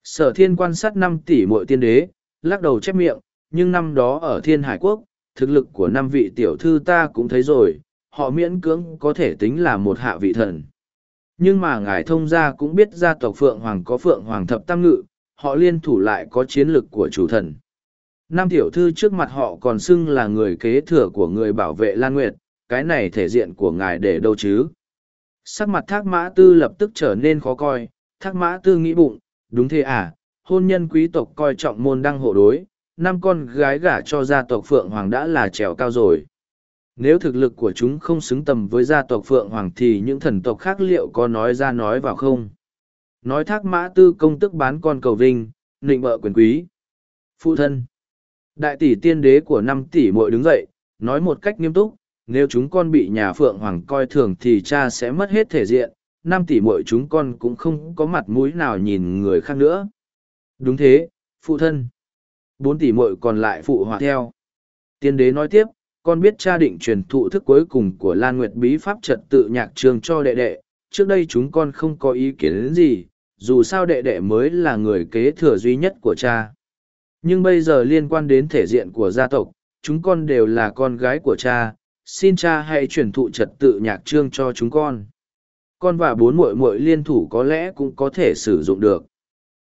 sở thiên quan sát năm tỷ mỗi tiên đế, lắc đầu chép miệng, nhưng năm đó ở thiên hải quốc, thực lực của năm vị tiểu thư ta cũng thấy rồi, họ miễn cưỡng có thể tính là một hạ vị thần. Nhưng mà ngài thông gia cũng biết gia tộc Phượng Hoàng có Phượng Hoàng thập tam ngự, họ liên thủ lại có chiến lực của chủ thần. Năm tiểu thư trước mặt họ còn xưng là người kế thừa của người bảo vệ Lan Nguyệt, cái này thể diện của ngài để đâu chứ? Sắc mặt thác mã tư lập tức trở nên khó coi, thác mã tư nghĩ bụng, đúng thế à, hôn nhân quý tộc coi trọng môn đăng hộ đối, năm con gái gả cho gia tộc Phượng Hoàng đã là trèo cao rồi. Nếu thực lực của chúng không xứng tầm với gia tộc Phượng Hoàng thì những thần tộc khác liệu có nói ra nói vào không? Nói thác mã tư công tức bán con cầu vinh, nịnh bợ quyền quý. Phụ thân. Đại tỷ tiên đế của năm tỷ muội đứng dậy, nói một cách nghiêm túc, nếu chúng con bị nhà Phượng Hoàng coi thường thì cha sẽ mất hết thể diện, năm tỷ muội chúng con cũng không có mặt mũi nào nhìn người khác nữa. Đúng thế, phụ thân. Bốn tỷ muội còn lại phụ họa theo. Tiên đế nói tiếp, con biết cha định truyền thụ thức cuối cùng của Lan Nguyệt bí pháp trật tự nhạc trường cho đệ đệ, trước đây chúng con không có ý kiến gì, dù sao đệ đệ mới là người kế thừa duy nhất của cha. Nhưng bây giờ liên quan đến thể diện của gia tộc, chúng con đều là con gái của cha, xin cha hãy truyền thụ trật tự nhạc trương cho chúng con. Con và bốn muội muội liên thủ có lẽ cũng có thể sử dụng được.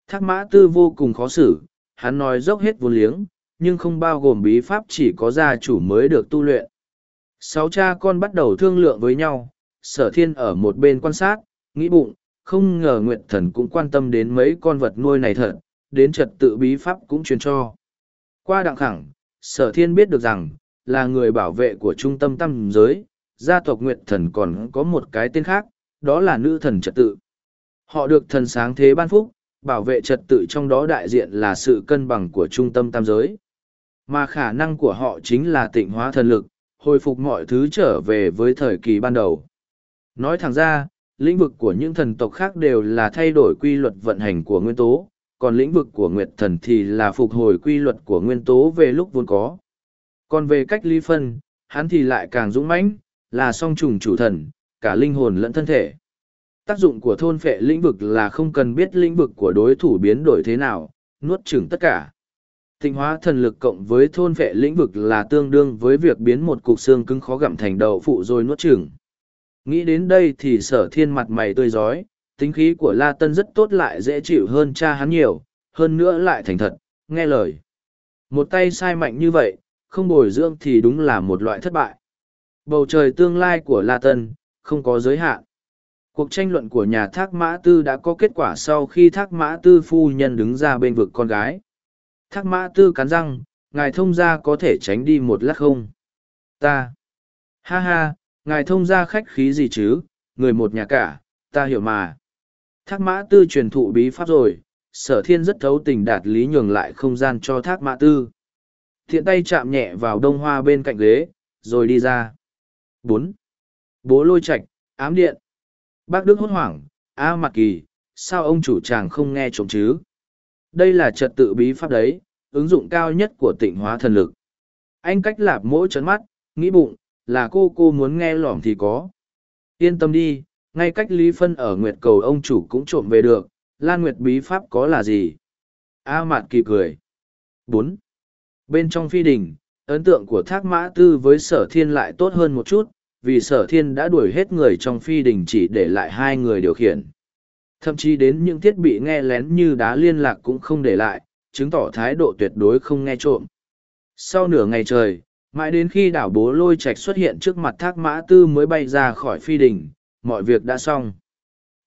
Thác mã tư vô cùng khó xử, hắn nói dốc hết vốn liếng, nhưng không bao gồm bí pháp chỉ có gia chủ mới được tu luyện. Sáu cha con bắt đầu thương lượng với nhau, sở thiên ở một bên quan sát, nghĩ bụng, không ngờ Nguyệt Thần cũng quan tâm đến mấy con vật nuôi này thật, đến trật tự bí pháp cũng truyền cho. Qua đặng khẳng, sở thiên biết được rằng, là người bảo vệ của trung tâm tâm giới, gia tộc Nguyệt Thần còn có một cái tên khác, đó là nữ thần trật tự. Họ được thần sáng thế ban phúc, bảo vệ trật tự trong đó đại diện là sự cân bằng của trung tâm tam giới. Mà khả năng của họ chính là tịnh hóa thần lực, hồi phục mọi thứ trở về với thời kỳ ban đầu. Nói thẳng ra, lĩnh vực của những thần tộc khác đều là thay đổi quy luật vận hành của nguyên tố, còn lĩnh vực của Nguyệt Thần thì là phục hồi quy luật của nguyên tố về lúc vốn có. Còn về cách ly phân, hắn thì lại càng dũng mãnh, là song trùng chủ thần, cả linh hồn lẫn thân thể. Tác dụng của thôn phệ lĩnh vực là không cần biết lĩnh vực của đối thủ biến đổi thế nào, nuốt chửng tất cả. Tinh hóa thần lực cộng với thôn phệ lĩnh vực là tương đương với việc biến một cục xương cứng khó gặm thành đầu phụ rồi nuốt chửng. Nghĩ đến đây thì sở thiên mặt mày tươi giói, tính khí của La Tân rất tốt lại dễ chịu hơn cha hắn nhiều, hơn nữa lại thành thật, nghe lời. Một tay sai mạnh như vậy, không bồi dưỡng thì đúng là một loại thất bại. Bầu trời tương lai của La Tân, không có giới hạn. Cuộc tranh luận của nhà Thác Mã Tư đã có kết quả sau khi Thác Mã Tư phu nhân đứng ra bên vực con gái. Thác Mã Tư cắn răng, ngài thông gia có thể tránh đi một lát không? Ta. Ha ha, ngài thông gia khách khí gì chứ, người một nhà cả, ta hiểu mà. Thác Mã Tư truyền thụ bí pháp rồi, sở thiên rất thấu tình đạt lý nhường lại không gian cho Thác Mã Tư. Thiện tay chạm nhẹ vào đông hoa bên cạnh ghế, rồi đi ra. bốn Bố lôi Trạch ám điện. Bác Đức hốt hoảng, A Mạc Kỳ, sao ông chủ chàng không nghe trộm chứ? Đây là trật tự bí pháp đấy, ứng dụng cao nhất của tịnh hóa thần lực. Anh cách lạp mỗi chấn mắt, nghĩ bụng, là cô cô muốn nghe lỏm thì có. Yên tâm đi, ngay cách Lý Phân ở Nguyệt Cầu ông chủ cũng trộm về được, Lan Nguyệt bí pháp có là gì? A Mạt Kỳ cười. bốn Bên trong phi đình, ấn tượng của Thác Mã Tư với Sở Thiên lại tốt hơn một chút, vì Sở Thiên đã đuổi hết người trong phi đình chỉ để lại hai người điều khiển. Thậm chí đến những thiết bị nghe lén như đá liên lạc cũng không để lại, chứng tỏ thái độ tuyệt đối không nghe trộm. Sau nửa ngày trời, mãi đến khi đảo bố lôi Trạch xuất hiện trước mặt Thác Mã Tư mới bay ra khỏi phi đình, mọi việc đã xong.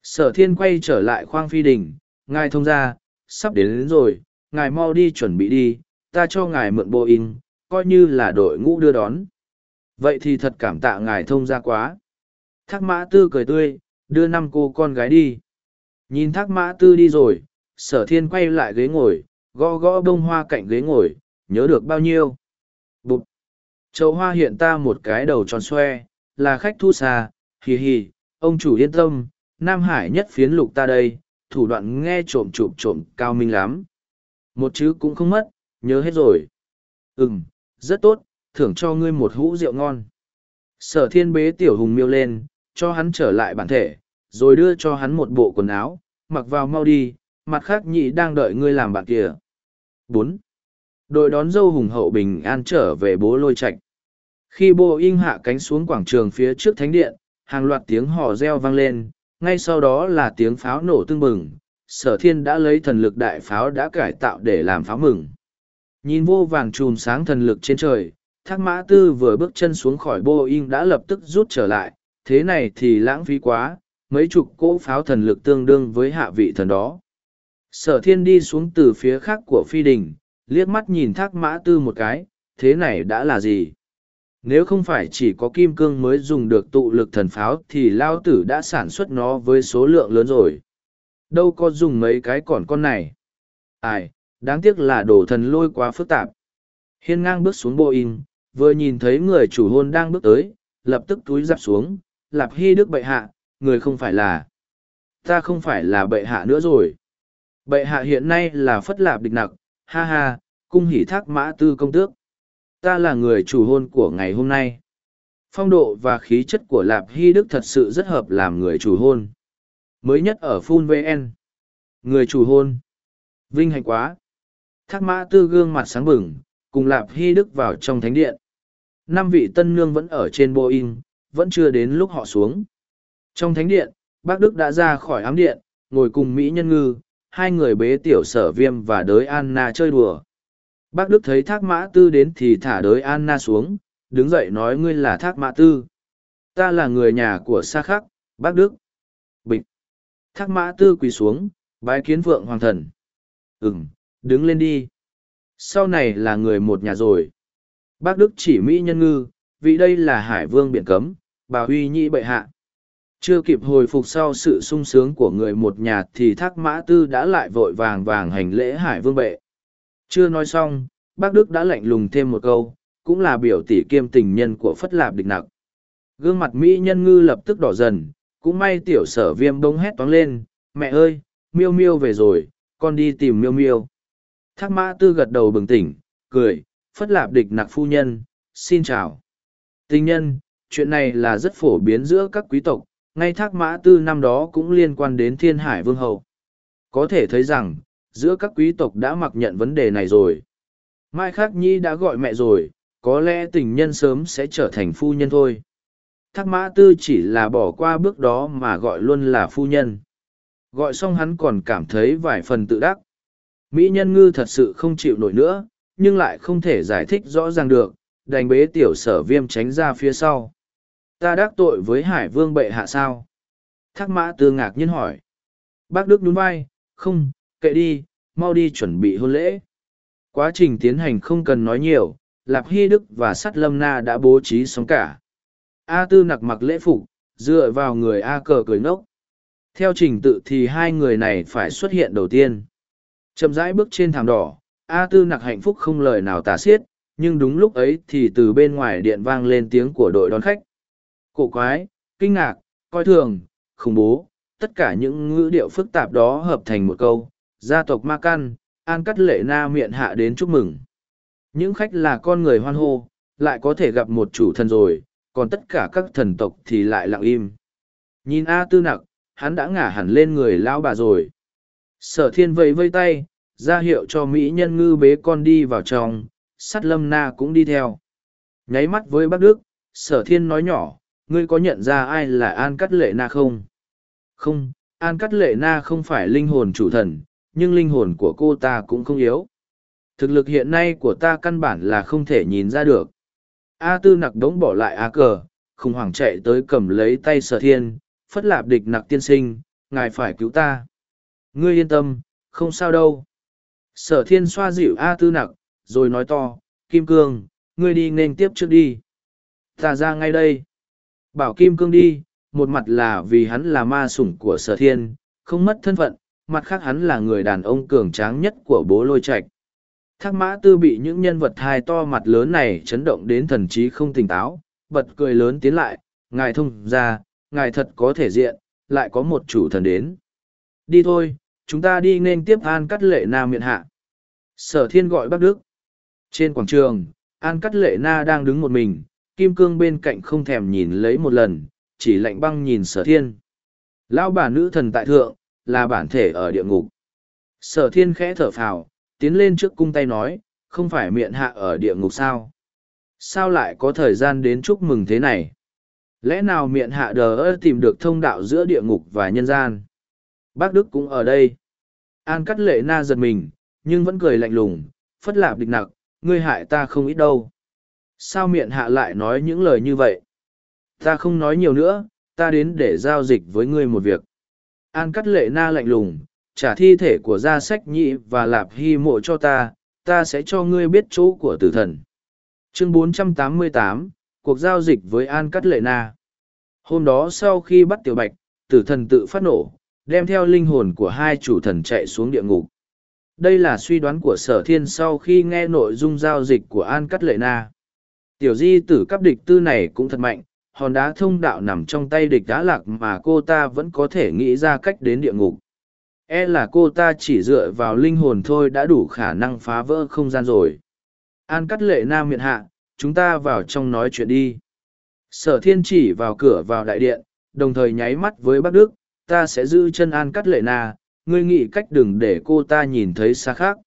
Sở thiên quay trở lại khoang phi đình, ngài thông ra, sắp đến, đến rồi, ngài mau đi chuẩn bị đi, ta cho ngài mượn bộ in, coi như là đội ngũ đưa đón. Vậy thì thật cảm tạ ngài thông ra quá. Thác mã tư cười tươi, đưa năm cô con gái đi. Nhìn thác mã tư đi rồi, sở thiên quay lại ghế ngồi, gõ gõ bông hoa cạnh ghế ngồi, nhớ được bao nhiêu. bụp Châu hoa hiện ta một cái đầu tròn xoe, là khách thu xa, hì hì, ông chủ yên tâm, Nam Hải nhất phiến lục ta đây, thủ đoạn nghe trộm trộm trộm cao minh lắm. Một chữ cũng không mất, nhớ hết rồi. Ừm, rất tốt, thưởng cho ngươi một hũ rượu ngon. Sở thiên bế tiểu hùng miêu lên, cho hắn trở lại bản thể, rồi đưa cho hắn một bộ quần áo, mặc vào mau đi, mặt khác nhị đang đợi ngươi làm bạn kìa. bốn Đội đón dâu hùng hậu bình an trở về bố lôi Trạch. Khi bộ in hạ cánh xuống quảng trường phía trước thánh điện, hàng loạt tiếng hò reo vang lên, ngay sau đó là tiếng pháo nổ tưng bừng. Sở thiên đã lấy thần lực đại pháo đã cải tạo để làm pháo mừng. Nhìn vô vàng chùm sáng thần lực trên trời, thác mã tư vừa bước chân xuống khỏi Boeing đã lập tức rút trở lại, thế này thì lãng phí quá, mấy chục cỗ pháo thần lực tương đương với hạ vị thần đó. Sở thiên đi xuống từ phía khác của phi đình, liếc mắt nhìn thác mã tư một cái, thế này đã là gì? Nếu không phải chỉ có kim cương mới dùng được tụ lực thần pháo thì lao tử đã sản xuất nó với số lượng lớn rồi. Đâu có dùng mấy cái còn con này. Ai, đáng tiếc là đồ thần lôi quá phức tạp. Hiên ngang bước xuống Boeing, vừa nhìn thấy người chủ hôn đang bước tới, lập tức túi giáp xuống, lạp hy đức bệ hạ, người không phải là. Ta không phải là bệ hạ nữa rồi. Bệ hạ hiện nay là phất lạp địch nặc, ha ha, cung hỉ thác mã tư công tước. Ta là người chủ hôn của ngày hôm nay. Phong độ và khí chất của lạp hy đức thật sự rất hợp làm người chủ hôn. Mới nhất ở Phun VN. Người chủ hôn. Vinh hạnh quá. Thác mã tư gương mặt sáng bừng, cùng lạp hy đức vào trong thánh điện. Năm vị tân nương vẫn ở trên Boeing, vẫn chưa đến lúc họ xuống. Trong thánh điện, bác Đức đã ra khỏi ám điện, ngồi cùng Mỹ Nhân Ngư, hai người bế tiểu sở viêm và đới Anna chơi đùa. Bác Đức thấy thác mã tư đến thì thả đới Anna xuống, đứng dậy nói ngươi là thác mã tư. Ta là người nhà của Sa Khắc, bác Đức. Bịch. Thác mã tư quỳ xuống, bái kiến vượng hoàng thần. Ừm, đứng lên đi. Sau này là người một nhà rồi. Bác Đức chỉ Mỹ nhân ngư, vì đây là hải vương biển cấm, bà huy nhị bệ hạ. Chưa kịp hồi phục sau sự sung sướng của người một nhà thì thác mã tư đã lại vội vàng vàng hành lễ hải vương bệ. Chưa nói xong, bác Đức đã lạnh lùng thêm một câu, cũng là biểu tỷ kiêm tình nhân của phất lạp địch nặc. Gương mặt Mỹ nhân ngư lập tức đỏ dần, cũng may tiểu sở viêm bông hét toán lên, mẹ ơi, miêu miêu về rồi, con đi tìm miêu miêu. Thác mã tư gật đầu bừng tỉnh, cười, phất lạp địch nặc phu nhân, xin chào. Tình nhân, chuyện này là rất phổ biến giữa các quý tộc, ngay thác mã tư năm đó cũng liên quan đến thiên hải vương hậu. Có thể thấy rằng, giữa các quý tộc đã mặc nhận vấn đề này rồi. Mai Khắc Nhi đã gọi mẹ rồi, có lẽ tình nhân sớm sẽ trở thành phu nhân thôi. Thác mã tư chỉ là bỏ qua bước đó mà gọi luôn là phu nhân. Gọi xong hắn còn cảm thấy vài phần tự đắc. Mỹ nhân ngư thật sự không chịu nổi nữa, nhưng lại không thể giải thích rõ ràng được, đành bế tiểu sở viêm tránh ra phía sau. Ta đắc tội với hải vương bệ hạ sao? Thác mã tư ngạc nhiên hỏi. Bác Đức nhún vai, không, kệ đi, mau đi chuẩn bị hôn lễ. Quá trình tiến hành không cần nói nhiều, Lạp Hy Đức và Sắt Lâm Na đã bố trí xong cả. A Tư nặc mặc lễ phục, dựa vào người A cờ cười nốc. Theo trình tự thì hai người này phải xuất hiện đầu tiên. Chậm rãi bước trên thảm đỏ, A Tư nặc hạnh phúc không lời nào tả xiết, nhưng đúng lúc ấy thì từ bên ngoài điện vang lên tiếng của đội đón khách. Cổ quái, kinh ngạc, coi thường, khủng bố, tất cả những ngữ điệu phức tạp đó hợp thành một câu, gia tộc ma căn, an cắt lệ na miệng hạ đến chúc mừng. Những khách là con người hoan hô, lại có thể gặp một chủ thần rồi, còn tất cả các thần tộc thì lại lặng im. Nhìn A tư nặc, hắn đã ngả hẳn lên người lão bà rồi. Sở thiên vây vây tay, ra hiệu cho Mỹ nhân ngư bế con đi vào trong, sắt lâm na cũng đi theo. Nháy mắt với bác Đức, sở thiên nói nhỏ, ngươi có nhận ra ai là An Cắt Lệ Na không? Không, An Cắt Lệ Na không phải linh hồn chủ thần, nhưng linh hồn của cô ta cũng không yếu. Thực lực hiện nay của ta căn bản là không thể nhìn ra được. A tư nặc đống bỏ lại A cờ, khủng hoảng chạy tới cầm lấy tay sở thiên, phất lạp địch nặc tiên sinh, ngài phải cứu ta. Ngươi yên tâm, không sao đâu. Sở thiên xoa dịu A tư nặc, rồi nói to, Kim Cương, ngươi đi nên tiếp trước đi. Ta ra ngay đây. Bảo Kim Cương đi, một mặt là vì hắn là ma sủng của sở thiên, không mất thân phận, mặt khác hắn là người đàn ông cường tráng nhất của bố lôi Trạch. Thác mã tư bị những nhân vật thai to mặt lớn này chấn động đến thần trí không tỉnh táo, bật cười lớn tiến lại, ngài thông ra, ngài thật có thể diện, lại có một chủ thần đến. Đi thôi, chúng ta đi nên tiếp an cắt lệ Na miệng hạ. Sở thiên gọi bác Đức. Trên quảng trường, An Cắt Lệ Na đang đứng một mình, Kim Cương bên cạnh không thèm nhìn lấy một lần, chỉ lạnh băng nhìn sở thiên. Lão bà nữ thần tại thượng, là bản thể ở địa ngục. Sở thiên khẽ thở phào, tiến lên trước cung tay nói, không phải miệng hạ ở địa ngục sao? Sao lại có thời gian đến chúc mừng thế này? Lẽ nào miệng hạ đờ tìm được thông đạo giữa địa ngục và nhân gian? Bác Đức cũng ở đây. An cắt lệ na giật mình, nhưng vẫn cười lạnh lùng, phất lạp địch nặc, ngươi hại ta không ít đâu. Sao miệng hạ lại nói những lời như vậy? Ta không nói nhiều nữa, ta đến để giao dịch với ngươi một việc. An cắt lệ na lạnh lùng, trả thi thể của gia sách nhị và lạp hy mộ cho ta, ta sẽ cho ngươi biết chỗ của tử thần. Chương 488, cuộc giao dịch với An Cắt Lệ Na. Hôm đó sau khi bắt tiểu bạch, tử thần tự phát nổ, đem theo linh hồn của hai chủ thần chạy xuống địa ngục. Đây là suy đoán của sở thiên sau khi nghe nội dung giao dịch của An Cắt Lệ Na. Tiểu di tử cấp địch tư này cũng thật mạnh, hòn đá thông đạo nằm trong tay địch đá lạc mà cô ta vẫn có thể nghĩ ra cách đến địa ngục. E là cô ta chỉ dựa vào linh hồn thôi đã đủ khả năng phá vỡ không gian rồi. An cắt lệ nam miệng hạ, chúng ta vào trong nói chuyện đi. Sở thiên chỉ vào cửa vào đại điện, đồng thời nháy mắt với bác Đức, ta sẽ giữ chân An cắt lệ na, ngươi nghĩ cách đừng để cô ta nhìn thấy xa khác.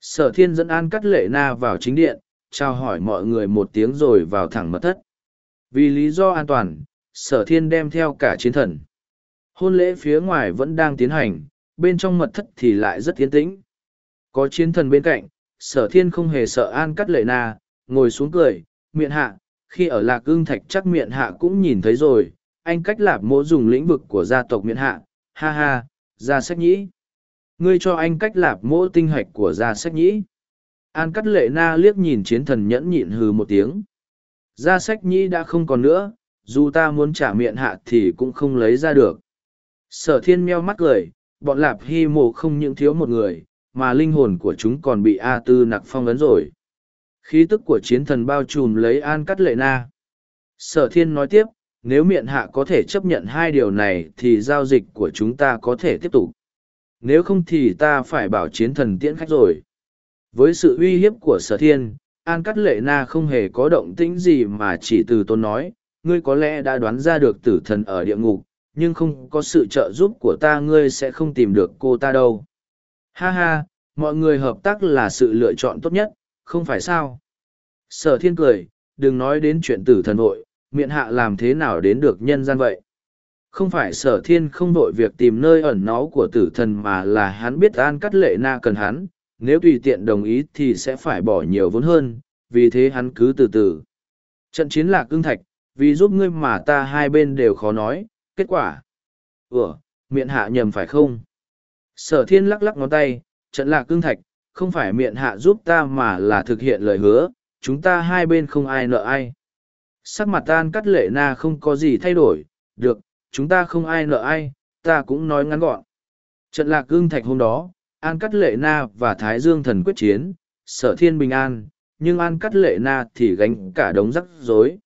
Sở thiên dẫn An cắt lệ na vào chính điện, chào hỏi mọi người một tiếng rồi vào thẳng mật thất. Vì lý do an toàn, sở thiên đem theo cả chiến thần. Hôn lễ phía ngoài vẫn đang tiến hành, bên trong mật thất thì lại rất tiến tĩnh. Có chiến thần bên cạnh, sở thiên không hề sợ an cắt lệ na, ngồi xuống cười, miệng hạ, khi ở lạc ương thạch chắc miệng hạ cũng nhìn thấy rồi, anh cách lạp mỗ dùng lĩnh vực của gia tộc Miễn hạ, ha ha, gia sách nhĩ. Ngươi cho anh cách lạp mỗ tinh hạch của gia sách nhĩ. An cắt lệ na liếc nhìn chiến thần nhẫn nhịn hừ một tiếng. Gia sách nhĩ đã không còn nữa, dù ta muốn trả miệng hạ thì cũng không lấy ra được. Sở thiên meo mắt cười, bọn lạp hy mộ không những thiếu một người, mà linh hồn của chúng còn bị A Tư nặc phong ấn rồi. Khí tức của chiến thần bao trùm lấy An Cắt Lệ Na. Sở thiên nói tiếp, nếu miệng hạ có thể chấp nhận hai điều này thì giao dịch của chúng ta có thể tiếp tục. Nếu không thì ta phải bảo chiến thần tiễn khách rồi. Với sự uy hiếp của sở thiên, An Cắt Lệ Na không hề có động tĩnh gì mà chỉ từ tôn nói, ngươi có lẽ đã đoán ra được tử thần ở địa ngục, nhưng không có sự trợ giúp của ta ngươi sẽ không tìm được cô ta đâu. Ha ha, mọi người hợp tác là sự lựa chọn tốt nhất, không phải sao? Sở thiên cười, đừng nói đến chuyện tử thần hội, miệng hạ làm thế nào đến được nhân gian vậy? Không phải sở thiên không đội việc tìm nơi ẩn náu của tử thần mà là hắn biết an cắt lệ na cần hắn, nếu tùy tiện đồng ý thì sẽ phải bỏ nhiều vốn hơn, vì thế hắn cứ từ từ. Trận chiến lạc cương thạch, vì giúp ngươi mà ta hai bên đều khó nói, kết quả. Ủa, miệng hạ nhầm phải không? Sở thiên lắc lắc ngón tay, trận lạc cương thạch, không phải miệng hạ giúp ta mà là thực hiện lời hứa, chúng ta hai bên không ai nợ ai. Sắc mặt tan cắt lệ na không có gì thay đổi, được, chúng ta không ai nợ ai, ta cũng nói ngắn gọn. Trận lạc gương thạch hôm đó, An Cắt Lệ Na và Thái Dương Thần quyết chiến, sở thiên bình an, nhưng An Cắt Lệ Na thì gánh cả đống rắc rối.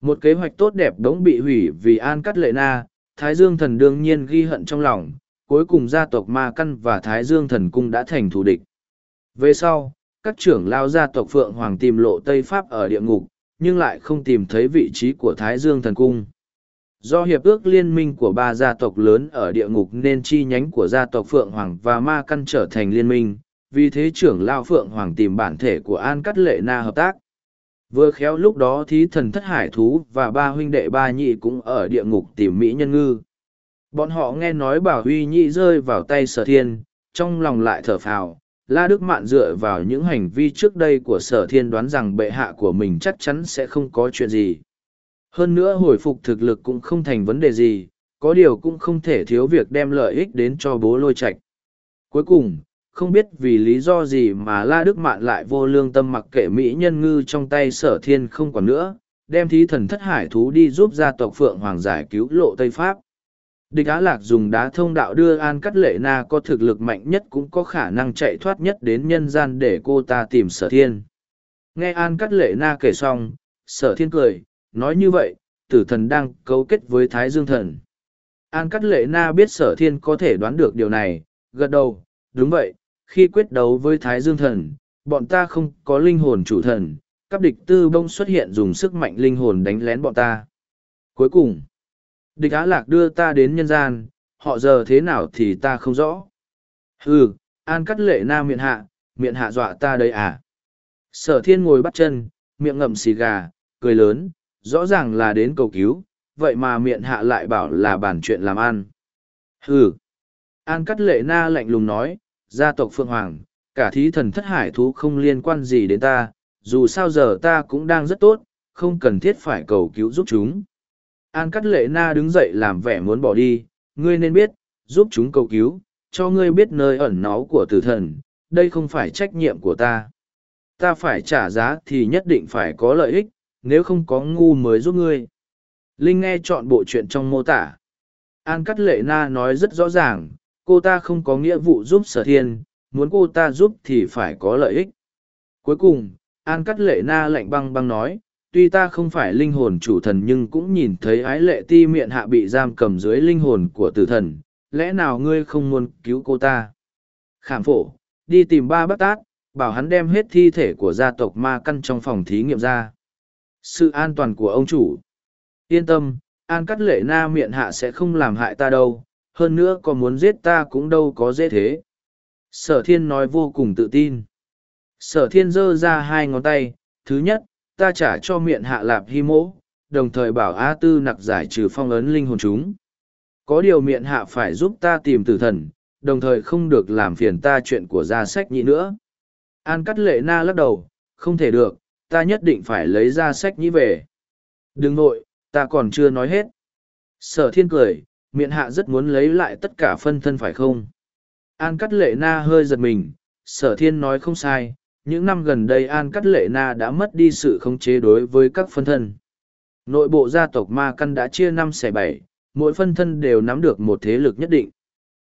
Một kế hoạch tốt đẹp đống bị hủy vì An Cắt Lệ Na, Thái Dương Thần đương nhiên ghi hận trong lòng, cuối cùng gia tộc Ma Căn và Thái Dương Thần Cung đã thành thù địch. Về sau, các trưởng lao gia tộc Phượng Hoàng tìm lộ Tây Pháp ở địa ngục, nhưng lại không tìm thấy vị trí của Thái Dương Thần Cung. Do hiệp ước liên minh của ba gia tộc lớn ở địa ngục nên chi nhánh của gia tộc Phượng Hoàng và Ma Căn trở thành liên minh, vì thế trưởng lao Phượng Hoàng tìm bản thể của An Cắt Lệ Na hợp tác. Vừa khéo lúc đó thí thần thất hải thú và ba huynh đệ ba nhị cũng ở địa ngục tìm Mỹ nhân ngư. Bọn họ nghe nói bảo huy nhị rơi vào tay sở thiên, trong lòng lại thở phào. La Đức Mạn dựa vào những hành vi trước đây của sở thiên đoán rằng bệ hạ của mình chắc chắn sẽ không có chuyện gì. Hơn nữa hồi phục thực lực cũng không thành vấn đề gì, có điều cũng không thể thiếu việc đem lợi ích đến cho bố lôi Trạch. Cuối cùng, không biết vì lý do gì mà La Đức Mạn lại vô lương tâm mặc kệ Mỹ nhân ngư trong tay sở thiên không còn nữa, đem thí thần thất hải thú đi giúp gia tộc Phượng Hoàng giải cứu lộ Tây Pháp. Địch Á Lạc dùng đá thông đạo đưa An Cắt Lệ Na có thực lực mạnh nhất cũng có khả năng chạy thoát nhất đến nhân gian để cô ta tìm sở thiên. Nghe An Cắt Lệ Na kể xong, sở thiên cười, nói như vậy, tử thần đang cấu kết với Thái Dương Thần. An Cắt Lệ Na biết sở thiên có thể đoán được điều này, gật đầu, đúng vậy, khi quyết đấu với Thái Dương Thần, bọn ta không có linh hồn chủ thần, các địch tư bông xuất hiện dùng sức mạnh linh hồn đánh lén bọn ta. Cuối cùng, địch á lạc đưa ta đến nhân gian, họ giờ thế nào thì ta không rõ. Ừ, an cắt lệ na miệng hạ, miệng hạ dọa ta đây à. Sở thiên ngồi bắt chân, miệng ngậm xì gà, cười lớn, rõ ràng là đến cầu cứu, vậy mà miệng hạ lại bảo là bản chuyện làm ăn. Ừ, an cắt lệ na lạnh lùng nói, gia tộc Phượng Hoàng, cả thí thần thất hải thú không liên quan gì đến ta, dù sao giờ ta cũng đang rất tốt, không cần thiết phải cầu cứu giúp chúng. An Cắt Lệ Na đứng dậy làm vẻ muốn bỏ đi, ngươi nên biết, giúp chúng cầu cứu, cho ngươi biết nơi ẩn náu của tử thần, đây không phải trách nhiệm của ta. Ta phải trả giá thì nhất định phải có lợi ích, nếu không có ngu mới giúp ngươi. Linh nghe chọn bộ chuyện trong mô tả. An Cắt Lệ Na nói rất rõ ràng, cô ta không có nghĩa vụ giúp sở thiên, muốn cô ta giúp thì phải có lợi ích. Cuối cùng, An Cắt Lệ Na lạnh băng băng nói, tuy ta không phải linh hồn chủ thần nhưng cũng nhìn thấy ái lệ ti miệng hạ bị giam cầm dưới linh hồn của tử thần, lẽ nào ngươi không muốn cứu cô ta? Khảm phổ, đi tìm ba bác tát, bảo hắn đem hết thi thể của gia tộc ma căn trong phòng thí nghiệm ra. Sự an toàn của ông chủ. Yên tâm, An Cắt Lệ Na miệng hạ sẽ không làm hại ta đâu, hơn nữa còn muốn giết ta cũng đâu có dễ thế. Sở thiên nói vô cùng tự tin. Sở thiên giơ ra hai ngón tay, thứ nhất, ta trả cho miệng hạ lạp hy mỗ, đồng thời bảo A Tư nặc giải trừ phong ấn linh hồn chúng. Có điều miệng hạ phải giúp ta tìm tử thần, đồng thời không được làm phiền ta chuyện của gia sách nhị nữa. An cắt lệ na lắc đầu, không thể được, ta nhất định phải lấy ra sách nhĩ về. Đừng nội, ta còn chưa nói hết. Sở thiên cười, miệng hạ rất muốn lấy lại tất cả phân thân phải không? An cắt lệ na hơi giật mình, sở thiên nói không sai, những năm gần đây An Cắt Lệ Na đã mất đi sự khống chế đối với các phân thân. Nội bộ gia tộc Ma Căn đã chia năm xẻ bảy, mỗi phân thân đều nắm được một thế lực nhất định.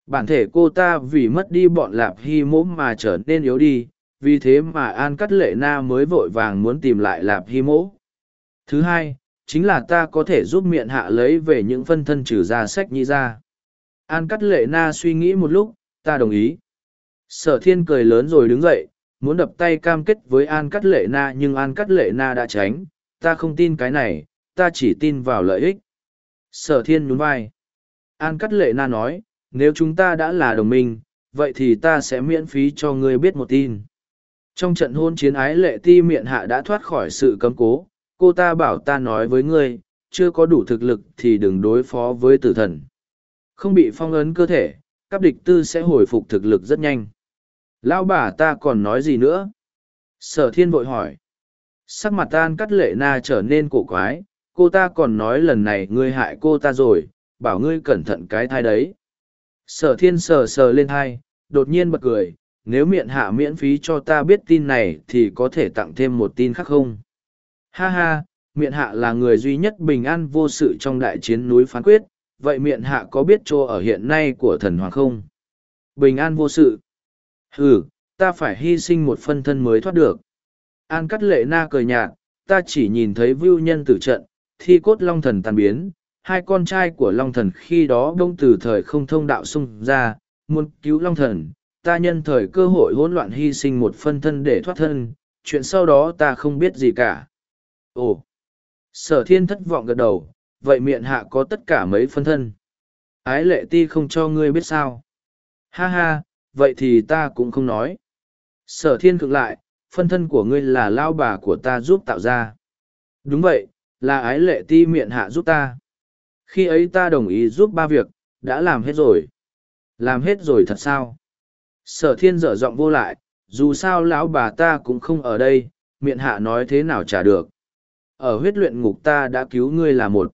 Bản thể cô ta vì mất đi bọn Lạp Hy mốm mà trở nên yếu đi, vì thế mà An Cắt Lệ Na mới vội vàng muốn tìm lại Lạp Hy mỗ. Thứ hai, chính là ta có thể giúp miệng hạ lấy về những phân thân trừ ra sách Nhi ra. An Cắt Lệ Na suy nghĩ một lúc, ta đồng ý. Sở thiên cười lớn rồi đứng dậy, muốn đập tay cam kết với An Cắt Lệ Na nhưng An Cắt Lệ Na đã tránh, ta không tin cái này, ta chỉ tin vào lợi ích. Sở thiên nhún vai. An Cắt Lệ Na nói, nếu chúng ta đã là đồng minh, vậy thì ta sẽ miễn phí cho ngươi biết một tin. Trong trận hôn chiến ái lệ ti miệng hạ đã thoát khỏi sự cấm cố, cô ta bảo ta nói với ngươi, chưa có đủ thực lực thì đừng đối phó với tử thần. Không bị phong ấn cơ thể, các địch tư sẽ hồi phục thực lực rất nhanh. Lão bà ta còn nói gì nữa? Sở thiên vội hỏi. Sắc mặt tan cắt lệ na trở nên cổ quái, cô ta còn nói lần này ngươi hại cô ta rồi, bảo ngươi cẩn thận cái thai đấy. Sở thiên sờ sờ lên thai, đột nhiên bật cười, nếu miệng hạ miễn phí cho ta biết tin này thì có thể tặng thêm một tin khác không? Ha ha, miệng hạ là người duy nhất bình an vô sự trong đại chiến núi phán quyết, vậy miệng hạ có biết chỗ ở hiện nay của thần hoàng không? Bình an vô sự. Ừ, ta phải hy sinh một phân thân mới thoát được. An cắt lệ na cười nhạt, ta chỉ nhìn thấy vưu nhân tử trận, thi cốt long thần tàn biến, hai con trai của long thần khi đó đông từ thời không thông đạo xung ra, muốn cứu long thần, ta nhân thời cơ hội hỗn loạn hy sinh một phân thân để thoát thân, chuyện sau đó ta không biết gì cả. Ồ! Sở thiên thất vọng gật đầu, vậy miệng hạ có tất cả mấy phân thân. Ái lệ ti không cho ngươi biết sao. Ha ha, vậy thì ta cũng không nói. Sở thiên cực lại, phân thân của ngươi là lao bà của ta giúp tạo ra. Đúng vậy, là ái lệ ti miệng hạ giúp ta. Khi ấy ta đồng ý giúp ba việc, đã làm hết rồi. Làm hết rồi thật sao? Sở thiên dở giọng vô lại, dù sao lão bà ta cũng không ở đây, miệng hạ nói thế nào trả được. Ở huyết luyện ngục ta đã cứu ngươi là một.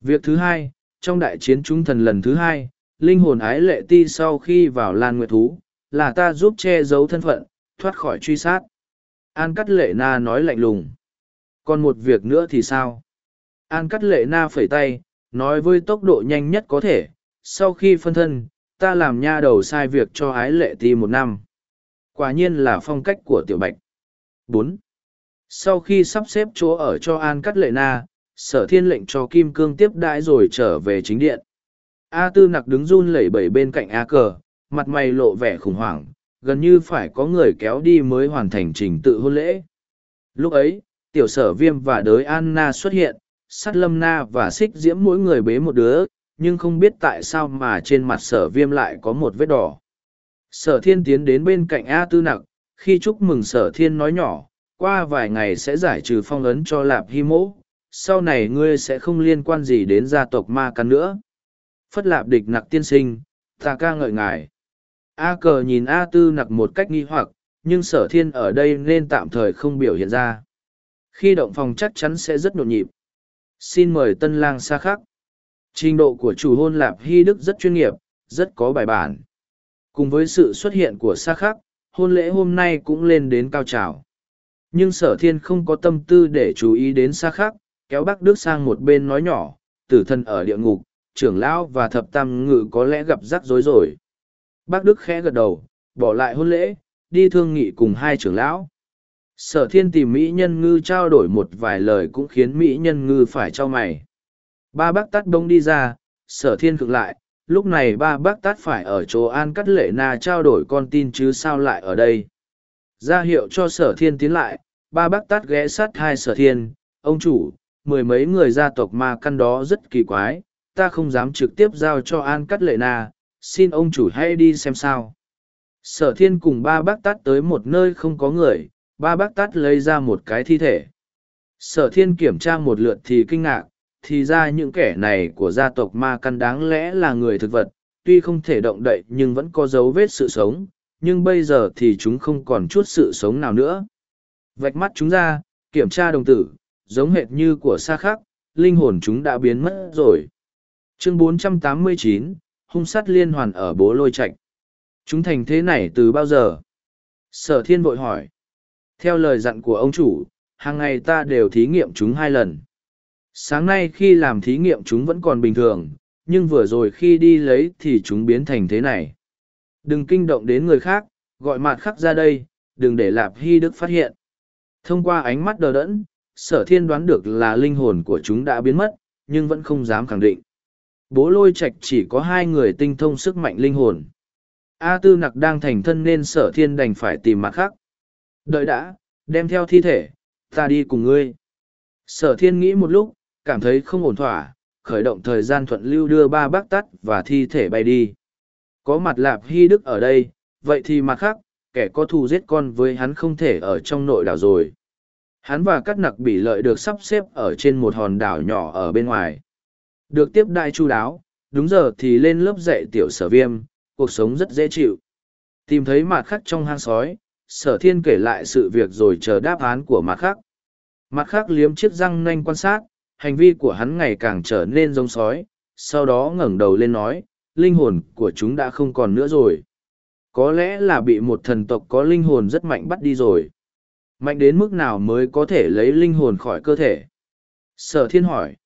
Việc thứ hai, trong đại chiến trung thần lần thứ hai, linh hồn ái lệ ti sau khi vào lan nguyệt thú, là ta giúp che giấu thân phận, thoát khỏi truy sát. An cắt lệ na nói lạnh lùng. Còn một việc nữa thì sao? An cắt lệ na phẩy tay, nói với tốc độ nhanh nhất có thể, sau khi phân thân, ta làm nha đầu sai việc cho ái lệ ti một năm. Quả nhiên là phong cách của tiểu bạch. bốn Sau khi sắp xếp chỗ ở cho An cắt lệ na, sở thiên lệnh cho Kim Cương tiếp đãi rồi trở về chính điện. A tư nặc đứng run lẩy bẩy bên cạnh A cờ, mặt mày lộ vẻ khủng hoảng, gần như phải có người kéo đi mới hoàn thành trình tự hôn lễ. Lúc ấy, tiểu sở viêm và đới Anna xuất hiện, sát lâm na và xích diễm mỗi người bế một đứa, nhưng không biết tại sao mà trên mặt sở viêm lại có một vết đỏ. Sở thiên tiến đến bên cạnh A tư nặc, khi chúc mừng sở thiên nói nhỏ, qua vài ngày sẽ giải trừ phong ấn cho lạp hy mỗ, sau này ngươi sẽ không liên quan gì đến gia tộc ma căn nữa. Phất lạp địch nặc tiên sinh, ta ca ngợi ngài. A cờ nhìn A tư nặc một cách nghi hoặc, nhưng sở thiên ở đây nên tạm thời không biểu hiện ra. Khi động phòng chắc chắn sẽ rất nhộn nhịp. Xin mời tân lang xa khắc. Trình độ của chủ hôn lạp hy đức rất chuyên nghiệp, rất có bài bản. Cùng với sự xuất hiện của xa khắc, hôn lễ hôm nay cũng lên đến cao trào. Nhưng sở thiên không có tâm tư để chú ý đến xa khắc, kéo bác Đức sang một bên nói nhỏ, tử thần ở địa ngục, trưởng lão và thập tam ngự có lẽ gặp rắc rối rồi. Bác Đức khẽ gật đầu, bỏ lại hôn lễ, đi thương nghị cùng hai trưởng lão. Sở thiên tìm Mỹ nhân ngư trao đổi một vài lời cũng khiến Mỹ nhân ngư phải cho mày. Ba bác tắt bông đi ra, sở thiên cực lại, lúc này ba bác tắt phải ở chỗ an cắt lệ na trao đổi con tin chứ sao lại ở đây. Ra hiệu cho sở thiên tiến lại, ba bác tắt ghé sát hai sở thiên, ông chủ, mười mấy người gia tộc ma căn đó rất kỳ quái, ta không dám trực tiếp giao cho an cắt lệ na, xin ông chủ hãy đi xem sao. Sở thiên cùng ba bác tát tới một nơi không có người, ba bác tát lấy ra một cái thi thể. Sở thiên kiểm tra một lượt thì kinh ngạc, thì ra những kẻ này của gia tộc ma căn đáng lẽ là người thực vật, tuy không thể động đậy nhưng vẫn có dấu vết sự sống, nhưng bây giờ thì chúng không còn chút sự sống nào nữa. Vạch mắt chúng ra, kiểm tra đồng tử, giống hệt như của xa khác, linh hồn chúng đã biến mất rồi. Chương 489, hung sát liên hoàn ở bố lôi Trạch. Chúng thành thế này từ bao giờ? Sở thiên vội hỏi. Theo lời dặn của ông chủ, hàng ngày ta đều thí nghiệm chúng hai lần. Sáng nay khi làm thí nghiệm chúng vẫn còn bình thường, nhưng vừa rồi khi đi lấy thì chúng biến thành thế này. Đừng kinh động đến người khác, gọi mặt khắc ra đây, đừng để Lạp Hy Đức phát hiện. Thông qua ánh mắt đờ đẫn, sở thiên đoán được là linh hồn của chúng đã biến mất, nhưng vẫn không dám khẳng định. Bố lôi Trạch chỉ có hai người tinh thông sức mạnh linh hồn. A tư nặc đang thành thân nên sở thiên đành phải tìm mặt khác. Đợi đã, đem theo thi thể, ta đi cùng ngươi. Sở thiên nghĩ một lúc, cảm thấy không ổn thỏa, khởi động thời gian thuận lưu đưa ba bác tắt và thi thể bay đi. Có mặt lạp hy đức ở đây, vậy thì mặt khác, kẻ có thù giết con với hắn không thể ở trong nội đảo rồi. Hắn và các nặc bị lợi được sắp xếp ở trên một hòn đảo nhỏ ở bên ngoài. Được tiếp đại chu đáo, đúng giờ thì lên lớp dạy tiểu sở viêm, cuộc sống rất dễ chịu. Tìm thấy mặt khắc trong hang sói, sở thiên kể lại sự việc rồi chờ đáp án của mặt khắc. Mặt khắc liếm chiếc răng nanh quan sát, hành vi của hắn ngày càng trở nên giống sói, sau đó ngẩng đầu lên nói, linh hồn của chúng đã không còn nữa rồi. Có lẽ là bị một thần tộc có linh hồn rất mạnh bắt đi rồi. Mạnh đến mức nào mới có thể lấy linh hồn khỏi cơ thể? Sở thiên hỏi.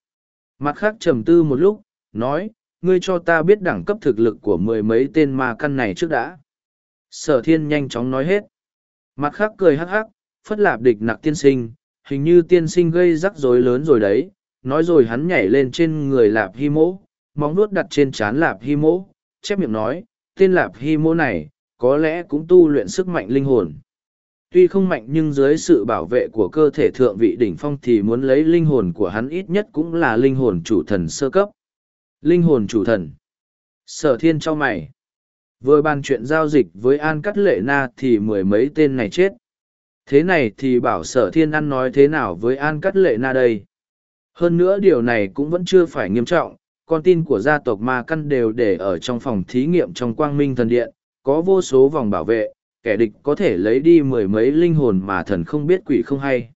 Mặt khác trầm tư một lúc, nói, ngươi cho ta biết đẳng cấp thực lực của mười mấy tên ma căn này trước đã. Sở thiên nhanh chóng nói hết. Mặt khác cười hắc hắc, phất lạp địch nặc tiên sinh, hình như tiên sinh gây rắc rối lớn rồi đấy, nói rồi hắn nhảy lên trên người lạp hy mỗ móng nuốt đặt trên trán lạp hy mỗ chép miệng nói tên lạp hy mỗ này có lẽ cũng tu luyện sức mạnh linh hồn tuy không mạnh nhưng dưới sự bảo vệ của cơ thể thượng vị đỉnh phong thì muốn lấy linh hồn của hắn ít nhất cũng là linh hồn chủ thần sơ cấp. Linh hồn chủ thần. Sở thiên cho mày. Vừa bàn chuyện giao dịch với an cắt lệ na thì mười mấy tên này chết. Thế này thì bảo sở thiên ăn nói thế nào với an cắt lệ na đây? Hơn nữa điều này cũng vẫn chưa phải nghiêm trọng, con tin của gia tộc ma căn đều để ở trong phòng thí nghiệm trong quang minh thần điện, có vô số vòng bảo vệ, kẻ địch có thể lấy đi mười mấy linh hồn mà thần không biết quỷ không hay.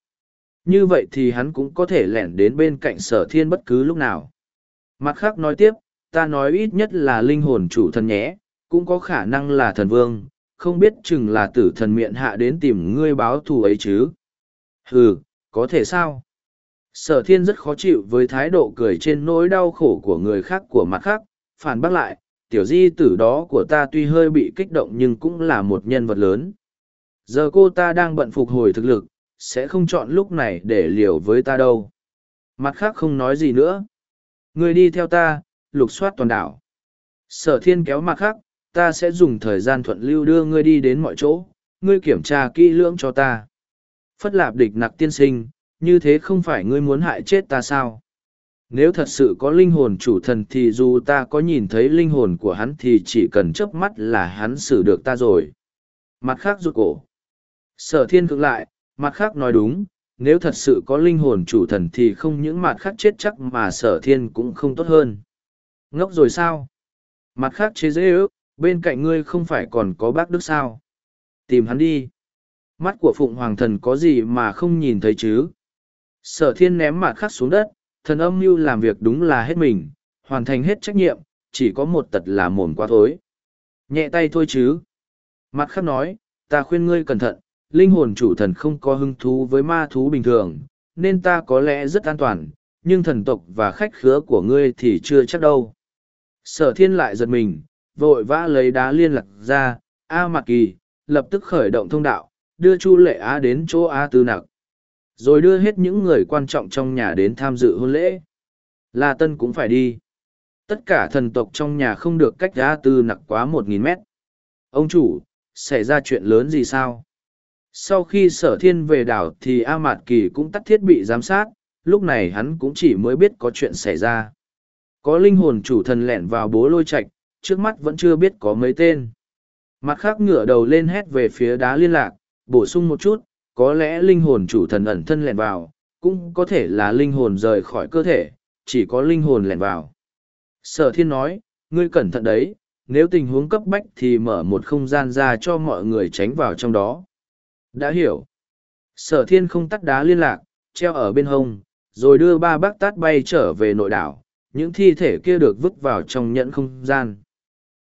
Như vậy thì hắn cũng có thể lẻn đến bên cạnh sở thiên bất cứ lúc nào. Mặt khác nói tiếp, ta nói ít nhất là linh hồn chủ thần nhé, cũng có khả năng là thần vương, không biết chừng là tử thần miệng hạ đến tìm ngươi báo thù ấy chứ. Ừ, có thể sao? sở thiên rất khó chịu với thái độ cười trên nỗi đau khổ của người khác của mặt khác phản bác lại tiểu di tử đó của ta tuy hơi bị kích động nhưng cũng là một nhân vật lớn giờ cô ta đang bận phục hồi thực lực sẽ không chọn lúc này để liều với ta đâu mặt khác không nói gì nữa người đi theo ta lục soát toàn đảo sở thiên kéo mặt khác ta sẽ dùng thời gian thuận lưu đưa ngươi đi đến mọi chỗ, ngươi kiểm tra kỹ lưỡng cho ta. Phất lạp địch nặc tiên sinh, như thế không phải ngươi muốn hại chết ta sao? Nếu thật sự có linh hồn chủ thần thì dù ta có nhìn thấy linh hồn của hắn thì chỉ cần chớp mắt là hắn xử được ta rồi. Mặt khác rụt cổ. Sở thiên cưỡng lại, mặt khác nói đúng, nếu thật sự có linh hồn chủ thần thì không những mặt khác chết chắc mà sở thiên cũng không tốt hơn. Ngốc rồi sao? Mặt khác chế dễ ước, bên cạnh ngươi không phải còn có bác đức sao? Tìm hắn đi. Mắt của Phụng Hoàng Thần có gì mà không nhìn thấy chứ? Sở thiên ném mặt khác xuống đất, thần âm mưu làm việc đúng là hết mình, hoàn thành hết trách nhiệm, chỉ có một tật là mồm quá thối. Nhẹ tay thôi chứ. Mặt khác nói, ta khuyên ngươi cẩn thận, linh hồn chủ thần không có hứng thú với ma thú bình thường, nên ta có lẽ rất an toàn, nhưng thần tộc và khách khứa của ngươi thì chưa chắc đâu. Sở thiên lại giật mình, vội vã lấy đá liên lạc ra, A Mạc Kỳ, lập tức khởi động thông đạo, đưa Chu Lệ Á đến chỗ A Tư Nặc. Rồi đưa hết những người quan trọng trong nhà đến tham dự hôn lễ. La Tân cũng phải đi. Tất cả thần tộc trong nhà không được cách A Tư Nặc quá một nghìn mét. Ông chủ, xảy ra chuyện lớn gì sao? Sau khi sở thiên về đảo thì A Mạt Kỳ cũng tắt thiết bị giám sát, lúc này hắn cũng chỉ mới biết có chuyện xảy ra. Có linh hồn chủ thần lẻn vào bố lôi Trạch, trước mắt vẫn chưa biết có mấy tên. Mặt khác ngửa đầu lên hét về phía đá liên lạc, bổ sung một chút, có lẽ linh hồn chủ thần ẩn thân lẻn vào, cũng có thể là linh hồn rời khỏi cơ thể, chỉ có linh hồn lẻn vào. Sở thiên nói, ngươi cẩn thận đấy, nếu tình huống cấp bách thì mở một không gian ra cho mọi người tránh vào trong đó. Đã hiểu. Sở thiên không tắt đá liên lạc, treo ở bên hông, rồi đưa ba bác tát bay trở về nội đảo, những thi thể kia được vứt vào trong nhẫn không gian.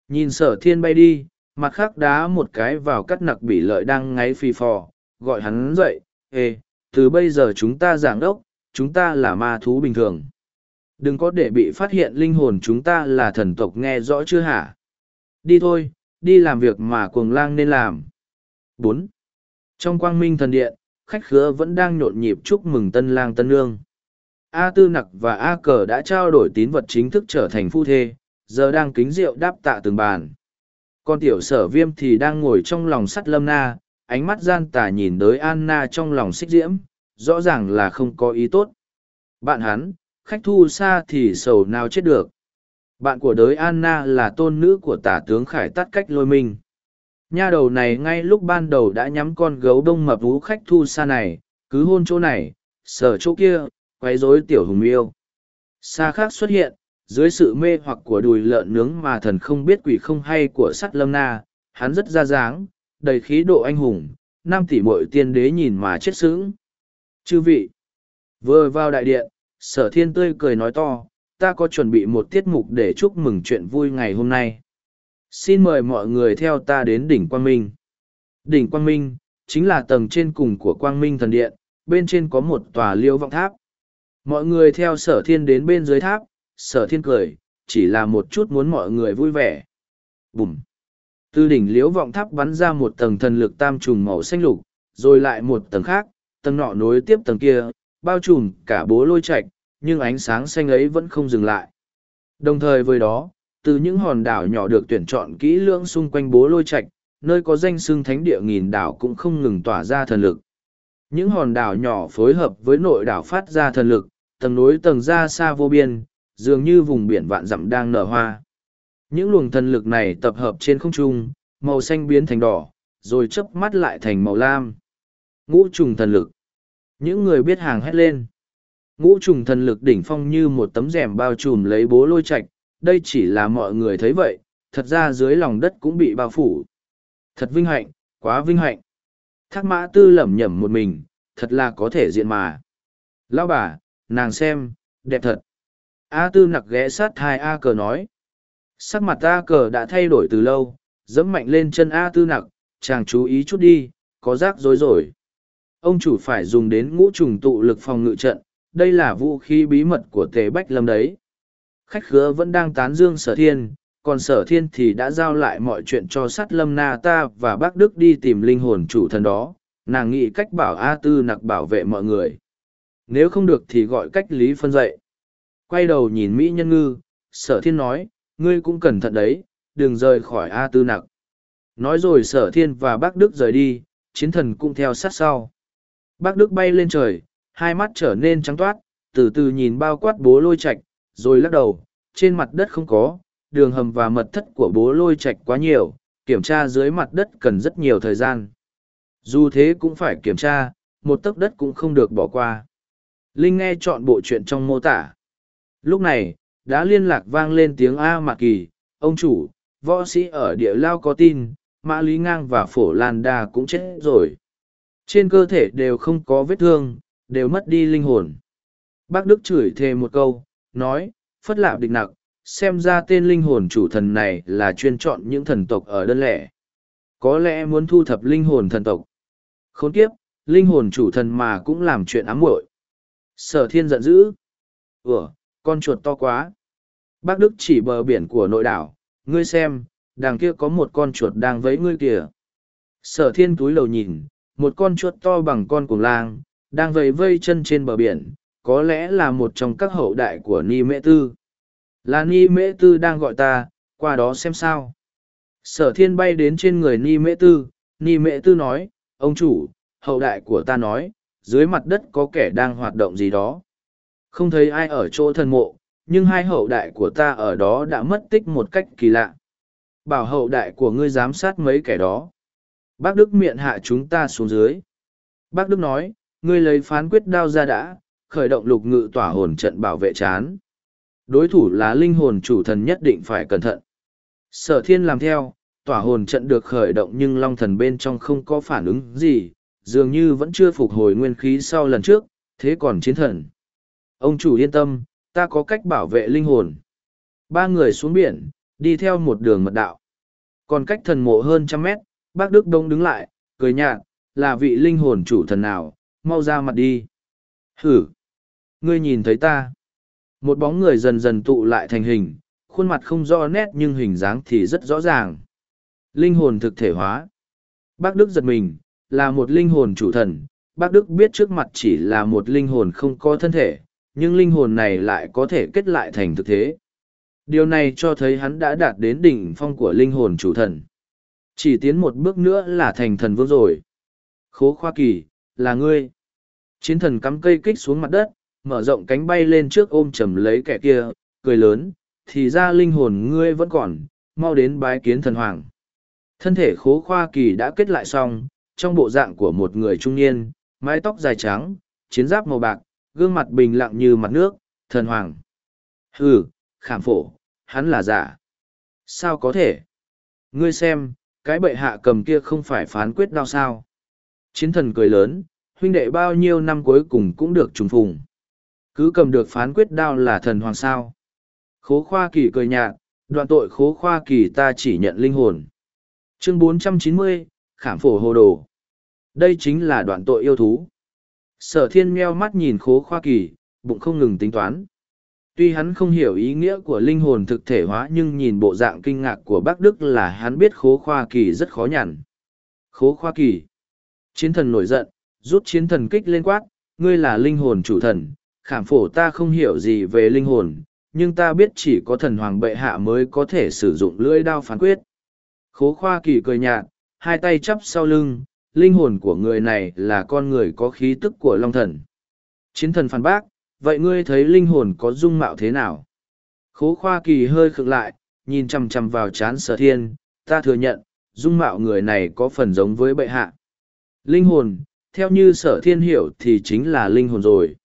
Nhìn sở thiên bay đi, mặt khác đá một cái vào cắt nặc bị lợi đang ngáy phi phò, gọi hắn dậy, ê, từ bây giờ chúng ta giảng đốc, chúng ta là ma thú bình thường. Đừng có để bị phát hiện linh hồn chúng ta là thần tộc nghe rõ chưa hả? Đi thôi, đi làm việc mà cuồng lang nên làm. bốn Trong quang minh thần điện, khách khứa vẫn đang nhộn nhịp chúc mừng tân lang tân nương. A Tư Nặc và A Cờ đã trao đổi tín vật chính thức trở thành phu thê, giờ đang kính rượu đáp tạ từng bàn. Con tiểu sở viêm thì đang ngồi trong lòng sắt lâm na, ánh mắt gian tà nhìn tới Anna trong lòng xích diễm, rõ ràng là không có ý tốt. Bạn hắn, khách thu xa thì sầu nào chết được. Bạn của đới Anna là tôn nữ của tả tướng khải tắt cách lôi mình. Nha đầu này ngay lúc ban đầu đã nhắm con gấu đông mập vú khách thu xa này, cứ hôn chỗ này, sở chỗ kia, quấy rối tiểu hùng yêu. Xa khác xuất hiện, dưới sự mê hoặc của đùi lợn nướng mà thần không biết quỷ không hay của sắt lâm na, hắn rất ra dáng, đầy khí độ anh hùng, nam tỷ muội tiên đế nhìn mà chết sững. Chư vị, vừa vào đại điện, sở thiên tươi cười nói to, ta có chuẩn bị một tiết mục để chúc mừng chuyện vui ngày hôm nay. Xin mời mọi người theo ta đến đỉnh Quang Minh. Đỉnh Quang Minh, chính là tầng trên cùng của Quang Minh thần điện, bên trên có một tòa liêu vọng tháp. Mọi người theo sở thiên đến bên dưới tháp, sở thiên cười, chỉ là một chút muốn mọi người vui vẻ. Bùm! Từ đỉnh liễu vọng tháp bắn ra một tầng thần lực tam trùng màu xanh lục, rồi lại một tầng khác, tầng nọ nối tiếp tầng kia, bao trùm cả bố lôi Trạch, nhưng ánh sáng xanh ấy vẫn không dừng lại. Đồng thời với đó, từ những hòn đảo nhỏ được tuyển chọn kỹ lưỡng xung quanh bố lôi Trạch, nơi có danh xưng thánh địa nghìn đảo cũng không ngừng tỏa ra thần lực. Những hòn đảo nhỏ phối hợp với nội đảo phát ra thần lực, tầng nối tầng ra xa vô biên, dường như vùng biển vạn dặm đang nở hoa. Những luồng thần lực này tập hợp trên không trung, màu xanh biến thành đỏ, rồi chớp mắt lại thành màu lam. Ngũ trùng thần lực. Những người biết hàng hét lên. Ngũ trùng thần lực đỉnh phong như một tấm rèm bao trùm lấy bố lôi Trạch. đây chỉ là mọi người thấy vậy, thật ra dưới lòng đất cũng bị bao phủ. Thật vinh hạnh, quá vinh hạnh. Thác mã tư lẩm nhẩm một mình, thật là có thể diện mà. Lão bà, nàng xem, đẹp thật. A tư nặc ghé sát hai A cờ nói. Sắc mặt A cờ đã thay đổi từ lâu, dẫm mạnh lên chân A tư nặc, chàng chú ý chút đi, có rác rối rồi. Ông chủ phải dùng đến ngũ trùng tụ lực phòng ngự trận, đây là vũ khí bí mật của tề bách lâm đấy. Khách khứa vẫn đang tán dương sở thiên, còn sở thiên thì đã giao lại mọi chuyện cho sắt lâm na ta và bác đức đi tìm linh hồn chủ thần đó nàng nghĩ cách bảo a tư nặc bảo vệ mọi người nếu không được thì gọi cách lý phân dậy quay đầu nhìn mỹ nhân ngư sở thiên nói ngươi cũng cẩn thận đấy đừng rời khỏi A Tư Nặc. Nói rồi sở thiên và bác Đức rời đi, chiến thần cũng theo sát sau. Bác Đức bay lên trời, hai mắt trở nên trắng toát, từ từ nhìn bao quát bố lôi Trạch, rồi lắc đầu, trên mặt đất không có, đường hầm và mật thất của bố lôi Trạch quá nhiều, kiểm tra dưới mặt đất cần rất nhiều thời gian. Dù thế cũng phải kiểm tra, một tấc đất cũng không được bỏ qua. Linh nghe chọn bộ chuyện trong mô tả. Lúc này, đã liên lạc vang lên tiếng A Mạc Kỳ, ông chủ, võ sĩ ở địa lao có tin, Mã Lý Ngang và Phổ Lan Đa cũng chết rồi. Trên cơ thể đều không có vết thương, đều mất đi linh hồn. Bác Đức chửi thề một câu, nói, phất lạp địch nặc, xem ra tên linh hồn chủ thần này là chuyên chọn những thần tộc ở đơn lẻ. Có lẽ muốn thu thập linh hồn thần tộc. Khốn kiếp, linh hồn chủ thần mà cũng làm chuyện ám muội. Sở thiên giận dữ. Ủa, con chuột to quá. Bác Đức chỉ bờ biển của nội đảo, ngươi xem, đằng kia có một con chuột đang vẫy ngươi kìa. Sở thiên túi lầu nhìn, một con chuột to bằng con cuồng lang, đang vẫy vây chân trên bờ biển, có lẽ là một trong các hậu đại của Ni Mễ Tư. Là Ni Mễ Tư đang gọi ta, qua đó xem sao. Sở thiên bay đến trên người Ni Mễ Tư, Ni Mễ Tư nói, ông chủ, hậu đại của ta nói, dưới mặt đất có kẻ đang hoạt động gì đó. Không thấy ai ở chỗ thần mộ, nhưng hai hậu đại của ta ở đó đã mất tích một cách kỳ lạ. Bảo hậu đại của ngươi giám sát mấy kẻ đó. Bác Đức miệng hạ chúng ta xuống dưới. Bác Đức nói, ngươi lấy phán quyết đao ra đã, khởi động lục ngự tỏa hồn trận bảo vệ chán. Đối thủ là linh hồn chủ thần nhất định phải cẩn thận. Sở thiên làm theo, tỏa hồn trận được khởi động nhưng long thần bên trong không có phản ứng gì, dường như vẫn chưa phục hồi nguyên khí sau lần trước, thế còn chiến thần. Ông chủ yên tâm, ta có cách bảo vệ linh hồn. Ba người xuống biển, đi theo một đường mật đạo. Còn cách thần mộ hơn trăm mét, bác Đức Đông đứng lại, cười nhạt, là vị linh hồn chủ thần nào, mau ra mặt đi. Hử! Ngươi nhìn thấy ta. Một bóng người dần dần tụ lại thành hình, khuôn mặt không rõ nét nhưng hình dáng thì rất rõ ràng. Linh hồn thực thể hóa. Bác Đức giật mình, là một linh hồn chủ thần. Bác Đức biết trước mặt chỉ là một linh hồn không có thân thể, nhưng linh hồn này lại có thể kết lại thành thực thế. Điều này cho thấy hắn đã đạt đến đỉnh phong của linh hồn chủ thần. Chỉ tiến một bước nữa là thành thần vương rồi. Khố khoa kỳ, là ngươi. Chiến thần cắm cây kích xuống mặt đất, mở rộng cánh bay lên trước ôm chầm lấy kẻ kia, cười lớn, thì ra linh hồn ngươi vẫn còn, mau đến bái kiến thần hoàng. Thân thể khố khoa kỳ đã kết lại xong, trong bộ dạng của một người trung niên, mái tóc dài trắng, chiến giáp màu bạc, gương mặt bình lặng như mặt nước, thần hoàng. Hừ, khảm phổ, hắn là giả. Sao có thể? Ngươi xem, cái bệ hạ cầm kia không phải phán quyết đau sao. Chiến thần cười lớn, huynh đệ bao nhiêu năm cuối cùng cũng được trùng phùng. Cứ cầm được phán quyết đao là thần hoàng sao. Khố khoa kỳ cười nhạt, đoạn tội khố khoa kỳ ta chỉ nhận linh hồn. Chương 490, Khảm phổ hồ đồ. Đây chính là đoạn tội yêu thú. Sở thiên meo mắt nhìn khố khoa kỳ, bụng không ngừng tính toán. Tuy hắn không hiểu ý nghĩa của linh hồn thực thể hóa nhưng nhìn bộ dạng kinh ngạc của bác Đức là hắn biết khố khoa kỳ rất khó nhằn. Khố khoa kỳ. Chiến thần nổi giận, rút chiến thần kích lên quát, ngươi là linh hồn chủ thần, khảm phổ ta không hiểu gì về linh hồn, nhưng ta biết chỉ có thần hoàng bệ hạ mới có thể sử dụng lưỡi đao phán quyết. Khố khoa kỳ cười nhạt, hai tay chắp sau lưng, linh hồn của người này là con người có khí tức của long thần. Chiến thần phản bác, vậy ngươi thấy linh hồn có dung mạo thế nào? Khố khoa kỳ hơi khựng lại, nhìn chằm chằm vào chán sở thiên, ta thừa nhận, dung mạo người này có phần giống với bệ hạ. Linh hồn, theo như sở thiên hiểu thì chính là linh hồn rồi.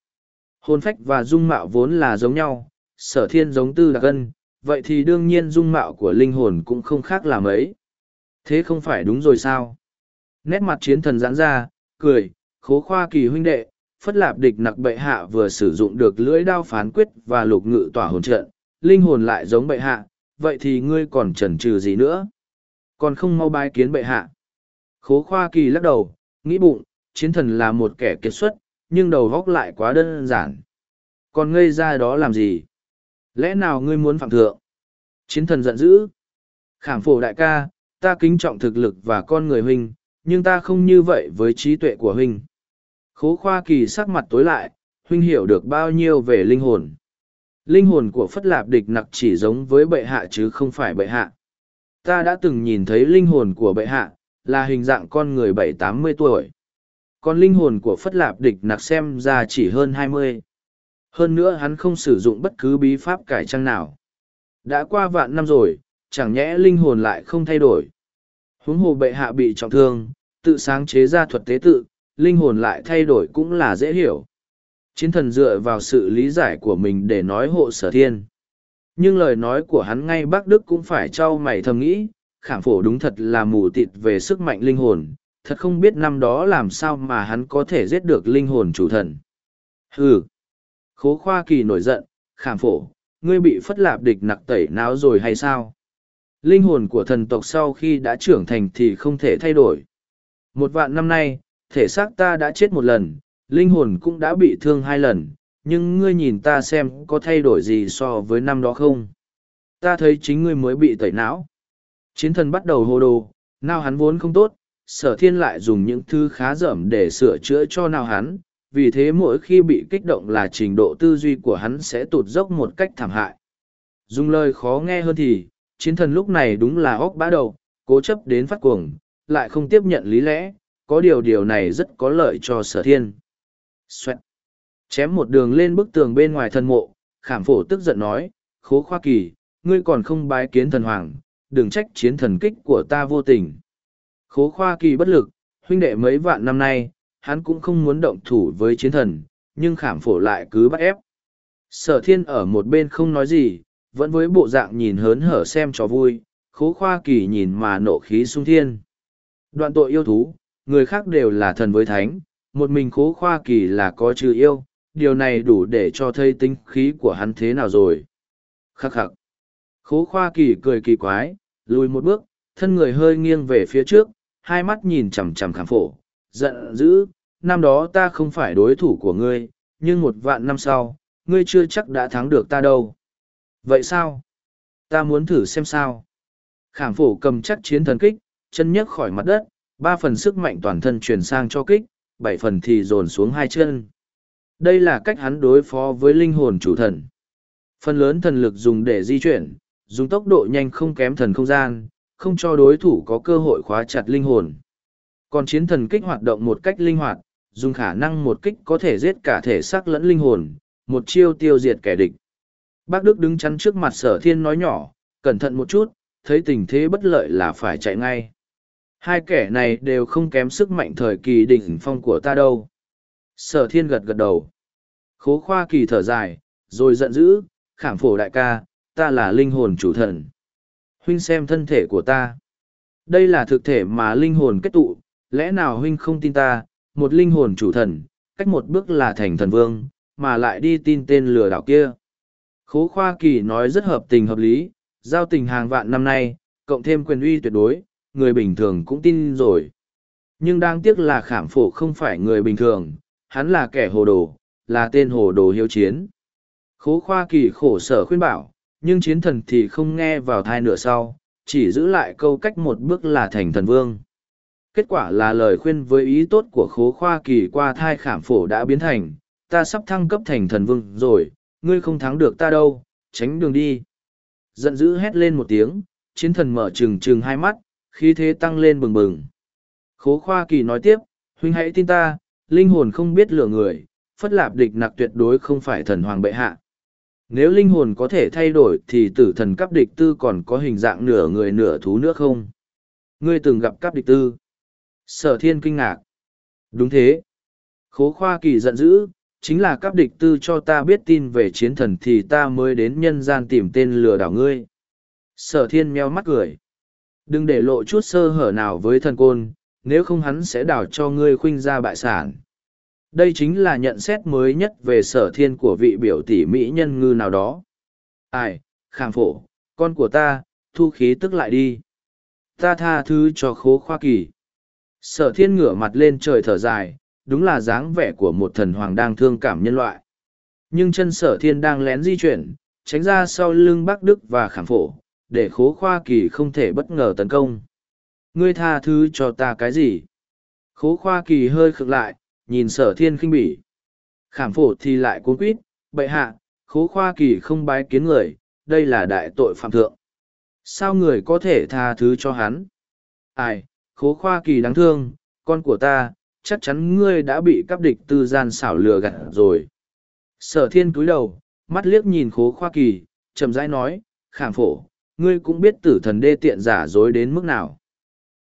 Hồn phách và dung mạo vốn là giống nhau, sở thiên giống tư đặc ân, vậy thì đương nhiên dung mạo của linh hồn cũng không khác là mấy. Thế không phải đúng rồi sao? Nét mặt chiến thần giãn ra, cười, khố khoa kỳ huynh đệ, phất lạp địch nặc bệ hạ vừa sử dụng được lưỡi đao phán quyết và lục ngự tỏa hồn trận, linh hồn lại giống bệ hạ, vậy thì ngươi còn chần chừ gì nữa? Còn không mau bái kiến bệ hạ. Khố khoa kỳ lắc đầu, nghĩ bụng, chiến thần là một kẻ kiệt xuất, nhưng đầu góc lại quá đơn giản. Còn ngây ra đó làm gì? Lẽ nào ngươi muốn phạm thượng? Chiến thần giận dữ. Khảm phổ đại ca, ta kính trọng thực lực và con người huynh, nhưng ta không như vậy với trí tuệ của huynh. Khố khoa kỳ sắc mặt tối lại, huynh hiểu được bao nhiêu về linh hồn. Linh hồn của Phất Lạp địch nặc chỉ giống với bệ hạ chứ không phải bệ hạ. ta đã từng nhìn thấy linh hồn của bệ hạ, là hình dạng con người bảy tám mươi tuổi. Còn linh hồn của Phất Lạp địch nặc xem ra chỉ hơn hai mươi. Hơn nữa hắn không sử dụng bất cứ bí pháp cải trang nào. Đã qua vạn năm rồi, chẳng nhẽ linh hồn lại không thay đổi. Huống hồ bệ hạ bị trọng thương, tự sáng chế ra thuật tế tự, linh hồn lại thay đổi cũng là dễ hiểu. Chiến thần dựa vào sự lý giải của mình để nói hộ sở thiên. Nhưng lời nói của hắn ngay Bác Đức cũng phải trao mày thầm nghĩ, khảm phổ đúng thật là mù tịt về sức mạnh linh hồn, thật không biết năm đó làm sao mà hắn có thể giết được linh hồn chủ thần. Hừ! Khố khoa kỳ nổi giận, khảm phổ, ngươi bị phất lạp địch nặc tẩy não rồi hay sao? Linh hồn của thần tộc sau khi đã trưởng thành thì không thể thay đổi. Một vạn năm nay, thể xác ta đã chết một lần, linh hồn cũng đã bị thương hai lần, nhưng ngươi nhìn ta xem có thay đổi gì so với năm đó không? Ta thấy chính ngươi mới bị tẩy não. Chiến thần bắt đầu hô đồ, nào hắn vốn không tốt, sở thiên lại dùng những thứ khá dởm để sửa chữa cho nào hắn, vì thế mỗi khi bị kích động là trình độ tư duy của hắn sẽ tụt dốc một cách thảm hại. Dùng lời khó nghe hơn thì, chiến thần lúc này đúng là óc bã đầu, cố chấp đến phát cuồng, lại không tiếp nhận lý lẽ, có điều điều này rất có lợi cho sở thiên. Xoẹt. Chém một đường lên bức tường bên ngoài thần mộ, khảm phổ tức giận nói, khố khoa kỳ, ngươi còn không bái kiến thần hoàng, đừng trách chiến thần kích của ta vô tình. Khố khoa kỳ bất lực, huynh đệ mấy vạn năm nay, hắn cũng không muốn động thủ với chiến thần, nhưng khảm phổ lại cứ bắt ép. Sở thiên ở một bên không nói gì, vẫn với bộ dạng nhìn hớn hở xem cho vui, khố khoa kỳ nhìn mà nộ khí sung thiên. Đoạn tội yêu thú, người khác đều là thần với thánh, một mình khố khoa kỳ là có trừ yêu, điều này đủ để cho thấy tính khí của hắn thế nào rồi. Khắc khắc. Khố khoa kỳ cười kỳ quái, lùi một bước, thân người hơi nghiêng về phía trước, hai mắt nhìn chằm chằm khảm phổ, giận dữ, năm đó ta không phải đối thủ của ngươi, nhưng một vạn năm sau, ngươi chưa chắc đã thắng được ta đâu. Vậy sao? Ta muốn thử xem sao. Khảm phổ cầm chắc chiến thần kích, chân nhấc khỏi mặt đất, ba phần sức mạnh toàn thân truyền sang cho kích, bảy phần thì dồn xuống hai chân. Đây là cách hắn đối phó với linh hồn chủ thần. Phần lớn thần lực dùng để di chuyển, dùng tốc độ nhanh không kém thần không gian, không cho đối thủ có cơ hội khóa chặt linh hồn. Còn chiến thần kích hoạt động một cách linh hoạt, dùng khả năng một kích có thể giết cả thể xác lẫn linh hồn, một chiêu tiêu diệt kẻ địch. Bác Đức đứng chắn trước mặt sở thiên nói nhỏ, cẩn thận một chút, thấy tình thế bất lợi là phải chạy ngay. Hai kẻ này đều không kém sức mạnh thời kỳ đỉnh phong của ta đâu. Sở thiên gật gật đầu. Khố khoa kỳ thở dài, rồi giận dữ, khảm phổ đại ca, ta là linh hồn chủ thần. Huynh xem thân thể của ta. Đây là thực thể mà linh hồn kết tụ, lẽ nào huynh không tin ta, một linh hồn chủ thần, cách một bước là thành thần vương, mà lại đi tin tên lừa đảo kia. Khố khoa kỳ nói rất hợp tình hợp lý, giao tình hàng vạn năm nay, cộng thêm quyền uy tuyệt đối, người bình thường cũng tin rồi. Nhưng đáng tiếc là khảm phổ không phải người bình thường, hắn là kẻ hồ đồ, là tên hồ đồ hiếu chiến. Khố khoa kỳ khổ sở khuyên bảo, nhưng chiến thần thì không nghe vào thai nửa sau, chỉ giữ lại câu cách một bước là thành thần vương. Kết quả là lời khuyên với ý tốt của khố khoa kỳ qua thai khảm phổ đã biến thành, ta sắp thăng cấp thành thần vương rồi, ngươi không thắng được ta đâu, tránh đường đi. Giận dữ hét lên một tiếng, chiến thần mở trừng trừng hai mắt, khí thế tăng lên bừng bừng. Khố khoa kỳ nói tiếp, huynh hãy tin ta, linh hồn không biết lựa người, phất lạp địch nặc tuyệt đối không phải thần hoàng bệ hạ. Nếu linh hồn có thể thay đổi thì tử thần cấp địch tư còn có hình dạng nửa người nửa thú nữa không? Ngươi từng gặp cấp địch tư. Sở thiên kinh ngạc. Đúng thế. Khố khoa kỳ giận dữ, chính là các địch tư cho ta biết tin về chiến thần thì ta mới đến nhân gian tìm tên lừa đảo ngươi. Sở thiên meo mắt cười. Đừng để lộ chút sơ hở nào với thần côn, nếu không hắn sẽ đảo cho ngươi khuynh ra bại sản. Đây chính là nhận xét mới nhất về sở thiên của vị biểu tỷ mỹ nhân ngư nào đó. Ai, khảm phổ, con của ta, thu khí tức lại đi. Ta tha thứ cho khố khoa kỳ. Sở thiên ngửa mặt lên trời thở dài, đúng là dáng vẻ của một thần hoàng đang thương cảm nhân loại. Nhưng chân sở thiên đang lén di chuyển, tránh ra sau lưng Bắc Đức và khảm phổ, để khố khoa kỳ không thể bất ngờ tấn công. Ngươi tha thứ cho ta cái gì? Khố khoa kỳ hơi khựng lại, nhìn sở thiên khinh bỉ. Khảm phổ thì lại cuốn quýt, bệ hạ, khố khoa kỳ không bái kiến người, đây là đại tội phạm thượng. Sao người có thể tha thứ cho hắn? Ai, khố khoa kỳ đáng thương, con của ta, chắc chắn ngươi đã bị các địch tư gian xảo lừa gạt rồi. Sở thiên cúi đầu, mắt liếc nhìn khố khoa kỳ, chậm rãi nói, khảm phổ, ngươi cũng biết tử thần đê tiện giả dối đến mức nào.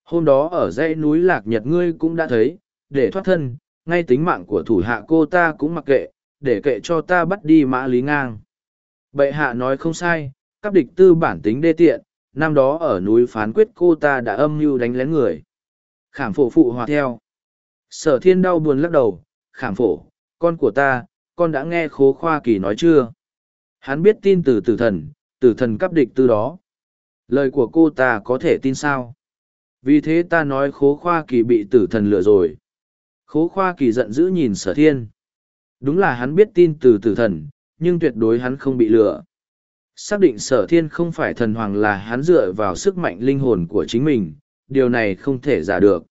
Hôm đó ở dãy núi Lạc Nhật ngươi cũng đã thấy, để thoát thân, ngay tính mạng của thủ hạ cô ta cũng mặc kệ, để kệ cho ta bắt đi mã lý ngang. Bệ hạ nói không sai, các địch tư bản tính đê tiện, năm đó ở núi phán quyết cô ta đã âm mưu đánh lén người. Khảm phổ phụ hòa theo. Sở thiên đau buồn lắc đầu, khảm phổ, con của ta, con đã nghe khố khoa kỳ nói chưa? Hắn biết tin từ tử thần, tử thần cắp địch từ đó. Lời của cô ta có thể tin sao? Vì thế ta nói khố khoa kỳ bị tử thần lừa rồi. Khố khoa kỳ giận dữ nhìn sở thiên. Đúng là hắn biết tin từ tử thần, nhưng tuyệt đối hắn không bị lừa. Xác định sở thiên không phải thần hoàng là hắn dựa vào sức mạnh linh hồn của chính mình, điều này không thể giả được.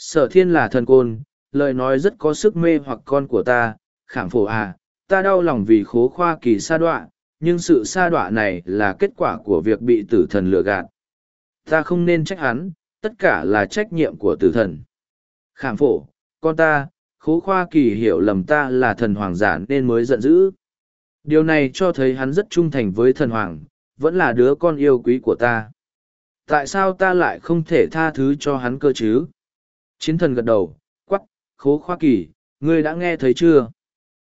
Sở thiên là thần côn, lời nói rất có sức mê hoặc con của ta, khảm phổ à, ta đau lòng vì khố khoa kỳ sa đọa, nhưng sự sa đọa này là kết quả của việc bị tử thần lừa gạt. Ta không nên trách hắn, tất cả là trách nhiệm của tử thần. Khảm phổ, con ta, khố khoa kỳ hiểu lầm ta là thần hoàng giả nên mới giận dữ. Điều này cho thấy hắn rất trung thành với thần hoàng, vẫn là đứa con yêu quý của ta. Tại sao ta lại không thể tha thứ cho hắn cơ chứ? Chiến thần gật đầu, quắc, khố khoa kỳ, ngươi đã nghe thấy chưa?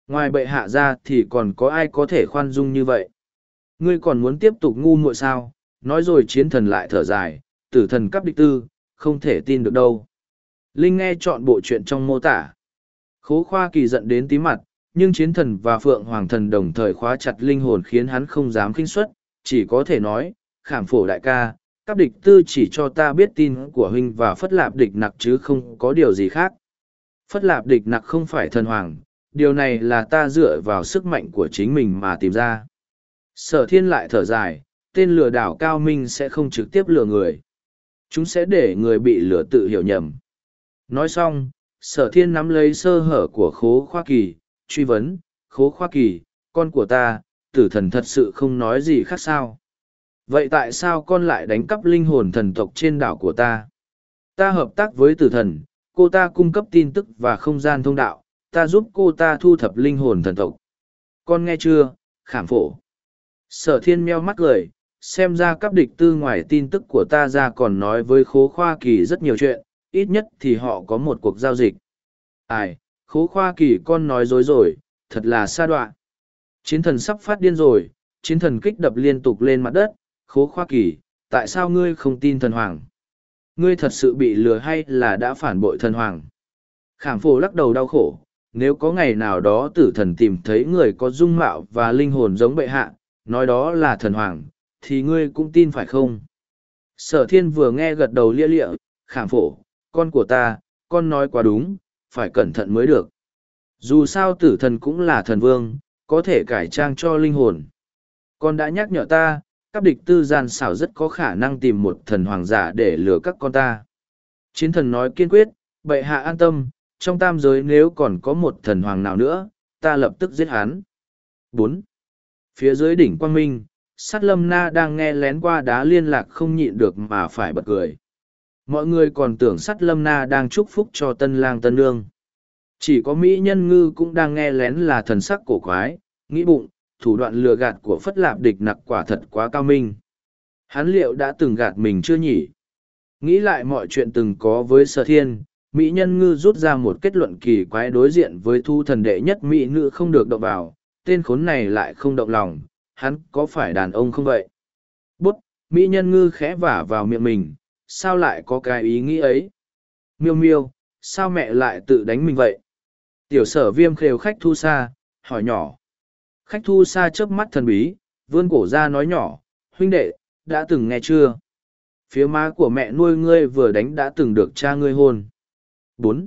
Ngoài bệ hạ ra thì còn có ai có thể khoan dung như vậy? Ngươi còn muốn tiếp tục ngu muội sao? Nói rồi chiến thần lại thở dài, tử thần cấp địch tư, không thể tin được đâu. Linh nghe chọn bộ chuyện trong mô tả. Khố khoa kỳ giận đến tí mặt, nhưng chiến thần và phượng hoàng thần đồng thời khóa chặt linh hồn khiến hắn không dám khinh xuất, chỉ có thể nói, khảm phổ đại ca, các địch tư chỉ cho ta biết tin của huynh và phất lạp địch nặc chứ không có điều gì khác. Phất lạp địch nặc không phải thần hoàng, điều này là ta dựa vào sức mạnh của chính mình mà tìm ra. Sở thiên lại thở dài, tên lừa đảo cao minh sẽ không trực tiếp lừa người. Chúng sẽ để người bị lừa tự hiểu nhầm. Nói xong, sở thiên nắm lấy sơ hở của khố khoa kỳ, truy vấn, khố khoa kỳ, con của ta, tử thần thật sự không nói gì khác sao. Vậy tại sao con lại đánh cắp linh hồn thần tộc trên đảo của ta? Ta hợp tác với tử thần, cô ta cung cấp tin tức và không gian thông đạo, ta giúp cô ta thu thập linh hồn thần tộc. Con nghe chưa, khảm phổ. Sở thiên meo mắt cười, xem ra các địch tư ngoài tin tức của ta ra còn nói với khố khoa kỳ rất nhiều chuyện, ít nhất thì họ có một cuộc giao dịch. Ai, khố khoa kỳ con nói dối rồi, thật là xa đoạn. Chiến thần sắp phát điên rồi, chiến thần kích đập liên tục lên mặt đất, khố khoa kỳ, tại sao ngươi không tin thần hoàng? Ngươi thật sự bị lừa hay là đã phản bội thần hoàng? Khảm phổ lắc đầu đau khổ, nếu có ngày nào đó tử thần tìm thấy người có dung mạo và linh hồn giống bệ hạ, nói đó là thần hoàng, thì ngươi cũng tin phải không? Sở thiên vừa nghe gật đầu lia lịa, khảm phổ, con của ta, con nói quá đúng, phải cẩn thận mới được. Dù sao tử thần cũng là thần vương, có thể cải trang cho linh hồn. Con đã nhắc nhở ta, các địch tư gian xảo rất có khả năng tìm một thần hoàng giả để lừa các con ta. Chiến thần nói kiên quyết, bệ hạ an tâm, trong tam giới nếu còn có một thần hoàng nào nữa, ta lập tức giết hắn. bốn Phía dưới đỉnh quang minh, sát lâm na đang nghe lén qua đá liên lạc không nhịn được mà phải bật cười mọi người còn tưởng sắt lâm na đang chúc phúc cho tân lang tân nương chỉ có mỹ nhân ngư cũng đang nghe lén là thần sắc cổ quái nghĩ bụng thủ đoạn lừa gạt của phất lạp địch nặc quả thật quá cao minh. Hắn liệu đã từng gạt mình chưa nhỉ? Nghĩ lại mọi chuyện từng có với sở thiên, mỹ nhân ngư rút ra một kết luận kỳ quái đối diện với thu thần đệ nhất mỹ nữ không được động vào, tên khốn này lại không động lòng, hắn có phải đàn ông không vậy? Bút, mỹ nhân ngư khẽ vả vào miệng mình, sao lại có cái ý nghĩ ấy? Miêu miêu, sao mẹ lại tự đánh mình vậy? Tiểu sở viêm khều khách thu xa, hỏi nhỏ khách thu xa chớp mắt thần bí vươn cổ ra nói nhỏ huynh đệ đã từng nghe chưa? Phía má của mẹ nuôi ngươi vừa đánh đã từng được cha ngươi hôn. Bốn.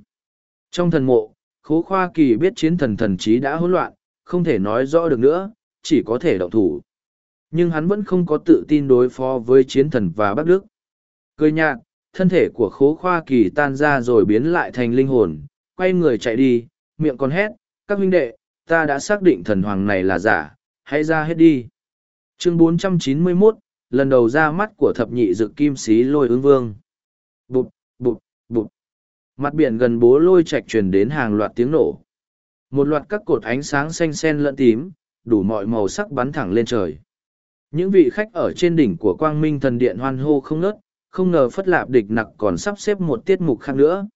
Trong thần mộ khố khoa kỳ biết chiến thần thần trí đã hỗn loạn không thể nói rõ được nữa chỉ có thể động thủ. Nhưng hắn vẫn không có tự tin đối phó với chiến thần và bắc đức. Cười nhạt, thân thể của khố khoa kỳ tan ra rồi biến lại thành linh hồn, quay người chạy đi, miệng còn hét, các huynh đệ, ta đã xác định thần hoàng này là giả, hãy ra hết đi. Chương 491, lần đầu ra mắt của thập nhị dự kim sĩ lôi ứng vương. Bụt, bụt, bụt. Mặt biển gần bố lôi chạch truyền đến hàng loạt tiếng nổ. Một loạt các cột ánh sáng xanh xen lẫn tím, đủ mọi màu sắc bắn thẳng lên trời. Những vị khách ở trên đỉnh của quang minh thần điện hoan hô không nớt, không ngờ phất lạp địch nặc còn sắp xếp một tiết mục khác nữa.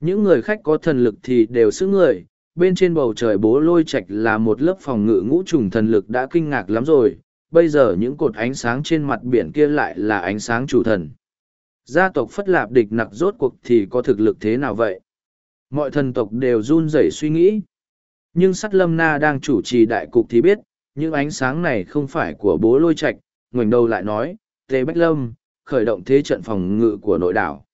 Những người khách có thần lực thì đều xứ người, bên trên bầu trời bố lôi Trạch là một lớp phòng ngự ngũ trùng thần lực đã kinh ngạc lắm rồi, bây giờ những cột ánh sáng trên mặt biển kia lại là ánh sáng chủ thần. Gia tộc Phất Lạp địch nặc rốt cuộc thì có thực lực thế nào vậy? Mọi thần tộc đều run rẩy suy nghĩ. Nhưng sắt lâm na đang chủ trì đại cục thì biết, những ánh sáng này không phải của bố lôi Trạch. ngoảnh đầu lại nói, Tề Bách Lâm, khởi động thế trận phòng ngự của nội đảo.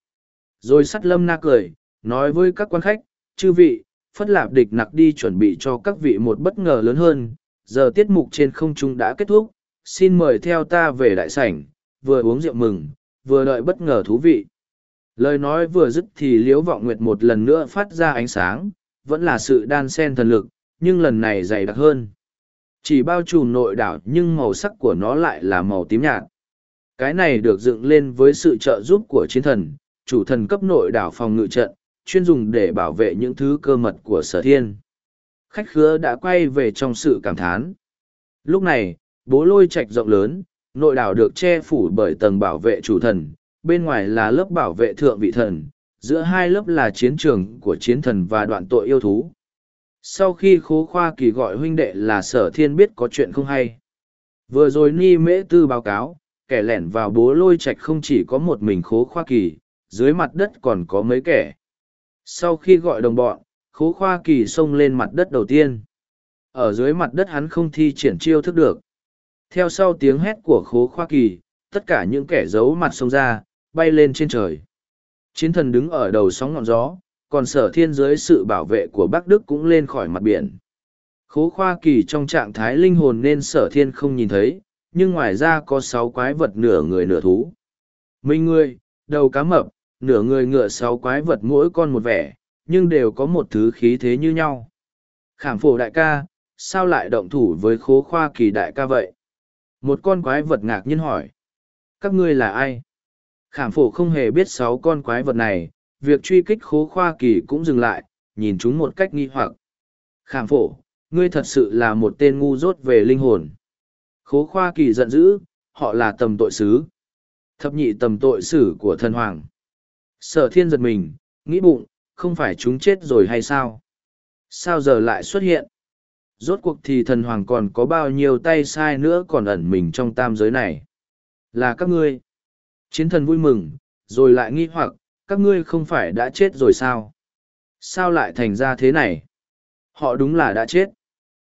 Rồi sắt lâm na cười, nói với các quan khách, chư vị, Phất Lạp địch nặc đi chuẩn bị cho các vị một bất ngờ lớn hơn, giờ tiết mục trên không trung đã kết thúc, xin mời theo ta về đại sảnh, vừa uống rượu mừng, vừa đợi bất ngờ thú vị. Lời nói vừa dứt thì liễu vọng nguyệt một lần nữa phát ra ánh sáng, vẫn là sự đan sen thần lực, nhưng lần này dày đặc hơn. Chỉ bao trùm nội đảo nhưng màu sắc của nó lại là màu tím nhạt. Cái này được dựng lên với sự trợ giúp của chiến thần, chủ thần cấp nội đảo phòng ngự trận, chuyên dùng để bảo vệ những thứ cơ mật của sở thiên. Khách khứa đã quay về trong sự cảm thán. Lúc này, bố lôi trạch rộng lớn, nội đảo được che phủ bởi tầng bảo vệ chủ thần, bên ngoài là lớp bảo vệ thượng vị thần, giữa hai lớp là chiến trường của chiến thần và đoạn tội yêu thú. Sau khi khố khoa kỳ gọi huynh đệ là sở thiên biết có chuyện không hay. Vừa rồi Ni Mễ Tư báo cáo, kẻ lẻn vào bố lôi Trạch không chỉ có một mình khố khoa kỳ, dưới mặt đất còn có mấy kẻ. Sau khi gọi đồng bọn, khố khoa kỳ xông lên mặt đất đầu tiên. Ở dưới mặt đất hắn không thi triển chiêu thức được. Theo sau tiếng hét của khố khoa kỳ, tất cả những kẻ giấu mặt xông ra, bay lên trên trời. Chiến thần đứng ở đầu sóng ngọn gió, còn sở thiên dưới sự bảo vệ của Bắc Đức cũng lên khỏi mặt biển. Khố khoa kỳ trong trạng thái linh hồn nên sở thiên không nhìn thấy, nhưng ngoài ra có sáu quái vật nửa người nửa thú. Minh người, đầu cá mập, nửa người ngựa sáu quái vật mỗi con một vẻ, nhưng đều có một thứ khí thế như nhau. Khảm phổ đại ca, sao lại động thủ với khố khoa kỳ đại ca vậy? Một con quái vật ngạc nhiên hỏi. Các ngươi là ai? Khảm phổ không hề biết sáu con quái vật này, việc truy kích khố khoa kỳ cũng dừng lại, nhìn chúng một cách nghi hoặc. Khảm phổ, ngươi thật sự là một tên ngu dốt về linh hồn. Khố khoa kỳ giận dữ, họ là tầm tội sứ. Thập nhị tầm tội sử của thần hoàng. Sở thiên giật mình, nghĩ bụng, không phải chúng chết rồi hay sao? Sao giờ lại xuất hiện? Rốt cuộc thì thần hoàng còn có bao nhiêu tay sai nữa còn ẩn mình trong tam giới này? Là các ngươi. Chiến thần vui mừng, rồi lại nghi hoặc, các ngươi không phải đã chết rồi sao? Sao lại thành ra thế này? Họ đúng là đã chết.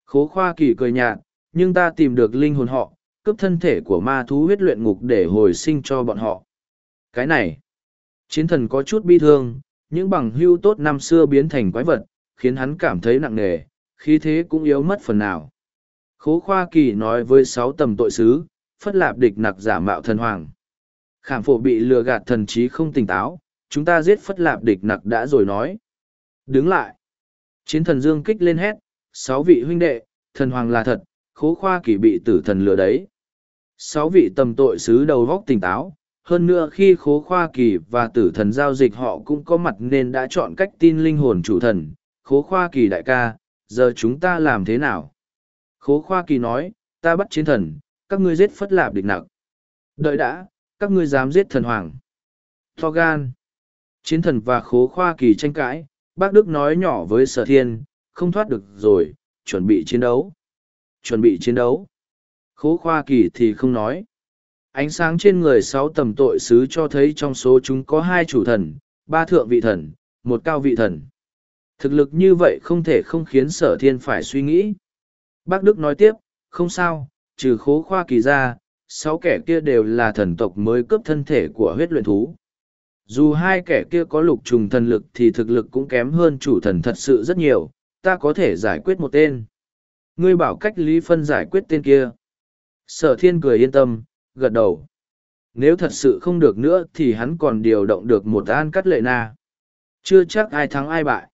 Khố khoa kỳ cười nhạt, nhưng ta tìm được linh hồn họ, cướp thân thể của ma thú huyết luyện ngục để hồi sinh cho bọn họ. Cái này, chiến thần có chút bi thương, những bằng hưu tốt năm xưa biến thành quái vật, khiến hắn cảm thấy nặng nề, khí thế cũng yếu mất phần nào. Khố khoa kỳ nói với sáu tầm tội sứ, phất lạp địch nặc giả mạo thần hoàng. Khảm phổ bị lừa gạt thần trí không tỉnh táo, chúng ta giết phất lạp địch nặc đã rồi nói. Đứng lại. Chiến thần dương kích lên hét, sáu vị huynh đệ, thần hoàng là thật, khố khoa kỳ bị tử thần lừa đấy. Sáu vị tầm tội sứ đầu vóc tỉnh táo, hơn nữa khi khố khoa kỳ và tử thần giao dịch họ cũng có mặt nên đã chọn cách tin linh hồn chủ thần, khố khoa kỳ đại ca, giờ chúng ta làm thế nào? Khố khoa kỳ nói, ta bắt chiến thần, các ngươi giết phất lạp địch nặc. Đợi đã, các ngươi dám giết thần hoàng. To gan. Chiến thần và khố khoa kỳ tranh cãi, bác Đức nói nhỏ với sở thiên, không thoát được rồi, chuẩn bị chiến đấu. Chuẩn bị chiến đấu. Khố khoa kỳ thì không nói. Ánh sáng trên người sáu tầm tội sứ cho thấy trong số chúng có hai chủ thần, ba thượng vị thần, một cao vị thần. Thực lực như vậy không thể không khiến sở thiên phải suy nghĩ. Bác Đức nói tiếp, không sao, trừ khố khoa kỳ ra, sáu kẻ kia đều là thần tộc mới cướp thân thể của huyết luyện thú. Dù hai kẻ kia có lục trùng thần lực thì thực lực cũng kém hơn chủ thần thật sự rất nhiều, ta có thể giải quyết một tên. Ngươi bảo cách Lý Phân giải quyết tên kia. Sở thiên cười yên tâm, gật đầu. Nếu thật sự không được nữa thì hắn còn điều động được một an cắt lệ na. Chưa chắc ai thắng ai bại.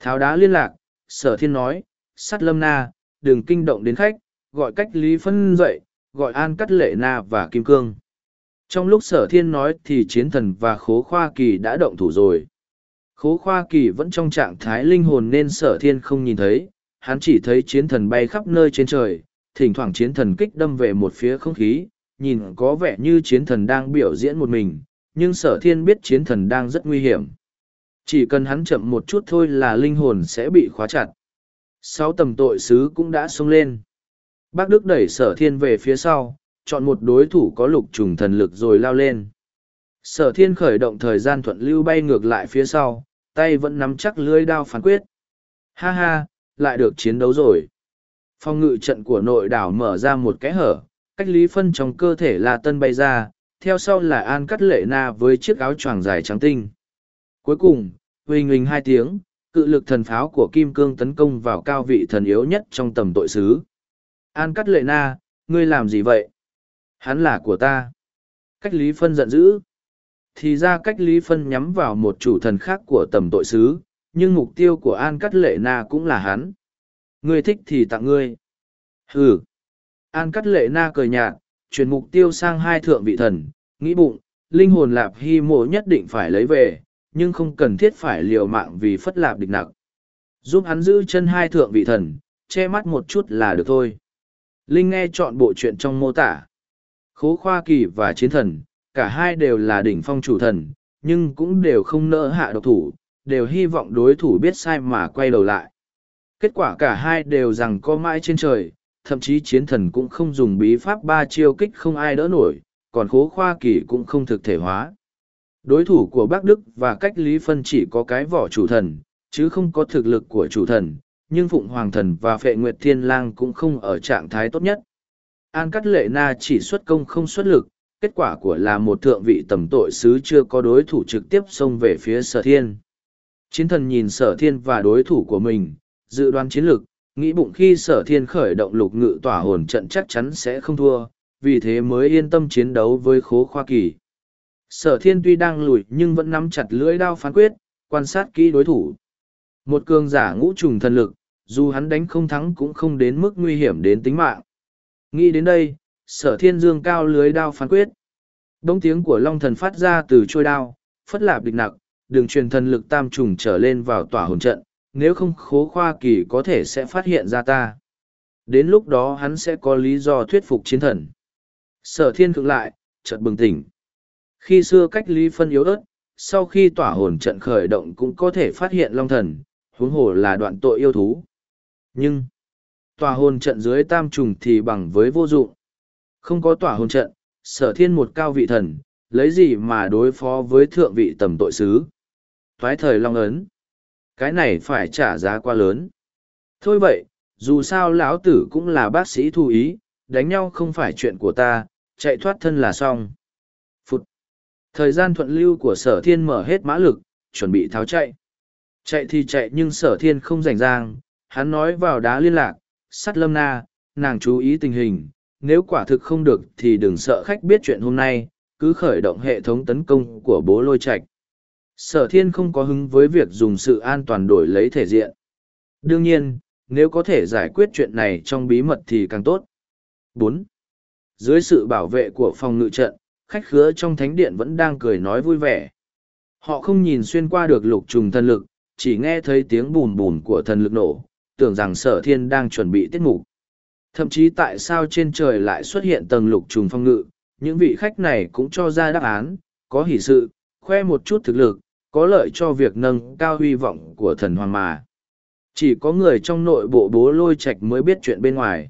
Tháo đá liên lạc, sở thiên nói, sắt lâm na, đừng kinh động đến khách, gọi cách Lý Phân dậy, gọi An Cắt Lệ Na và Kim Cương. Trong lúc sở thiên nói thì chiến thần và khố khoa kỳ đã động thủ rồi. Khố khoa kỳ vẫn trong trạng thái linh hồn nên sở thiên không nhìn thấy, hắn chỉ thấy chiến thần bay khắp nơi trên trời, thỉnh thoảng chiến thần kích đâm về một phía không khí, nhìn có vẻ như chiến thần đang biểu diễn một mình, nhưng sở thiên biết chiến thần đang rất nguy hiểm. Chỉ cần hắn chậm một chút thôi là linh hồn sẽ bị khóa chặt. Sáu tầm tội sứ cũng đã xông lên. Bác Đức đẩy sở thiên về phía sau, chọn một đối thủ có lục trùng thần lực rồi lao lên. Sở thiên khởi động thời gian thuận lưu bay ngược lại phía sau, tay vẫn nắm chắc lưới đao phán quyết. Ha ha, lại được chiến đấu rồi. Phong ngự trận của nội đảo mở ra một cái hở, cách lý phân trong cơ thể là tân bay ra, theo sau là An Cắt Lệ Na với chiếc áo choàng dài trắng tinh. Cuối cùng, huỳnh huỳnh hai tiếng, cự lực thần pháo của Kim Cương tấn công vào cao vị thần yếu nhất trong tầm tội sứ. An Cắt Lệ Na, ngươi làm gì vậy? Hắn là của ta. Cách Lý Phân giận dữ. Thì ra cách Lý Phân nhắm vào một chủ thần khác của tầm tội sứ, nhưng mục tiêu của An Cắt Lệ Na cũng là hắn. Ngươi thích thì tặng ngươi. Hừ. An Cắt Lệ Na cười nhạt, chuyển mục tiêu sang hai thượng vị thần, nghĩ bụng, linh hồn lạp hy mộ nhất định phải lấy về, nhưng không cần thiết phải liều mạng vì phất lạp địch nặng. Giúp hắn giữ chân hai thượng vị thần, che mắt một chút là được thôi. Linh nghe chọn bộ chuyện trong mô tả. Khố khoa kỳ và chiến thần, cả hai đều là đỉnh phong chủ thần, nhưng cũng đều không nỡ hạ độc thủ, đều hy vọng đối thủ biết sai mà quay đầu lại. Kết quả cả hai đều rằng có mãi trên trời, thậm chí chiến thần cũng không dùng bí pháp ba chiêu kích không ai đỡ nổi, còn khố khoa kỳ cũng không thực thể hóa. Đối thủ của Bắc Đức và cách lý phân chỉ có cái vỏ chủ thần, chứ không có thực lực của chủ thần, nhưng Phụng Hoàng Thần và Phệ Nguyệt Thiên Lang cũng không ở trạng thái tốt nhất. An Cắt Lệ Na chỉ xuất công không xuất lực, kết quả của là một thượng vị tầm tội sứ chưa có đối thủ trực tiếp xông về phía sở thiên. Chiến thần nhìn sở thiên và đối thủ của mình, dự đoán chiến lược, nghĩ bụng khi sở thiên khởi động lục ngự tỏa hồn trận chắc chắn sẽ không thua, vì thế mới yên tâm chiến đấu với khố khoa kỳ. Sở thiên tuy đang lùi nhưng vẫn nắm chặt lưỡi đao phán quyết, quan sát kỹ đối thủ. Một cường giả ngũ trùng thần lực, dù hắn đánh không thắng cũng không đến mức nguy hiểm đến tính mạng. Nghĩ đến đây, sở thiên dương cao lưới đao phán quyết. Đông tiếng của long thần phát ra từ trôi đao, phất lạp địch nặc, đường truyền thần lực tam trùng trở lên vào tỏa hồn trận, nếu không khố khoa kỳ có thể sẽ phát hiện ra ta. Đến lúc đó hắn sẽ có lý do thuyết phục chiến thần. Sở thiên cực lại, chợt bừng tỉnh. Khi xưa cách lý phân yếu ớt, sau khi tỏa hồn trận khởi động cũng có thể phát hiện long thần, huống hồ là đoạn tội yêu thú. Nhưng, tỏa hồn trận dưới tam trùng thì bằng với vô dụng. Không có tỏa hồn trận, sở thiên một cao vị thần, lấy gì mà đối phó với thượng vị tầm tội sứ. Thoái thời long ấn. Cái này phải trả giá quá lớn. Thôi vậy, dù sao lão tử cũng là bác sĩ thu ý, đánh nhau không phải chuyện của ta, chạy thoát thân là xong. Phút. Thời gian thuận lưu của sở thiên mở hết mã lực, chuẩn bị tháo chạy. Chạy thì chạy nhưng sở thiên không rảnh rang, hắn nói vào đá liên lạc, sắt lâm na, nàng chú ý tình hình, nếu quả thực không được thì đừng sợ khách biết chuyện hôm nay, cứ khởi động hệ thống tấn công của bố lôi Trạch. Sở thiên không có hứng với việc dùng sự an toàn đổi lấy thể diện. Đương nhiên, nếu có thể giải quyết chuyện này trong bí mật thì càng tốt. Bốn, Dưới sự bảo vệ của phòng ngự trận, khách khứa trong thánh điện vẫn đang cười nói vui vẻ. Họ không nhìn xuyên qua được lục trùng thần lực, chỉ nghe thấy tiếng bùn bùn của thần lực nổ, tưởng rằng sở thiên đang chuẩn bị tiết mục. Thậm chí tại sao trên trời lại xuất hiện tầng lục trùng phong ngự, những vị khách này cũng cho ra đáp án, có hỷ sự, khoe một chút thực lực, có lợi cho việc nâng cao hy vọng của thần hoàng mà. Chỉ có người trong nội bộ bố lôi Trạch mới biết chuyện bên ngoài.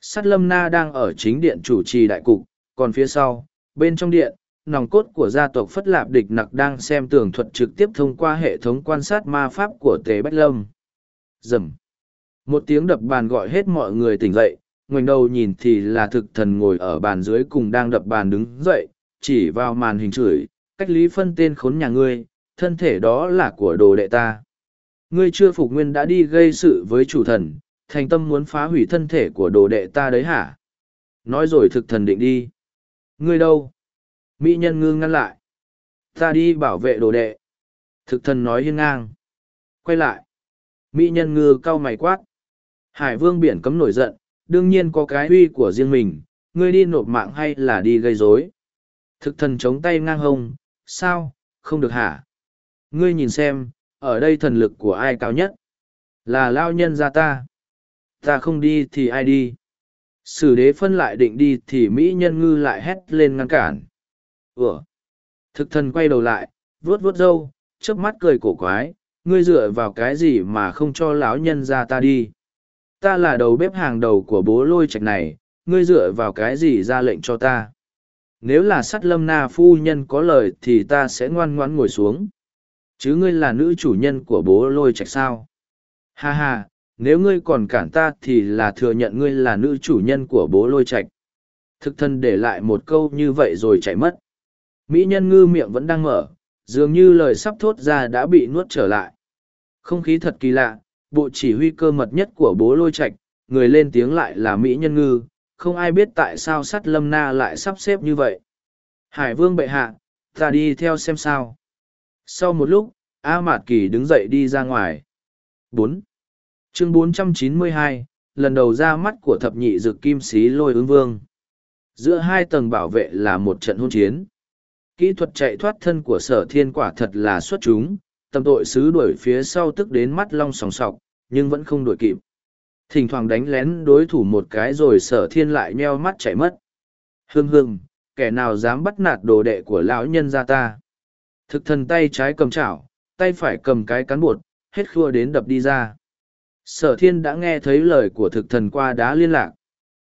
Sát lâm na đang ở chính điện chủ trì đại cục, còn phía sau, bên trong điện, nòng cốt của gia tộc Phất Lạp Địch Nặc đang xem tường thuật trực tiếp thông qua hệ thống quan sát ma pháp của Tế Bách Lâm. Dầm. Một tiếng đập bàn gọi hết mọi người tỉnh dậy, ngoảnh đầu nhìn thì là thực thần ngồi ở bàn dưới cùng đang đập bàn đứng dậy, chỉ vào màn hình chửi, cách lý phân tên khốn nhà ngươi, thân thể đó là của đồ đệ ta. Ngươi chưa phục nguyên đã đi gây sự với chủ thần, thành tâm muốn phá hủy thân thể của đồ đệ ta đấy hả? Nói rồi thực thần định đi. Ngươi đâu? Mỹ nhân ngư ngăn lại. Ta đi bảo vệ đồ đệ. Thực thần nói hiên ngang. Quay lại. Mỹ nhân ngư cau mày quát. Hải vương biển cấm nổi giận, đương nhiên có cái uy của riêng mình, ngươi đi nộp mạng hay là đi gây rối thực thần chống tay ngang hông sao không được hả ngươi nhìn xem, ở đây thần lực của ai cao nhất? Là lao nhân gia ta. Ta không đi thì ai đi? Sử đế phân lại định đi thì mỹ nhân ngư lại hét lên ngăn cản. Ủa? Thực thần quay đầu lại, vuốt vuốt râu, chớp mắt cười cổ quái, ngươi dựa vào cái gì mà không cho lão nhân ra ta đi? Ta là đầu bếp hàng đầu của bố lôi trạch này, ngươi dựa vào cái gì ra lệnh cho ta? Nếu là sắt lâm na phu nhân có lời thì ta sẽ ngoan ngoãn ngồi xuống chứ ngươi là nữ chủ nhân của bố lôi trạch sao? Ha ha, nếu ngươi còn cản ta thì là thừa nhận ngươi là nữ chủ nhân của bố lôi trạch. Thực thân để lại một câu như vậy rồi chạy mất. Mỹ nhân ngư miệng vẫn đang mở, dường như lời sắp thốt ra đã bị nuốt trở lại. Không khí thật kỳ lạ, bộ chỉ huy cơ mật nhất của bố lôi trạch, người lên tiếng lại là mỹ nhân ngư, không ai biết tại sao sắt lâm na lại sắp xếp như vậy. Hải vương bệ hạ, ta đi theo xem sao sau một lúc a mạt kỳ đứng dậy đi ra ngoài. Bốn. Chương 492, lần đầu ra mắt của thập nhị dực kim sĩ lôi ứng vương. Giữa hai tầng bảo vệ là một trận hôn chiến. Kỹ thuật chạy thoát thân của sở thiên quả thật là xuất chúng tâm tội sứ đuổi phía sau tức đến mắt long sòng sọc nhưng vẫn không đuổi kịp. Thỉnh thoảng đánh lén đối thủ một cái rồi sở thiên lại nheo mắt chạy mất. Hương hương kẻ nào dám bắt nạt đồ đệ của lão nhân ra ta? Thực thần tay trái cầm chảo, tay phải cầm cái cán bột, hết khua đến đập đi ra. Sở thiên đã nghe thấy lời của thực thần qua đá liên lạc.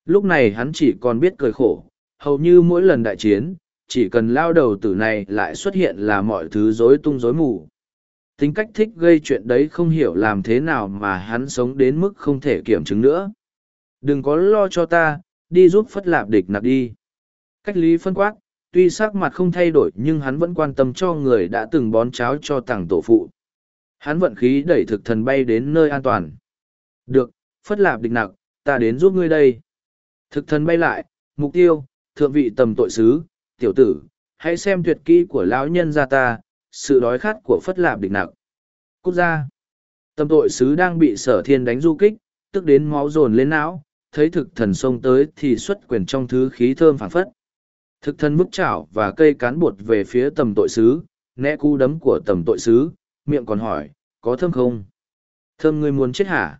Lúc này hắn chỉ còn biết cười khổ, hầu như mỗi lần đại chiến, chỉ cần lao đầu tử này lại xuất hiện là mọi thứ rối tung rối mù. Tính cách thích gây chuyện đấy không hiểu làm thế nào mà hắn sống đến mức không thể kiểm chứng nữa. Đừng có lo cho ta, đi giúp phất lạp địch nạp đi. Cách lý phân quát tuy sắc mặt không thay đổi nhưng hắn vẫn quan tâm cho người đã từng bón cháo cho tàng tổ phụ. Hắn vận khí đẩy thực thần bay đến nơi an toàn. Được, phất lạp địch nặc, ta đến giúp ngươi đây. Thực thần bay lại, mục tiêu, thượng vị tầm tội sứ, tiểu tử, hãy xem tuyệt kỹ của lão nhân gia ta, sự đói khát của phất lạp địch nặc. Cút ra. Tầm tội sứ đang bị sở thiên đánh du kích, tức đến máu dồn lên não, thấy thực thần xông tới thì xuất quyền trong thứ khí thơm phảng phất thực thân bức chảo và cây cán bột về phía tầm tội sứ, né cú đấm của tầm tội sứ, miệng còn hỏi, có thơm không? Thơm ngươi muốn chết hả?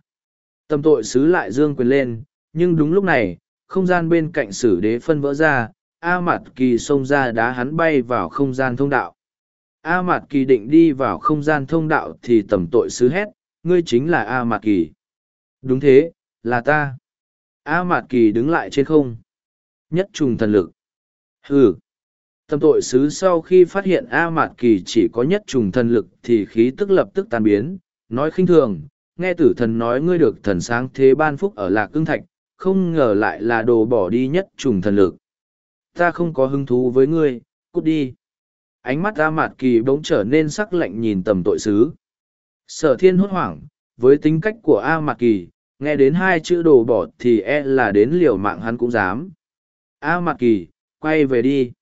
Tầm tội sứ lại dương quyền lên, nhưng đúng lúc này, không gian bên cạnh sử đế phân vỡ ra, a mặt kỳ xông ra đá hắn bay vào không gian thông đạo. A mạt kỳ định đi vào không gian thông đạo thì tầm tội sứ hét, ngươi chính là a mạt kỳ. Đúng thế, là ta. A mạt kỳ đứng lại trên không. Nhất trùng thần lực ừ tâm tội sứ sau khi phát hiện a mạt kỳ chỉ có nhất trùng thần lực thì khí tức lập tức tan biến nói khinh thường nghe tử thần nói ngươi được thần sáng thế ban phúc ở lạc cương thạch không ngờ lại là đồ bỏ đi nhất trùng thần lực ta không có hứng thú với ngươi cút đi ánh mắt A Mạt Kỳ bỗng trở nên sắc lạnh nhìn tầm tội sứ. Sở thiên hốt hoảng, với tính cách của A Mạt Kỳ, nghe đến hai chữ đồ bỏ thì e là đến liều mạng hắn cũng dám. A Mạt Kỳ, quay về đi.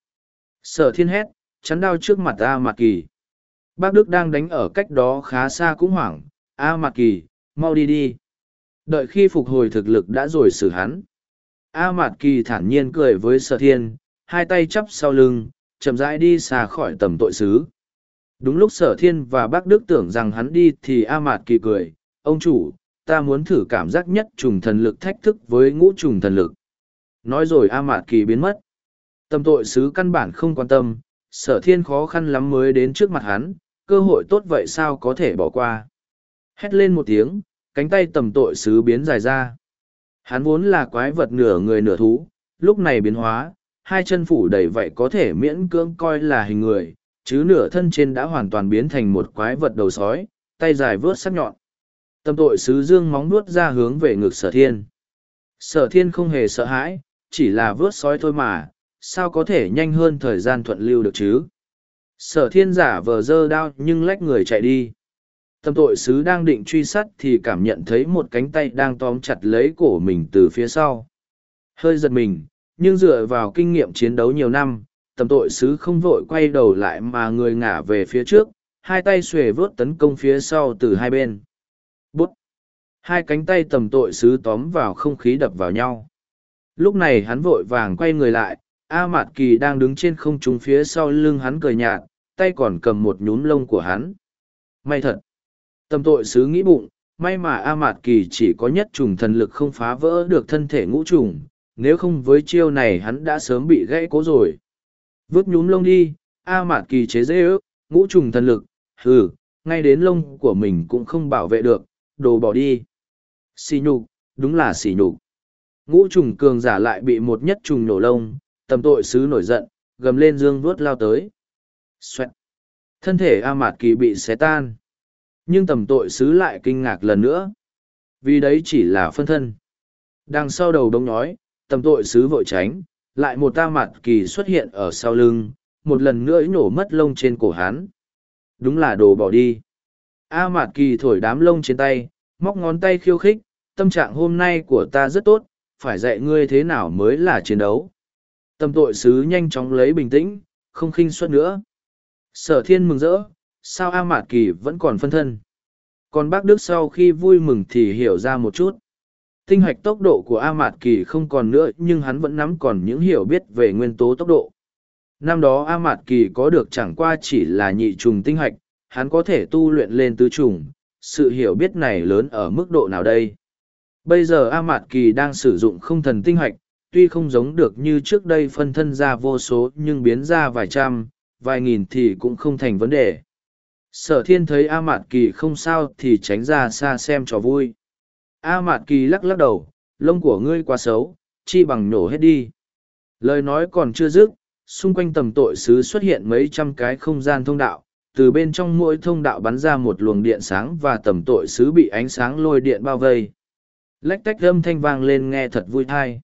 Sở thiên hét, chắn đao trước mặt A Mạt Kỳ. Bác Đức đang đánh ở cách đó khá xa cũng hoảng. A Mạt Kỳ, mau đi đi. Đợi khi phục hồi thực lực đã rồi xử hắn. A Mạt Kỳ thản nhiên cười với sở thiên, hai tay chắp sau lưng, chậm rãi đi xa khỏi tầm tội xứ. Đúng lúc sở thiên và bác Đức tưởng rằng hắn đi thì A Mạt kỳ cười, ông chủ, ta muốn thử cảm giác nhất trùng thần lực thách thức với ngũ trùng thần lực. Nói rồi A Mạt kỳ biến mất. Tầm tội sứ căn bản không quan tâm, sở thiên khó khăn lắm mới đến trước mặt hắn, cơ hội tốt vậy sao có thể bỏ qua. Hét lên một tiếng, cánh tay tầm tội sứ biến dài ra. Hắn vốn là quái vật nửa người nửa thú, lúc này biến hóa, hai chân phủ đầy vậy có thể miễn cưỡng coi là hình người, chứ nửa thân trên đã hoàn toàn biến thành một quái vật đầu sói, tay dài vớt sắc nhọn. Tầm tội sứ dương móng nuốt ra hướng về ngực sở thiên. Sở thiên không hề sợ hãi, chỉ là vớt sói thôi mà, sao có thể nhanh hơn thời gian thuận lưu được chứ? Sở thiên giả vờ dơ đao nhưng lách người chạy đi. Tâm tội sứ đang định truy sát thì cảm nhận thấy một cánh tay đang tóm chặt lấy cổ mình từ phía sau. Hơi giật mình, nhưng dựa vào kinh nghiệm chiến đấu nhiều năm, tầm tội sứ không vội quay đầu lại mà người ngả về phía trước, hai tay xuề vớt tấn công phía sau từ hai bên. Bút! Hai cánh tay tầm tội sứ tóm vào không khí đập vào nhau. lúc này hắn vội vàng quay người lại a mạt kỳ đang đứng trên không trung phía sau lưng hắn cười nhạt, tay còn cầm một nhúm lông của hắn. May thật. Tâm tội sứ nghĩ bụng, may mà a mạt kỳ chỉ có nhất trùng thần lực không phá vỡ được thân thể ngũ trùng, nếu không với chiêu này hắn đã sớm bị gãy cố rồi. Vứt nhúm lông đi, a mạt kỳ chế dễ ước, ngũ trùng thần lực, hừ, ngay đến lông của mình cũng không bảo vệ được, đồ bỏ đi. Xì nhục, đúng là xì nhục. Ngũ trùng cường giả lại bị một nhất trùng nổ lông tầm tội sứ nổi giận gầm lên dương vuốt lao tới. Xoẹt. thân thể a mạt kỳ bị xé tan. Nhưng tầm tội sứ lại kinh ngạc lần nữa. Vì đấy chỉ là phân thân. Đằng sau đầu đông nói, tầm tội sứ vội tránh lại một ta Mạt kỳ xuất hiện ở sau lưng một lần nữa nổ mất lông trên cổ hắn. Đúng là đồ bỏ đi. A mạt kỳ thổi đám lông trên tay móc ngón tay khiêu khích tâm trạng hôm nay của ta rất tốt phải dạy ngươi thế nào mới là chiến đấu tâm tội sứ nhanh chóng lấy bình tĩnh, không khinh suất nữa. Sở thiên mừng rỡ, sao a mạt kỳ vẫn còn phân thân? Còn bác đức sau khi vui mừng thì hiểu ra một chút. Tinh hạch tốc độ của a mạt kỳ không còn nữa, nhưng hắn vẫn nắm còn những hiểu biết về nguyên tố tốc độ. Năm đó a mạt kỳ có được chẳng qua chỉ là nhị trùng tinh hạch hắn có thể tu luyện lên tứ trùng. Sự hiểu biết này lớn ở mức độ nào đây? Bây giờ a mạt kỳ đang sử dụng không thần tinh hạch tuy không giống được như trước đây phân thân ra vô số nhưng biến ra vài trăm, vài nghìn thì cũng không thành vấn đề. Sở thiên thấy a mạt kỳ không sao thì tránh ra xa xem trò vui. A mạt kỳ lắc lắc đầu, lông của ngươi quá xấu, chi bằng nổ hết đi. Lời nói còn chưa dứt, xung quanh tầm tội sứ xuất hiện mấy trăm cái không gian thông đạo, từ bên trong mỗi thông đạo bắn ra một luồng điện sáng và tầm tội sứ bị ánh sáng lôi điện bao vây. Lách tách âm thanh vang lên nghe thật vui thai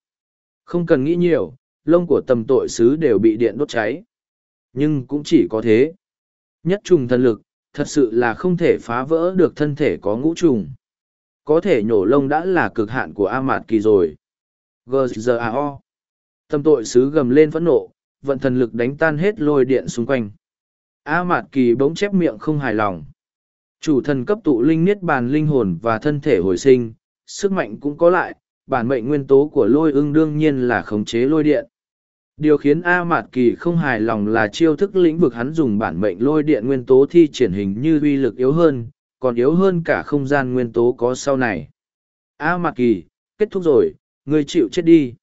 không cần nghĩ nhiều, lông của tầm tội sứ đều bị điện đốt cháy. Nhưng cũng chỉ có thế. Nhất trùng thần lực, thật sự là không thể phá vỡ được thân thể có ngũ trùng. Có thể nhổ lông đã là cực hạn của a mạt kỳ rồi gzao tâm tội sứ gầm lên phẫn nộ, vận thần lực đánh tan hết lôi điện xung quanh. A mạt kỳ bỗng chép miệng không hài lòng. Chủ thần cấp tụ linh niết bàn linh hồn và thân thể hồi sinh, sức mạnh cũng có lại bản mệnh nguyên tố của lôi ưng đương nhiên là khống chế lôi điện. Điều khiến a mạt kỳ không hài lòng là chiêu thức lĩnh vực hắn dùng bản mệnh lôi điện nguyên tố thi triển hình như uy lực yếu hơn, còn yếu hơn cả không gian nguyên tố có sau này. A mạt kỳ, kết thúc rồi, ngươi chịu chết đi.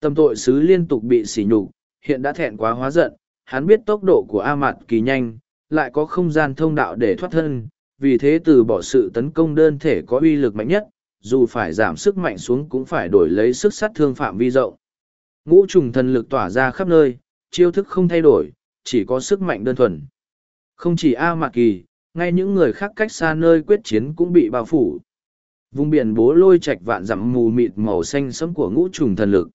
Tâm tội sứ liên tục bị sỉ nhục, hiện đã thẹn quá hóa giận, hắn biết tốc độ của a mạt kỳ nhanh, lại có không gian thông đạo để thoát thân, vì thế từ bỏ sự tấn công đơn thể có uy lực mạnh nhất dù phải giảm sức mạnh xuống cũng phải đổi lấy sức sát thương phạm vi rộng. Ngũ trùng thần lực tỏa ra khắp nơi, chiêu thức không thay đổi, chỉ có sức mạnh đơn thuần. Không chỉ a mạc kỳ, ngay những người khác cách xa nơi quyết chiến cũng bị bao phủ. Vùng biển bố lôi chạch vạn dặm mù mịt màu xanh sẫm của ngũ trùng thần lực.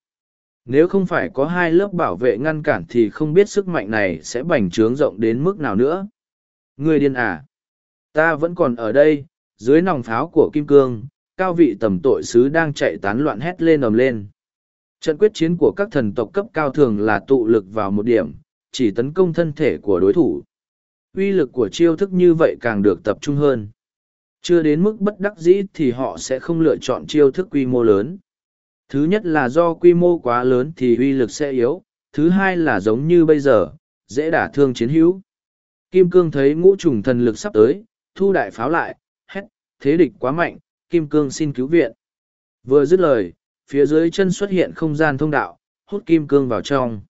Nếu không phải có hai lớp bảo vệ ngăn cản thì không biết sức mạnh này sẽ bành trướng rộng đến mức nào nữa. Người điên à? Ta vẫn còn ở đây, dưới nòng pháo của kim cương cao vị tầm tội sứ đang chạy tán loạn hét lên ầm lên. Trận quyết chiến của các thần tộc cấp cao thường là tụ lực vào một điểm, chỉ tấn công thân thể của đối thủ. Uy lực của chiêu thức như vậy càng được tập trung hơn. Chưa đến mức bất đắc dĩ thì họ sẽ không lựa chọn chiêu thức quy mô lớn. Thứ nhất là do quy mô quá lớn thì uy lực sẽ yếu, thứ hai là giống như bây giờ, dễ đả thương chiến hữu. Kim cương thấy ngũ trùng thần lực sắp tới, thu đại pháo lại, hét, thế địch quá mạnh kim cương xin cứu viện. Vừa dứt lời, phía dưới chân xuất hiện không gian thông đạo, hút kim cương vào trong.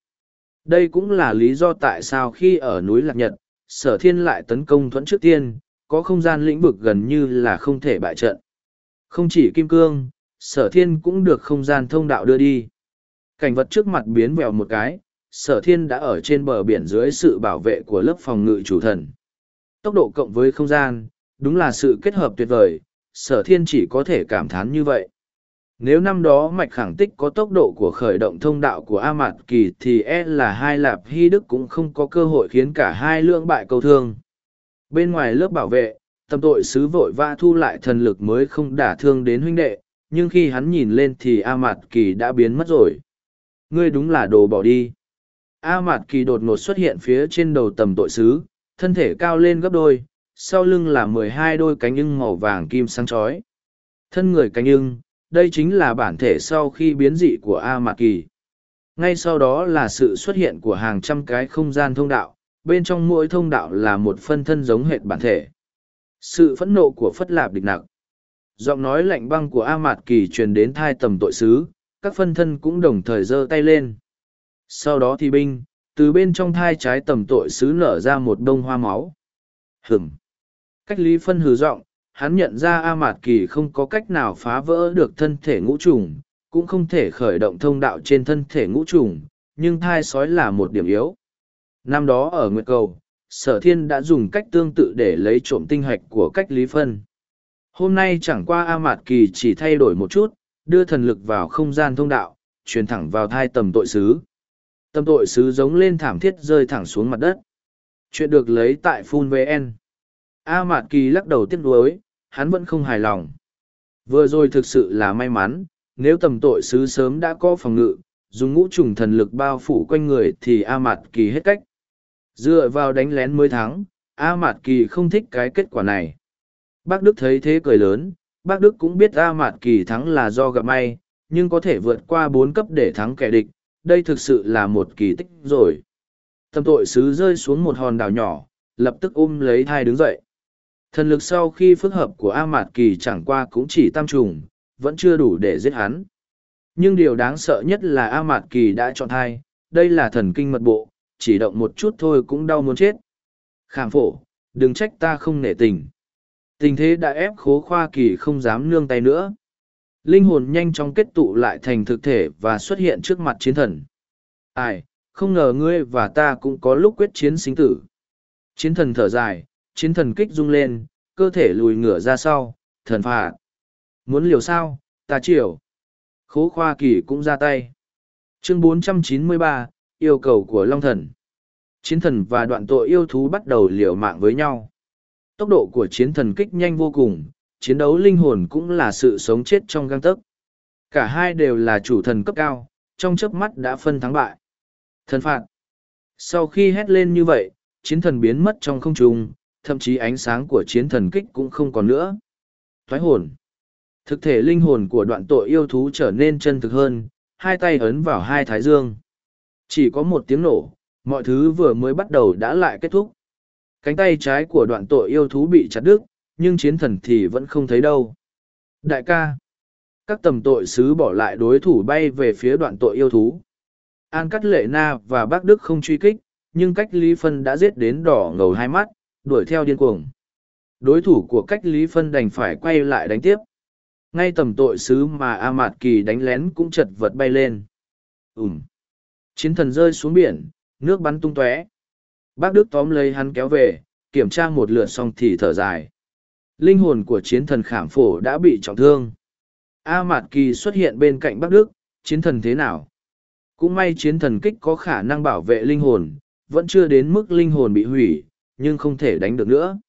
Đây cũng là lý do tại sao khi ở núi lạc nhật, sở thiên lại tấn công thuẫn trước tiên, có không gian lĩnh vực gần như là không thể bại trận. Không chỉ kim cương, sở thiên cũng được không gian thông đạo đưa đi. Cảnh vật trước mặt biến vẹo một cái, sở thiên đã ở trên bờ biển dưới sự bảo vệ của lớp phòng ngự chủ thần. Tốc độ cộng với không gian, đúng là sự kết hợp tuyệt vời sở thiên chỉ có thể cảm thán như vậy. Nếu năm đó mạch khẳng tích có tốc độ của khởi động thông đạo của a mạt kỳ thì e là hai lạp hy đức cũng không có cơ hội khiến cả hai lưỡng bại cầu thương. Bên ngoài lớp bảo vệ Tầm tội sứ vội vã thu lại thần lực mới không đả thương đến huynh đệ, nhưng khi hắn nhìn lên thì a mạt kỳ đã biến mất rồi. Ngươi đúng là đồ bỏ đi. A mạt kỳ đột ngột xuất hiện phía trên đầu tầm tội sứ, thân thể cao lên gấp đôi sau lưng là mười hai đôi cánh ưng màu vàng kim sáng chói thân người cánh ưng đây chính là bản thể sau khi biến dị của A Mạc Kỳ. Ngay sau đó là sự xuất hiện của hàng trăm cái không gian thông đạo, bên trong mỗi thông đạo là một phân thân giống hệt bản thể. Sự phẫn nộ của Phất Lạp địch nặng. Giọng nói lạnh băng của A Mạt Kỳ truyền đến thai tầm tội sứ, các phân thân cũng đồng thời giơ tay lên. Sau đó thì binh, từ bên trong thai trái tầm tội sứ nở ra một đông hoa máu. Hửm! Cách lý phân hừ giọng, hắn nhận ra A Mạt Kỳ không có cách nào phá vỡ được thân thể ngũ trùng, cũng không thể khởi động thông đạo trên thân thể ngũ trùng, nhưng thai sói là một điểm yếu. Năm đó ở Nguyệt Cầu, sở thiên đã dùng cách tương tự để lấy trộm tinh hạch của cách lý phân. Hôm nay chẳng qua A Mạt Kỳ chỉ thay đổi một chút, đưa thần lực vào không gian thông đạo, truyền thẳng vào thai tầm tội sứ. Tầm tội sứ giống lên thảm thiết rơi thẳng xuống mặt đất. Chuyện được lấy tại Phun VN. A Mạt Kỳ lắc đầu tiếc nuối, hắn vẫn không hài lòng. Vừa rồi thực sự là may mắn, nếu tầm tội sứ sớm đã có phòng ngự, dùng ngũ trùng thần lực bao phủ quanh người thì A Mạt Kỳ hết cách. Dựa vào đánh lén mới thắng, A Mạt Kỳ không thích cái kết quả này. Bác Đức thấy thế cười lớn, bác Đức cũng biết A Mạt Kỳ thắng là do gặp may, nhưng có thể vượt qua bốn cấp để thắng kẻ địch, đây thực sự là một kỳ tích rồi. Tầm tội sứ rơi xuống một hòn đảo nhỏ, lập tức ôm lấy thai đứng dậy. Thần lực sau khi phức hợp của A Mạt Kỳ chẳng qua cũng chỉ tam trùng, vẫn chưa đủ để giết hắn. Nhưng điều đáng sợ nhất là A Mạt Kỳ đã chọn thai, đây là thần kinh mật bộ, chỉ động một chút thôi cũng đau muốn chết. Khảm phổ, đừng trách ta không nể tình. Tình thế đã ép khố khoa kỳ không dám nương tay nữa. Linh hồn nhanh chóng kết tụ lại thành thực thể và xuất hiện trước mặt chiến thần. Ai, không ngờ ngươi và ta cũng có lúc quyết chiến sinh tử. Chiến thần thở dài, chiến thần kích rung lên, cơ thể lùi ngửa ra sau, thần phạt. Muốn liều sao, ta chiều. Khố khoa kỳ cũng ra tay. Chương 493, yêu cầu của Long Thần. Chiến thần và đoạn tội yêu thú bắt đầu liều mạng với nhau. Tốc độ của chiến thần kích nhanh vô cùng, chiến đấu linh hồn cũng là sự sống chết trong găng tấc. Cả hai đều là chủ thần cấp cao, trong chớp mắt đã phân thắng bại. Thần phạt. Sau khi hét lên như vậy, chiến thần biến mất trong không trung, thậm chí ánh sáng của chiến thần kích cũng không còn nữa. Thoái hồn. Thực thể linh hồn của đoạn tội yêu thú trở nên chân thực hơn, hai tay ấn vào hai thái dương. Chỉ có một tiếng nổ, mọi thứ vừa mới bắt đầu đã lại kết thúc. Cánh tay trái của đoạn tội yêu thú bị chặt đứt, nhưng chiến thần thì vẫn không thấy đâu. Đại ca, các tầm tội sứ bỏ lại đối thủ bay về phía đoạn tội yêu thú. An Cắt Lệ Na và Bác Đức không truy kích, nhưng cách Lý Phân đã giết đến đỏ ngầu hai mắt, đuổi theo điên cuồng. Đối thủ của cách Lý Phân đành phải quay lại đánh tiếp. Ngay tầm tội sứ mà A Mạt Kỳ đánh lén cũng chật vật bay lên. Ừm. Chiến thần rơi xuống biển, nước bắn tung tóe. Bác Đức tóm lấy hắn kéo về, kiểm tra một lượt xong thì thở dài. Linh hồn của chiến thần khảm phổ đã bị trọng thương. A Mạt Kỳ xuất hiện bên cạnh Bác Đức, chiến thần thế nào? Cũng may chiến thần kích có khả năng bảo vệ linh hồn, vẫn chưa đến mức linh hồn bị hủy, nhưng không thể đánh được nữa.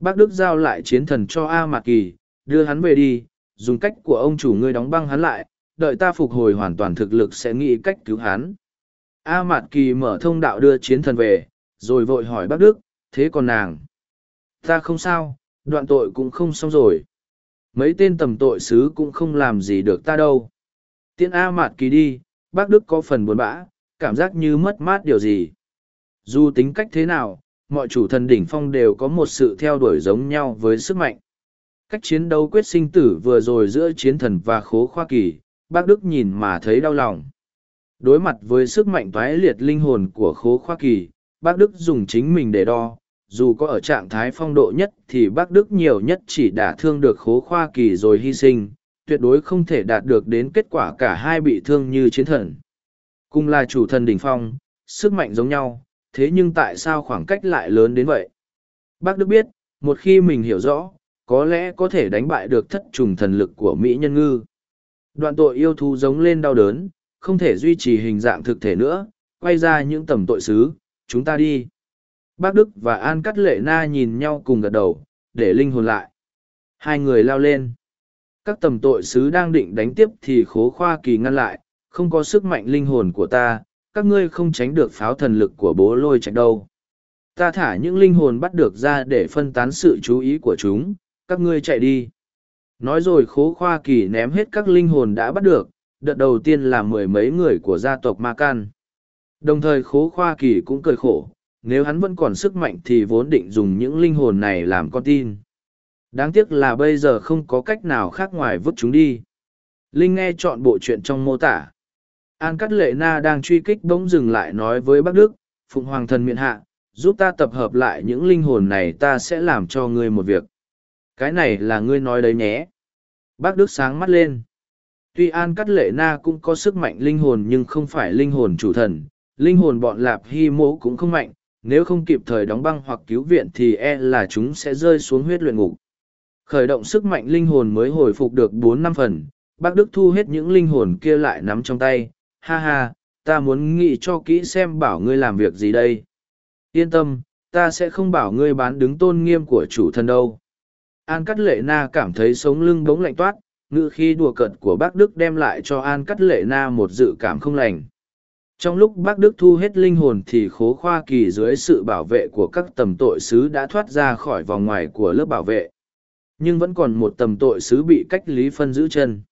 Bác Đức giao lại chiến thần cho A Mạt Kỳ, đưa hắn về đi, dùng cách của ông chủ ngươi đóng băng hắn lại, đợi ta phục hồi hoàn toàn thực lực sẽ nghĩ cách cứu hắn. A Mạt Kỳ mở thông đạo đưa chiến thần về, rồi vội hỏi bác Đức, thế còn nàng? Ta không sao, đoạn tội cũng không xong rồi. Mấy tên tầm tội sứ cũng không làm gì được ta đâu. Tiễn A Mạt Kỳ đi, bác Đức có phần buồn bã, cảm giác như mất mát điều gì. Dù tính cách thế nào, mọi chủ thần đỉnh phong đều có một sự theo đuổi giống nhau với sức mạnh. Cách chiến đấu quyết sinh tử vừa rồi giữa chiến thần và khố khoa kỳ, bác Đức nhìn mà thấy đau lòng. Đối mặt với sức mạnh toái liệt linh hồn của khố khoa kỳ, bác Đức dùng chính mình để đo, dù có ở trạng thái phong độ nhất thì bác Đức nhiều nhất chỉ đả thương được khố khoa kỳ rồi hy sinh, tuyệt đối không thể đạt được đến kết quả cả hai bị thương như chiến thần. Cùng là chủ thần đỉnh phong, sức mạnh giống nhau, thế nhưng tại sao khoảng cách lại lớn đến vậy? Bác Đức biết, một khi mình hiểu rõ, có lẽ có thể đánh bại được thất trùng thần lực của Mỹ Nhân Ngư. Đoạn tội yêu thú giống lên đau đớn, không thể duy trì hình dạng thực thể nữa, quay ra những tầm tội xứ, chúng ta đi. Bác Đức và An Cắt Lệ Na nhìn nhau cùng gật đầu, để linh hồn lại. Hai người lao lên. Các tầm tội sứ đang định đánh tiếp thì khố khoa kỳ ngăn lại, không có sức mạnh linh hồn của ta, các ngươi không tránh được pháo thần lực của bố lôi chạy đâu. Ta thả những linh hồn bắt được ra để phân tán sự chú ý của chúng, các ngươi chạy đi. Nói rồi khố khoa kỳ ném hết các linh hồn đã bắt được, đợt đầu tiên là mười mấy người của gia tộc Ma Can. Đồng thời khố khoa kỳ cũng cười khổ, nếu hắn vẫn còn sức mạnh thì vốn định dùng những linh hồn này làm con tin. Đáng tiếc là bây giờ không có cách nào khác ngoài vứt chúng đi. Linh nghe chọn bộ chuyện trong mô tả. An Cát Lệ Na đang truy kích bỗng dừng lại nói với bác Đức, Phụng Hoàng thần miện hạ, giúp ta tập hợp lại những linh hồn này ta sẽ làm cho ngươi một việc. Cái này là ngươi nói đấy nhé. Bác Đức sáng mắt lên. Tuy An Cát Lệ Na cũng có sức mạnh linh hồn nhưng không phải linh hồn chủ thần, linh hồn bọn Lạp Hy Mộ cũng không mạnh, nếu không kịp thời đóng băng hoặc cứu viện thì e là chúng sẽ rơi xuống huyết luyện ngục. Khởi động sức mạnh linh hồn mới hồi phục được bốn năm phần, bác Đức thu hết những linh hồn kia lại nắm trong tay, ha ha, ta muốn nghĩ cho kỹ xem bảo ngươi làm việc gì đây. Yên tâm, ta sẽ không bảo ngươi bán đứng tôn nghiêm của chủ thân đâu. An Cắt Lệ Na cảm thấy sống lưng bỗng lạnh toát, ngự khi đùa cợt của bác Đức đem lại cho An Cắt Lệ Na một dự cảm không lành. Trong lúc bác Đức thu hết linh hồn thì khố khoa kỳ dưới sự bảo vệ của các tầm tội sứ đã thoát ra khỏi vòng ngoài của lớp bảo vệ. Nhưng vẫn còn một tầm tội sứ bị cách lý phân giữ chân.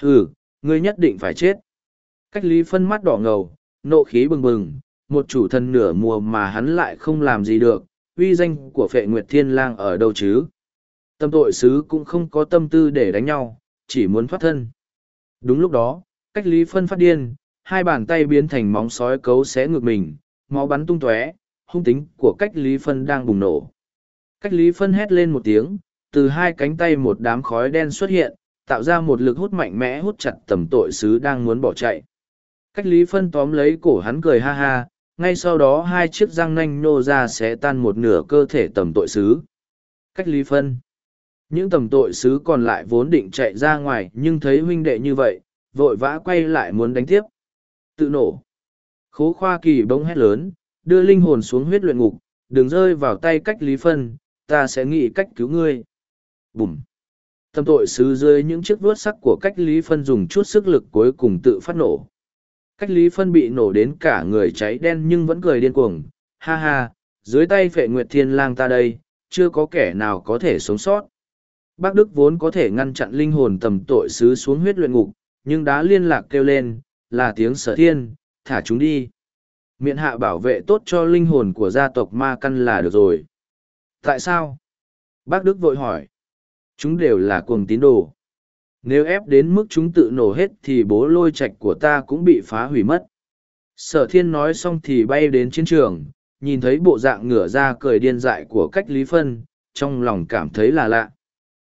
Ừ, ngươi nhất định phải chết. Cách lý phân mắt đỏ ngầu, nộ khí bừng bừng, một chủ thần nửa mùa mà hắn lại không làm gì được, uy danh của phệ nguyệt thiên lang ở đâu chứ? Tâm tội sứ cũng không có tâm tư để đánh nhau, chỉ muốn thoát thân. Đúng lúc đó, cách lý phân phát điên, hai bàn tay biến thành móng sói cấu xé ngược mình, máu bắn tung tóe, hung tính của cách lý phân đang bùng nổ. Cách lý phân hét lên một tiếng, từ hai cánh tay một đám khói đen xuất hiện, tạo ra một lực hút mạnh mẽ hút chặt tầm tội sứ đang muốn bỏ chạy. Cách lý phân tóm lấy cổ hắn cười ha ha, ngay sau đó hai chiếc răng nanh nô ra sẽ tan một nửa cơ thể tầm tội sứ. Cách lý phân. Những tầm tội sứ còn lại vốn định chạy ra ngoài nhưng thấy huynh đệ như vậy, vội vã quay lại muốn đánh tiếp. Tự nổ. Khố khoa kỳ bỗng hét lớn, đưa linh hồn xuống huyết luyện ngục, đừng rơi vào tay cách lý phân, ta sẽ nghĩ cách cứu ngươi. Bùm. Tâm tội sứ dưới những chiếc vuốt sắc của cách lý phân dùng chút sức lực cuối cùng tự phát nổ. Cách lý phân bị nổ đến cả người cháy đen nhưng vẫn cười điên cuồng. Ha ha, dưới tay phệ nguyệt thiên lang ta đây, chưa có kẻ nào có thể sống sót. Bác Đức vốn có thể ngăn chặn linh hồn tầm tội sứ xuống huyết luyện ngục, nhưng đã liên lạc kêu lên, là tiếng sở thiên, thả chúng đi. Miện hạ bảo vệ tốt cho linh hồn của gia tộc ma căn là được rồi. Tại sao? Bác Đức vội hỏi. Chúng đều là cuồng tín đồ. Nếu ép đến mức chúng tự nổ hết thì bố lôi Trạch của ta cũng bị phá hủy mất. Sở thiên nói xong thì bay đến chiến trường, nhìn thấy bộ dạng ngửa ra cười điên dại của cách lý phân, trong lòng cảm thấy là lạ.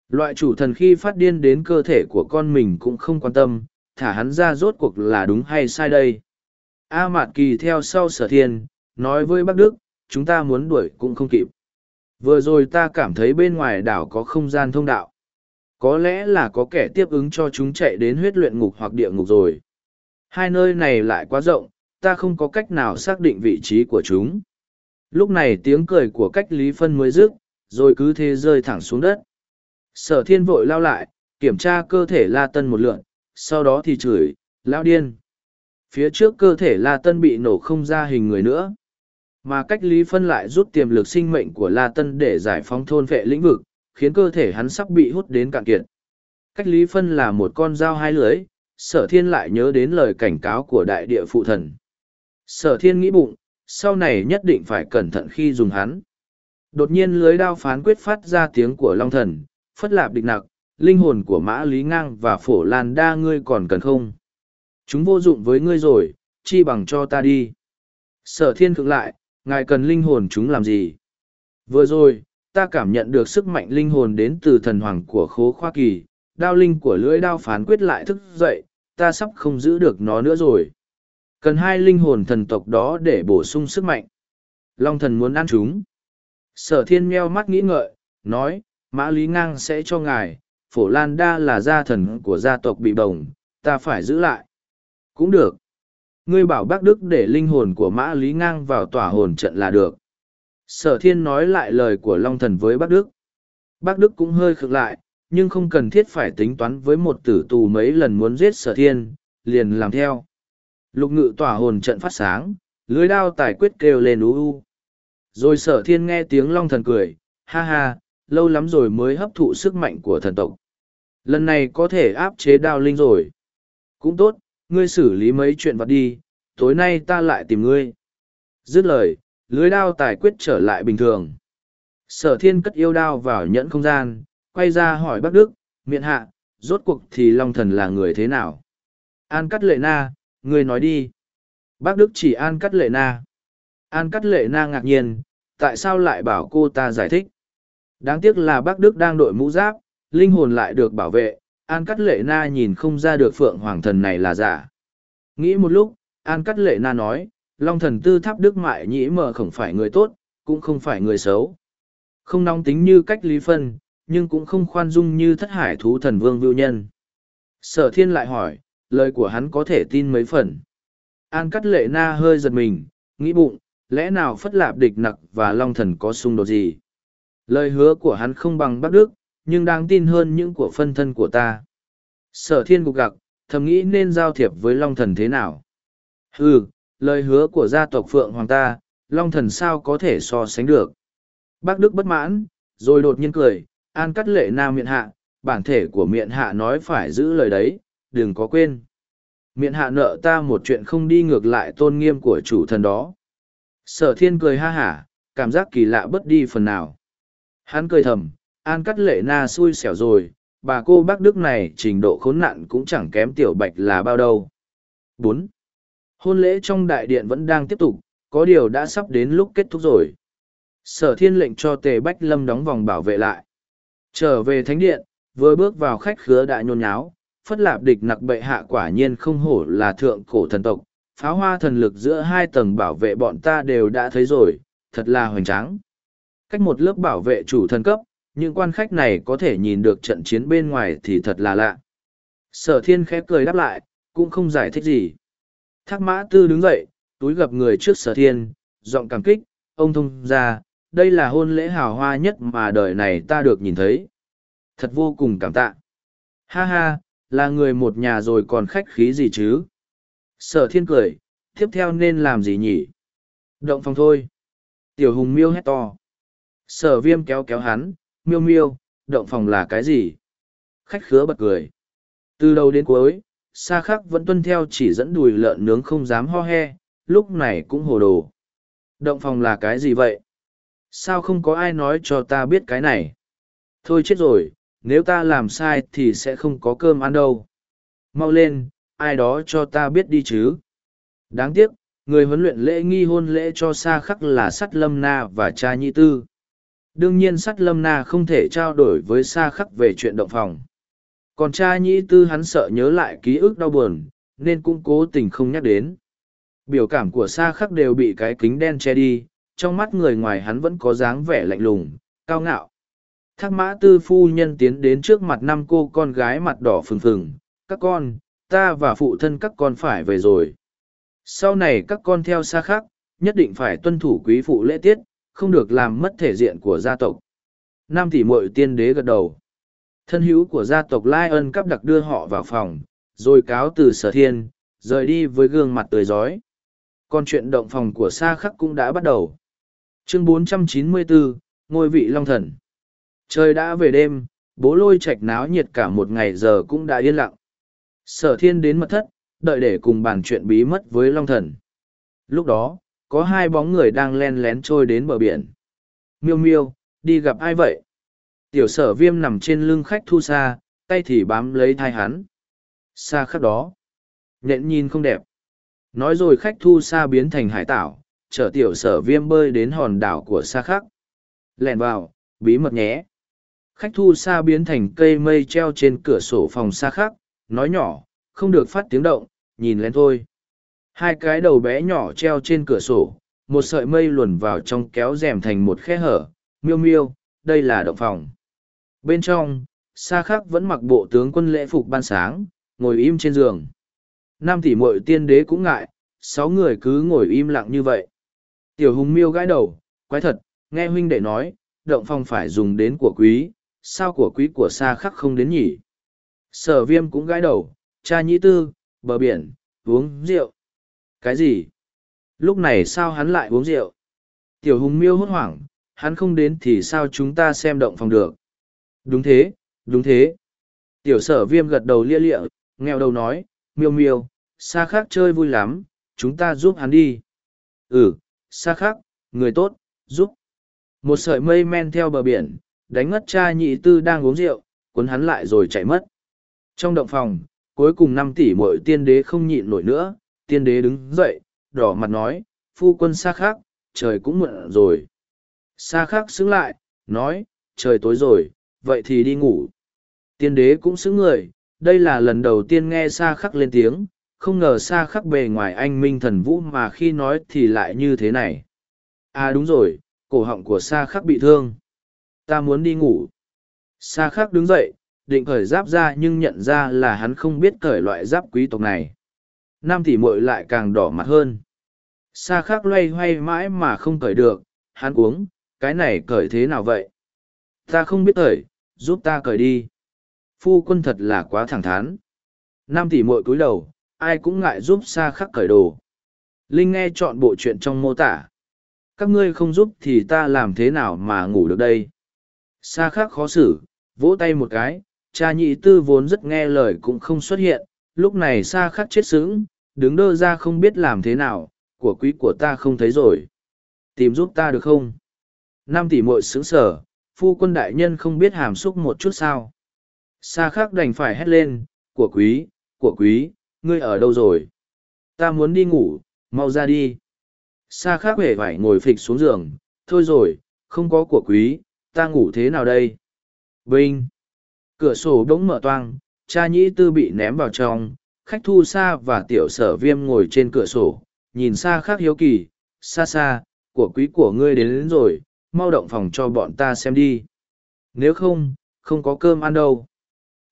Loại chủ thần khi phát điên đến cơ thể của con mình cũng không quan tâm, thả hắn ra rốt cuộc là đúng hay sai đây. A Mạt Kỳ theo sau sở thiên, nói với bác Đức, chúng ta muốn đuổi cũng không kịp. Vừa rồi ta cảm thấy bên ngoài đảo có không gian thông đạo. Có lẽ là có kẻ tiếp ứng cho chúng chạy đến huyết luyện ngục hoặc địa ngục rồi. Hai nơi này lại quá rộng, ta không có cách nào xác định vị trí của chúng. Lúc này tiếng cười của cách lý phân mới dứt, rồi cứ thế rơi thẳng xuống đất. Sở thiên vội lao lại, kiểm tra cơ thể La Tân một lượn, sau đó thì chửi, lao điên. Phía trước cơ thể La Tân bị nổ không ra hình người nữa. Mà cách lý phân lại rút tiềm lực sinh mệnh của La Tân để giải phóng thôn vệ lĩnh vực, khiến cơ thể hắn sắp bị hút đến cạn kiệt. Cách lý phân là một con dao hai lưỡi, sở thiên lại nhớ đến lời cảnh cáo của đại địa phụ thần. Sở thiên nghĩ bụng, sau này nhất định phải cẩn thận khi dùng hắn. Đột nhiên lưới đao phán quyết phát ra tiếng của Long Thần, phất lạp địch nặc, linh hồn của Mã Lý Ngang và Phổ Lan Đa ngươi còn cần không? Chúng vô dụng với ngươi rồi, chi bằng cho ta đi. Sở thiên cực lại, ngài cần linh hồn chúng làm gì? Vừa rồi, ta cảm nhận được sức mạnh linh hồn đến từ thần hoàng của khố khoa kỳ, đao linh của lưỡi đao phán quyết lại thức dậy, ta sắp không giữ được nó nữa rồi. Cần hai linh hồn thần tộc đó để bổ sung sức mạnh. Long thần muốn ăn chúng. Sở thiên meo mắt nghĩ ngợi, nói, mã lý ngang sẽ cho ngài, phổ lan đa là gia thần của gia tộc bị bồng, ta phải giữ lại. Cũng được. Ngươi bảo bác Đức để linh hồn của mã lý ngang vào tỏa hồn trận là được. Sở thiên nói lại lời của Long thần với bác Đức. Bác Đức cũng hơi khực lại, nhưng không cần thiết phải tính toán với một tử tù mấy lần muốn giết sở thiên, liền làm theo. Lục ngự tỏa hồn trận phát sáng, lưới đao tài quyết kêu lên ú u. Rồi sở thiên nghe tiếng long thần cười, ha ha, lâu lắm rồi mới hấp thụ sức mạnh của thần tộc. lần này có thể áp chế đao linh rồi cũng tốt ngươi xử lý mấy chuyện vặt đi tối nay ta lại tìm ngươi dứt lời lưới đao tài quyết trở lại bình thường. Sở thiên cất yêu đao vào nhẫn không gian, quay ra hỏi bác đức Miện hạ, rốt cuộc thì long thần là người thế nào? An cắt lệ na ngươi nói đi. Bác đức chỉ an cắt lệ na. An cắt lệ na ngạc nhiên, tại sao lại bảo cô ta giải thích? Đáng tiếc là bác đức đang đội mũ giáp, linh hồn lại được bảo vệ, an cắt lệ na nhìn không ra được phượng hoàng thần này là giả. Nghĩ một lúc, an cắt lệ na nói long thần tư tháp đức mại nhĩ mờ không phải người tốt, cũng không phải người xấu. Không nóng tính như cách lý phân, nhưng cũng không khoan dung như thất hải thú thần vương vưu nhân. Sở thiên lại hỏi, lời của hắn có thể tin mấy phần? An cắt lệ na hơi giật mình, nghĩ bụng, lẽ nào phất lạp địch nặc và long thần có xung đột gì? Lời hứa của hắn không bằng bắc đức, nhưng đáng tin hơn những của phân thân của ta. Sở thiên gục gặc, thầm nghĩ nên giao thiệp với long thần thế nào? Ừ lời hứa của gia tộc phượng hoàng ta, long thần sao có thể so sánh được? Bác đức bất mãn, rồi đột nhiên cười, an cắt lệ nam miệng hạ, bản thể của miệng hạ nói phải giữ lời đấy, đừng có quên. Miệng hạ nợ ta một chuyện không đi ngược lại tôn nghiêm của chủ thần đó. Sở thiên cười ha hả, cảm giác kỳ lạ bất đi phần nào. Hắn cười thầm, an cắt lệ na xui xẻo rồi, bà cô bác đức này trình độ khốn nạn cũng chẳng kém tiểu bạch là bao đâu. Bốn hôn lễ trong đại điện vẫn đang tiếp tục, có điều đã sắp đến lúc kết thúc rồi. Sở thiên lệnh cho tề bách lâm đóng vòng bảo vệ lại. Trở về thánh điện, vừa bước vào khách khứa đại nhôn nháo, phất lạp địch nặc bệ hạ quả nhiên không hổ là thượng cổ thần tộc, pháo hoa thần lực giữa hai tầng bảo vệ bọn ta đều đã thấy rồi, thật là hoành tráng. Cách một lớp bảo vệ chủ thần cấp, những quan khách này có thể nhìn được trận chiến bên ngoài thì thật là lạ. Sở thiên khẽ cười đáp lại, cũng không giải thích gì thác mã tư đứng dậy, túi gập người trước sở thiên, giọng cảm kích, ông thông ra đây là hôn lễ hào hoa nhất mà đời này ta được nhìn thấy. Thật vô cùng cảm tạ. Ha ha, là người một nhà rồi còn khách khí gì chứ? Sở thiên cười, tiếp theo nên làm gì nhỉ? Động phòng thôi. Tiểu hùng miêu hét to. Sở viêm kéo kéo hắn, miêu miêu, động phòng là cái gì? Khách khứa bật cười. Từ đầu đến cuối xa khắc vẫn tuân theo chỉ dẫn đùi lợn nướng không dám ho he, lúc này cũng hồ đồ. Động phòng là cái gì vậy? Sao không có ai nói cho ta biết cái này? Thôi chết rồi, nếu ta làm sai thì sẽ không có cơm ăn đâu. Mau lên, ai đó cho ta biết đi chứ. Đáng tiếc, người huấn luyện lễ nghi hôn lễ cho xa khắc là sắt lâm na và cha nhi tư. Đương nhiên sắt lâm na không thể trao đổi với xa khắc về chuyện động phòng còn cha nhĩ tư hắn sợ nhớ lại ký ức đau buồn, nên cũng cố tình không nhắc đến. Biểu cảm của xa khắc đều bị cái kính đen che đi, trong mắt người ngoài hắn vẫn có dáng vẻ lạnh lùng, cao ngạo. Thác mã tư phu nhân tiến đến trước mặt năm cô con gái mặt đỏ phừng phừng, các con, ta và phụ thân các con phải về rồi. Sau này các con theo xa khắc, nhất định phải tuân thủ quý phụ lễ tiết, không được làm mất thể diện của gia tộc. Nam tỷ mội tiên đế gật đầu thân hữu của gia tộc lai ân cắp đặc đưa họ vào phòng rồi cáo từ sở thiên rời đi với gương mặt tươi rói. Còn chuyện động phòng của sa khắc cũng đã bắt đầu. Chương 494, ngôi vị long thần. Trời đã về đêm bố lôi chạch náo nhiệt cả một ngày giờ cũng đã yên lặng. Sở thiên đến mật thất đợi để cùng bàn chuyện bí mất với long thần. Lúc đó có hai bóng người đang len lén trôi đến bờ biển. Miêu miêu đi gặp ai vậy? Tiểu sở viêm nằm trên lưng khách thu xa, tay thì bám lấy thai hắn. Xa khắc đó, nhện nhìn không đẹp. Nói rồi khách thu xa biến thành hải tảo, chở tiểu sở viêm bơi đến hòn đảo của xa khắc. Lẻn vào, bí mật nhé. Khách thu xa biến thành cây mây treo trên cửa sổ phòng xa khắc, nói nhỏ, không được phát tiếng động, nhìn lên thôi. Hai cái đầu bé nhỏ treo trên cửa sổ, một sợi mây luồn vào trong kéo rèm thành một khe hở. Miêu miêu, đây là động phòng bên trong xa khắc vẫn mặc bộ tướng quân lễ phục ban sáng, ngồi im trên giường. Nam tỷ mội tiên đế cũng ngại, sáu người cứ ngồi im lặng như vậy. Tiểu hùng miêu gãi đầu, quái thật, nghe huynh đệ nói, động phòng phải dùng đến của quý, sao của quý của xa khắc không đến nhỉ? Sở viêm cũng gãi đầu, cha nhĩ tư, bờ biển, uống rượu. Cái gì? Lúc này sao hắn lại uống rượu? Tiểu hùng miêu hốt hoảng, hắn không đến thì sao chúng ta xem động phòng được? Đúng thế đúng thế Tiểu sở viêm gật đầu lia lịa, nghèo đầu nói, miêu miêu, xa khác chơi vui lắm, chúng ta giúp hắn đi. Ừ, xa khác, người tốt, giúp. Một sợi mây men theo bờ biển, đánh ngất cha nhị tư đang uống rượu, cuốn hắn lại rồi chạy mất. Trong động phòng, cuối cùng năm tỷ mỗi tiên đế không nhịn nổi nữa, tiên đế đứng dậy, đỏ mặt nói, phu quân xa khác, trời cũng muộn rồi. Xa khác xứng lại, nói, trời tối rồi, vậy thì đi ngủ. Tiên đế cũng xứng người, đây là lần đầu tiên nghe xa khắc lên tiếng, không ngờ xa khắc bề ngoài anh minh thần vũ mà khi nói thì lại như thế này. À đúng rồi, cổ họng của xa khắc bị thương. Ta muốn đi ngủ. Xa khắc đứng dậy, định cởi giáp ra nhưng nhận ra là hắn không biết cởi loại giáp quý tộc này. Nam tỷ muội lại càng đỏ mặt hơn. Xa khắc loay hoay mãi mà không cởi được, hắn uống, cái này cởi thế nào vậy? Ta không biết thời, giúp ta cởi đi. Phu quân thật là quá thẳng thắn. Nam tỷ muội cúi đầu, ai cũng ngại giúp xa khắc cởi đồ. Linh nghe chọn bộ chuyện trong mô tả. Các ngươi không giúp thì ta làm thế nào mà ngủ được đây? Sa khắc khó xử, vỗ tay một cái, cha nhị tư vốn rất nghe lời cũng không xuất hiện, lúc này sa khắc chết sững, đứng đơ ra không biết làm thế nào, của quý của ta không thấy rồi. Tìm giúp ta được không? Nam tỷ muội sững sở, phu quân đại nhân không biết hàm xúc một chút sao. Sa khắc đành phải hét lên, của quý, của quý, ngươi ở đâu rồi? Ta muốn đi ngủ, mau ra đi. Sa khắc hề phải ngồi phịch xuống giường, thôi rồi, không có của quý, ta ngủ thế nào đây? Vinh! Cửa sổ đống mở toang, cha nhĩ tư bị ném vào trong, khách thu xa và tiểu sở viêm ngồi trên cửa sổ, nhìn xa khác hiếu kỳ, xa xa, của quý của ngươi đến, đến rồi, mau động phòng cho bọn ta xem đi. Nếu không, không có cơm ăn đâu.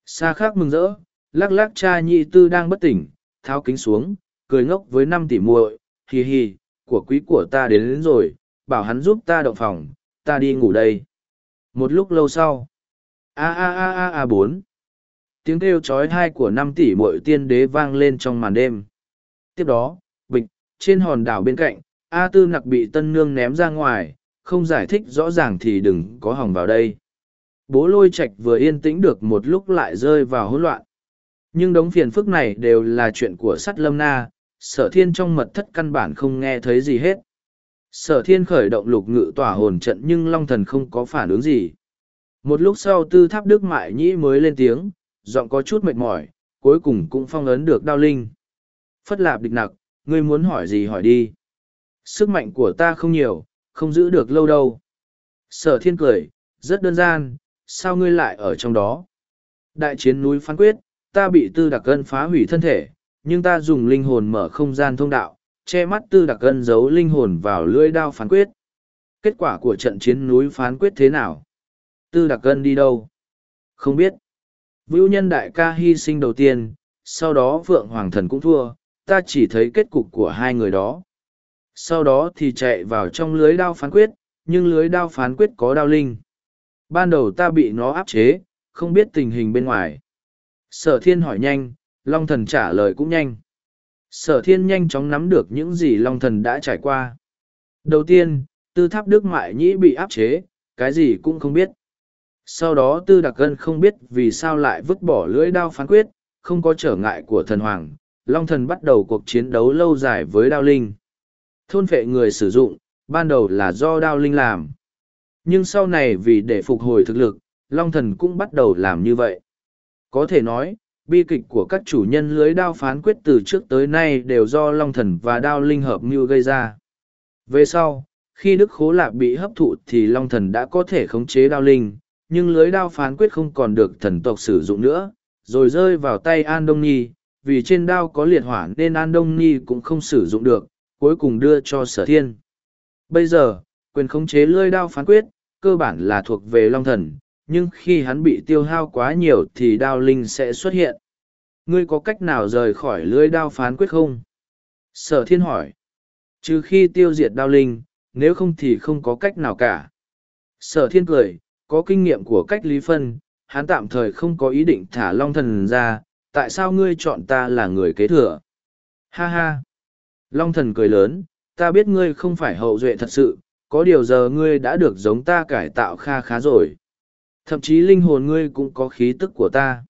Sa khác mừng rỡ, lắc lắc cha nhị tư đang bất tỉnh, tháo kính xuống, cười ngốc với năm tỷ muội, hì hì, của quý của ta đến, đến rồi, bảo hắn giúp ta động phòng, ta đi ngủ đây. Một lúc lâu sau, a a a a a bốn tiếng kêu chói tai của năm tỷ muội tiên đế vang lên trong màn đêm. Tiếp đó, bịch, trên hòn đảo bên cạnh, A Tư nặc bị tân nương ném ra ngoài, không giải thích rõ ràng thì đừng có hỏng vào đây. Bố lôi Trạch vừa yên tĩnh được một lúc lại rơi vào hỗn loạn. Nhưng đống phiền phức này đều là chuyện của sắt lâm na, sở thiên trong mật thất căn bản không nghe thấy gì hết. Sở thiên khởi động lục ngự tỏa hồn trận nhưng long thần không có phản ứng gì. Một lúc sau tư tháp đức mại nhĩ mới lên tiếng, giọng có chút mệt mỏi, cuối cùng cũng phong ấn được đao linh. Phất lạp địch nặc, ngươi muốn hỏi gì hỏi đi. Sức mạnh của ta không nhiều, không giữ được lâu đâu. Sở thiên cười, rất đơn giản, sao ngươi lại ở trong đó? Đại chiến núi phán quyết, ta bị tư đặc cân phá hủy thân thể, nhưng ta dùng linh hồn mở không gian thông đạo, che mắt tư đặc cân giấu linh hồn vào lưỡi đao phán quyết. Kết quả của trận chiến núi phán quyết thế nào? Tư đặc cân đi đâu? Không biết. Vưu nhân đại ca hy sinh đầu tiên, sau đó Phượng Hoàng Thần cũng thua, ta chỉ thấy kết cục của hai người đó. Sau đó thì chạy vào trong lưới đao phán quyết, nhưng lưới đao phán quyết có đao linh. Ban đầu ta bị nó áp chế, không biết tình hình bên ngoài. Sở thiên hỏi nhanh, Long Thần trả lời cũng nhanh. Sở thiên nhanh chóng nắm được những gì Long Thần đã trải qua. Đầu tiên, tư tháp Đức Mại Nhĩ bị áp chế, cái gì cũng không biết. Sau đó Tư Đặc Gân không biết vì sao lại vứt bỏ lưỡi đao phán quyết, không có trở ngại của thần hoàng. Long thần bắt đầu cuộc chiến đấu lâu dài với đao linh. Thôn phệ người sử dụng, ban đầu là do đao linh làm. Nhưng sau này vì để phục hồi thực lực, Long thần cũng bắt đầu làm như vậy. Có thể nói, bi kịch của các chủ nhân lưới đao phán quyết từ trước tới nay đều do Long thần và đao linh hợp mưu gây ra. Về sau, khi Đức Khố Lạc bị hấp thụ thì Long thần đã có thể khống chế đao linh, nhưng lưới đao phán quyết không còn được thần tộc sử dụng nữa, rồi rơi vào tay An Đông Nhi, vì trên đao có liệt hỏa nên An Đông Nhi cũng không sử dụng được, cuối cùng đưa cho sở thiên. Bây giờ, quyền khống chế Lưỡi đao phán quyết, cơ bản là thuộc về Long Thần, nhưng khi hắn bị tiêu hao quá nhiều thì đao linh sẽ xuất hiện. Ngươi có cách nào rời khỏi Lưỡi đao phán quyết không? Sở thiên hỏi. Trừ khi tiêu diệt đao linh, nếu không thì không có cách nào cả. Sở thiên cười, có kinh nghiệm của cách lý phân, hắn tạm thời không có ý định thả long thần ra, tại sao ngươi chọn ta là người kế thừa? Ha ha! Long thần cười lớn, ta biết ngươi không phải hậu duệ thật sự, có điều giờ ngươi đã được giống ta cải tạo kha khá rồi. Thậm chí linh hồn ngươi cũng có khí tức của ta.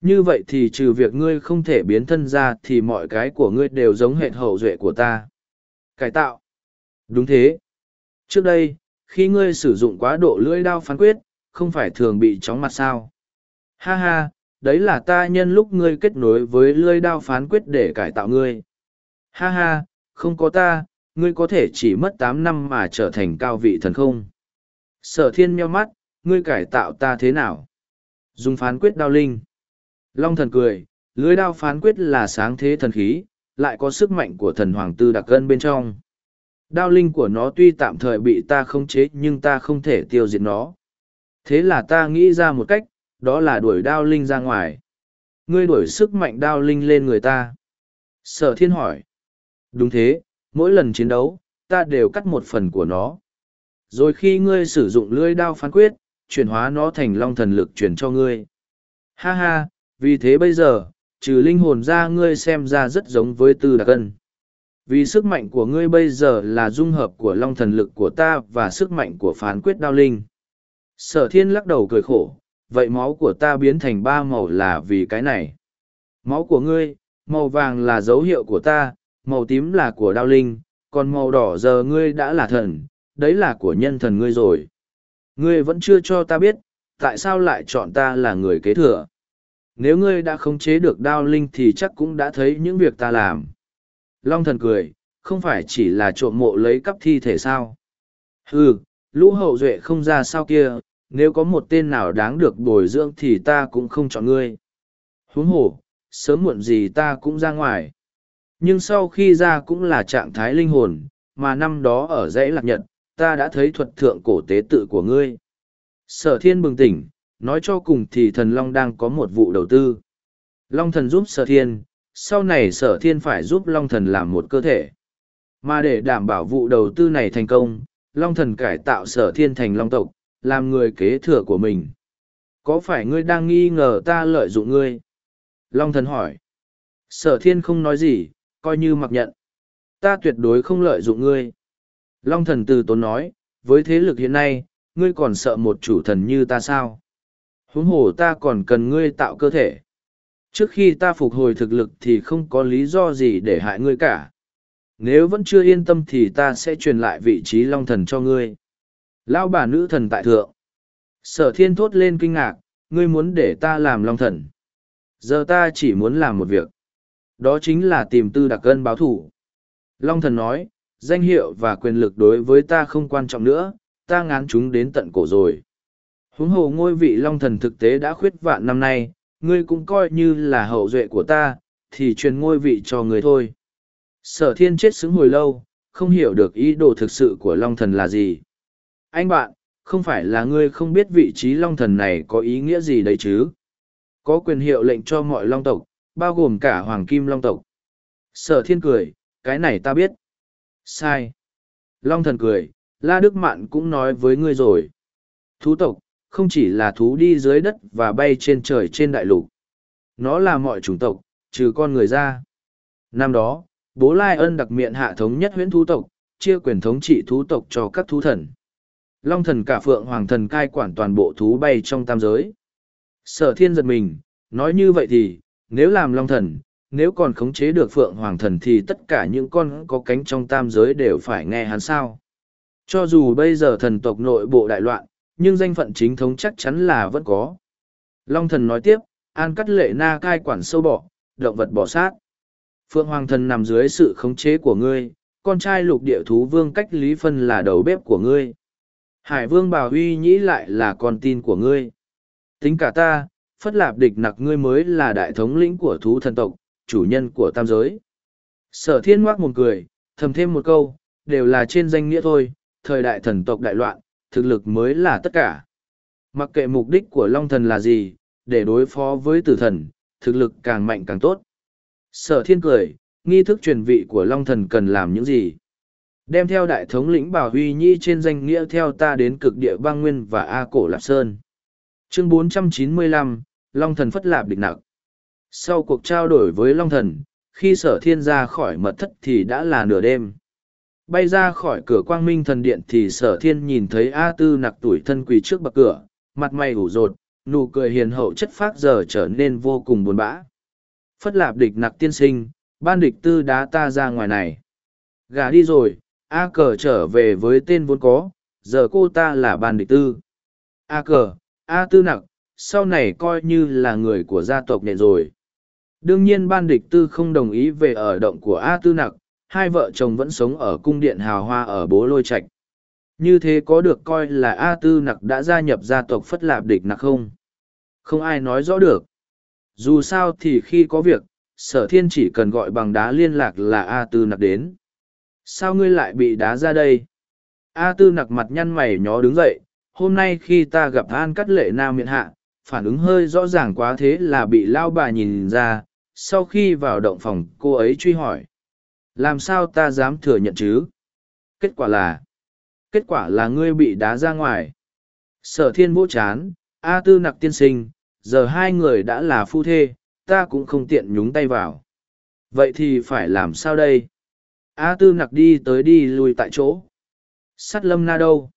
như vậy thì trừ việc ngươi không thể biến thân ra thì mọi cái của ngươi đều giống hệt hậu duệ của ta. Cải tạo. Đúng thế. Trước đây, khi ngươi sử dụng quá độ lưỡi đao phán quyết, không phải thường bị chóng mặt sao. Ha ha, đấy là ta nhân lúc ngươi kết nối với lưỡi đao phán quyết để cải tạo ngươi. Ha ha, không có ta, ngươi có thể chỉ mất tám năm mà trở thành cao vị thần không. Sở thiên meo mắt, ngươi cải tạo ta thế nào? Dùng phán quyết đao linh. Long thần cười, lưới đao phán quyết là sáng thế thần khí, lại có sức mạnh của thần hoàng tư đặc cân bên trong. Đao linh của nó tuy tạm thời bị ta không chế nhưng ta không thể tiêu diệt nó. Thế là ta nghĩ ra một cách, đó là đuổi đao linh ra ngoài. Ngươi đuổi sức mạnh đao linh lên người ta. Sở thiên hỏi. Đúng thế, mỗi lần chiến đấu, ta đều cắt một phần của nó. Rồi khi ngươi sử dụng lưỡi đao phán quyết, chuyển hóa nó thành long thần lực chuyển cho ngươi. Ha ha, vì thế bây giờ, trừ linh hồn ra ngươi xem ra rất giống với tư đặc ân. Vì sức mạnh của ngươi bây giờ là dung hợp của long thần lực của ta và sức mạnh của phán quyết đao linh. Sở thiên lắc đầu cười khổ, vậy máu của ta biến thành ba màu là vì cái này. Máu của ngươi, màu vàng là dấu hiệu của ta, màu tím là của đao linh, còn màu đỏ giờ ngươi đã là thần, đấy là của nhân thần ngươi rồi. Ngươi vẫn chưa cho ta biết, tại sao lại chọn ta là người kế thừa. Nếu ngươi đã khống chế được đao linh thì chắc cũng đã thấy những việc ta làm. Long thần cười, không phải chỉ là trộm mộ lấy cắp thi thể sao. Ừ, lũ hậu duệ không ra sao kia, nếu có một tên nào đáng được bồi dưỡng thì ta cũng không chọn ngươi. Huống hồ, sớm muộn gì ta cũng ra ngoài. Nhưng sau khi ra cũng là trạng thái linh hồn, mà năm đó ở dãy lạc nhật, ta đã thấy thuật thượng cổ tế tự của ngươi. Sở thiên bừng tỉnh, nói cho cùng thì thần Long đang có một vụ đầu tư. Long thần giúp sở thiên, sau này sở thiên phải giúp Long thần làm một cơ thể. Mà để đảm bảo vụ đầu tư này thành công, Long thần cải tạo sở thiên thành Long tộc, làm người kế thừa của mình. Có phải ngươi đang nghi ngờ ta lợi dụng ngươi? Long thần hỏi. Sở thiên không nói gì, coi như mặc nhận. Ta tuyệt đối không lợi dụng ngươi. Long thần từ tốn nói, với thế lực hiện nay, ngươi còn sợ một chủ thần như ta sao? huống hồ ta còn cần ngươi tạo cơ thể. Trước khi ta phục hồi thực lực thì không có lý do gì để hại ngươi cả. Nếu vẫn chưa yên tâm thì ta sẽ truyền lại vị trí long thần cho ngươi. Lão bà nữ thần tại thượng. Sở thiên thốt lên kinh ngạc, ngươi muốn để ta làm long thần. Giờ ta chỉ muốn làm một việc. Đó chính là tìm tư đặc cân báo thủ. Long thần nói, danh hiệu và quyền lực đối với ta không quan trọng nữa, ta ngán chúng đến tận cổ rồi. Huống hồ ngôi vị long thần thực tế đã khuyết vạn năm nay, ngươi cũng coi như là hậu duệ của ta, thì truyền ngôi vị cho người thôi. Sở thiên chết xứng hồi lâu, không hiểu được ý đồ thực sự của long thần là gì. Anh bạn, không phải là ngươi không biết vị trí long thần này có ý nghĩa gì đấy chứ? Có quyền hiệu lệnh cho mọi long tộc, bao gồm cả hoàng kim long tộc. Sở thiên cười, cái này ta biết. Sai. Long thần cười, La Đức Mạn cũng nói với ngươi rồi. Thú tộc, không chỉ là thú đi dưới đất và bay trên trời trên đại lục. Nó là mọi chủng tộc, trừ con người ra. Năm đó, bố Lai ân đặc miệng hạ thống nhất huyễn thú tộc, chia quyền thống trị thú tộc cho các thú thần. Long thần cả phượng hoàng thần cai quản toàn bộ thú bay trong tam giới. Sở thiên giật mình, nói như vậy thì, nếu làm long thần, nếu còn khống chế được phượng hoàng thần thì tất cả những con có cánh trong tam giới đều phải nghe hắn sao. Cho dù bây giờ thần tộc nội bộ đại loạn, nhưng danh phận chính thống chắc chắn là vẫn có. Long thần nói tiếp, an cắt lệ na cai quản sâu bọ, động vật bỏ sát. Phượng Hoàng thần nằm dưới sự khống chế của ngươi, con trai lục địa thú vương cách lý phân là đầu bếp của ngươi. Hải vương bảo huy nhĩ lại là con tin của ngươi. Tính cả ta, phất lạp địch nặc ngươi mới là đại thống lĩnh của thú thần tộc, chủ nhân của tam giới. Sở thiên ngoác một cười, thầm thêm một câu, đều là trên danh nghĩa thôi, thời đại thần tộc đại loạn, thực lực mới là tất cả. Mặc kệ mục đích của Long Thần là gì, để đối phó với tử thần, thực lực càng mạnh càng tốt. Sở thiên cười, nghi thức truyền vị của Long Thần cần làm những gì? Đem theo đại thống lĩnh Bảo Huy Nhi trên danh nghĩa theo ta đến cực địa băng nguyên và A Cổ Lạp Sơn. Chương 495, Long Thần Phất Lạp Địch Nặc Sau cuộc trao đổi với Long Thần, khi sở thiên ra khỏi mật thất thì đã là nửa đêm. Bay ra khỏi cửa quang minh thần điện thì sở thiên nhìn thấy A Tư nặc tuổi thân quỳ trước bậc cửa, mặt mày ủ rột, nụ cười hiền hậu chất phác giờ trở nên vô cùng buồn bã. Phất lạp địch nặc tiên sinh, ban địch tư đá ta ra ngoài này. Gà đi rồi, A cờ trở về với tên vốn có, giờ cô ta là ban địch tư. A cờ, A tư nặc, sau này coi như là người của gia tộc nhện rồi. Đương nhiên ban địch tư không đồng ý về ở động của A tư nặc, hai vợ chồng vẫn sống ở cung điện hào hoa ở bố lôi Trạch. Như thế có được coi là A tư nặc đã gia nhập gia tộc phất lạp địch nặc không? Không ai nói rõ được. Dù sao thì khi có việc, sở thiên chỉ cần gọi bằng đá liên lạc là A tư nặc đến. Sao ngươi lại bị đá ra đây? A tư nặc mặt nhăn mày nhó đứng dậy, hôm nay khi ta gặp An Cắt Lệ Nam miệng hạ, phản ứng hơi rõ ràng quá thế là bị lao bà nhìn ra, sau khi vào động phòng cô ấy truy hỏi. Làm sao ta dám thừa nhận chứ? Kết quả là, kết quả là ngươi bị đá ra ngoài. Sở thiên vô chán, A tư nặc tiên sinh, giờ hai người đã là phu thê, ta cũng không tiện nhúng tay vào. Vậy thì phải làm sao đây? A tư nặc đi tới đi lui tại chỗ. Sắt lâm na đâu?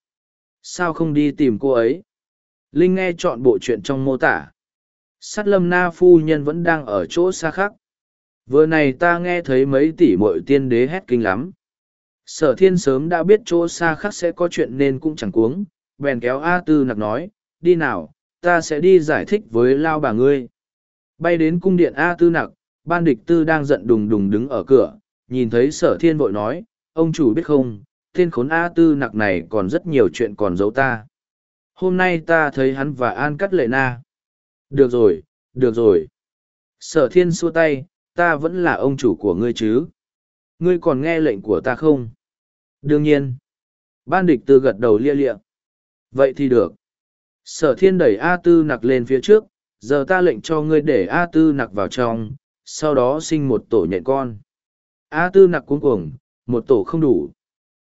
Sao không đi tìm cô ấy? Linh nghe chọn bộ chuyện trong mô tả. Sắt lâm na phu nhân vẫn đang ở chỗ xa khác. Vừa này ta nghe thấy mấy tỷ mội tiên đế hét kinh lắm. Sở thiên sớm đã biết chỗ xa khác sẽ có chuyện nên cũng chẳng cuống. Bèn kéo A tư nặc nói, đi nào, ta sẽ đi giải thích với lao bà ngươi. Bay đến cung điện A tư nặc, ban địch tư đang giận đùng đùng đứng ở cửa, nhìn thấy sở thiên vội nói, ông chủ biết không, tên khốn A tư nặc này còn rất nhiều chuyện còn giấu ta. Hôm nay ta thấy hắn và An cắt lệ na. Được rồi, được rồi. Sở thiên xua tay, ta vẫn là ông chủ của ngươi chứ. Ngươi còn nghe lệnh của ta không? Đương nhiên. Ban địch tư gật đầu lia lịa. Vậy thì được. Sở thiên đẩy A tư nặc lên phía trước, giờ ta lệnh cho ngươi để A tư nặc vào trong, sau đó sinh một tổ nhện con. A tư nặc cuống cuồng, một tổ không đủ.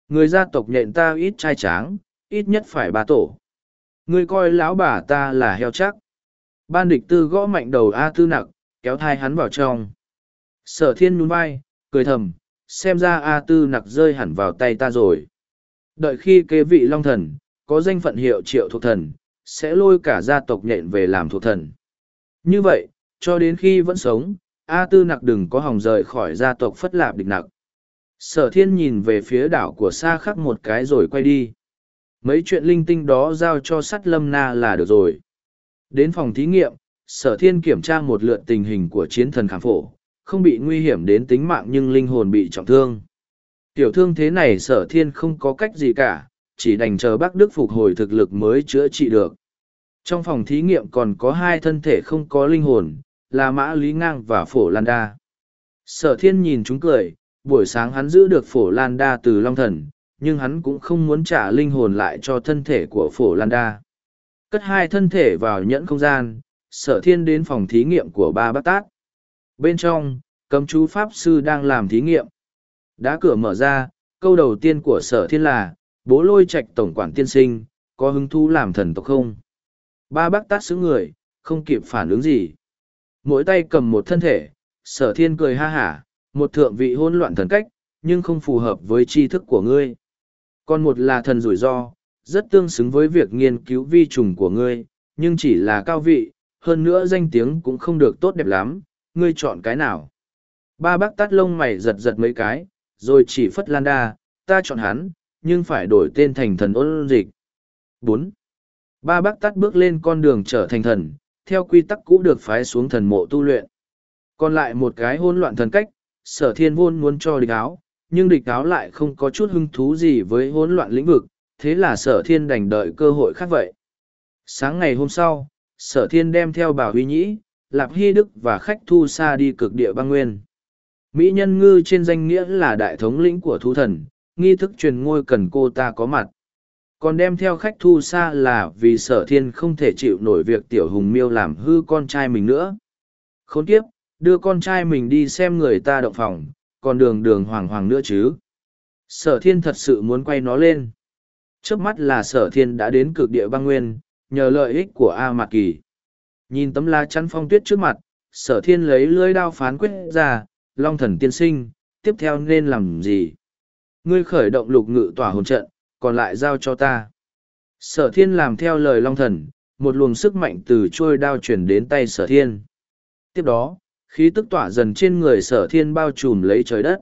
Người gia tộc nhện ta ít trai tráng, ít nhất phải ba tổ. Ngươi coi lão bà ta là heo chắc. Ban địch tư gõ mạnh đầu A tư nặc, kéo thai hắn vào trong. Sở thiên nhún vai, cười thầm, xem ra A tư nặc rơi hẳn vào tay ta rồi. Đợi khi kế vị long thần, có danh phận hiệu triệu thuộc thần, sẽ lôi cả gia tộc nhện về làm thuộc thần. Như vậy, cho đến khi vẫn sống, A tư nặc đừng có hòng rời khỏi gia tộc phất lạp địch nặc. Sở thiên nhìn về phía đảo của xa khắc một cái rồi quay đi. Mấy chuyện linh tinh đó giao cho sắt lâm na là được rồi. Đến phòng thí nghiệm, sở thiên kiểm tra một lượt tình hình của chiến thần khảm phổ, không bị nguy hiểm đến tính mạng nhưng linh hồn bị trọng thương. Tiểu thương thế này sở thiên không có cách gì cả, chỉ đành chờ bác Đức phục hồi thực lực mới chữa trị được. Trong phòng thí nghiệm còn có hai thân thể không có linh hồn, là Mã Lý Ngang và Phổ Lan Đa. Sở thiên nhìn chúng cười, buổi sáng hắn giữ được Phổ Lan Đa từ Long Thần, nhưng hắn cũng không muốn trả linh hồn lại cho thân thể của Phổ Lan Đa. Cất hai thân thể vào nhẫn không gian, sở thiên đến phòng thí nghiệm của ba bát tát. Bên trong, cấm chú Pháp Sư đang làm thí nghiệm. Đá cửa mở ra, câu đầu tiên của sở thiên là, bố lôi Trạch tổng quản tiên sinh, có hứng thú làm thần tộc không? Ba bác tát xứ người, không kịp phản ứng gì. Mỗi tay cầm một thân thể, sở thiên cười ha hả, một thượng vị hôn loạn thần cách, nhưng không phù hợp với tri thức của ngươi. Còn một là thần rủi ro, rất tương xứng với việc nghiên cứu vi trùng của ngươi, nhưng chỉ là cao vị, hơn nữa danh tiếng cũng không được tốt đẹp lắm, ngươi chọn cái nào. Ba bác tát lông mày giật giật mấy cái, rồi chỉ phất lan đa, ta chọn hắn, nhưng phải đổi tên thành thần ôn dịch. bốn Ba bác tát bước lên con đường trở thành thần, theo quy tắc cũ được phái xuống thần mộ tu luyện. Còn lại một cái hỗn loạn thần cách, sở thiên vôn muốn cho địch áo, nhưng địch áo lại không có chút hứng thú gì với hỗn loạn lĩnh vực, thế là sở thiên đành đợi cơ hội khác vậy. Sáng ngày hôm sau, sở thiên đem theo bảo huy nhĩ, lạp hy đức và khách thu xa đi cực địa băng nguyên. Mỹ nhân ngư trên danh nghĩa là đại thống lĩnh của thu thần, nghi thức truyền ngôi cần cô ta có mặt. Còn đem theo khách thu xa là vì sở thiên không thể chịu nổi việc tiểu hùng miêu làm hư con trai mình nữa. Khốn kiếp, đưa con trai mình đi xem người ta động phòng, còn đường đường hoàng hoàng nữa chứ. Sở thiên thật sự muốn quay nó lên. Trước mắt là sở thiên đã đến cực địa băng nguyên, nhờ lợi ích của A Mạc Kỳ. Nhìn tấm la chắn phong tuyết trước mặt, sở thiên lấy lưới đao phán quyết ra, long thần tiên sinh, tiếp theo nên làm gì? Ngươi khởi động lục ngự tỏa hồn trận, còn lại giao cho ta. Sở thiên làm theo lời long thần, một luồng sức mạnh từ trôi đao chuyển đến tay sở thiên. Tiếp đó, khí tức tỏa dần trên người sở thiên bao trùm lấy trời đất.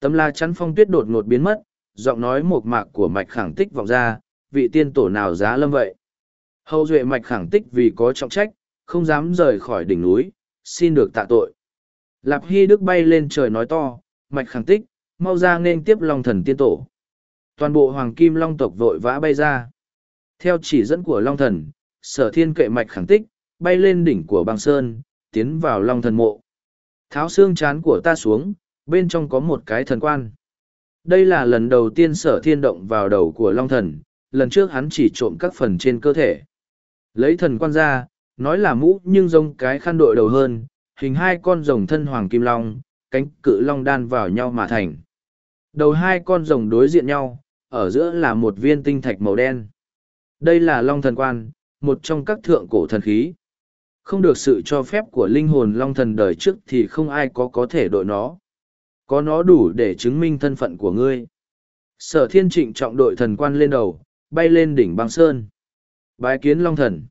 Tấm la chắn phong tuyết đột ngột biến mất, giọng nói mộc mạc của mạch khẳng tích vọng ra, vị tiên tổ nào giá lâm vậy. Hậu duệ mạch khẳng tích vì có trọng trách, không dám rời khỏi đỉnh núi, xin được tạ tội. Lạp Hy Đức bay lên trời nói to, mạch khẳng tích, mau ra nên tiếp long thần tiên tổ. Toàn bộ hoàng kim long tộc vội vã bay ra. Theo chỉ dẫn của long thần, sở thiên kệ mạch khẳng tích, bay lên đỉnh của băng sơn, tiến vào long thần mộ. Tháo xương chán của ta xuống, bên trong có một cái thần quan. Đây là lần đầu tiên sở thiên động vào đầu của long thần, lần trước hắn chỉ trộm các phần trên cơ thể. Lấy thần quan ra, nói là mũ nhưng giống cái khăn đội đầu hơn, hình hai con rồng thân hoàng kim long, cánh cự long đan vào nhau mà thành. Đầu hai con rồng đối diện nhau, ở giữa là một viên tinh thạch màu đen. Đây là long thần quan, một trong các thượng cổ thần khí. Không được sự cho phép của linh hồn long thần đời trước thì không ai có có thể đội nó. Có nó đủ để chứng minh thân phận của ngươi. Sở thiên trịnh trọng đội thần quan lên đầu, bay lên đỉnh băng sơn. Bái kiến long thần.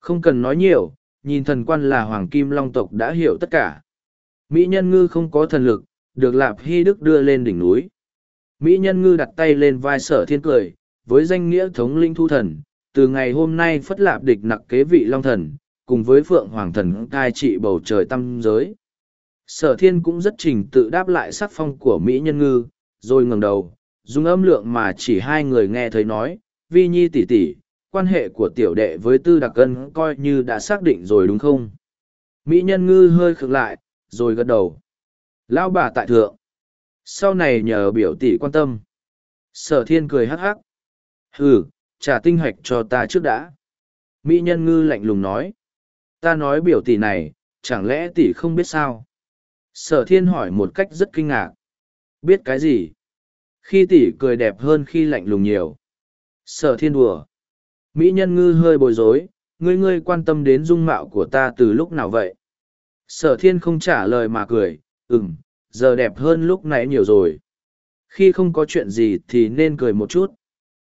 Không cần nói nhiều, nhìn thần quan là hoàng kim long tộc đã hiểu tất cả. Mỹ nhân ngư không có thần lực, được lạp hy đức đưa lên đỉnh núi. Mỹ nhân ngư đặt tay lên vai sở thiên cười, với danh nghĩa thống linh thu thần, từ ngày hôm nay phất lạp địch nặc kế vị long thần, cùng với phượng hoàng thần cai trị bầu trời tâm giới. Sở thiên cũng rất trình tự đáp lại sắc phong của Mỹ nhân ngư, rồi ngẩng đầu, dùng âm lượng mà chỉ hai người nghe thấy nói, vi nhi tỷ tỷ, quan hệ của tiểu đệ với tư đặc cân coi như đã xác định rồi đúng không? Mỹ nhân ngư hơi khựng lại, rồi gật đầu. Lão bà tại thượng. Sau này nhờ biểu tỷ quan tâm. Sở thiên cười hắc hắc. Hừ, trả tinh hoạch cho ta trước đã. Mỹ nhân ngư lạnh lùng nói. Ta nói biểu tỷ này, chẳng lẽ tỷ không biết sao? Sở thiên hỏi một cách rất kinh ngạc. Biết cái gì? Khi tỷ cười đẹp hơn khi lạnh lùng nhiều. Sở thiên đùa. Mỹ nhân ngư hơi bối rối, ngươi ngươi quan tâm đến dung mạo của ta từ lúc nào vậy? Sở thiên không trả lời mà cười, ừm, giờ đẹp hơn lúc nãy nhiều rồi. Khi không có chuyện gì thì nên cười một chút.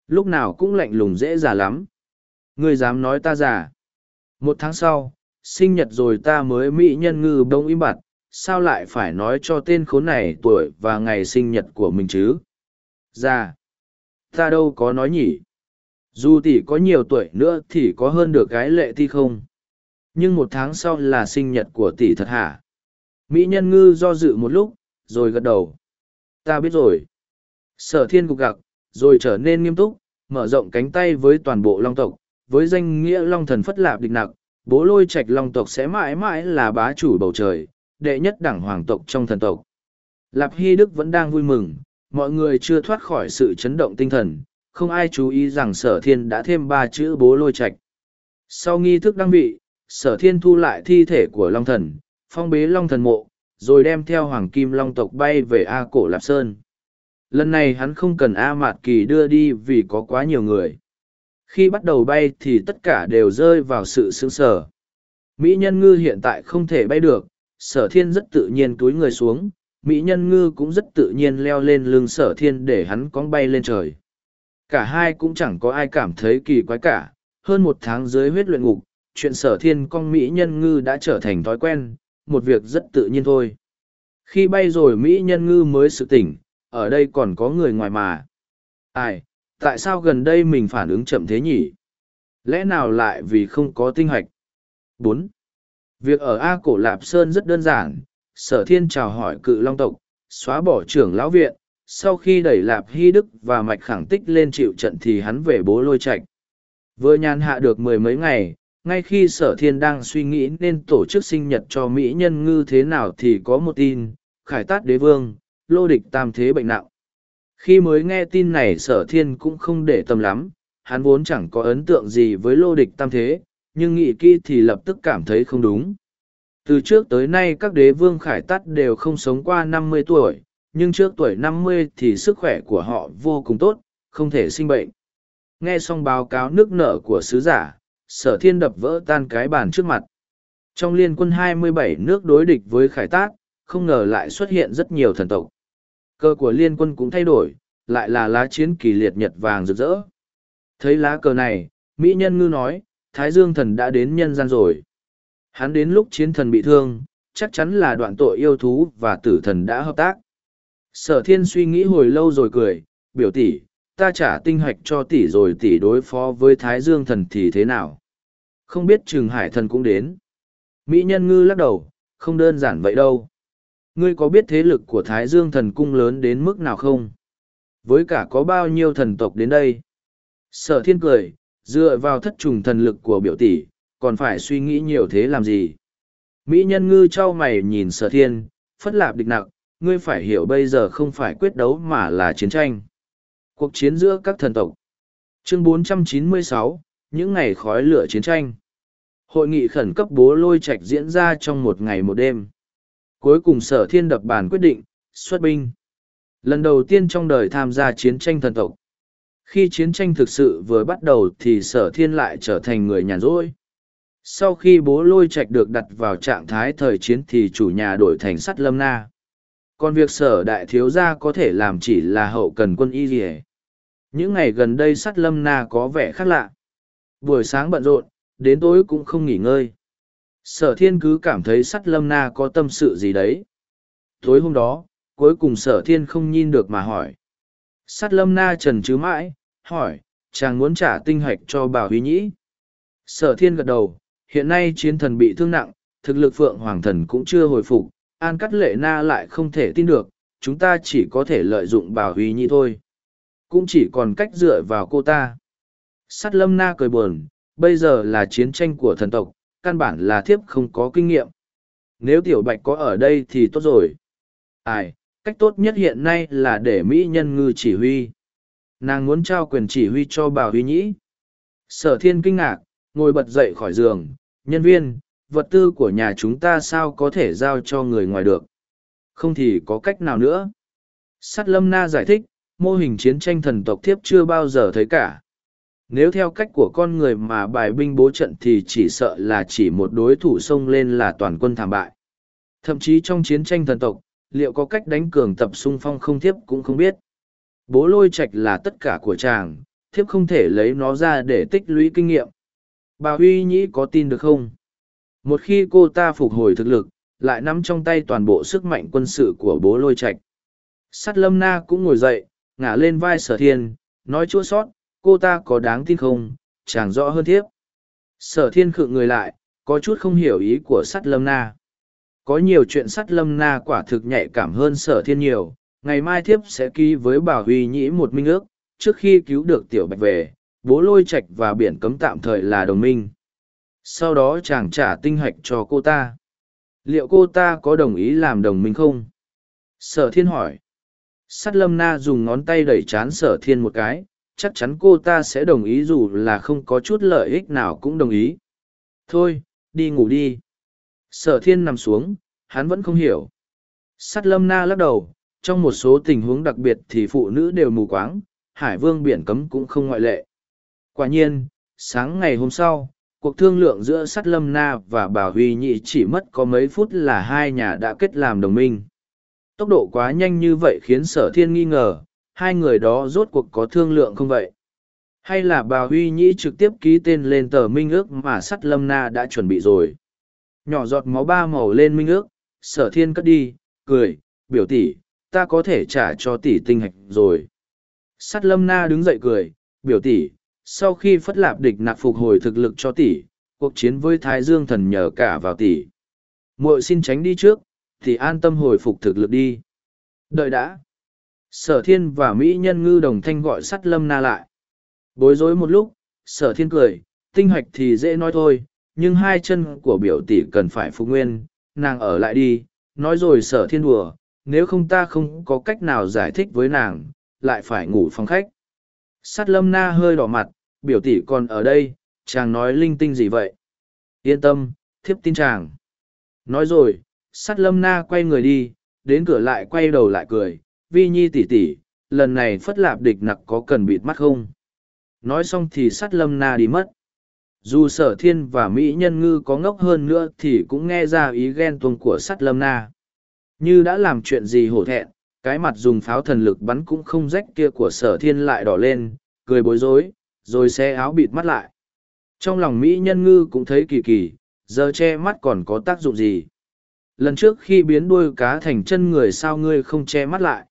Lúc nào cũng lạnh lùng dễ già lắm. Ngươi dám nói ta già. Một tháng sau, sinh nhật rồi ta mới mỹ nhân ngư bông im bặt, sao lại phải nói cho tên khốn này tuổi và ngày sinh nhật của mình chứ? Già. Ta đâu có nói nhỉ. Dù tỷ có nhiều tuổi nữa thì có hơn được gái lệ thi không? Nhưng một tháng sau là sinh nhật của tỷ thật hả? Mỹ nhân ngư do dự một lúc, rồi gật đầu. Ta biết rồi. Sở thiên gục gặc, rồi trở nên nghiêm túc, mở rộng cánh tay với toàn bộ long tộc, với danh nghĩa long thần phất lạp địch nặc, bố lôi trạch long tộc sẽ mãi mãi là bá chủ bầu trời, đệ nhất đảng hoàng tộc trong thần tộc. Lạp Hy Đức vẫn đang vui mừng, mọi người chưa thoát khỏi sự chấn động tinh thần, không ai chú ý rằng sở thiên đã thêm ba chữ bố lôi trạch. Sau nghi thức đăng vị, sở thiên thu lại thi thể của long thần, phong bế long thần mộ, rồi đem theo hoàng kim long tộc bay về A Cổ Lạp Sơn. Lần này hắn không cần A Mạt Kỳ đưa đi vì có quá nhiều người. Khi bắt đầu bay thì tất cả đều rơi vào sự sững sờ. Mỹ nhân ngư hiện tại không thể bay được, sở thiên rất tự nhiên túi người xuống, Mỹ nhân ngư cũng rất tự nhiên leo lên lưng sở thiên để hắn cong bay lên trời. Cả hai cũng chẳng có ai cảm thấy kỳ quái cả, hơn một tháng dưới huyết luyện ngục, chuyện sở thiên con Mỹ nhân ngư đã trở thành thói quen, một việc rất tự nhiên thôi. Khi bay rồi Mỹ nhân ngư mới sự tỉnh, ở đây còn có người ngoài mà. Ai, tại sao gần đây mình phản ứng chậm thế nhỉ? Lẽ nào lại vì không có tinh hạch? bốn Việc ở A Cổ Lạp Sơn rất đơn giản, sở thiên chào hỏi cự long tộc, xóa bỏ trưởng lão viện, sau khi đẩy Lạp Hy Đức và Mạch Khẳng Tích lên chịu trận thì hắn về bố lôi Trạch. Vừa nhàn hạ được mười mấy ngày, ngay khi sở thiên đang suy nghĩ nên tổ chức sinh nhật cho Mỹ nhân ngư thế nào thì có một tin, khải tát đế vương, lô địch tam thế bệnh nặng. Khi mới nghe tin này sở thiên cũng không để tâm lắm, hắn vốn chẳng có ấn tượng gì với lô địch tam thế, nhưng nghĩ kỹ thì lập tức cảm thấy không đúng. Từ trước tới nay các đế vương khải tắt đều không sống qua năm mươi tuổi, nhưng trước tuổi năm mươi thì sức khỏe của họ vô cùng tốt, không thể sinh bệnh. Nghe xong báo cáo nước nở của sứ giả, sở thiên đập vỡ tan cái bàn trước mặt. Trong liên quân 27 nước đối địch với khải tát, không ngờ lại xuất hiện rất nhiều thần tộc. Cơ của liên quân cũng thay đổi, lại là lá chiến kỳ liệt nhật vàng rực rỡ. Thấy lá cờ này, Mỹ nhân ngư nói, Thái Dương thần đã đến nhân gian rồi. Hắn đến lúc chiến thần bị thương, chắc chắn là đoạn tội yêu thú và tử thần đã hợp tác. Sở thiên suy nghĩ hồi lâu rồi cười, biểu tỷ, ta trả tinh hoạch cho tỷ rồi tỷ đối phó với Thái Dương thần thì thế nào? Không biết Trừng Hải thần cũng đến. Mỹ nhân ngư lắc đầu, không đơn giản vậy đâu. Ngươi có biết thế lực của Thái Dương thần cung lớn đến mức nào không? Với cả có bao nhiêu thần tộc đến đây? Sở thiên cười, dựa vào thất trùng thần lực của biểu tỷ, còn phải suy nghĩ nhiều thế làm gì? Mỹ nhân ngư trao mày nhìn sở thiên, phất lạp địch nặng, ngươi phải hiểu bây giờ không phải quyết đấu mà là chiến tranh. Cuộc chiến giữa các thần tộc. Chương 496, những ngày khói lửa chiến tranh. Hội nghị khẩn cấp bố lôi Trạch diễn ra trong một ngày một đêm. Cuối cùng sở thiên đập bàn quyết định, xuất binh. Lần đầu tiên trong đời tham gia chiến tranh thần tộc. Khi chiến tranh thực sự vừa bắt đầu thì sở thiên lại trở thành người nhàn rỗi. Sau khi bố lôi Trạch được đặt vào trạng thái thời chiến thì chủ nhà đổi thành sắt lâm na. Còn việc sở đại thiếu gia có thể làm chỉ là hậu cần quân y gì Những ngày gần đây sắt lâm na có vẻ khác lạ. Buổi sáng bận rộn, đến tối cũng không nghỉ ngơi. Sở thiên cứ cảm thấy sắt lâm na có tâm sự gì đấy. Tối hôm đó, cuối cùng sở thiên không nhìn được mà hỏi. Sắt lâm na trần chứ mãi, hỏi, chàng muốn trả tinh hạch cho bảo huy nhĩ. Sở thiên gật đầu, hiện nay chiến thần bị thương nặng, thực lực phượng hoàng thần cũng chưa hồi phục, an cắt lệ na lại không thể tin được, chúng ta chỉ có thể lợi dụng bảo huy nhĩ thôi. Cũng chỉ còn cách dựa vào cô ta. Sắt lâm na cười buồn, bây giờ là chiến tranh của thần tộc, căn bản là thiếp không có kinh nghiệm. Nếu tiểu bạch có ở đây thì tốt rồi. Ai, cách tốt nhất hiện nay là để Mỹ nhân ngư chỉ huy. Nàng muốn trao quyền chỉ huy cho bà huy nhĩ. Sở thiên kinh ngạc, ngồi bật dậy khỏi giường, nhân viên, vật tư của nhà chúng ta sao có thể giao cho người ngoài được. Không thì có cách nào nữa. Sát lâm na giải thích, mô hình chiến tranh thần tộc thiếp chưa bao giờ thấy cả nếu theo cách của con người mà bài binh bố trận thì chỉ sợ là chỉ một đối thủ xông lên là toàn quân thảm bại. Thậm chí trong chiến tranh thần tộc, liệu có cách đánh cường tập xung phong không thiếp cũng không biết. Bố lôi Trạch là tất cả của chàng, thiếp không thể lấy nó ra để tích lũy kinh nghiệm. Bà Huy Nhĩ có tin được không? Một khi cô ta phục hồi thực lực, lại nắm trong tay toàn bộ sức mạnh quân sự của bố lôi Trạch. Sắt lâm na cũng ngồi dậy, ngả lên vai sở thiên, nói chua sót, cô ta có đáng tin không? Chàng rõ hơn thiếp. Sở thiên khựng người lại, có chút không hiểu ý của sắt lâm na. Có nhiều chuyện sắt lâm na quả thực nhạy cảm hơn sở thiên nhiều. Ngày mai thiếp sẽ ký với bảo huy nhĩ một minh ước, trước khi cứu được tiểu bạch về. Bố lôi trạch và biển cấm tạm thời là đồng minh. Sau đó chàng trả tinh hạch cho cô ta. Liệu cô ta có đồng ý làm đồng minh không? Sở thiên hỏi. Sắt lâm na dùng ngón tay đẩy chán sở thiên một cái chắc chắn cô ta sẽ đồng ý dù là không có chút lợi ích nào cũng đồng ý. Thôi, đi ngủ đi. Sở thiên nằm xuống, hắn vẫn không hiểu. Sắt lâm na lắc đầu, trong một số tình huống đặc biệt thì phụ nữ đều mù quáng, hải vương biển cấm cũng không ngoại lệ. Quả nhiên, sáng ngày hôm sau, cuộc thương lượng giữa sắt lâm na và bà huy nhị chỉ mất có mấy phút là hai nhà đã kết làm đồng minh. Tốc độ quá nhanh như vậy khiến sở thiên nghi ngờ hai người đó rốt cuộc có thương lượng không vậy? Hay là bà Huy Nhĩ trực tiếp ký tên lên tờ minh ước mà sắt lâm na đã chuẩn bị rồi? Nhỏ giọt máu ba màu lên minh ước, sở thiên cất đi, cười, biểu tỷ, ta có thể trả cho tỷ tinh hạch rồi. Sắt lâm na đứng dậy cười, biểu tỷ, sau khi phất lạp địch nạp phục hồi thực lực cho tỷ, cuộc chiến với Thái Dương thần nhờ cả vào tỷ. muội xin tránh đi trước, thì an tâm hồi phục thực lực đi. Đợi đã sở thiên và mỹ nhân ngư đồng thanh gọi sắt lâm na lại. Bối rối một lúc, sở thiên cười, tinh hoạch thì dễ nói thôi, nhưng hai chân của biểu tỷ cần phải phục nguyên, nàng ở lại đi, nói rồi sở thiên đùa, nếu không ta không có cách nào giải thích với nàng, lại phải ngủ phòng khách. Sắt lâm na hơi đỏ mặt, biểu tỷ còn ở đây, chàng nói linh tinh gì vậy? Yên tâm, thiếp tin chàng. Nói rồi, sắt lâm na quay người đi, đến cửa lại quay đầu lại cười vi nhi tỉ tỉ lần này phất lạp địch nặc có cần bịt mắt không nói xong thì sắt lâm na đi mất dù sở thiên và mỹ nhân ngư có ngốc hơn nữa thì cũng nghe ra ý ghen tuông của sắt lâm na như đã làm chuyện gì hổ thẹn cái mặt dùng pháo thần lực bắn cũng không rách kia của sở thiên lại đỏ lên cười bối rối rồi xe áo bịt mắt lại Trong lòng Mỹ nhân ngư cũng thấy kỳ kỳ, giờ che mắt còn có tác dụng gì. Lần trước khi biến đuôi cá thành chân người sao ngươi không che mắt lại.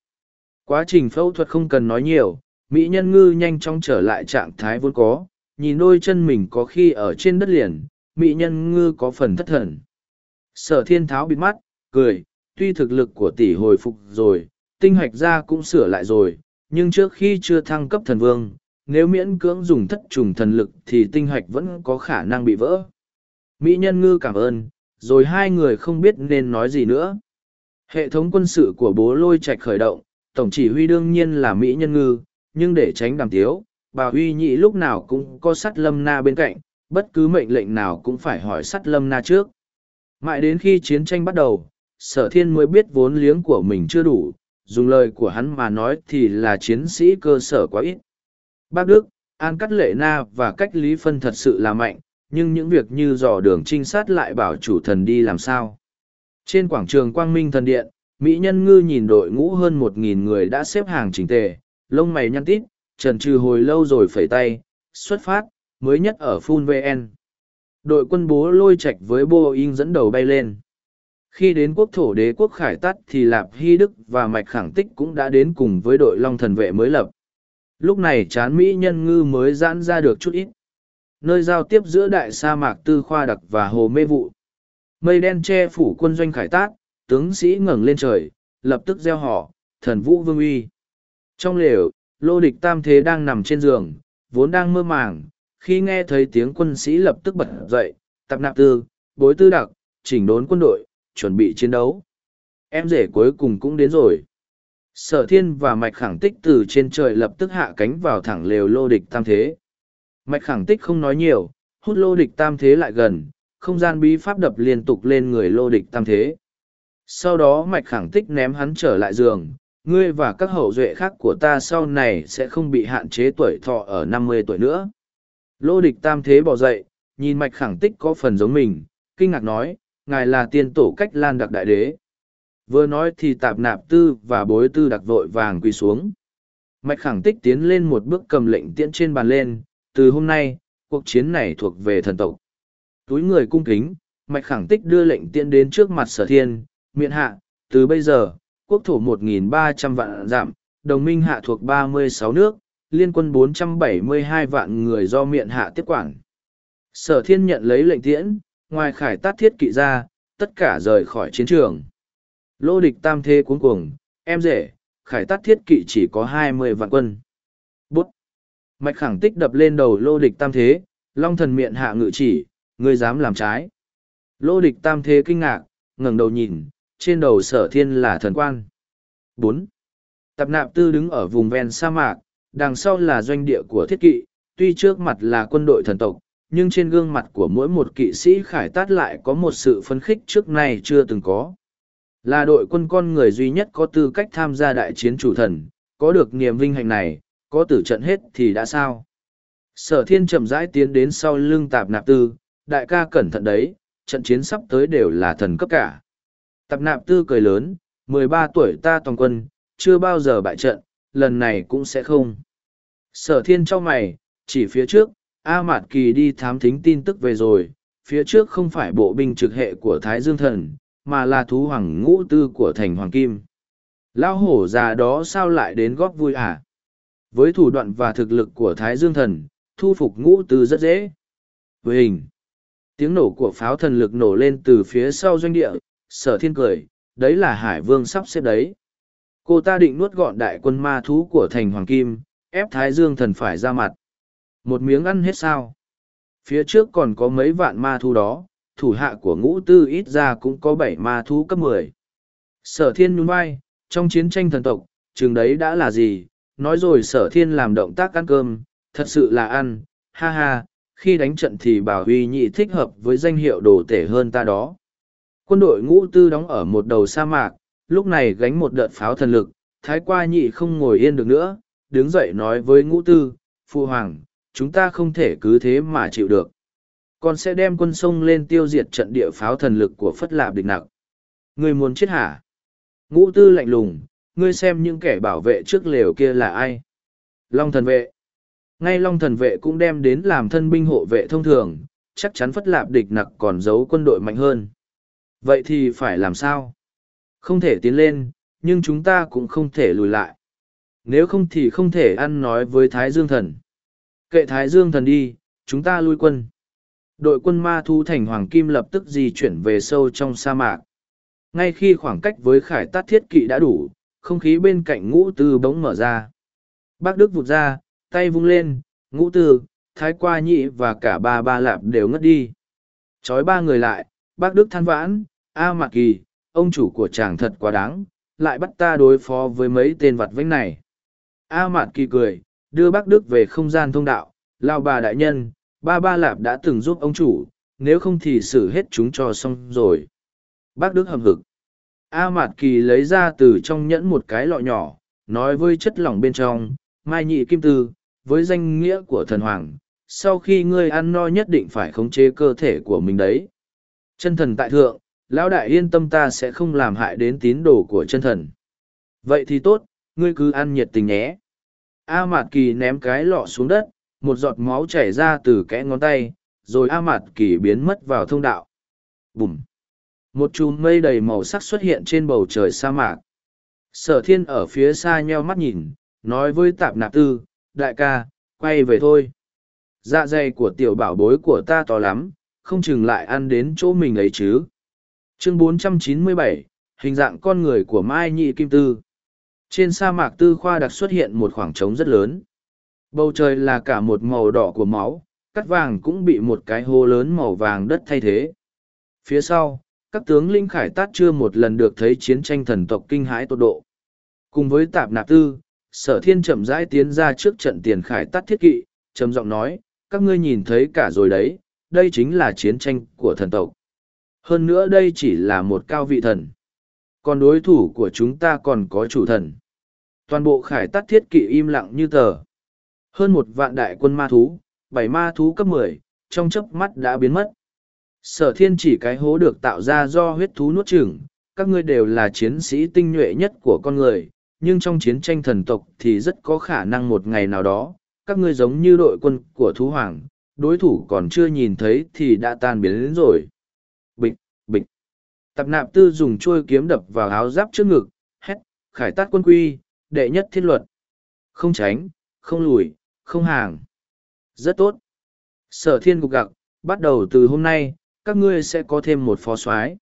Quá trình phẫu thuật không cần nói nhiều, Mỹ nhân ngư nhanh chóng trở lại trạng thái vốn có, nhìn đôi chân mình có khi ở trên đất liền, Mỹ nhân ngư có phần thất thần. Sở thiên tháo bịt mắt, cười, tuy thực lực của tỷ hồi phục rồi, tinh hoạch ra cũng sửa lại rồi, nhưng trước khi chưa thăng cấp thần vương, nếu miễn cưỡng dùng thất trùng thần lực thì tinh hoạch vẫn có khả năng bị vỡ. Mỹ nhân ngư cảm ơn, rồi hai người không biết nên nói gì nữa. Hệ thống quân sự của bố lôi Trạch khởi động, tổng chỉ huy đương nhiên là Mỹ nhân ngư, nhưng để tránh đàm tiếu, bà huy nhị lúc nào cũng có sắt lâm na bên cạnh, bất cứ mệnh lệnh nào cũng phải hỏi sắt lâm na trước. Mãi đến khi chiến tranh bắt đầu, sở thiên mới biết vốn liếng của mình chưa đủ, dùng lời của hắn mà nói thì là chiến sĩ cơ sở quá ít. Bác Đức, An Cắt Lệ Na và cách lý phân thật sự là mạnh, nhưng những việc như dò đường trinh sát lại bảo chủ thần đi làm sao. Trên quảng trường Quang Minh Thần Điện, Mỹ Nhân Ngư nhìn đội ngũ hơn một nghìn người đã xếp hàng chỉnh tề, lông mày nhăn tít, trần trừ hồi lâu rồi phẩy tay, xuất phát, mới nhất ở Phun VN. Đội quân bố lôi Trạch với Boeing dẫn đầu bay lên. Khi đến quốc thổ đế quốc khải tắt thì Lạp Hy Đức và Mạch Khẳng Tích cũng đã đến cùng với đội Long Thần Vệ mới lập. Lúc này chán Mỹ nhân ngư mới giãn ra được chút ít. Nơi giao tiếp giữa đại sa mạc tư khoa đặc và hồ mê vụ. Mây đen che phủ quân doanh khải tát, tướng sĩ ngẩng lên trời, lập tức gieo họ, thần vũ vương uy. Trong lều, lô địch tam thế đang nằm trên giường, vốn đang mơ màng, khi nghe thấy tiếng quân sĩ lập tức bật dậy, tập nạp tư, bối tư đặc, chỉnh đốn quân đội, chuẩn bị chiến đấu. Em rể cuối cùng cũng đến rồi. Sở thiên và mạch khẳng tích từ trên trời lập tức hạ cánh vào thẳng lều lô địch tam thế. Mạch khẳng tích không nói nhiều, hút lô địch tam thế lại gần, không gian bí pháp đập liên tục lên người lô địch tam thế. Sau đó mạch khẳng tích ném hắn trở lại giường, ngươi và các hậu duệ khác của ta sau này sẽ không bị hạn chế tuổi thọ ở năm mươi tuổi nữa. Lô địch tam thế bỏ dậy, nhìn mạch khẳng tích có phần giống mình, kinh ngạc nói, ngài là tiên tổ cách lan đặc đại đế. Vừa nói thì tạp nạp tư và bối tư đặc vội vàng quỳ xuống. Mạch khẳng tích tiến lên một bước cầm lệnh tiễn trên bàn lên, từ hôm nay, cuộc chiến này thuộc về thần tộc. Túi người cung kính, mạch khẳng tích đưa lệnh tiễn đến trước mặt sở thiên, miệng hạ, từ bây giờ, quốc thổ 1.300 vạn giảm, đồng minh hạ thuộc 36 nước, liên quân 472 vạn người do miệng hạ tiếp quản. Sở thiên nhận lấy lệnh tiễn, ngoài khải tát thiết kỵ ra, tất cả rời khỏi chiến trường. Lô địch tam thế cuống cuồng, em rể, khải tát thiết kỵ chỉ có 20 vạn quân. Bút! Mạch khẳng tích đập lên đầu lô địch tam thế, long thần miệng hạ ngự chỉ, ngươi dám làm trái. Lô địch tam thế kinh ngạc, ngẩng đầu nhìn, trên đầu sở thiên là thần quan. bốn Tập nạp tư đứng ở vùng ven sa mạc, đằng sau là doanh địa của thiết kỵ, tuy trước mặt là quân đội thần tộc, nhưng trên gương mặt của mỗi một kỵ sĩ khải tát lại có một sự phấn khích trước nay chưa từng có. Là đội quân con người duy nhất có tư cách tham gia đại chiến chủ thần, có được niềm vinh hạnh này, có tử trận hết thì đã sao? Sở thiên chậm rãi tiến đến sau lưng tạp nạp tư, đại ca cẩn thận đấy, trận chiến sắp tới đều là thần cấp cả. Tạp nạp tư cười lớn, mười ba tuổi ta toàn quân, chưa bao giờ bại trận, lần này cũng sẽ không. Sở thiên cho mày, chỉ phía trước, A Mạt Kỳ đi thám thính tin tức về rồi, phía trước không phải bộ binh trực hệ của Thái Dương Thần, mà là thú hoàng ngũ tư của thành Hoàng Kim. Lão hổ già đó sao lại đến góp vui à? Với thủ đoạn và thực lực của Thái Dương Thần, thu phục ngũ tư rất dễ. Với hình, tiếng nổ của pháo thần lực nổ lên từ phía sau doanh địa, sở thiên cười, đấy là Hải Vương sắp xếp đấy. Cô ta định nuốt gọn đại quân ma thú của thành Hoàng Kim, ép Thái Dương Thần phải ra mặt. Một miếng ăn hết sao? Phía trước còn có mấy vạn ma thú đó, thủ hạ của ngũ tư ít ra cũng có bảy ma thú cấp mười. Sở thiên nhún vai, trong chiến tranh thần tộc, chừng đấy đã là gì, nói rồi sở thiên làm động tác ăn cơm, thật sự là ăn, ha ha, khi đánh trận thì bảo huy nhị thích hợp với danh hiệu đồ tể hơn ta đó. Quân đội ngũ tư đóng ở một đầu sa mạc, lúc này gánh một đợt pháo thần lực, thái qua nhị không ngồi yên được nữa, đứng dậy nói với ngũ tư, phu hoàng, chúng ta không thể cứ thế mà chịu được. Con sẽ đem quân sông lên tiêu diệt trận địa pháo thần lực của Phất Lạp địch nặc. Ngươi muốn chết hả? Ngũ tư lạnh lùng, ngươi xem những kẻ bảo vệ trước lều kia là ai? Long thần vệ. Ngay Long thần vệ cũng đem đến làm thân binh hộ vệ thông thường, chắc chắn phất lạp địch nặc còn giấu quân đội mạnh hơn. Vậy thì phải làm sao? Không thể tiến lên, nhưng chúng ta cũng không thể lùi lại. Nếu không thì không thể ăn nói với Thái Dương Thần. Kệ Thái Dương Thần đi, chúng ta lui quân. Đội quân ma thu thành Hoàng Kim lập tức di chuyển về sâu trong sa mạc. Ngay khi khoảng cách với khải tát thiết kỵ đã đủ, không khí bên cạnh ngũ tư bỗng mở ra. Bác Đức vụt ra, tay vung lên, ngũ tư, thái qua nhị và cả ba ba lạp đều ngất đi. Chói ba người lại, bác Đức than vãn, A Mạc Kỳ, ông chủ của chàng thật quá đáng, lại bắt ta đối phó với mấy tên vặt vánh này. A Mạt Kỳ cười, đưa bác Đức về không gian thông đạo, lao bà đại nhân, ba ba lạp đã từng giúp ông chủ, nếu không thì xử hết chúng cho xong rồi. Bác Đức hầm hực. A Mạt Kỳ lấy ra từ trong nhẫn một cái lọ nhỏ, nói với chất lỏng bên trong, mai nhị kim tư, với danh nghĩa của thần hoàng, sau khi ngươi ăn no nhất định phải khống chế cơ thể của mình đấy. Chân thần tại thượng, lão đại yên tâm ta sẽ không làm hại đến tín đồ của chân thần. Vậy thì tốt, ngươi cứ ăn nhiệt tình nhé. A Mạt Kỳ ném cái lọ xuống đất, một giọt máu chảy ra từ kẽ ngón tay, rồi A Mạt Kỳ biến mất vào thông đạo. Bùm! Một chùm mây đầy màu sắc xuất hiện trên bầu trời sa mạc. Sở thiên ở phía xa nheo mắt nhìn, nói với tạp nạp tư, đại ca, quay về thôi. Dạ dày của tiểu bảo bối của ta to lắm, không chừng lại ăn đến chỗ mình ấy chứ. Chương 497, hình dạng con người của Mai Nhị Kim Tư. Trên sa mạc tư khoa đặc xuất hiện một khoảng trống rất lớn. Bầu trời là cả một màu đỏ của máu, cắt vàng cũng bị một cái hố lớn màu vàng đất thay thế. Phía sau, các tướng linh khải tát chưa một lần được thấy chiến tranh thần tộc kinh hãi tột độ. Cùng với tạp nạp tư, sở thiên chậm rãi tiến ra trước trận tiền khải tát thiết kỵ, trầm giọng nói, các ngươi nhìn thấy cả rồi đấy, đây chính là chiến tranh của thần tộc. Hơn nữa đây chỉ là một cao vị thần. Còn đối thủ của chúng ta còn có chủ thần. Toàn bộ khải tát thiết kỵ im lặng như tờ. Hơn một vạn đại quân ma thú, bảy ma thú cấp mười, trong chớp mắt đã biến mất. Sở thiên chỉ cái hố được tạo ra do huyết thú nuốt chửng, các ngươi đều là chiến sĩ tinh nhuệ nhất của con người, nhưng trong chiến tranh thần tộc thì rất có khả năng một ngày nào đó, các ngươi giống như đội quân của thú hoàng, đối thủ còn chưa nhìn thấy thì đã tan biến đến rồi. Tập nạp tư dùng trôi kiếm đập vào áo giáp trước ngực, hét, khải tát quân quy, đệ nhất thiên luật. Không tránh, không lùi, không hàng. Rất tốt. Sở thiên cục gặc, bắt đầu từ hôm nay, các ngươi sẽ có thêm một phó soái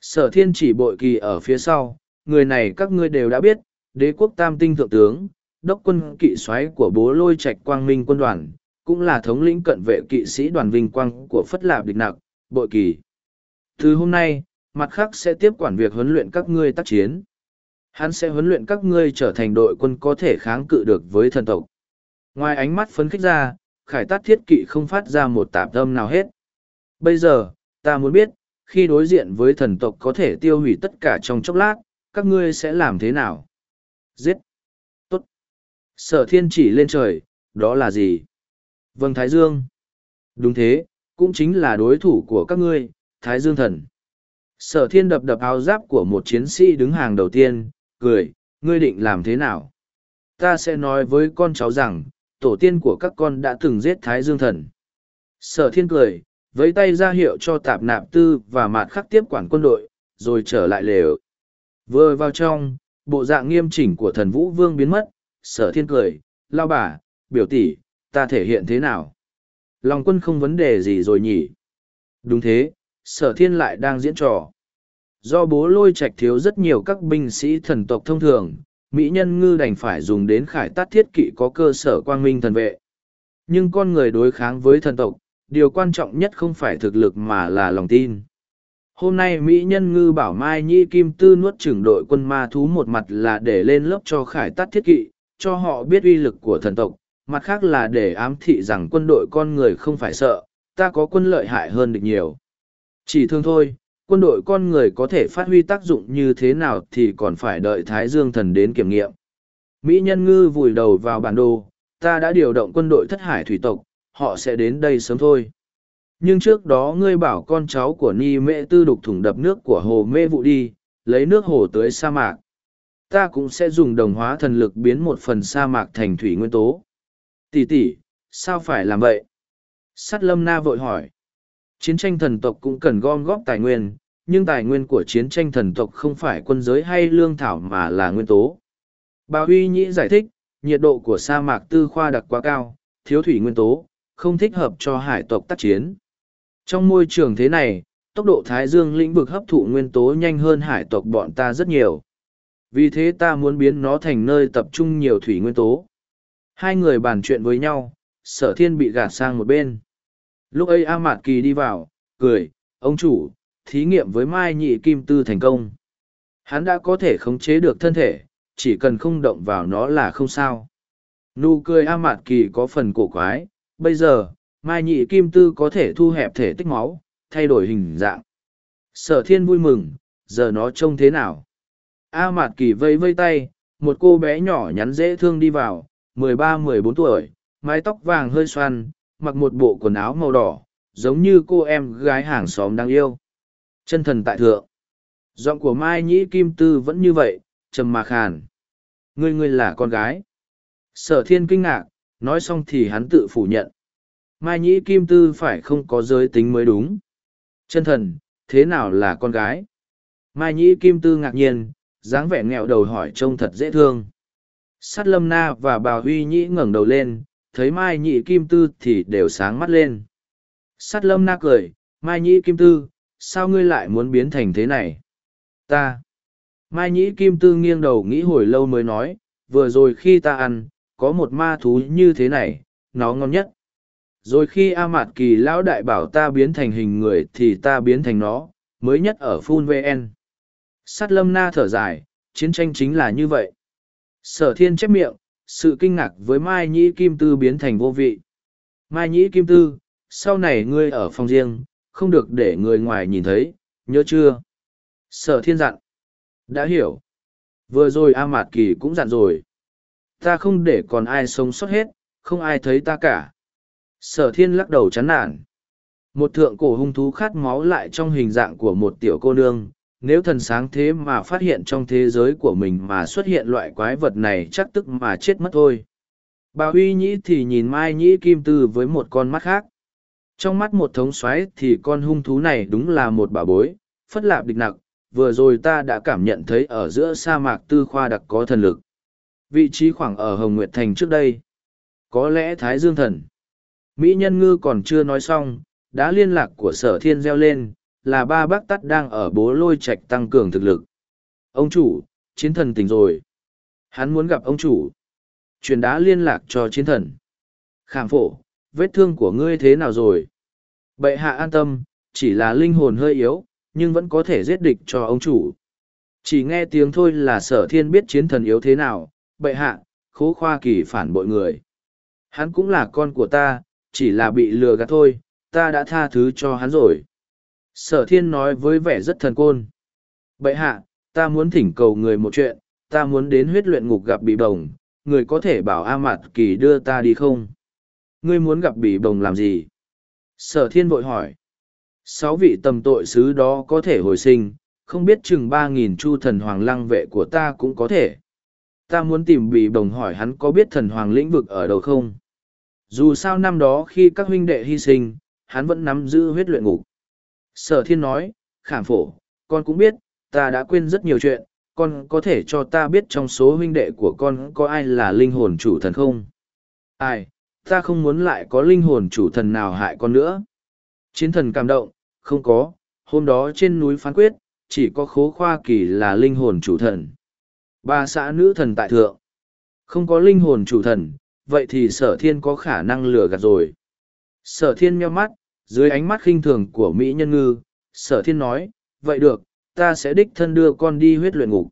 sở thiên chỉ bội kỳ ở phía sau người này các ngươi đều đã biết đế quốc tam tinh thượng tướng đốc quân kỵ soái của bố lôi trạch quang minh quân đoàn cũng là thống lĩnh cận vệ kỵ sĩ đoàn vinh quang của phất lạp địch nặc bội kỳ từ hôm nay mặt khác sẽ tiếp quản việc huấn luyện các ngươi tác chiến hắn sẽ huấn luyện các ngươi trở thành đội quân có thể kháng cự được với thần tộc ngoài ánh mắt phấn khích ra khải tát thiết kỵ không phát ra một tạp âm nào hết Bây giờ, ta muốn biết, khi đối diện với thần tộc có thể tiêu hủy tất cả trong chốc lát, các ngươi sẽ làm thế nào? Giết! Tốt! Sở thiên chỉ lên trời, đó là gì? Vâng Thái Dương! Đúng thế, cũng chính là đối thủ của các ngươi, Thái Dương thần. Sở thiên đập đập áo giáp của một chiến sĩ đứng hàng đầu tiên, cười, ngươi định làm thế nào? Ta sẽ nói với con cháu rằng, tổ tiên của các con đã từng giết Thái Dương thần. Sở thiên cười, vẫy tay ra hiệu cho tạp nạp tư và mạt khắc tiếp quản quân đội rồi trở lại lều vừa vào trong bộ dạng nghiêm chỉnh của thần vũ vương biến mất sở thiên cười lao bà biểu tỷ ta thể hiện thế nào lòng quân không vấn đề gì rồi nhỉ đúng thế sở thiên lại đang diễn trò do bố lôi trạch thiếu rất nhiều các binh sĩ thần tộc thông thường mỹ nhân ngư đành phải dùng đến khải tát thiết kỵ có cơ sở quang minh thần vệ nhưng con người đối kháng với thần tộc điều quan trọng nhất không phải thực lực mà là lòng tin. Hôm nay Mỹ nhân ngư bảo Mai Nhi Kim Tư nuốt chửng đội quân ma thú một mặt là để lên lớp cho khải tắt thiết kỵ, cho họ biết uy lực của thần tộc, mặt khác là để ám thị rằng quân đội con người không phải sợ, ta có quân lợi hại hơn được nhiều. Chỉ thương thôi, quân đội con người có thể phát huy tác dụng như thế nào thì còn phải đợi Thái Dương thần đến kiểm nghiệm. Mỹ nhân ngư vùi đầu vào bản đồ, ta đã điều động quân đội thất hải thủy tộc, họ sẽ đến đây sớm thôi. Nhưng trước đó ngươi bảo con cháu của ni mễ tư đục thủng đập nước của hồ mê vụ đi lấy nước hồ tới sa mạc. Ta cũng sẽ dùng đồng hóa thần lực biến một phần sa mạc thành thủy nguyên tố. Tỷ tỷ, sao phải làm vậy? Sắt lâm na vội hỏi chiến tranh thần tộc cũng cần gom góp tài nguyên, nhưng tài nguyên của chiến tranh thần tộc không phải quân giới hay lương thảo mà là nguyên tố. Bà huy nhĩ giải thích, nhiệt độ của sa mạc tư khoa đặc quá cao, thiếu thủy nguyên tố, không thích hợp cho hải tộc tác chiến. Trong môi trường thế này, tốc độ thái dương lĩnh vực hấp thụ nguyên tố nhanh hơn hải tộc bọn ta rất nhiều. Vì thế ta muốn biến nó thành nơi tập trung nhiều thủy nguyên tố. Hai người bàn chuyện với nhau, sở thiên bị gạt sang một bên lúc ấy a mạt kỳ đi vào, cười, ông chủ, thí nghiệm với mai nhị kim tư thành công. Hắn đã có thể khống chế được thân thể, chỉ cần không động vào nó là không sao. Nụ cười a mạt kỳ có phần cổ quái, bây giờ, mai nhị kim tư có thể thu hẹp thể tích máu, thay đổi hình dạng. Sở thiên vui mừng, giờ nó trông thế nào? A mạt kỳ vây vây tay, một cô bé nhỏ nhắn dễ thương đi vào, mười ba, mười bốn tuổi, mái tóc vàng hơi xoăn mặc một bộ quần áo màu đỏ, giống như cô em gái hàng xóm đáng yêu. Chân thần tại thượng. Giọng của mai nhĩ kim tư vẫn như vậy, trầm mà khàn. Ngươi ngươi là con gái. Sở thiên kinh ngạc, nói xong thì hắn tự phủ nhận. Mai nhĩ kim tư phải không có giới tính mới đúng? Chân thần, thế nào là con gái? Mai nhĩ kim tư ngạc nhiên, dáng vẻ nghẹo đầu hỏi trông thật dễ thương. Sát lâm na và bà huy nhĩ ngẩng đầu lên thấy mai Nhị kim tư thì đều sáng mắt lên. Sát lâm na cười, mai Nhị kim tư, sao ngươi lại muốn biến thành thế này? Ta. Mai Nhị kim tư nghiêng đầu nghĩ hồi lâu mới nói, vừa rồi khi ta ăn, có một ma thú như thế này, nó ngon nhất. Rồi khi a mạt kỳ lão đại bảo ta biến thành hình người thì ta biến thành nó, mới nhất ở phun vn. Sắt lâm na thở dài, chiến tranh chính là như vậy. Sở thiên chép miệng sự kinh ngạc với mai nhĩ kim tư biến thành vô vị. Mai nhĩ kim tư, sau này ngươi ở phòng riêng, không được để người ngoài nhìn thấy, nhớ chưa? Sở thiên dặn. Đã hiểu. Vừa rồi a mạt kỳ cũng dặn rồi. Ta không để còn ai sống sót hết, không ai thấy ta cả. Sở thiên lắc đầu chán nản. Một thượng cổ hung thú khát máu lại trong hình dạng của một tiểu cô nương nếu thần sáng thế mà phát hiện trong thế giới của mình mà xuất hiện loại quái vật này chắc tức mà chết mất thôi. Bà huy nhĩ thì nhìn mai nhĩ kim tư với một con mắt khác. Trong mắt một thống xoáy thì con hung thú này đúng là một bà bối, phất lạp địch nặc, vừa rồi ta đã cảm nhận thấy ở giữa sa mạc tư khoa đặc có thần lực. Vị trí khoảng ở hồng nguyệt thành trước đây. Có lẽ thái dương thần. Mỹ nhân ngư còn chưa nói xong đã liên lạc của sở thiên gieo lên là ba bác tắt đang ở bố lôi trạch tăng cường thực lực. Ông chủ, chiến thần tỉnh rồi. Hắn muốn gặp ông chủ. Truyền đã liên lạc cho chiến thần. Khảm phổ, vết thương của ngươi thế nào rồi? Bệ hạ an tâm, chỉ là linh hồn hơi yếu, nhưng vẫn có thể giết địch cho ông chủ. Chỉ nghe tiếng thôi là sở thiên biết chiến thần yếu thế nào. Bệ hạ, khố khoa kỳ phản bội người. Hắn cũng là con của ta, chỉ là bị lừa gạt thôi. Ta đã tha thứ cho hắn rồi sở thiên nói với vẻ rất thần côn. Bệ hạ, ta muốn thỉnh cầu người một chuyện, ta muốn đến huyết luyện ngục gặp bị bồng, người có thể bảo a mạt kỳ đưa ta đi không? Ngươi muốn gặp bị bồng làm gì? Sở thiên vội hỏi. Sáu vị tầm tội sứ đó có thể hồi sinh, không biết chừng ba nghìn chu thần hoàng lăng vệ của ta cũng có thể. Ta muốn tìm bị bồng hỏi hắn có biết thần hoàng lĩnh vực ở đâu không? Dù sao năm đó khi các huynh đệ hy sinh, hắn vẫn nắm giữ huyết luyện ngục sở thiên nói, khảm phổ, con cũng biết, ta đã quên rất nhiều chuyện, con có thể cho ta biết trong số huynh đệ của con có ai là linh hồn chủ thần không? Ai, ta không muốn lại có linh hồn chủ thần nào hại con nữa. Chiến thần cảm động, không có, hôm đó trên núi phán quyết, chỉ có khố khoa kỳ là linh hồn chủ thần. Ba xã nữ thần tại thượng. Không có linh hồn chủ thần, vậy thì sở thiên có khả năng lừa gạt rồi. Sở thiên meo mắt dưới ánh mắt khinh thường của mỹ nhân ngư, sở thiên nói, vậy được, ta sẽ đích thân đưa con đi huyết luyện ngục.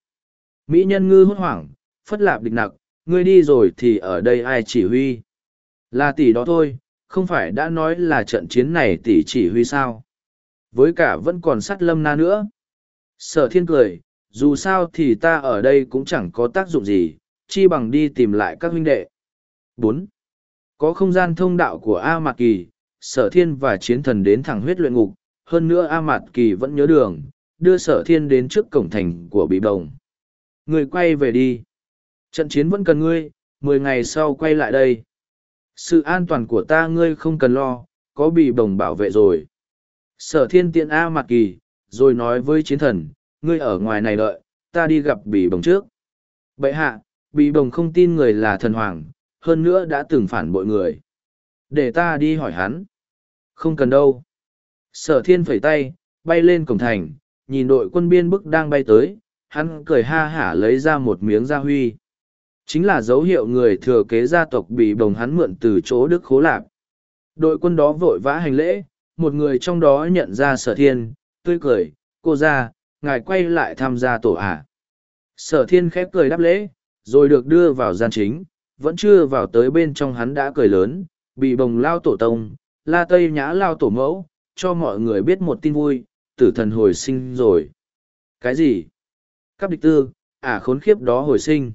Mỹ nhân ngư hốt hoảng, phất lạp địch nặc, ngươi đi rồi thì ở đây ai chỉ huy? Là tỷ đó thôi, không phải đã nói là trận chiến này tỷ chỉ huy sao? Với cả vẫn còn sắt lâm na nữa. Sở thiên cười, dù sao thì ta ở đây cũng chẳng có tác dụng gì, chi bằng đi tìm lại các huynh đệ. Bốn. Có không gian thông đạo của a mạc kỳ sở thiên và chiến thần đến thẳng huyết luyện ngục hơn nữa a Mạt kỳ vẫn nhớ đường đưa sở thiên đến trước cổng thành của bị Đồng. người quay về đi trận chiến vẫn cần ngươi mười ngày sau quay lại đây Sự an toàn của ta ngươi không cần lo, có bị bồng bảo vệ rồi. Sở thiên tiện A Mạt kỳ, rồi nói với chiến thần, ngươi ở ngoài này đợi, ta đi gặp bị bồng trước. Bệ hạ, bị bồng không tin người là thần hoàng, hơn nữa đã từng phản bội người. Để ta đi hỏi hắn. Không cần đâu. Sở thiên phẩy tay, bay lên cổng thành, nhìn đội quân biên bức đang bay tới, hắn cười ha hả lấy ra một miếng gia huy. Chính là dấu hiệu người thừa kế gia tộc bị bồng hắn mượn từ chỗ Đức Khố Lạp. Đội quân đó vội vã hành lễ, một người trong đó nhận ra sở thiên, tươi cười, cô ra, ngài quay lại tham gia tổ ả. Sở thiên khép cười đáp lễ, rồi được đưa vào gian chính, vẫn chưa vào tới bên trong hắn đã cười lớn, bị bồng lao tổ tông, la tây nhã lao tổ mẫu, cho mọi người biết một tin vui, tử thần hồi sinh rồi. Cái gì? Cắp địch tư, à khốn khiếp đó hồi sinh.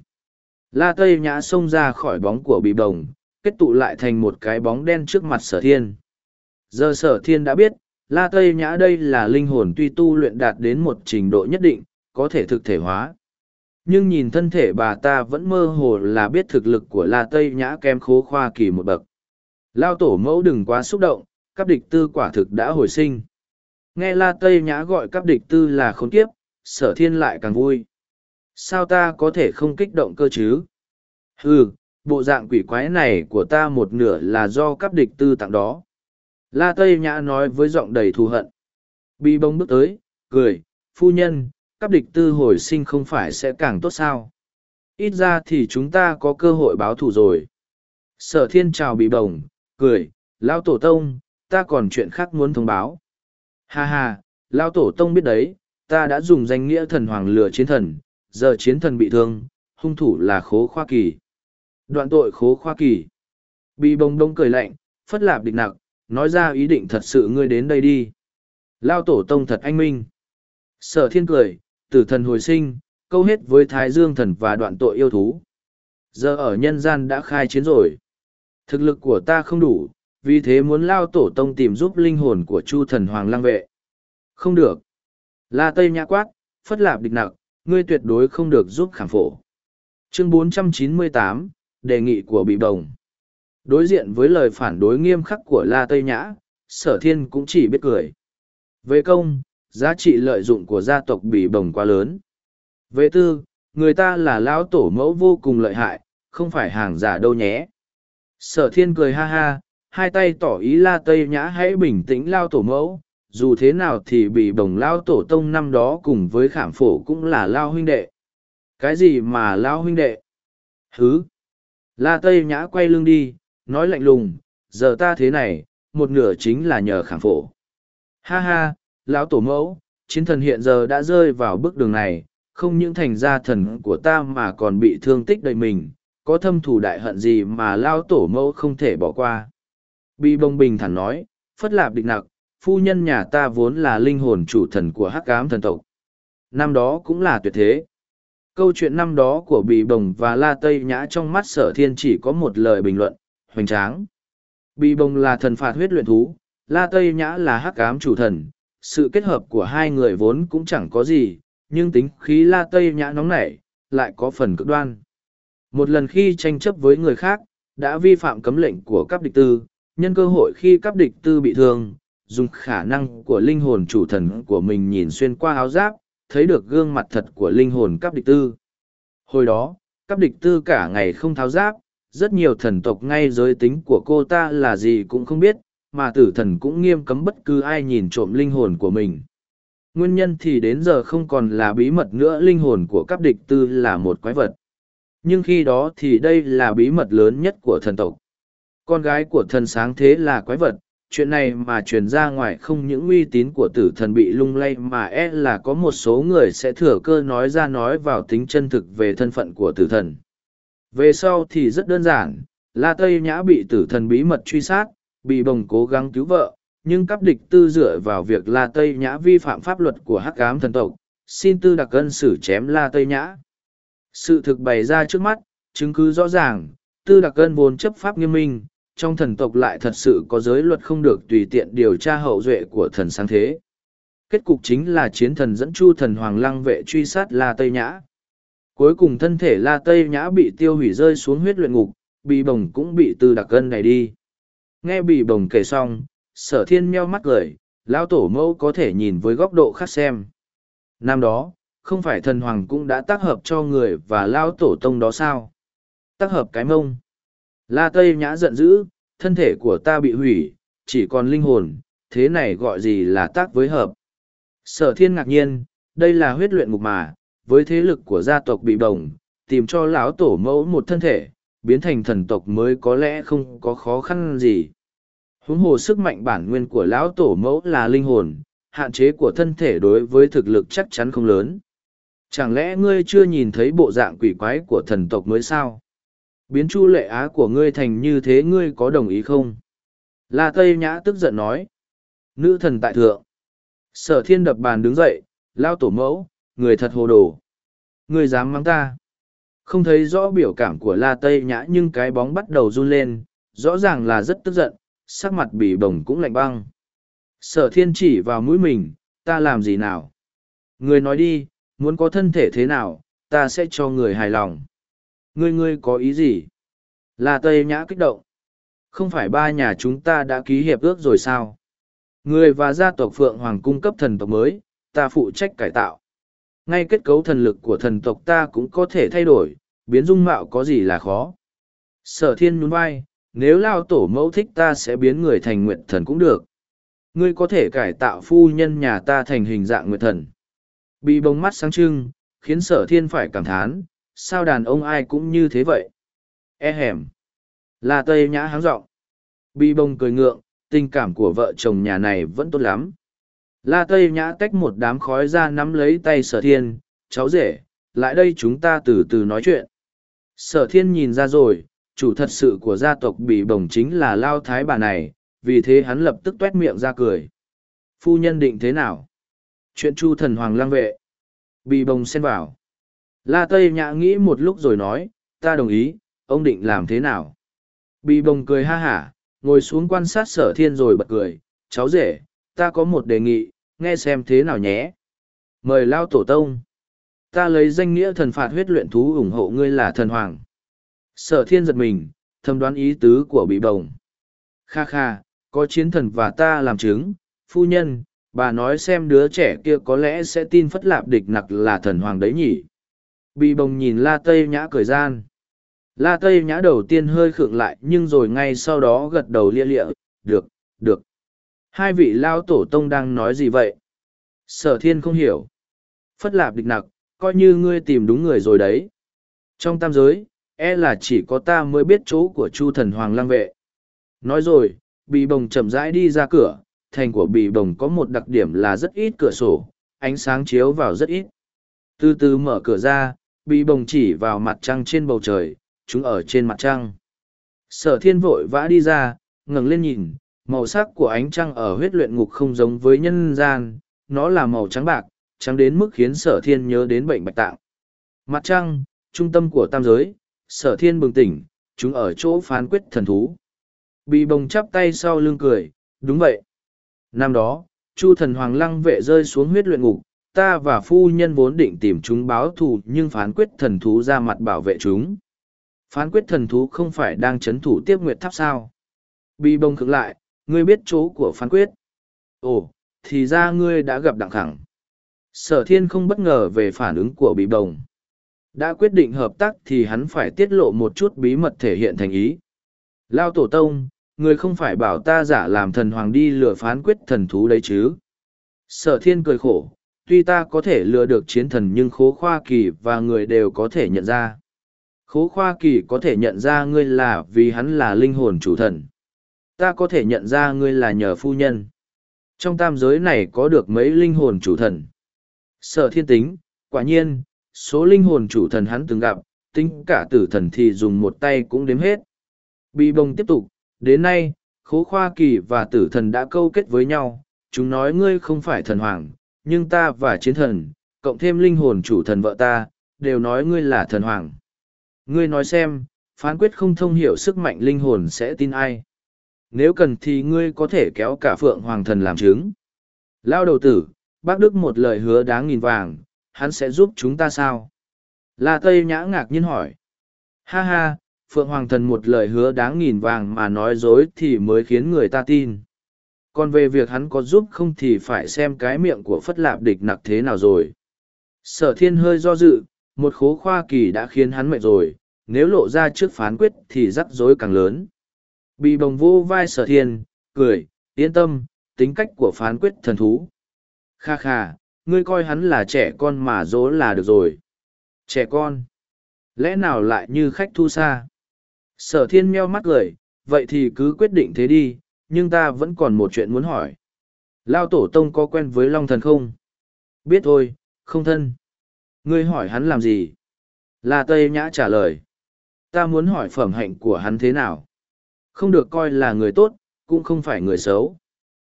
La Tây Nhã xông ra khỏi bóng của bị bồng, kết tụ lại thành một cái bóng đen trước mặt sở thiên. Giờ sở thiên đã biết, La Tây Nhã đây là linh hồn tuy tu luyện đạt đến một trình độ nhất định, có thể thực thể hóa. Nhưng nhìn thân thể bà ta vẫn mơ hồ là biết thực lực của La Tây Nhã kém khố khoa kỳ một bậc. Lao tổ mẫu đừng quá xúc động, các địch tư quả thực đã hồi sinh. Nghe La Tây Nhã gọi các địch tư là khốn kiếp, sở thiên lại càng vui. Sao ta có thể không kích động cơ chứ? Ừ, bộ dạng quỷ quái này của ta một nửa là do các địch tư tặng đó. La Tây Nhã nói với giọng đầy thù hận. Bi bông bước tới, cười, phu nhân, các địch tư hồi sinh không phải sẽ càng tốt sao? Ít ra thì chúng ta có cơ hội báo thù rồi. Sở thiên chào bị bồng, cười, lao tổ tông, ta còn chuyện khác muốn thông báo. Ha ha, lao tổ tông biết đấy, ta đã dùng danh nghĩa thần hoàng lừa chiến thần, giờ chiến thần bị thương, hung thủ là khố khoa kỳ. Đoạn tội khố khoa kỳ. Bị bồng đông cười lạnh, phất lạp địch nặng, nói ra ý định thật sự ngươi đến đây đi. Lao tổ tông thật anh minh. Sở thiên cười, tử thần hồi sinh, câu hết với thái dương thần và đoạn tội yêu thú. Giờ ở nhân gian đã khai chiến rồi. Thực lực của ta không đủ, vì thế muốn lao tổ tông tìm giúp linh hồn của chu thần hoàng lang vệ. Không được. La Tây Nhã quát, phất lạp địch nặng, ngươi tuyệt đối không được giúp khảm phổ. Chương 498, đề nghị của bị đồng. Đối diện với lời phản đối nghiêm khắc của La Tây Nhã, sở thiên cũng chỉ biết cười. Về công, giá trị lợi dụng của gia tộc bị bồng quá lớn. Về tư, người ta là lão tổ mẫu vô cùng lợi hại, không phải hàng giả đâu nhé. Sở thiên cười ha ha, hai tay tỏ ý La Tây Nhã hãy bình tĩnh lao tổ mẫu, dù thế nào thì bị bồng lao tổ tông năm đó cùng với khảm phổ cũng là lao huynh đệ. Cái gì mà lao huynh đệ? Hứ! La Tây Nhã quay lưng đi, nói lạnh lùng, giờ ta thế này, một nửa chính là nhờ khảm phổ. Ha ha, lão tổ mẫu, chiến thần hiện giờ đã rơi vào bước đường này, không những thành gia thần của ta mà còn bị thương tích đầy mình, có thâm thù đại hận gì mà lao tổ mẫu không thể bỏ qua. Bị bông bình thản nói, phất lạp địch nặc, phu nhân nhà ta vốn là linh hồn chủ thần của hắc ám thần tộc. Năm đó cũng là tuyệt thế. Câu chuyện năm đó của Bì Bồng và La Tây Nhã trong mắt sở thiên chỉ có một lời bình luận, hoành tráng. Bì Bồng là thần phạt huyết luyện thú, La Tây Nhã là hắc ám chủ thần. Sự kết hợp của hai người vốn cũng chẳng có gì, nhưng tính khí La Tây Nhã nóng nảy, lại có phần cực đoan. Một lần khi tranh chấp với người khác, đã vi phạm cấm lệnh của các địch tư, nhân cơ hội khi các địch tư bị thương, dùng khả năng của linh hồn chủ thần của mình nhìn xuyên qua áo giáp, thấy được gương mặt thật của linh hồn cấp địch tư. Hồi đó, cấp địch tư cả ngày không tháo giáp, rất nhiều thần tộc ngay giới tính của cô ta là gì cũng không biết, mà tử thần cũng nghiêm cấm bất cứ ai nhìn trộm linh hồn của mình. Nguyên nhân thì đến giờ không còn là bí mật nữa linh hồn của cấp địch tư là một quái vật. Nhưng khi đó thì đây là bí mật lớn nhất của thần tộc. Con gái của thần sáng thế là quái vật, chuyện này mà truyền ra ngoài không những uy tín của tử thần bị lung lay mà e là có một số người sẽ thừa cơ nói ra nói vào tính chân thực về thân phận của tử thần. Về sau thì rất đơn giản, La Tây Nhã bị tử thần bí mật truy sát, bị bồng cố gắng cứu vợ, nhưng cắp địch tư dựa vào việc La Tây Nhã vi phạm pháp luật của hắc ám thần tộc, xin tư đặc cân xử chém La Tây Nhã. Sự thực bày ra trước mắt, chứng cứ rõ ràng, tư đặc cân vốn chấp pháp nghiêm minh, trong thần tộc lại thật sự có giới luật không được tùy tiện điều tra hậu duệ của thần sáng thế. Kết cục chính là chiến thần dẫn chu thần hoàng lăng vệ truy sát La Tây Nhã. Cuối cùng thân thể La Tây Nhã bị tiêu hủy rơi xuống huyết luyện ngục, bị bồng cũng bị tư đặc cân này đi nghe bị bồng kể xong sở thiên meo mắt cười lão tổ mẫu có thể nhìn với góc độ khác xem năm đó không phải thần hoàng cũng đã tác hợp cho người và lao tổ tông đó sao? Tác hợp cái mông. La tây nhã giận dữ, thân thể của ta bị hủy, chỉ còn linh hồn, thế này gọi gì là tác với hợp? Sở thiên ngạc nhiên, đây là huyết luyện ngục mà, với thế lực của gia tộc bị bồng, tìm cho lão tổ mẫu một thân thể, biến thành thần tộc mới có lẽ không có khó khăn gì. Huống hồ sức mạnh bản nguyên của lão tổ mẫu là linh hồn, hạn chế của thân thể đối với thực lực chắc chắn không lớn chẳng lẽ ngươi chưa nhìn thấy bộ dạng quỷ quái của thần tộc mới sao? Biến chu lệ á của ngươi thành như thế ngươi có đồng ý không? La tây nhã tức giận nói. Nữ thần tại thượng. Sở thiên đập bàn đứng dậy, lao tổ mẫu, người thật hồ đồ. Ngươi dám mắng ta. Không thấy rõ biểu cảm của la tây nhã nhưng cái bóng bắt đầu run lên, rõ ràng là rất tức giận, sắc mặt bỉ bồng cũng lạnh băng. Sở thiên chỉ vào mũi mình, ta làm gì nào? Người nói đi muốn có thân thể thế nào, ta sẽ cho người hài lòng. Ngươi ngươi có ý gì? Là tây nhã kích động. Không phải ba nhà chúng ta đã ký hiệp ước rồi sao? Người và gia tộc phượng hoàng cung cấp thần tộc mới, ta phụ trách cải tạo. Ngay kết cấu thần lực của thần tộc ta cũng có thể thay đổi, biến dung mạo có gì là khó. Sở thiên nhún vai, nếu lao tổ mẫu thích ta sẽ biến người thành nguyện thần cũng được. Ngươi có thể cải tạo phu nhân nhà ta thành hình dạng nguyện thần bị bông mắt sáng trưng khiến sở thiên phải cảm thán sao đàn ông ai cũng như thế vậy e hẻm là tây nhã háng r ộ n g bị bông cười ngượng tình cảm của vợ chồng nhà này vẫn tốt lắm La Tây Nhã tách một đám khói ra nắm lấy tay sở thiên, cháu rể, lại đây chúng ta từ từ nói chuyện. Sở thiên nhìn ra rồi, chủ thật sự của gia tộc bị bổng chính là Lao Thái bà này, vì thế hắn lập tức tuét miệng ra cười. Phu nhân định thế nào? Chuyện chu thần hoàng lang vệ. Bị bồng xen vào. La Tây Nhã nghĩ một lúc rồi nói, ta đồng ý, ông định làm thế nào? Bị bồng cười ha hả, ngồi xuống quan sát sở thiên rồi bật cười, cháu rể, ta có một đề nghị, nghe xem thế nào nhé. Mời lao tổ tông. Ta lấy danh nghĩa thần phạt huyết luyện thú ủng hộ ngươi là thần hoàng. Sở thiên giật mình, thầm đoán ý tứ của bị bồng. Kha kha, có chiến thần và ta làm chứng, phu nhân, bà nói xem đứa trẻ kia có lẽ sẽ tin phất lạp địch nặc là thần hoàng đấy nhỉ. Bị bồng nhìn la tây nhã cười gian. La tây nhã đầu tiên hơi khựng lại nhưng rồi ngay sau đó gật đầu lia lịa, được, được. Hai vị lao tổ tông đang nói gì vậy? Sở thiên không hiểu. Phất lạp địch nặc, coi như ngươi tìm đúng người rồi đấy. Trong tam giới, e là chỉ có ta mới biết chỗ của chu thần hoàng lang vệ. Nói rồi, bị bồng chậm rãi đi ra cửa, thành của bị bồng có một đặc điểm là rất ít cửa sổ, ánh sáng chiếu vào rất ít. Từ từ mở cửa ra, bị bồng chỉ vào mặt trăng trên bầu trời, chúng ở trên mặt trăng. Sở thiên vội vã đi ra, ngẩng lên nhìn, màu sắc của ánh trăng ở huyết luyện ngục không giống với nhân gian, nó là màu trắng bạc, trắng đến mức khiến sở thiên nhớ đến bệnh bạch tạng. Mặt trăng, trung tâm của tam giới, sở thiên bừng tỉnh, chúng ở chỗ phán quyết thần thú. Bị bồng chắp tay sau lưng cười, đúng vậy. Năm đó, chu thần hoàng lăng vệ rơi xuống huyết luyện ngục, ta và phu nhân vốn định tìm chúng báo thù nhưng phán quyết thần thú ra mặt bảo vệ chúng. Phán quyết thần thú không phải đang chấn thủ tiếp nguyệt tháp sao. Bị bồng cực lại, ngươi biết chỗ của phán quyết ồ thì ra ngươi đã gặp đặng khẳng sở thiên không bất ngờ về phản ứng của bị bồng đã quyết định hợp tác thì hắn phải tiết lộ một chút bí mật thể hiện thành ý lao tổ tông Người không phải bảo ta giả làm thần hoàng đi lừa phán quyết thần thú đấy chứ sở thiên cười khổ tuy ta có thể lừa được chiến thần nhưng khố khoa kỳ và người đều có thể nhận ra khố khoa kỳ có thể nhận ra ngươi là vì hắn là linh hồn chủ thần ta có thể nhận ra ngươi là nhờ phu nhân. Trong tam giới này có được mấy linh hồn chủ thần. Sở thiên tính, quả nhiên, số linh hồn chủ thần hắn từng gặp, tính cả tử thần thì dùng một tay cũng đếm hết. Bị bông tiếp tục, đến nay, khố khoa kỳ và tử thần đã câu kết với nhau, chúng nói ngươi không phải thần hoàng, nhưng ta và chiến thần, cộng thêm linh hồn chủ thần vợ ta, đều nói ngươi là thần hoàng. Ngươi nói xem, phán quyết không thông hiểu sức mạnh linh hồn sẽ tin ai. Nếu cần thì ngươi có thể kéo cả phượng hoàng thần làm chứng. Lao đầu tử, bác Đức một lời hứa đáng nghìn vàng, hắn sẽ giúp chúng ta sao? La Tây nhã ngạc nhiên hỏi. Ha ha, Phượng Hoàng Thần một lời hứa đáng nghìn vàng mà nói dối thì mới khiến người ta tin. Còn về việc hắn có giúp không thì phải xem cái miệng của Phất Lạp địch nặc thế nào rồi. Sở thiên hơi do dự, một khố khoa kỳ đã khiến hắn mệt rồi, nếu lộ ra trước phán quyết thì rắc rối càng lớn. Bị bồng vô vai sở thiên, cười, yên tâm, tính cách của phán quyết thần thú. Kha kha, ngươi coi hắn là trẻ con mà dỗ là được rồi. Trẻ con? Lẽ nào lại như khách thu xa? Sở thiên meo mắt cười, vậy thì cứ quyết định thế đi, nhưng ta vẫn còn một chuyện muốn hỏi. Lao tổ tông có quen với Long thần không? Biết thôi, không thân. Ngươi hỏi hắn làm gì? Là Tây Nhã trả lời. Ta muốn hỏi phẩm hạnh của hắn thế nào? Không được coi là người tốt, cũng không phải người xấu.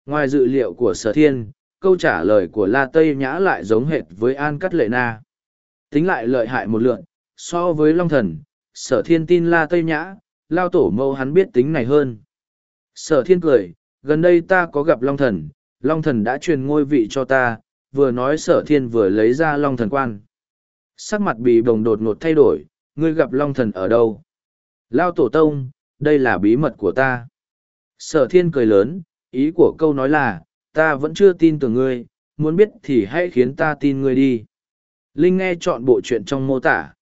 Ngoài dự liệu của sở thiên, câu trả lời của La Tây Nhã lại giống hệt với An Cắt Lệ Na. Tính lại lợi hại một lượng, so với Long Thần, sở thiên tin La Tây Nhã, lao tổ mâu hắn biết tính này hơn. Sở thiên cười, gần đây ta có gặp Long Thần, Long Thần đã truyền ngôi vị cho ta, vừa nói sở thiên vừa lấy ra Long Thần quan. Sắc mặt bị bồng đột ngột thay đổi, ngươi gặp Long Thần ở đâu? Lao tổ tông, đây là bí mật của ta. Sở thiên cười lớn, ý của câu nói là, ta vẫn chưa tin tưởng ngươi, muốn biết thì hãy khiến ta tin ngươi đi. Linh nghe chọn bộ chuyện trong mô tả.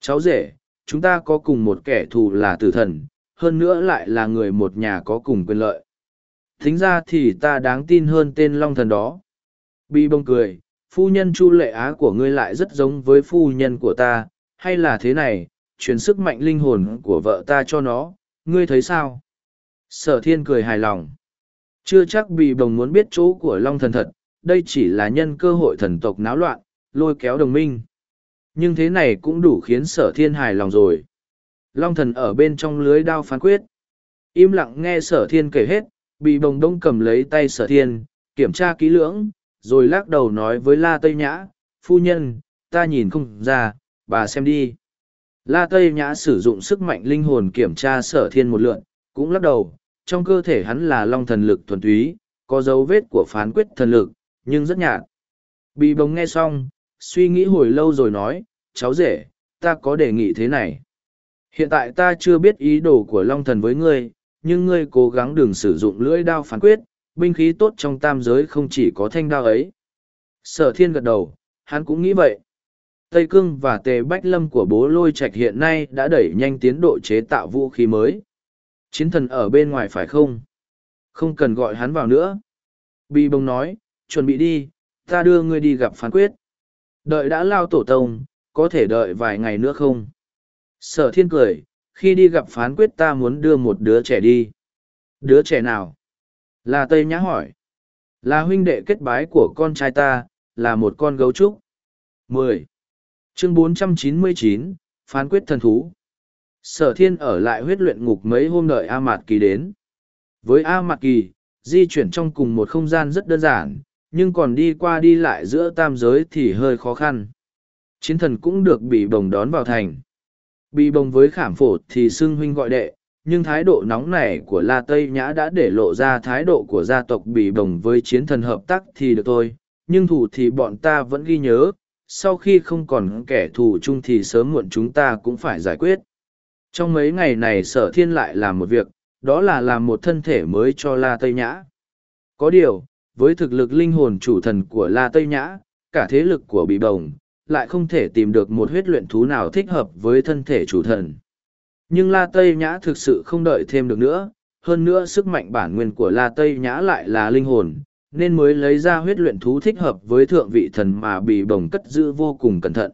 Cháu rể, chúng ta có cùng một kẻ thù là tử thần, hơn nữa lại là người một nhà có cùng quyền lợi. Thính ra thì ta đáng tin hơn tên Long Thần đó. Bi bông cười, phu nhân Chu Lệ Á của ngươi lại rất giống với phu nhân của ta, hay là thế này, truyền sức mạnh linh hồn của vợ ta cho nó, ngươi thấy sao? Sở thiên cười hài lòng. Chưa chắc bị bồng muốn biết chỗ của Long Thần thật, đây chỉ là nhân cơ hội thần tộc náo loạn, lôi kéo đồng minh. Nhưng thế này cũng đủ khiến sở thiên hài lòng rồi. Long thần ở bên trong lưới đao phán quyết. Im lặng nghe sở thiên kể hết, bị bồng đông cầm lấy tay sở thiên, kiểm tra kỹ lưỡng, rồi lắc đầu nói với La Tây Nhã, phu nhân, ta nhìn không ra, bà xem đi. La Tây Nhã sử dụng sức mạnh linh hồn kiểm tra sở thiên một lượn, cũng lắc đầu, trong cơ thể hắn là long thần lực thuần túy, có dấu vết của phán quyết thần lực, nhưng rất nhạt. Bị bồng nghe xong, suy nghĩ hồi lâu rồi nói, cháu rể, ta có đề nghị thế này. Hiện tại ta chưa biết ý đồ của Long Thần với ngươi, nhưng ngươi cố gắng đừng sử dụng lưỡi đao phán quyết, binh khí tốt trong tam giới không chỉ có thanh đao ấy. Sở thiên gật đầu, hắn cũng nghĩ vậy. Tây Cương và Tề Bách Lâm của bố lôi Trạch hiện nay đã đẩy nhanh tiến độ chế tạo vũ khí mới. Chiến thần ở bên ngoài phải không? Không cần gọi hắn vào nữa. Bi bông nói, chuẩn bị đi, ta đưa ngươi đi gặp phán quyết. Đợi đã lao tổ tông, có thể đợi vài ngày nữa không? Sở thiên cười, khi đi gặp phán quyết ta muốn đưa một đứa trẻ đi. Đứa trẻ nào? Là Tây Nhã hỏi. Là huynh đệ kết bái của con trai ta, là một con gấu trúc. Mười. Chương bốn trăm chín mươi chín, phán quyết thần thú. Sở thiên ở lại huyết luyện ngục mấy hôm đợi A Mạt Kỳ đến. Với A Mạt Kỳ, di chuyển trong cùng một không gian rất đơn giản, nhưng còn đi qua đi lại giữa tam giới thì hơi khó khăn. Chiến thần cũng được bị bồng đón vào thành. Bị bồng với khảm phổ thì xưng huynh gọi đệ, nhưng thái độ nóng nảy của La Tây Nhã đã để lộ ra thái độ của gia tộc bị bồng với chiến thần hợp tác thì được thôi, nhưng thủ thì bọn ta vẫn ghi nhớ, sau khi không còn kẻ thù chung thì sớm muộn chúng ta cũng phải giải quyết. Trong mấy ngày này sở thiên lại làm một việc, đó là làm một thân thể mới cho La Tây Nhã. Có điều, với thực lực linh hồn chủ thần của La Tây Nhã, cả thế lực của bị bồng, lại không thể tìm được một huyết luyện thú nào thích hợp với thân thể chủ thần. Nhưng La Tây Nhã thực sự không đợi thêm được nữa, hơn nữa sức mạnh bản nguyên của La Tây Nhã lại là linh hồn, nên mới lấy ra huyết luyện thú thích hợp với thượng vị thần mà bị bồng cất giữ vô cùng cẩn thận.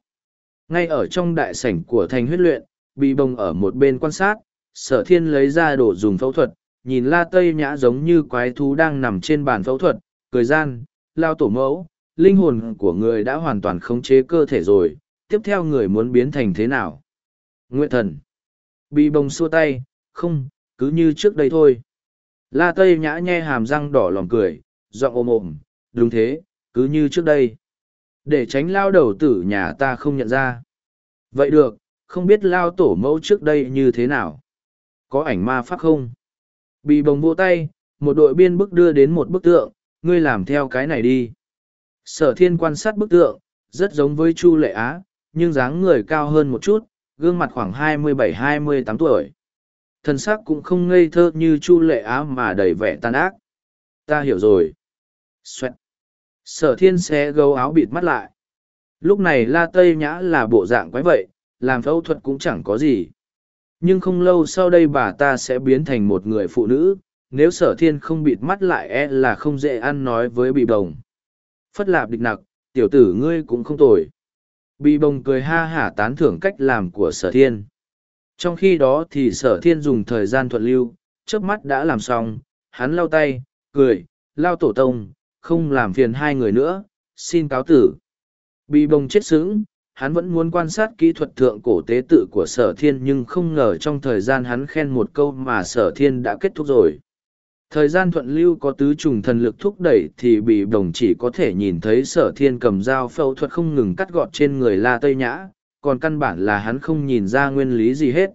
Ngay ở trong đại sảnh của thành huyết luyện, bị bồng ở một bên quan sát, sở thiên lấy ra đồ dùng phẫu thuật, nhìn La Tây Nhã giống như quái thú đang nằm trên bàn phẫu thuật, cười gian, lao tổ mẫu, linh hồn của người đã hoàn toàn khống chế cơ thể rồi, tiếp theo người muốn biến thành thế nào? Nguyện thần. Bị bồng xua tay, không, cứ như trước đây thôi. La Tây nhã nhe hàm răng đỏ lòng cười, giọng ôm ôm, đúng thế, cứ như trước đây. Để tránh lao đầu tử nhà ta không nhận ra. Vậy được, không biết lao tổ mẫu trước đây như thế nào? Có ảnh ma pháp không? Bị bồng vô tay, một đội biên bức đưa đến một bức tượng, ngươi làm theo cái này đi. Sở thiên quan sát bức tượng, rất giống với Chu Lệ Á, nhưng dáng người cao hơn một chút, gương mặt khoảng 27-28 tuổi. Thần sắc cũng không ngây thơ như Chu Lệ Á mà đầy vẻ tàn ác. Ta hiểu rồi. Xoẹt. Sở thiên xé gấu áo bịt mắt lại. Lúc này La Tây Nhã là bộ dạng quái vậy, làm phẫu thuật cũng chẳng có gì. Nhưng không lâu sau đây bà ta sẽ biến thành một người phụ nữ, nếu sở thiên không bịt mắt lại e là không dễ ăn nói với bị bồng. Phất lạp địch nặc, tiểu tử ngươi cũng không tồi. Bị bồng cười ha hả tán thưởng cách làm của sở thiên. Trong khi đó thì sở thiên dùng thời gian thuận lưu, trước mắt đã làm xong, hắn lau tay, cười, lao tổ tông, không làm phiền hai người nữa, xin cáo tử. Bị bồng chết sững, hắn vẫn muốn quan sát kỹ thuật thượng cổ tế tự của sở thiên nhưng không ngờ trong thời gian hắn khen một câu mà sở thiên đã kết thúc rồi. Thời gian thuận lưu có tứ trùng thần lực thúc đẩy thì bị đồng chỉ có thể nhìn thấy sở thiên cầm dao phẫu thuật không ngừng cắt gọt trên người la tây nhã, còn căn bản là hắn không nhìn ra nguyên lý gì hết.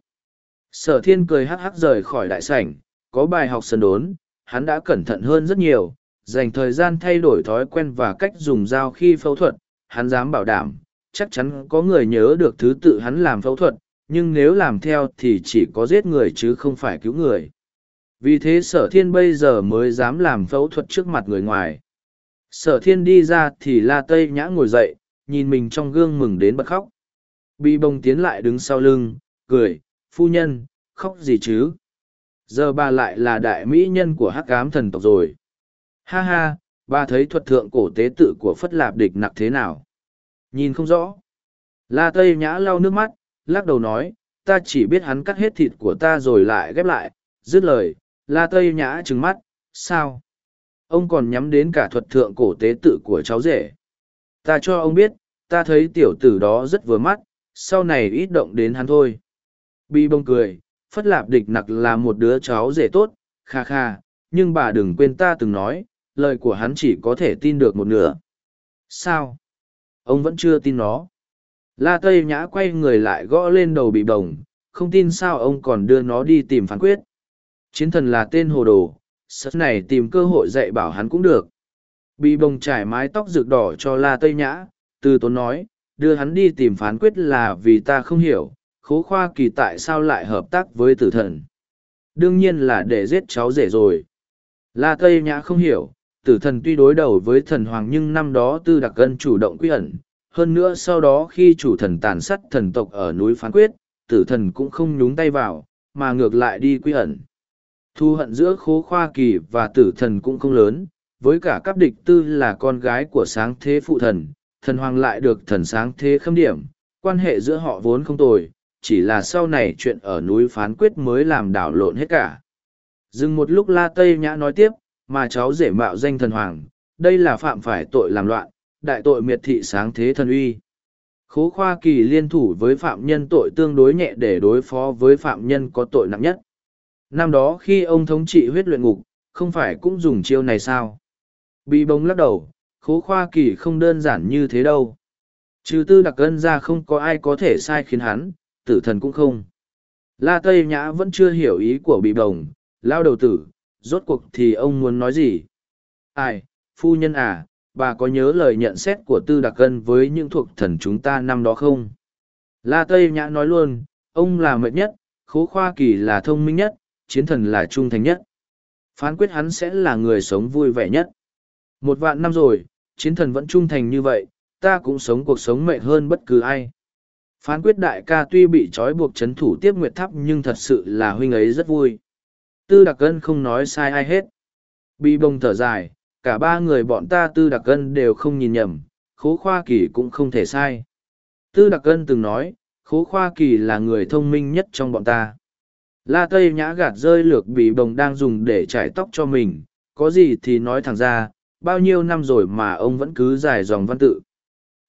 Sở thiên cười hắc hắc rời khỏi đại sảnh, có bài học sân đốn, hắn đã cẩn thận hơn rất nhiều, dành thời gian thay đổi thói quen và cách dùng dao khi phẫu thuật, hắn dám bảo đảm, chắc chắn có người nhớ được thứ tự hắn làm phẫu thuật, nhưng nếu làm theo thì chỉ có giết người chứ không phải cứu người. Vì thế sở thiên bây giờ mới dám làm phẫu thuật trước mặt người ngoài. Sở thiên đi ra thì la tây nhã ngồi dậy, nhìn mình trong gương mừng đến bật khóc. Bị bông tiến lại đứng sau lưng, cười, phu nhân, khóc gì chứ? Giờ bà lại là đại mỹ nhân của hắc cám thần tộc rồi. Ha ha, bà thấy thuật thượng cổ tế tự của Phất Lạp địch nặc thế nào? Nhìn không rõ. La Tây Nhã lau nước mắt, lắc đầu nói, ta chỉ biết hắn cắt hết thịt của ta rồi lại ghép lại, dứt lời, La Tây Nhã trừng mắt, sao? Ông còn nhắm đến cả thuật thượng cổ tế tự của cháu rể. Ta cho ông biết, ta thấy tiểu tử đó rất vừa mắt, sau này ít động đến hắn thôi. Bi bông cười, Phất Lạp địch nặc là một đứa cháu rể tốt, kha kha, nhưng bà đừng quên ta từng nói, lời của hắn chỉ có thể tin được một nửa. Sao? Ông vẫn chưa tin nó. La Tây Nhã quay người lại gõ lên đầu bị bồng, không tin sao ông còn đưa nó đi tìm phán quyết. Chiến thần là tên hồ đồ, sớt này tìm cơ hội dạy bảo hắn cũng được. Bị bồng trải mái tóc rực đỏ cho La Tây Nhã, từ tốn nói, đưa hắn đi tìm phán quyết là vì ta không hiểu, khố khoa kỳ tại sao lại hợp tác với tử thần. Đương nhiên là để giết cháu rể rồi. La Tây Nhã không hiểu, tử thần tuy đối đầu với thần hoàng nhưng năm đó tư đặc gân chủ động quy ẩn. Hơn nữa sau đó khi chủ thần tàn sát thần tộc ở núi phán quyết, tử thần cũng không nhúng tay vào, mà ngược lại đi quy ẩn. Thu hận giữa khố khoa kỳ và tử thần cũng không lớn, với cả các địch tư là con gái của sáng thế phụ thần, thần hoàng lại được thần sáng thế khâm điểm, quan hệ giữa họ vốn không tồi, chỉ là sau này chuyện ở núi phán quyết mới làm đảo lộn hết cả. Dừng một lúc La Tây Nhã nói tiếp, mà cháu rể mạo danh thần hoàng, đây là phạm phải tội làm loạn, đại tội miệt thị sáng thế thần uy. Khố khoa kỳ liên thủ với phạm nhân tội tương đối nhẹ để đối phó với phạm nhân có tội nặng nhất. Năm đó khi ông thống trị huyết luyện ngục, không phải cũng dùng chiêu này sao? Bị bông lắc đầu, khố khoa kỳ không đơn giản như thế đâu. Trừ tư đặc ân ra không có ai có thể sai khiến hắn, tử thần cũng không. La Tây Nhã vẫn chưa hiểu ý của bị bồng, lao đầu tử, rốt cuộc thì ông muốn nói gì? Ai, phu nhân à, bà có nhớ lời nhận xét của tư đặc ân với những thuộc thần chúng ta năm đó không? La Tây Nhã nói luôn, ông là mệt nhất, khố khoa kỳ là thông minh nhất, chiến thần là trung thành nhất. Phán quyết hắn sẽ là người sống vui vẻ nhất. Một vạn năm rồi, chiến thần vẫn trung thành như vậy, ta cũng sống cuộc sống mệt hơn bất cứ ai. Phán quyết đại ca tuy bị trói buộc chấn thủ tiếp nguyệt tháp nhưng thật sự là huynh ấy rất vui. Tư đặc cân không nói sai ai hết. Bị bông thở dài, cả ba người bọn ta tư đặc cân đều không nhìn nhầm, khố khoa kỳ cũng không thể sai. Tư đặc cân từng nói, khố khoa kỳ là người thông minh nhất trong bọn ta. La Tây Nhã gạt rơi lược bị bồng đang dùng để trải tóc cho mình, có gì thì nói thẳng ra, bao nhiêu năm rồi mà ông vẫn cứ dài dòng văn tự.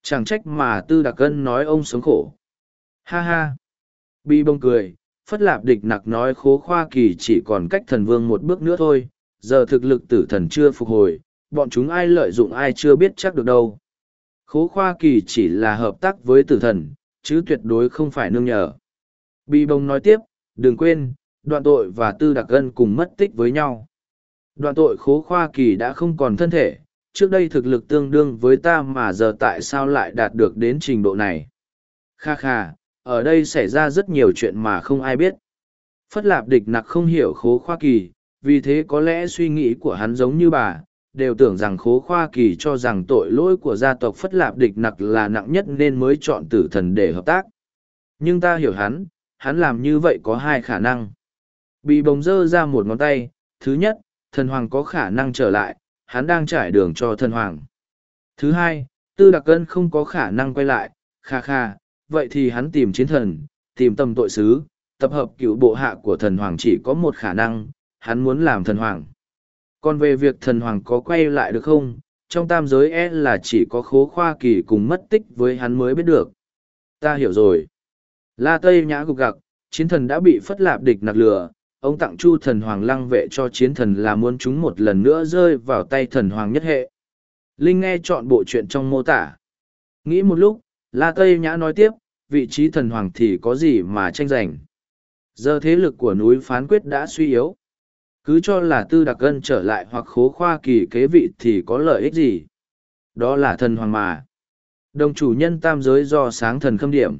Chẳng trách mà Tư Đặc Cân nói ông sống khổ. Ha ha! Bị bông cười, Phất Lạp Địch Nặc nói khố khoa kỳ chỉ còn cách thần vương một bước nữa thôi, giờ thực lực tử thần chưa phục hồi, bọn chúng ai lợi dụng ai chưa biết chắc được đâu. Khố khoa kỳ chỉ là hợp tác với tử thần, chứ tuyệt đối không phải nương nhờ. Bị bông nói tiếp, đừng quên, đoạn tội và tư đặc gân cùng mất tích với nhau. Đoạn tội khố khoa kỳ đã không còn thân thể, trước đây thực lực tương đương với ta mà giờ tại sao lại đạt được đến trình độ này. Kha kha, ở đây xảy ra rất nhiều chuyện mà không ai biết. Phất lạp địch nặc không hiểu khố khoa kỳ, vì thế có lẽ suy nghĩ của hắn giống như bà, đều tưởng rằng khố khoa kỳ cho rằng tội lỗi của gia tộc Phất lạp địch nặc là nặng nhất nên mới chọn tử thần để hợp tác. Nhưng ta hiểu hắn, hắn làm như vậy có hai khả năng. Bị bồng dơ ra một ngón tay, thứ nhất, thần hoàng có khả năng trở lại, hắn đang trải đường cho thần hoàng. Thứ hai, tư đặc cân không có khả năng quay lại, kha kha, vậy thì hắn tìm chiến thần, tìm tâm tội sứ, tập hợp cựu bộ hạ của thần hoàng chỉ có một khả năng, hắn muốn làm thần hoàng. Còn về việc thần hoàng có quay lại được không, trong tam giới e là chỉ có khố khoa kỳ cùng mất tích với hắn mới biết được. Ta hiểu rồi. La Tây Nhã gục gặc, chiến thần đã bị phất lạp địch nặc lừa, ông tặng chu thần hoàng lăng vệ cho chiến thần là muốn chúng một lần nữa rơi vào tay thần hoàng nhất hệ. Linh nghe chọn bộ chuyện trong mô tả. Nghĩ một lúc, La Tây Nhã nói tiếp, vị trí thần hoàng thì có gì mà tranh giành. Giờ thế lực của núi phán quyết đã suy yếu. Cứ cho là tư đặc gân trở lại hoặc khố khoa kỳ kế vị thì có lợi ích gì. Đó là thần hoàng mà. Đồng chủ nhân tam giới do sáng thần khâm điểm.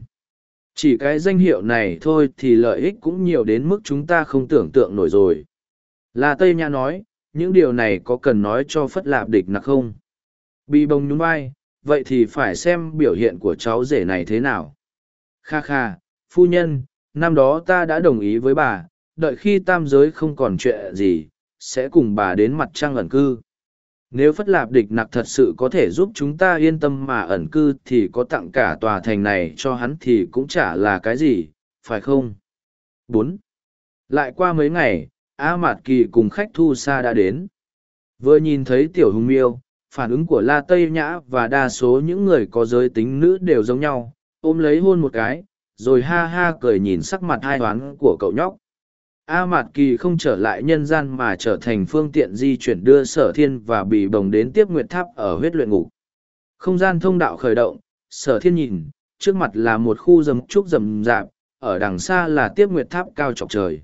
Chỉ cái danh hiệu này thôi thì lợi ích cũng nhiều đến mức chúng ta không tưởng tượng nổi rồi. Là Tây Nhã nói, những điều này có cần nói cho Phất Lạp địch nặc không? Bị bông nhún vai, vậy thì phải xem biểu hiện của cháu rể này thế nào. Kha kha, phu nhân, năm đó ta đã đồng ý với bà, đợi khi tam giới không còn chuyện gì, sẽ cùng bà đến mặt trăng ẩn cư. Nếu Phất Lạp địch nặc thật sự có thể giúp chúng ta yên tâm mà ẩn cư thì có tặng cả tòa thành này cho hắn thì cũng chả là cái gì, phải không? bốn Lại qua mấy ngày, A Mạt Kỳ cùng khách thu xa đã đến. Vừa nhìn thấy Tiểu Hùng Miêu, phản ứng của La Tây Nhã và đa số những người có giới tính nữ đều giống nhau, ôm lấy hôn một cái, rồi ha ha cười nhìn sắc mặt hai toán của cậu nhóc. A Mạt Kỳ không trở lại nhân gian mà trở thành phương tiện di chuyển đưa sở thiên và Bị bồng đến tiếp nguyệt tháp ở huyết luyện ngục. Không gian thông đạo khởi động, sở thiên nhìn, trước mặt là một khu rừng trúc rầm rạp, ở đằng xa là tiếp nguyệt tháp cao chọc trời.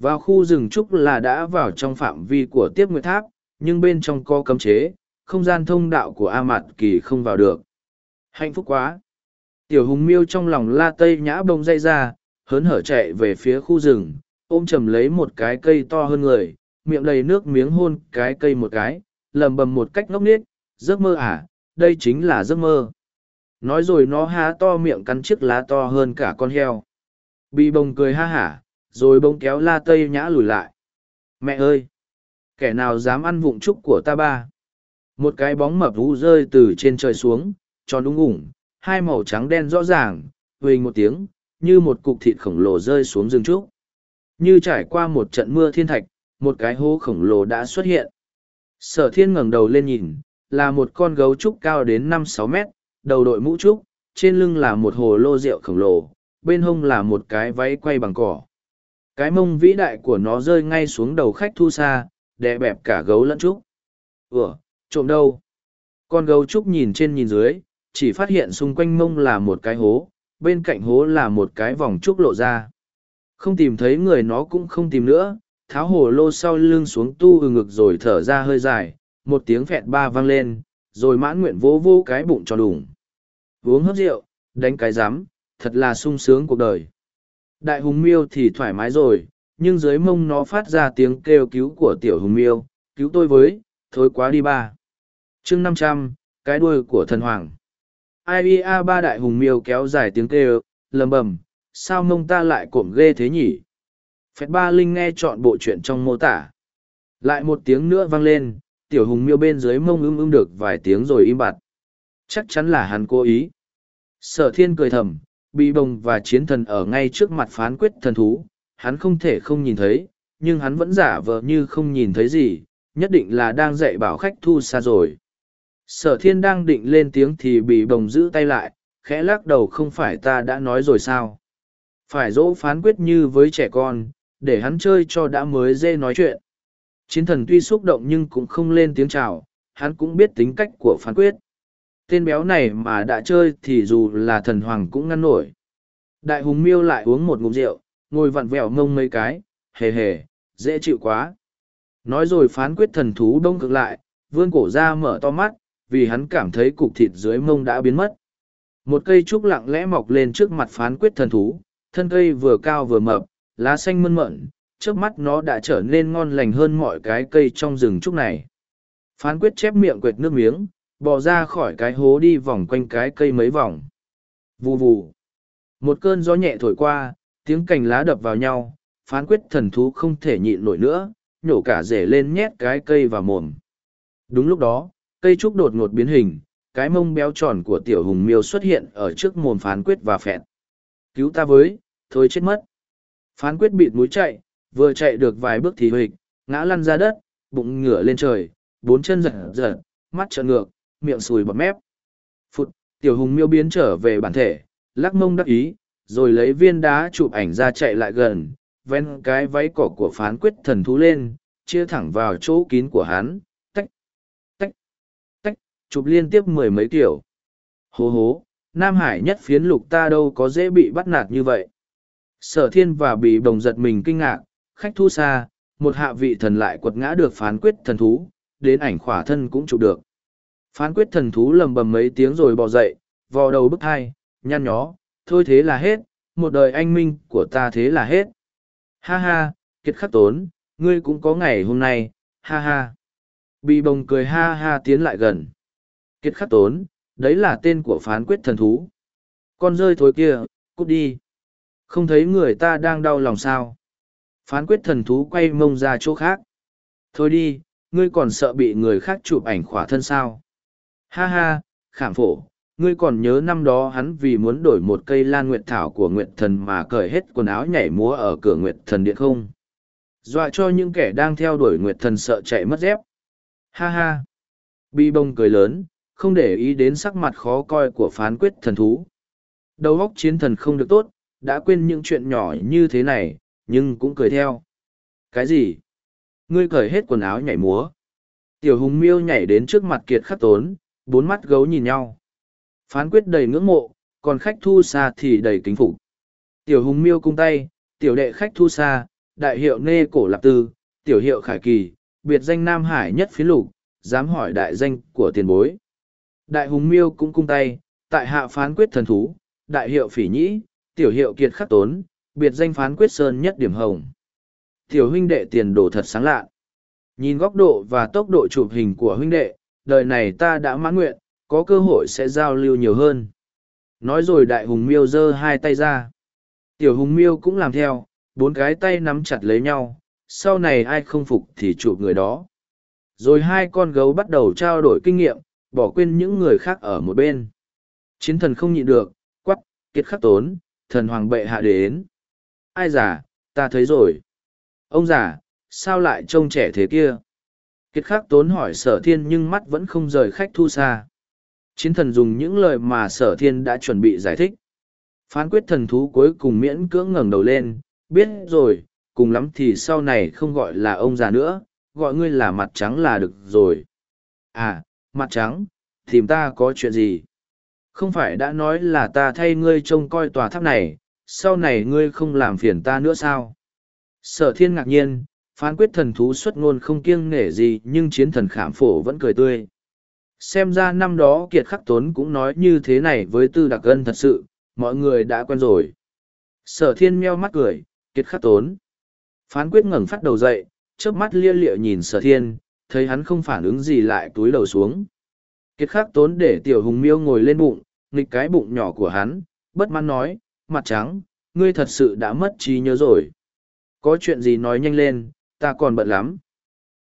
Vào khu rừng trúc là đã vào trong phạm vi của tiếp nguyệt tháp, nhưng bên trong có cấm chế, không gian thông đạo của A Mạt Kỳ không vào được. Hạnh phúc quá! Tiểu hùng miêu trong lòng la tây nhã bông dây ra, hớn hở chạy về phía khu rừng, ôm chầm lấy một cái cây to hơn người, miệng đầy nước miếng hôn cái cây một cái, lầm bầm một cách ngốc nghếch, giấc mơ à, đây chính là giấc mơ. Nói rồi nó há to miệng cắn chiếc lá to hơn cả con heo. Bị bông cười ha hả, rồi bông kéo la tây nhã lùi lại. Mẹ ơi! Kẻ nào dám ăn vụng trúc của ta ba? Một cái bóng mập vũ rơi từ trên trời xuống, tròn đúng ủng, hai màu trắng đen rõ ràng, huỳnh một tiếng, như một cục thịt khổng lồ rơi xuống rừng trúc. Như trải qua một trận mưa thiên thạch, một cái hố khổng lồ đã xuất hiện. Sở thiên ngẩng đầu lên nhìn, là một con gấu trúc cao đến năm sáu mét, đầu đội mũ trúc, trên lưng là một hồ lô rượu khổng lồ, bên hông là một cái váy quay bằng cỏ. Cái mông vĩ đại của nó rơi ngay xuống đầu khách thu xa, đè bẹp cả gấu lẫn trúc. Ủa, trộm đâu? Con gấu trúc nhìn trên nhìn dưới, chỉ phát hiện xung quanh mông là một cái hố, bên cạnh hố là một cái vòng trúc lộ ra. Không tìm thấy người nó cũng không tìm nữa, tháo hồ lô sau lưng xuống tu ừ ngực rồi thở ra hơi dài, một tiếng phẹt ba vang lên, rồi mãn nguyện vỗ vô cái bụng cho đủng. Uống hấp rượu, đánh cái rắm thật là sung sướng cuộc đời. Đại hùng miêu thì thoải mái rồi, nhưng dưới mông nó phát ra tiếng kêu cứu của tiểu hùng miêu, cứu tôi với, thối quá đi ba. chương năm trăm cái đuôi của thần hoàng. ia ba đại hùng miêu kéo dài tiếng kêu, lầm bầm, sao mông ta lại cộm ghê thế nhỉ? Phép ba linh nghe chọn bộ chuyện trong mô tả. Lại một tiếng nữa vang lên, tiểu hùng miêu bên dưới mông ưng ưng được vài tiếng rồi im bặt. Chắc chắn là hắn cố ý. Sở thiên cười thầm, bị bồng và chiến thần ở ngay trước mặt phán quyết thần thú, hắn không thể không nhìn thấy, nhưng hắn vẫn giả vờ như không nhìn thấy gì, nhất định là đang dạy bảo khách thu xa rồi. Sở thiên đang định lên tiếng thì bị bồng giữ tay lại, khẽ lắc đầu không phải ta đã nói rồi sao. Phải dỗ phán quyết như với trẻ con, để hắn chơi cho đã mới dê nói chuyện. Chiến thần tuy xúc động nhưng cũng không lên tiếng chào, hắn cũng biết tính cách của phán quyết. Tên béo này mà đã chơi thì dù là thần hoàng cũng ngăn nổi. Đại hùng miêu lại uống một ngụm rượu, ngồi vặn vẹo ngông mấy cái, hề hề, dễ chịu quá. Nói rồi phán quyết thần thú đông cực lại, vươn cổ ra mở to mắt, vì hắn cảm thấy cục thịt dưới mông đã biến mất. Một cây trúc lặng lẽ mọc lên trước mặt phán quyết thần thú, thân cây vừa cao vừa mập, lá xanh mơn mận, trước mắt nó đã trở nên ngon lành hơn mọi cái cây trong rừng trúc này. Phán quyết chép miệng quệt nước miếng, bò ra khỏi cái hố đi vòng quanh cái cây mấy vòng. Vù vù. Một cơn gió nhẹ thổi qua, tiếng cành lá đập vào nhau, phán quyết thần thú không thể nhịn nổi nữa, nhổ cả rể lên nhét cái cây vào mồm. Đúng lúc đó, cây trúc đột ngột biến hình, cái mông béo tròn của tiểu hùng miêu xuất hiện ở trước mồm phán quyết và phẹn. Cứu ta với, thôi chết mất. Phán quyết bịt mũi chạy, vừa chạy được vài bước thì hịch, ngã lăn ra đất, bụng ngửa lên trời, bốn chân giật giật, mắt trợn ngược, miệng sùi bọt mép. Phụt, tiểu hùng miêu biến trở về bản thể, lắc mông đắc ý, rồi lấy viên đá chụp ảnh ra chạy lại gần, ven cái váy cỏ của phán quyết thần thú lên, chia thẳng vào chỗ kín của hắn, tách, tách, tách, chụp liên tiếp mười mấy kiểu. Hố hố, Nam Hải nhất phiến lục ta đâu có dễ bị bắt nạt như vậy. Sở thiên và bị bồng giật mình kinh ngạc, khách thu xa, một hạ vị thần lại quật ngã được phán quyết thần thú, đến ảnh khỏa thân cũng chụp được. Phán quyết thần thú lầm bầm mấy tiếng rồi bò dậy, vò đầu bức hai, nhăn nhó, thôi thế là hết, một đời anh minh của ta thế là hết. Ha ha, kiệt khắc tốn, ngươi cũng có ngày hôm nay, ha ha. Bị bồng cười ha ha tiến lại gần. Kiệt khắc tốn, đấy là tên của phán quyết thần thú. Con rơi thối kia, cút đi. Không thấy người ta đang đau lòng sao. Phán quyết thần thú quay mông ra chỗ khác. Thôi đi, ngươi còn sợ bị người khác chụp ảnh khỏa thân sao. Ha ha, khảm phổ, ngươi còn nhớ năm đó hắn vì muốn đổi một cây lan nguyệt thảo của nguyệt thần mà cởi hết quần áo nhảy múa ở cửa nguyệt thần điện không dọa cho những kẻ đang theo đuổi nguyệt thần sợ chạy mất dép ha ha bi bông cười lớn không để ý đến sắc mặt khó coi của phán quyết thần thú. Đầu óc chiến thần không được tốt đã quên những chuyện nhỏ như thế này nhưng cũng cười theo. Cái gì? Ngươi cởi hết quần áo nhảy múa. Tiểu hùng miêu nhảy đến trước mặt kiệt khắc tốn bốn mắt gấu nhìn nhau. Phán quyết đầy ngưỡng mộ, còn khách thu xa thì đầy kính phục. Tiểu hùng miêu cung tay, tiểu đệ khách thu xa, đại hiệu nê cổ lạp tư, tiểu hiệu khải kỳ, biệt danh Nam Hải nhất phiến lục, dám hỏi đại danh của tiền bối. Đại hùng miêu cũng cung tay, tại hạ phán quyết thần thú, đại hiệu phỉ nhĩ, tiểu hiệu kiệt khắc tốn, biệt danh phán quyết sơn nhất điểm hồng. Tiểu huynh đệ tiền đồ thật sáng lạ. Nhìn góc độ và tốc độ chụp hình của huynh đệ, đời này ta đã mãn nguyện, có cơ hội sẽ giao lưu nhiều hơn nói rồi đại hùng miêu giơ hai tay ra tiểu hùng miêu cũng làm theo bốn cái tay nắm chặt lấy nhau sau này ai không phục thì chụp người đó rồi hai con gấu bắt đầu trao đổi kinh nghiệm bỏ quên những người khác ở một bên. Chiến thần không nhịn được quắc, kiệt khắc tốn thần hoàng bệ hạ đến. Ai giả ta thấy rồi. Ông già sao lại trông trẻ thế kia? Kiệt khắc tốn hỏi sở thiên nhưng mắt vẫn không rời khách thu xa. Chiến thần dùng những lời mà sở thiên đã chuẩn bị giải thích. Phán quyết thần thú cuối cùng miễn cưỡng ngẩng đầu lên biết rồi cùng lắm thì sau này không gọi là ông già nữa gọi ngươi là mặt trắng là được rồi. À mặt trắng, tìm ta có chuyện gì? Không phải đã nói là ta thay ngươi trông coi tòa tháp này, sau này ngươi không làm phiền ta nữa sao? Sở thiên ngạc nhiên, phán quyết thần thú xuất ngôn không kiêng nể gì, nhưng chiến thần khảm phổ vẫn cười tươi. Xem ra năm đó kiệt khắc tốn cũng nói như thế này với tư đặc ân thật sự, mọi người đã quen rồi. Sở thiên meo mắt cười, kiệt khắc tốn. Phán quyết ngẩng phát đầu dậy, chớp mắt lia lịa nhìn sở thiên thấy hắn không phản ứng gì lại túi đầu xuống kiệt khắc tốn để tiểu hùng miêu ngồi lên bụng nghịch cái bụng nhỏ của hắn bất mãn nói mặt trắng ngươi thật sự đã mất trí nhớ rồi có chuyện gì nói nhanh lên ta còn bận lắm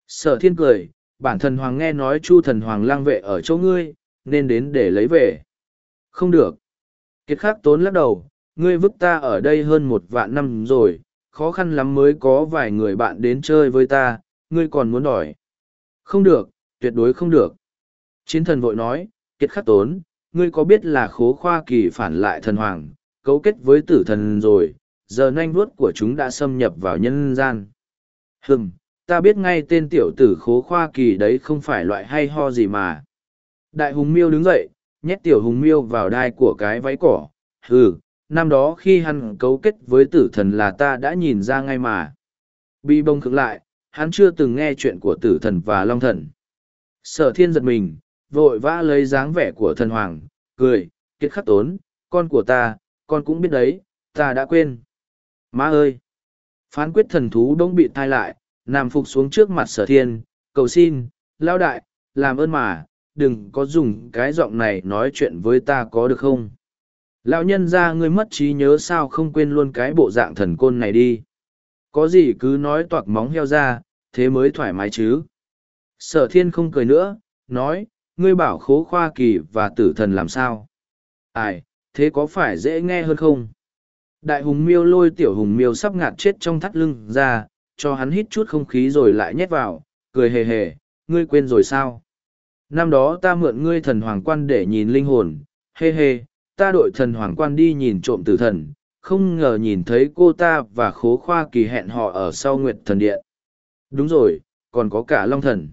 sở thiên cười bản thần hoàng nghe nói chu thần hoàng lang vệ ở chỗ ngươi, nên đến để lấy về. Không được. Kiệt khắc tốn lắc đầu, ngươi vứt ta ở đây hơn một vạn năm rồi, khó khăn lắm mới có vài người bạn đến chơi với ta, ngươi còn muốn đòi. Không được, tuyệt đối không được. Chiến thần vội nói, kiệt khắc tốn, ngươi có biết là khố khoa kỳ phản lại thần hoàng, cấu kết với tử thần rồi, giờ nanh vuốt của chúng đã xâm nhập vào nhân gian. Hừm, ta biết ngay tên tiểu tử khố khoa kỳ đấy không phải loại hay ho gì mà. Đại hùng miêu đứng dậy, nhét tiểu hùng miêu vào đai của cái váy cỏ. Hừ, năm đó khi hắn cấu kết với tử thần là ta đã nhìn ra ngay mà. Bi bông khựng lại, hắn chưa từng nghe chuyện của tử thần và long thần. Sở thiên giật mình, vội vã lấy dáng vẻ của thần hoàng, cười, kiệt khắc tốn, con của ta, con cũng biết đấy, ta đã quên. Má ơi! Phán quyết thần thú đông bị thai lại, nằm phục xuống trước mặt sở thiên, cầu xin, lao đại, làm ơn mà, đừng có dùng cái giọng này nói chuyện với ta có được không? Lão nhân ra ngươi mất trí nhớ sao không quên luôn cái bộ dạng thần côn này đi. Có gì cứ nói toạc móng heo ra, thế mới thoải mái chứ. Sở thiên không cười nữa, nói, ngươi bảo khố khoa kỳ và tử thần làm sao? Ai, thế có phải dễ nghe hơn không? Đại hùng miêu lôi tiểu hùng miêu sắp ngạt chết trong thắt lưng ra, cho hắn hít chút không khí rồi lại nhét vào, cười hề hề, ngươi quên rồi sao? Năm đó ta mượn ngươi thần hoàng quan để nhìn linh hồn, hê hê, ta đội thần hoàng quan đi nhìn trộm tử thần, không ngờ nhìn thấy cô ta và khố khoa kỳ hẹn họ ở sau nguyệt thần điện. Đúng rồi, còn có cả long thần.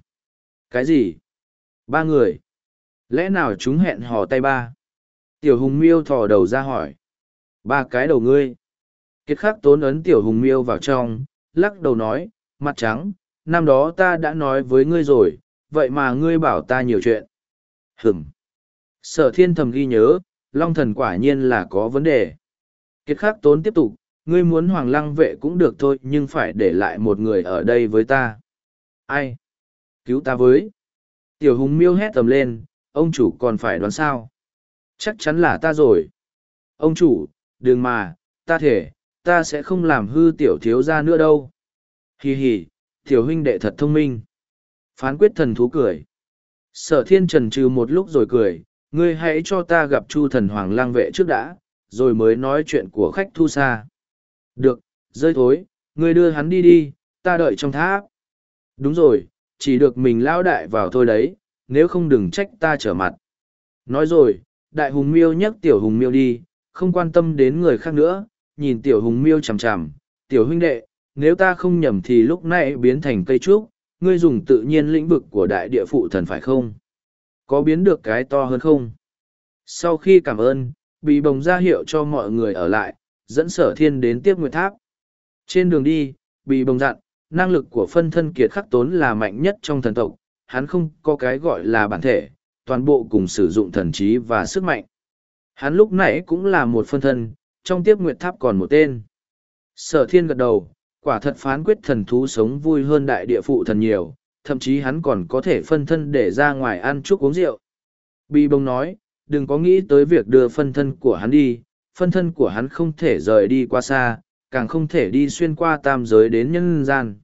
Cái gì? Ba người. Lẽ nào chúng hẹn hò tay ba? Tiểu hùng miêu thò đầu ra hỏi. Ba cái đầu ngươi. Kiệt khắc tốn ấn tiểu hùng miêu vào trong, lắc đầu nói, mặt trắng, năm đó ta đã nói với ngươi rồi, vậy mà ngươi bảo ta nhiều chuyện. Hửm. Sở thiên thầm ghi nhớ, long thần quả nhiên là có vấn đề. Kiệt khắc tốn tiếp tục, ngươi muốn hoàng lăng vệ cũng được thôi nhưng phải để lại một người ở đây với ta. Ai? Cứu ta với. Tiểu hùng miêu hét tầm lên, ông chủ còn phải đoán sao? Chắc chắn là ta rồi. Ông chủ, đừng mà, ta thể, ta sẽ không làm hư tiểu thiếu ra nữa đâu. Hì hì, tiểu huynh đệ thật thông minh. Phán quyết thần thú cười. Sở thiên trần trừ một lúc rồi cười, ngươi hãy cho ta gặp chu thần hoàng lang vệ trước đã, rồi mới nói chuyện của khách thu xa. Được, rơi thối, ngươi đưa hắn đi đi, ta đợi trong tháp. Đúng rồi, chỉ được mình lao đại vào thôi đấy, nếu không đừng trách ta trở mặt. Nói rồi, đại hùng miêu nhấc tiểu hùng miêu đi, không quan tâm đến người khác nữa, nhìn tiểu hùng miêu chằm chằm, tiểu huynh đệ, nếu ta không nhầm thì lúc nãy biến thành cây trúc, ngươi dùng tự nhiên lĩnh vực của đại địa phụ thần phải không? Có biến được cái to hơn không? Sau khi cảm ơn, bị bồng ra hiệu cho mọi người ở lại, dẫn sở thiên đến tiếp nguyệt tháp. Trên đường đi, bị bồng dặn, năng lực của phân thân kiệt khắc tốn là mạnh nhất trong thần tộc, hắn không có cái gọi là bản thể, toàn bộ cùng sử dụng thần trí và sức mạnh. Hắn lúc nãy cũng là một phân thân, trong tiếp nguyệt tháp còn một tên. Sở thiên gật đầu, quả thật phán quyết thần thú sống vui hơn đại địa phụ thần nhiều, thậm chí hắn còn có thể phân thân để ra ngoài ăn chúc uống rượu. Bi bông nói, đừng có nghĩ tới việc đưa phân thân của hắn đi, phân thân của hắn không thể rời đi qua xa, càng không thể đi xuyên qua tam giới đến nhân gian.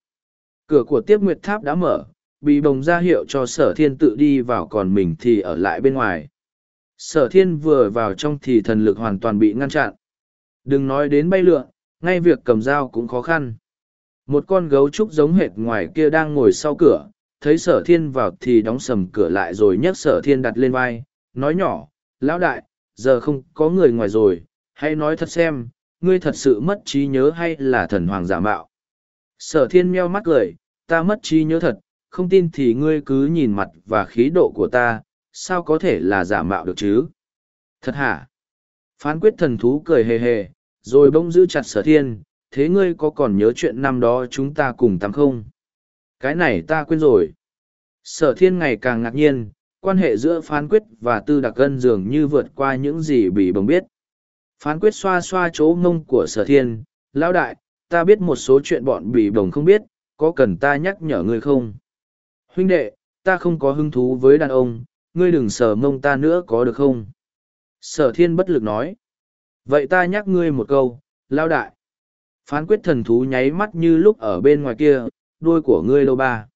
Cửa của tiếp nguyệt tháp đã mở, bị bồng ra hiệu cho sở thiên tự đi vào còn mình thì ở lại bên ngoài. Sở thiên vừa vào trong thì thần lực hoàn toàn bị ngăn chặn. Đừng nói đến bay lượn, ngay việc cầm dao cũng khó khăn. Một con gấu trúc giống hệt ngoài kia đang ngồi sau cửa, thấy sở thiên vào thì đóng sầm cửa lại rồi nhấc sở thiên đặt lên vai, nói nhỏ, lão đại, giờ không có người ngoài rồi, hãy nói thật xem, ngươi thật sự mất trí nhớ hay là thần hoàng giả mạo. Sở thiên meo mắt cười, ta mất trí nhớ thật, không tin thì ngươi cứ nhìn mặt và khí độ của ta, sao có thể là giả mạo được chứ? Thật hả? Phán quyết thần thú cười hề hề, rồi bỗng giữ chặt sở thiên, thế ngươi có còn nhớ chuyện năm đó chúng ta cùng tắm không? Cái này ta quên rồi. Sở thiên ngày càng ngạc nhiên, quan hệ giữa phán quyết và tư đặc cân dường như vượt qua những gì bị bồng biết. Phán quyết xoa xoa chỗ ngông của sở thiên, lão đại, ta biết một số chuyện bọn bị bồng không biết, có cần ta nhắc nhở ngươi không? Huynh đệ, ta không có hứng thú với đàn ông, ngươi đừng sờ mông ta nữa có được không? Sở thiên bất lực nói. Vậy ta nhắc ngươi một câu, lao đại. Phán quyết thần thú nháy mắt như lúc ở bên ngoài kia, đuôi của ngươi đâu ba.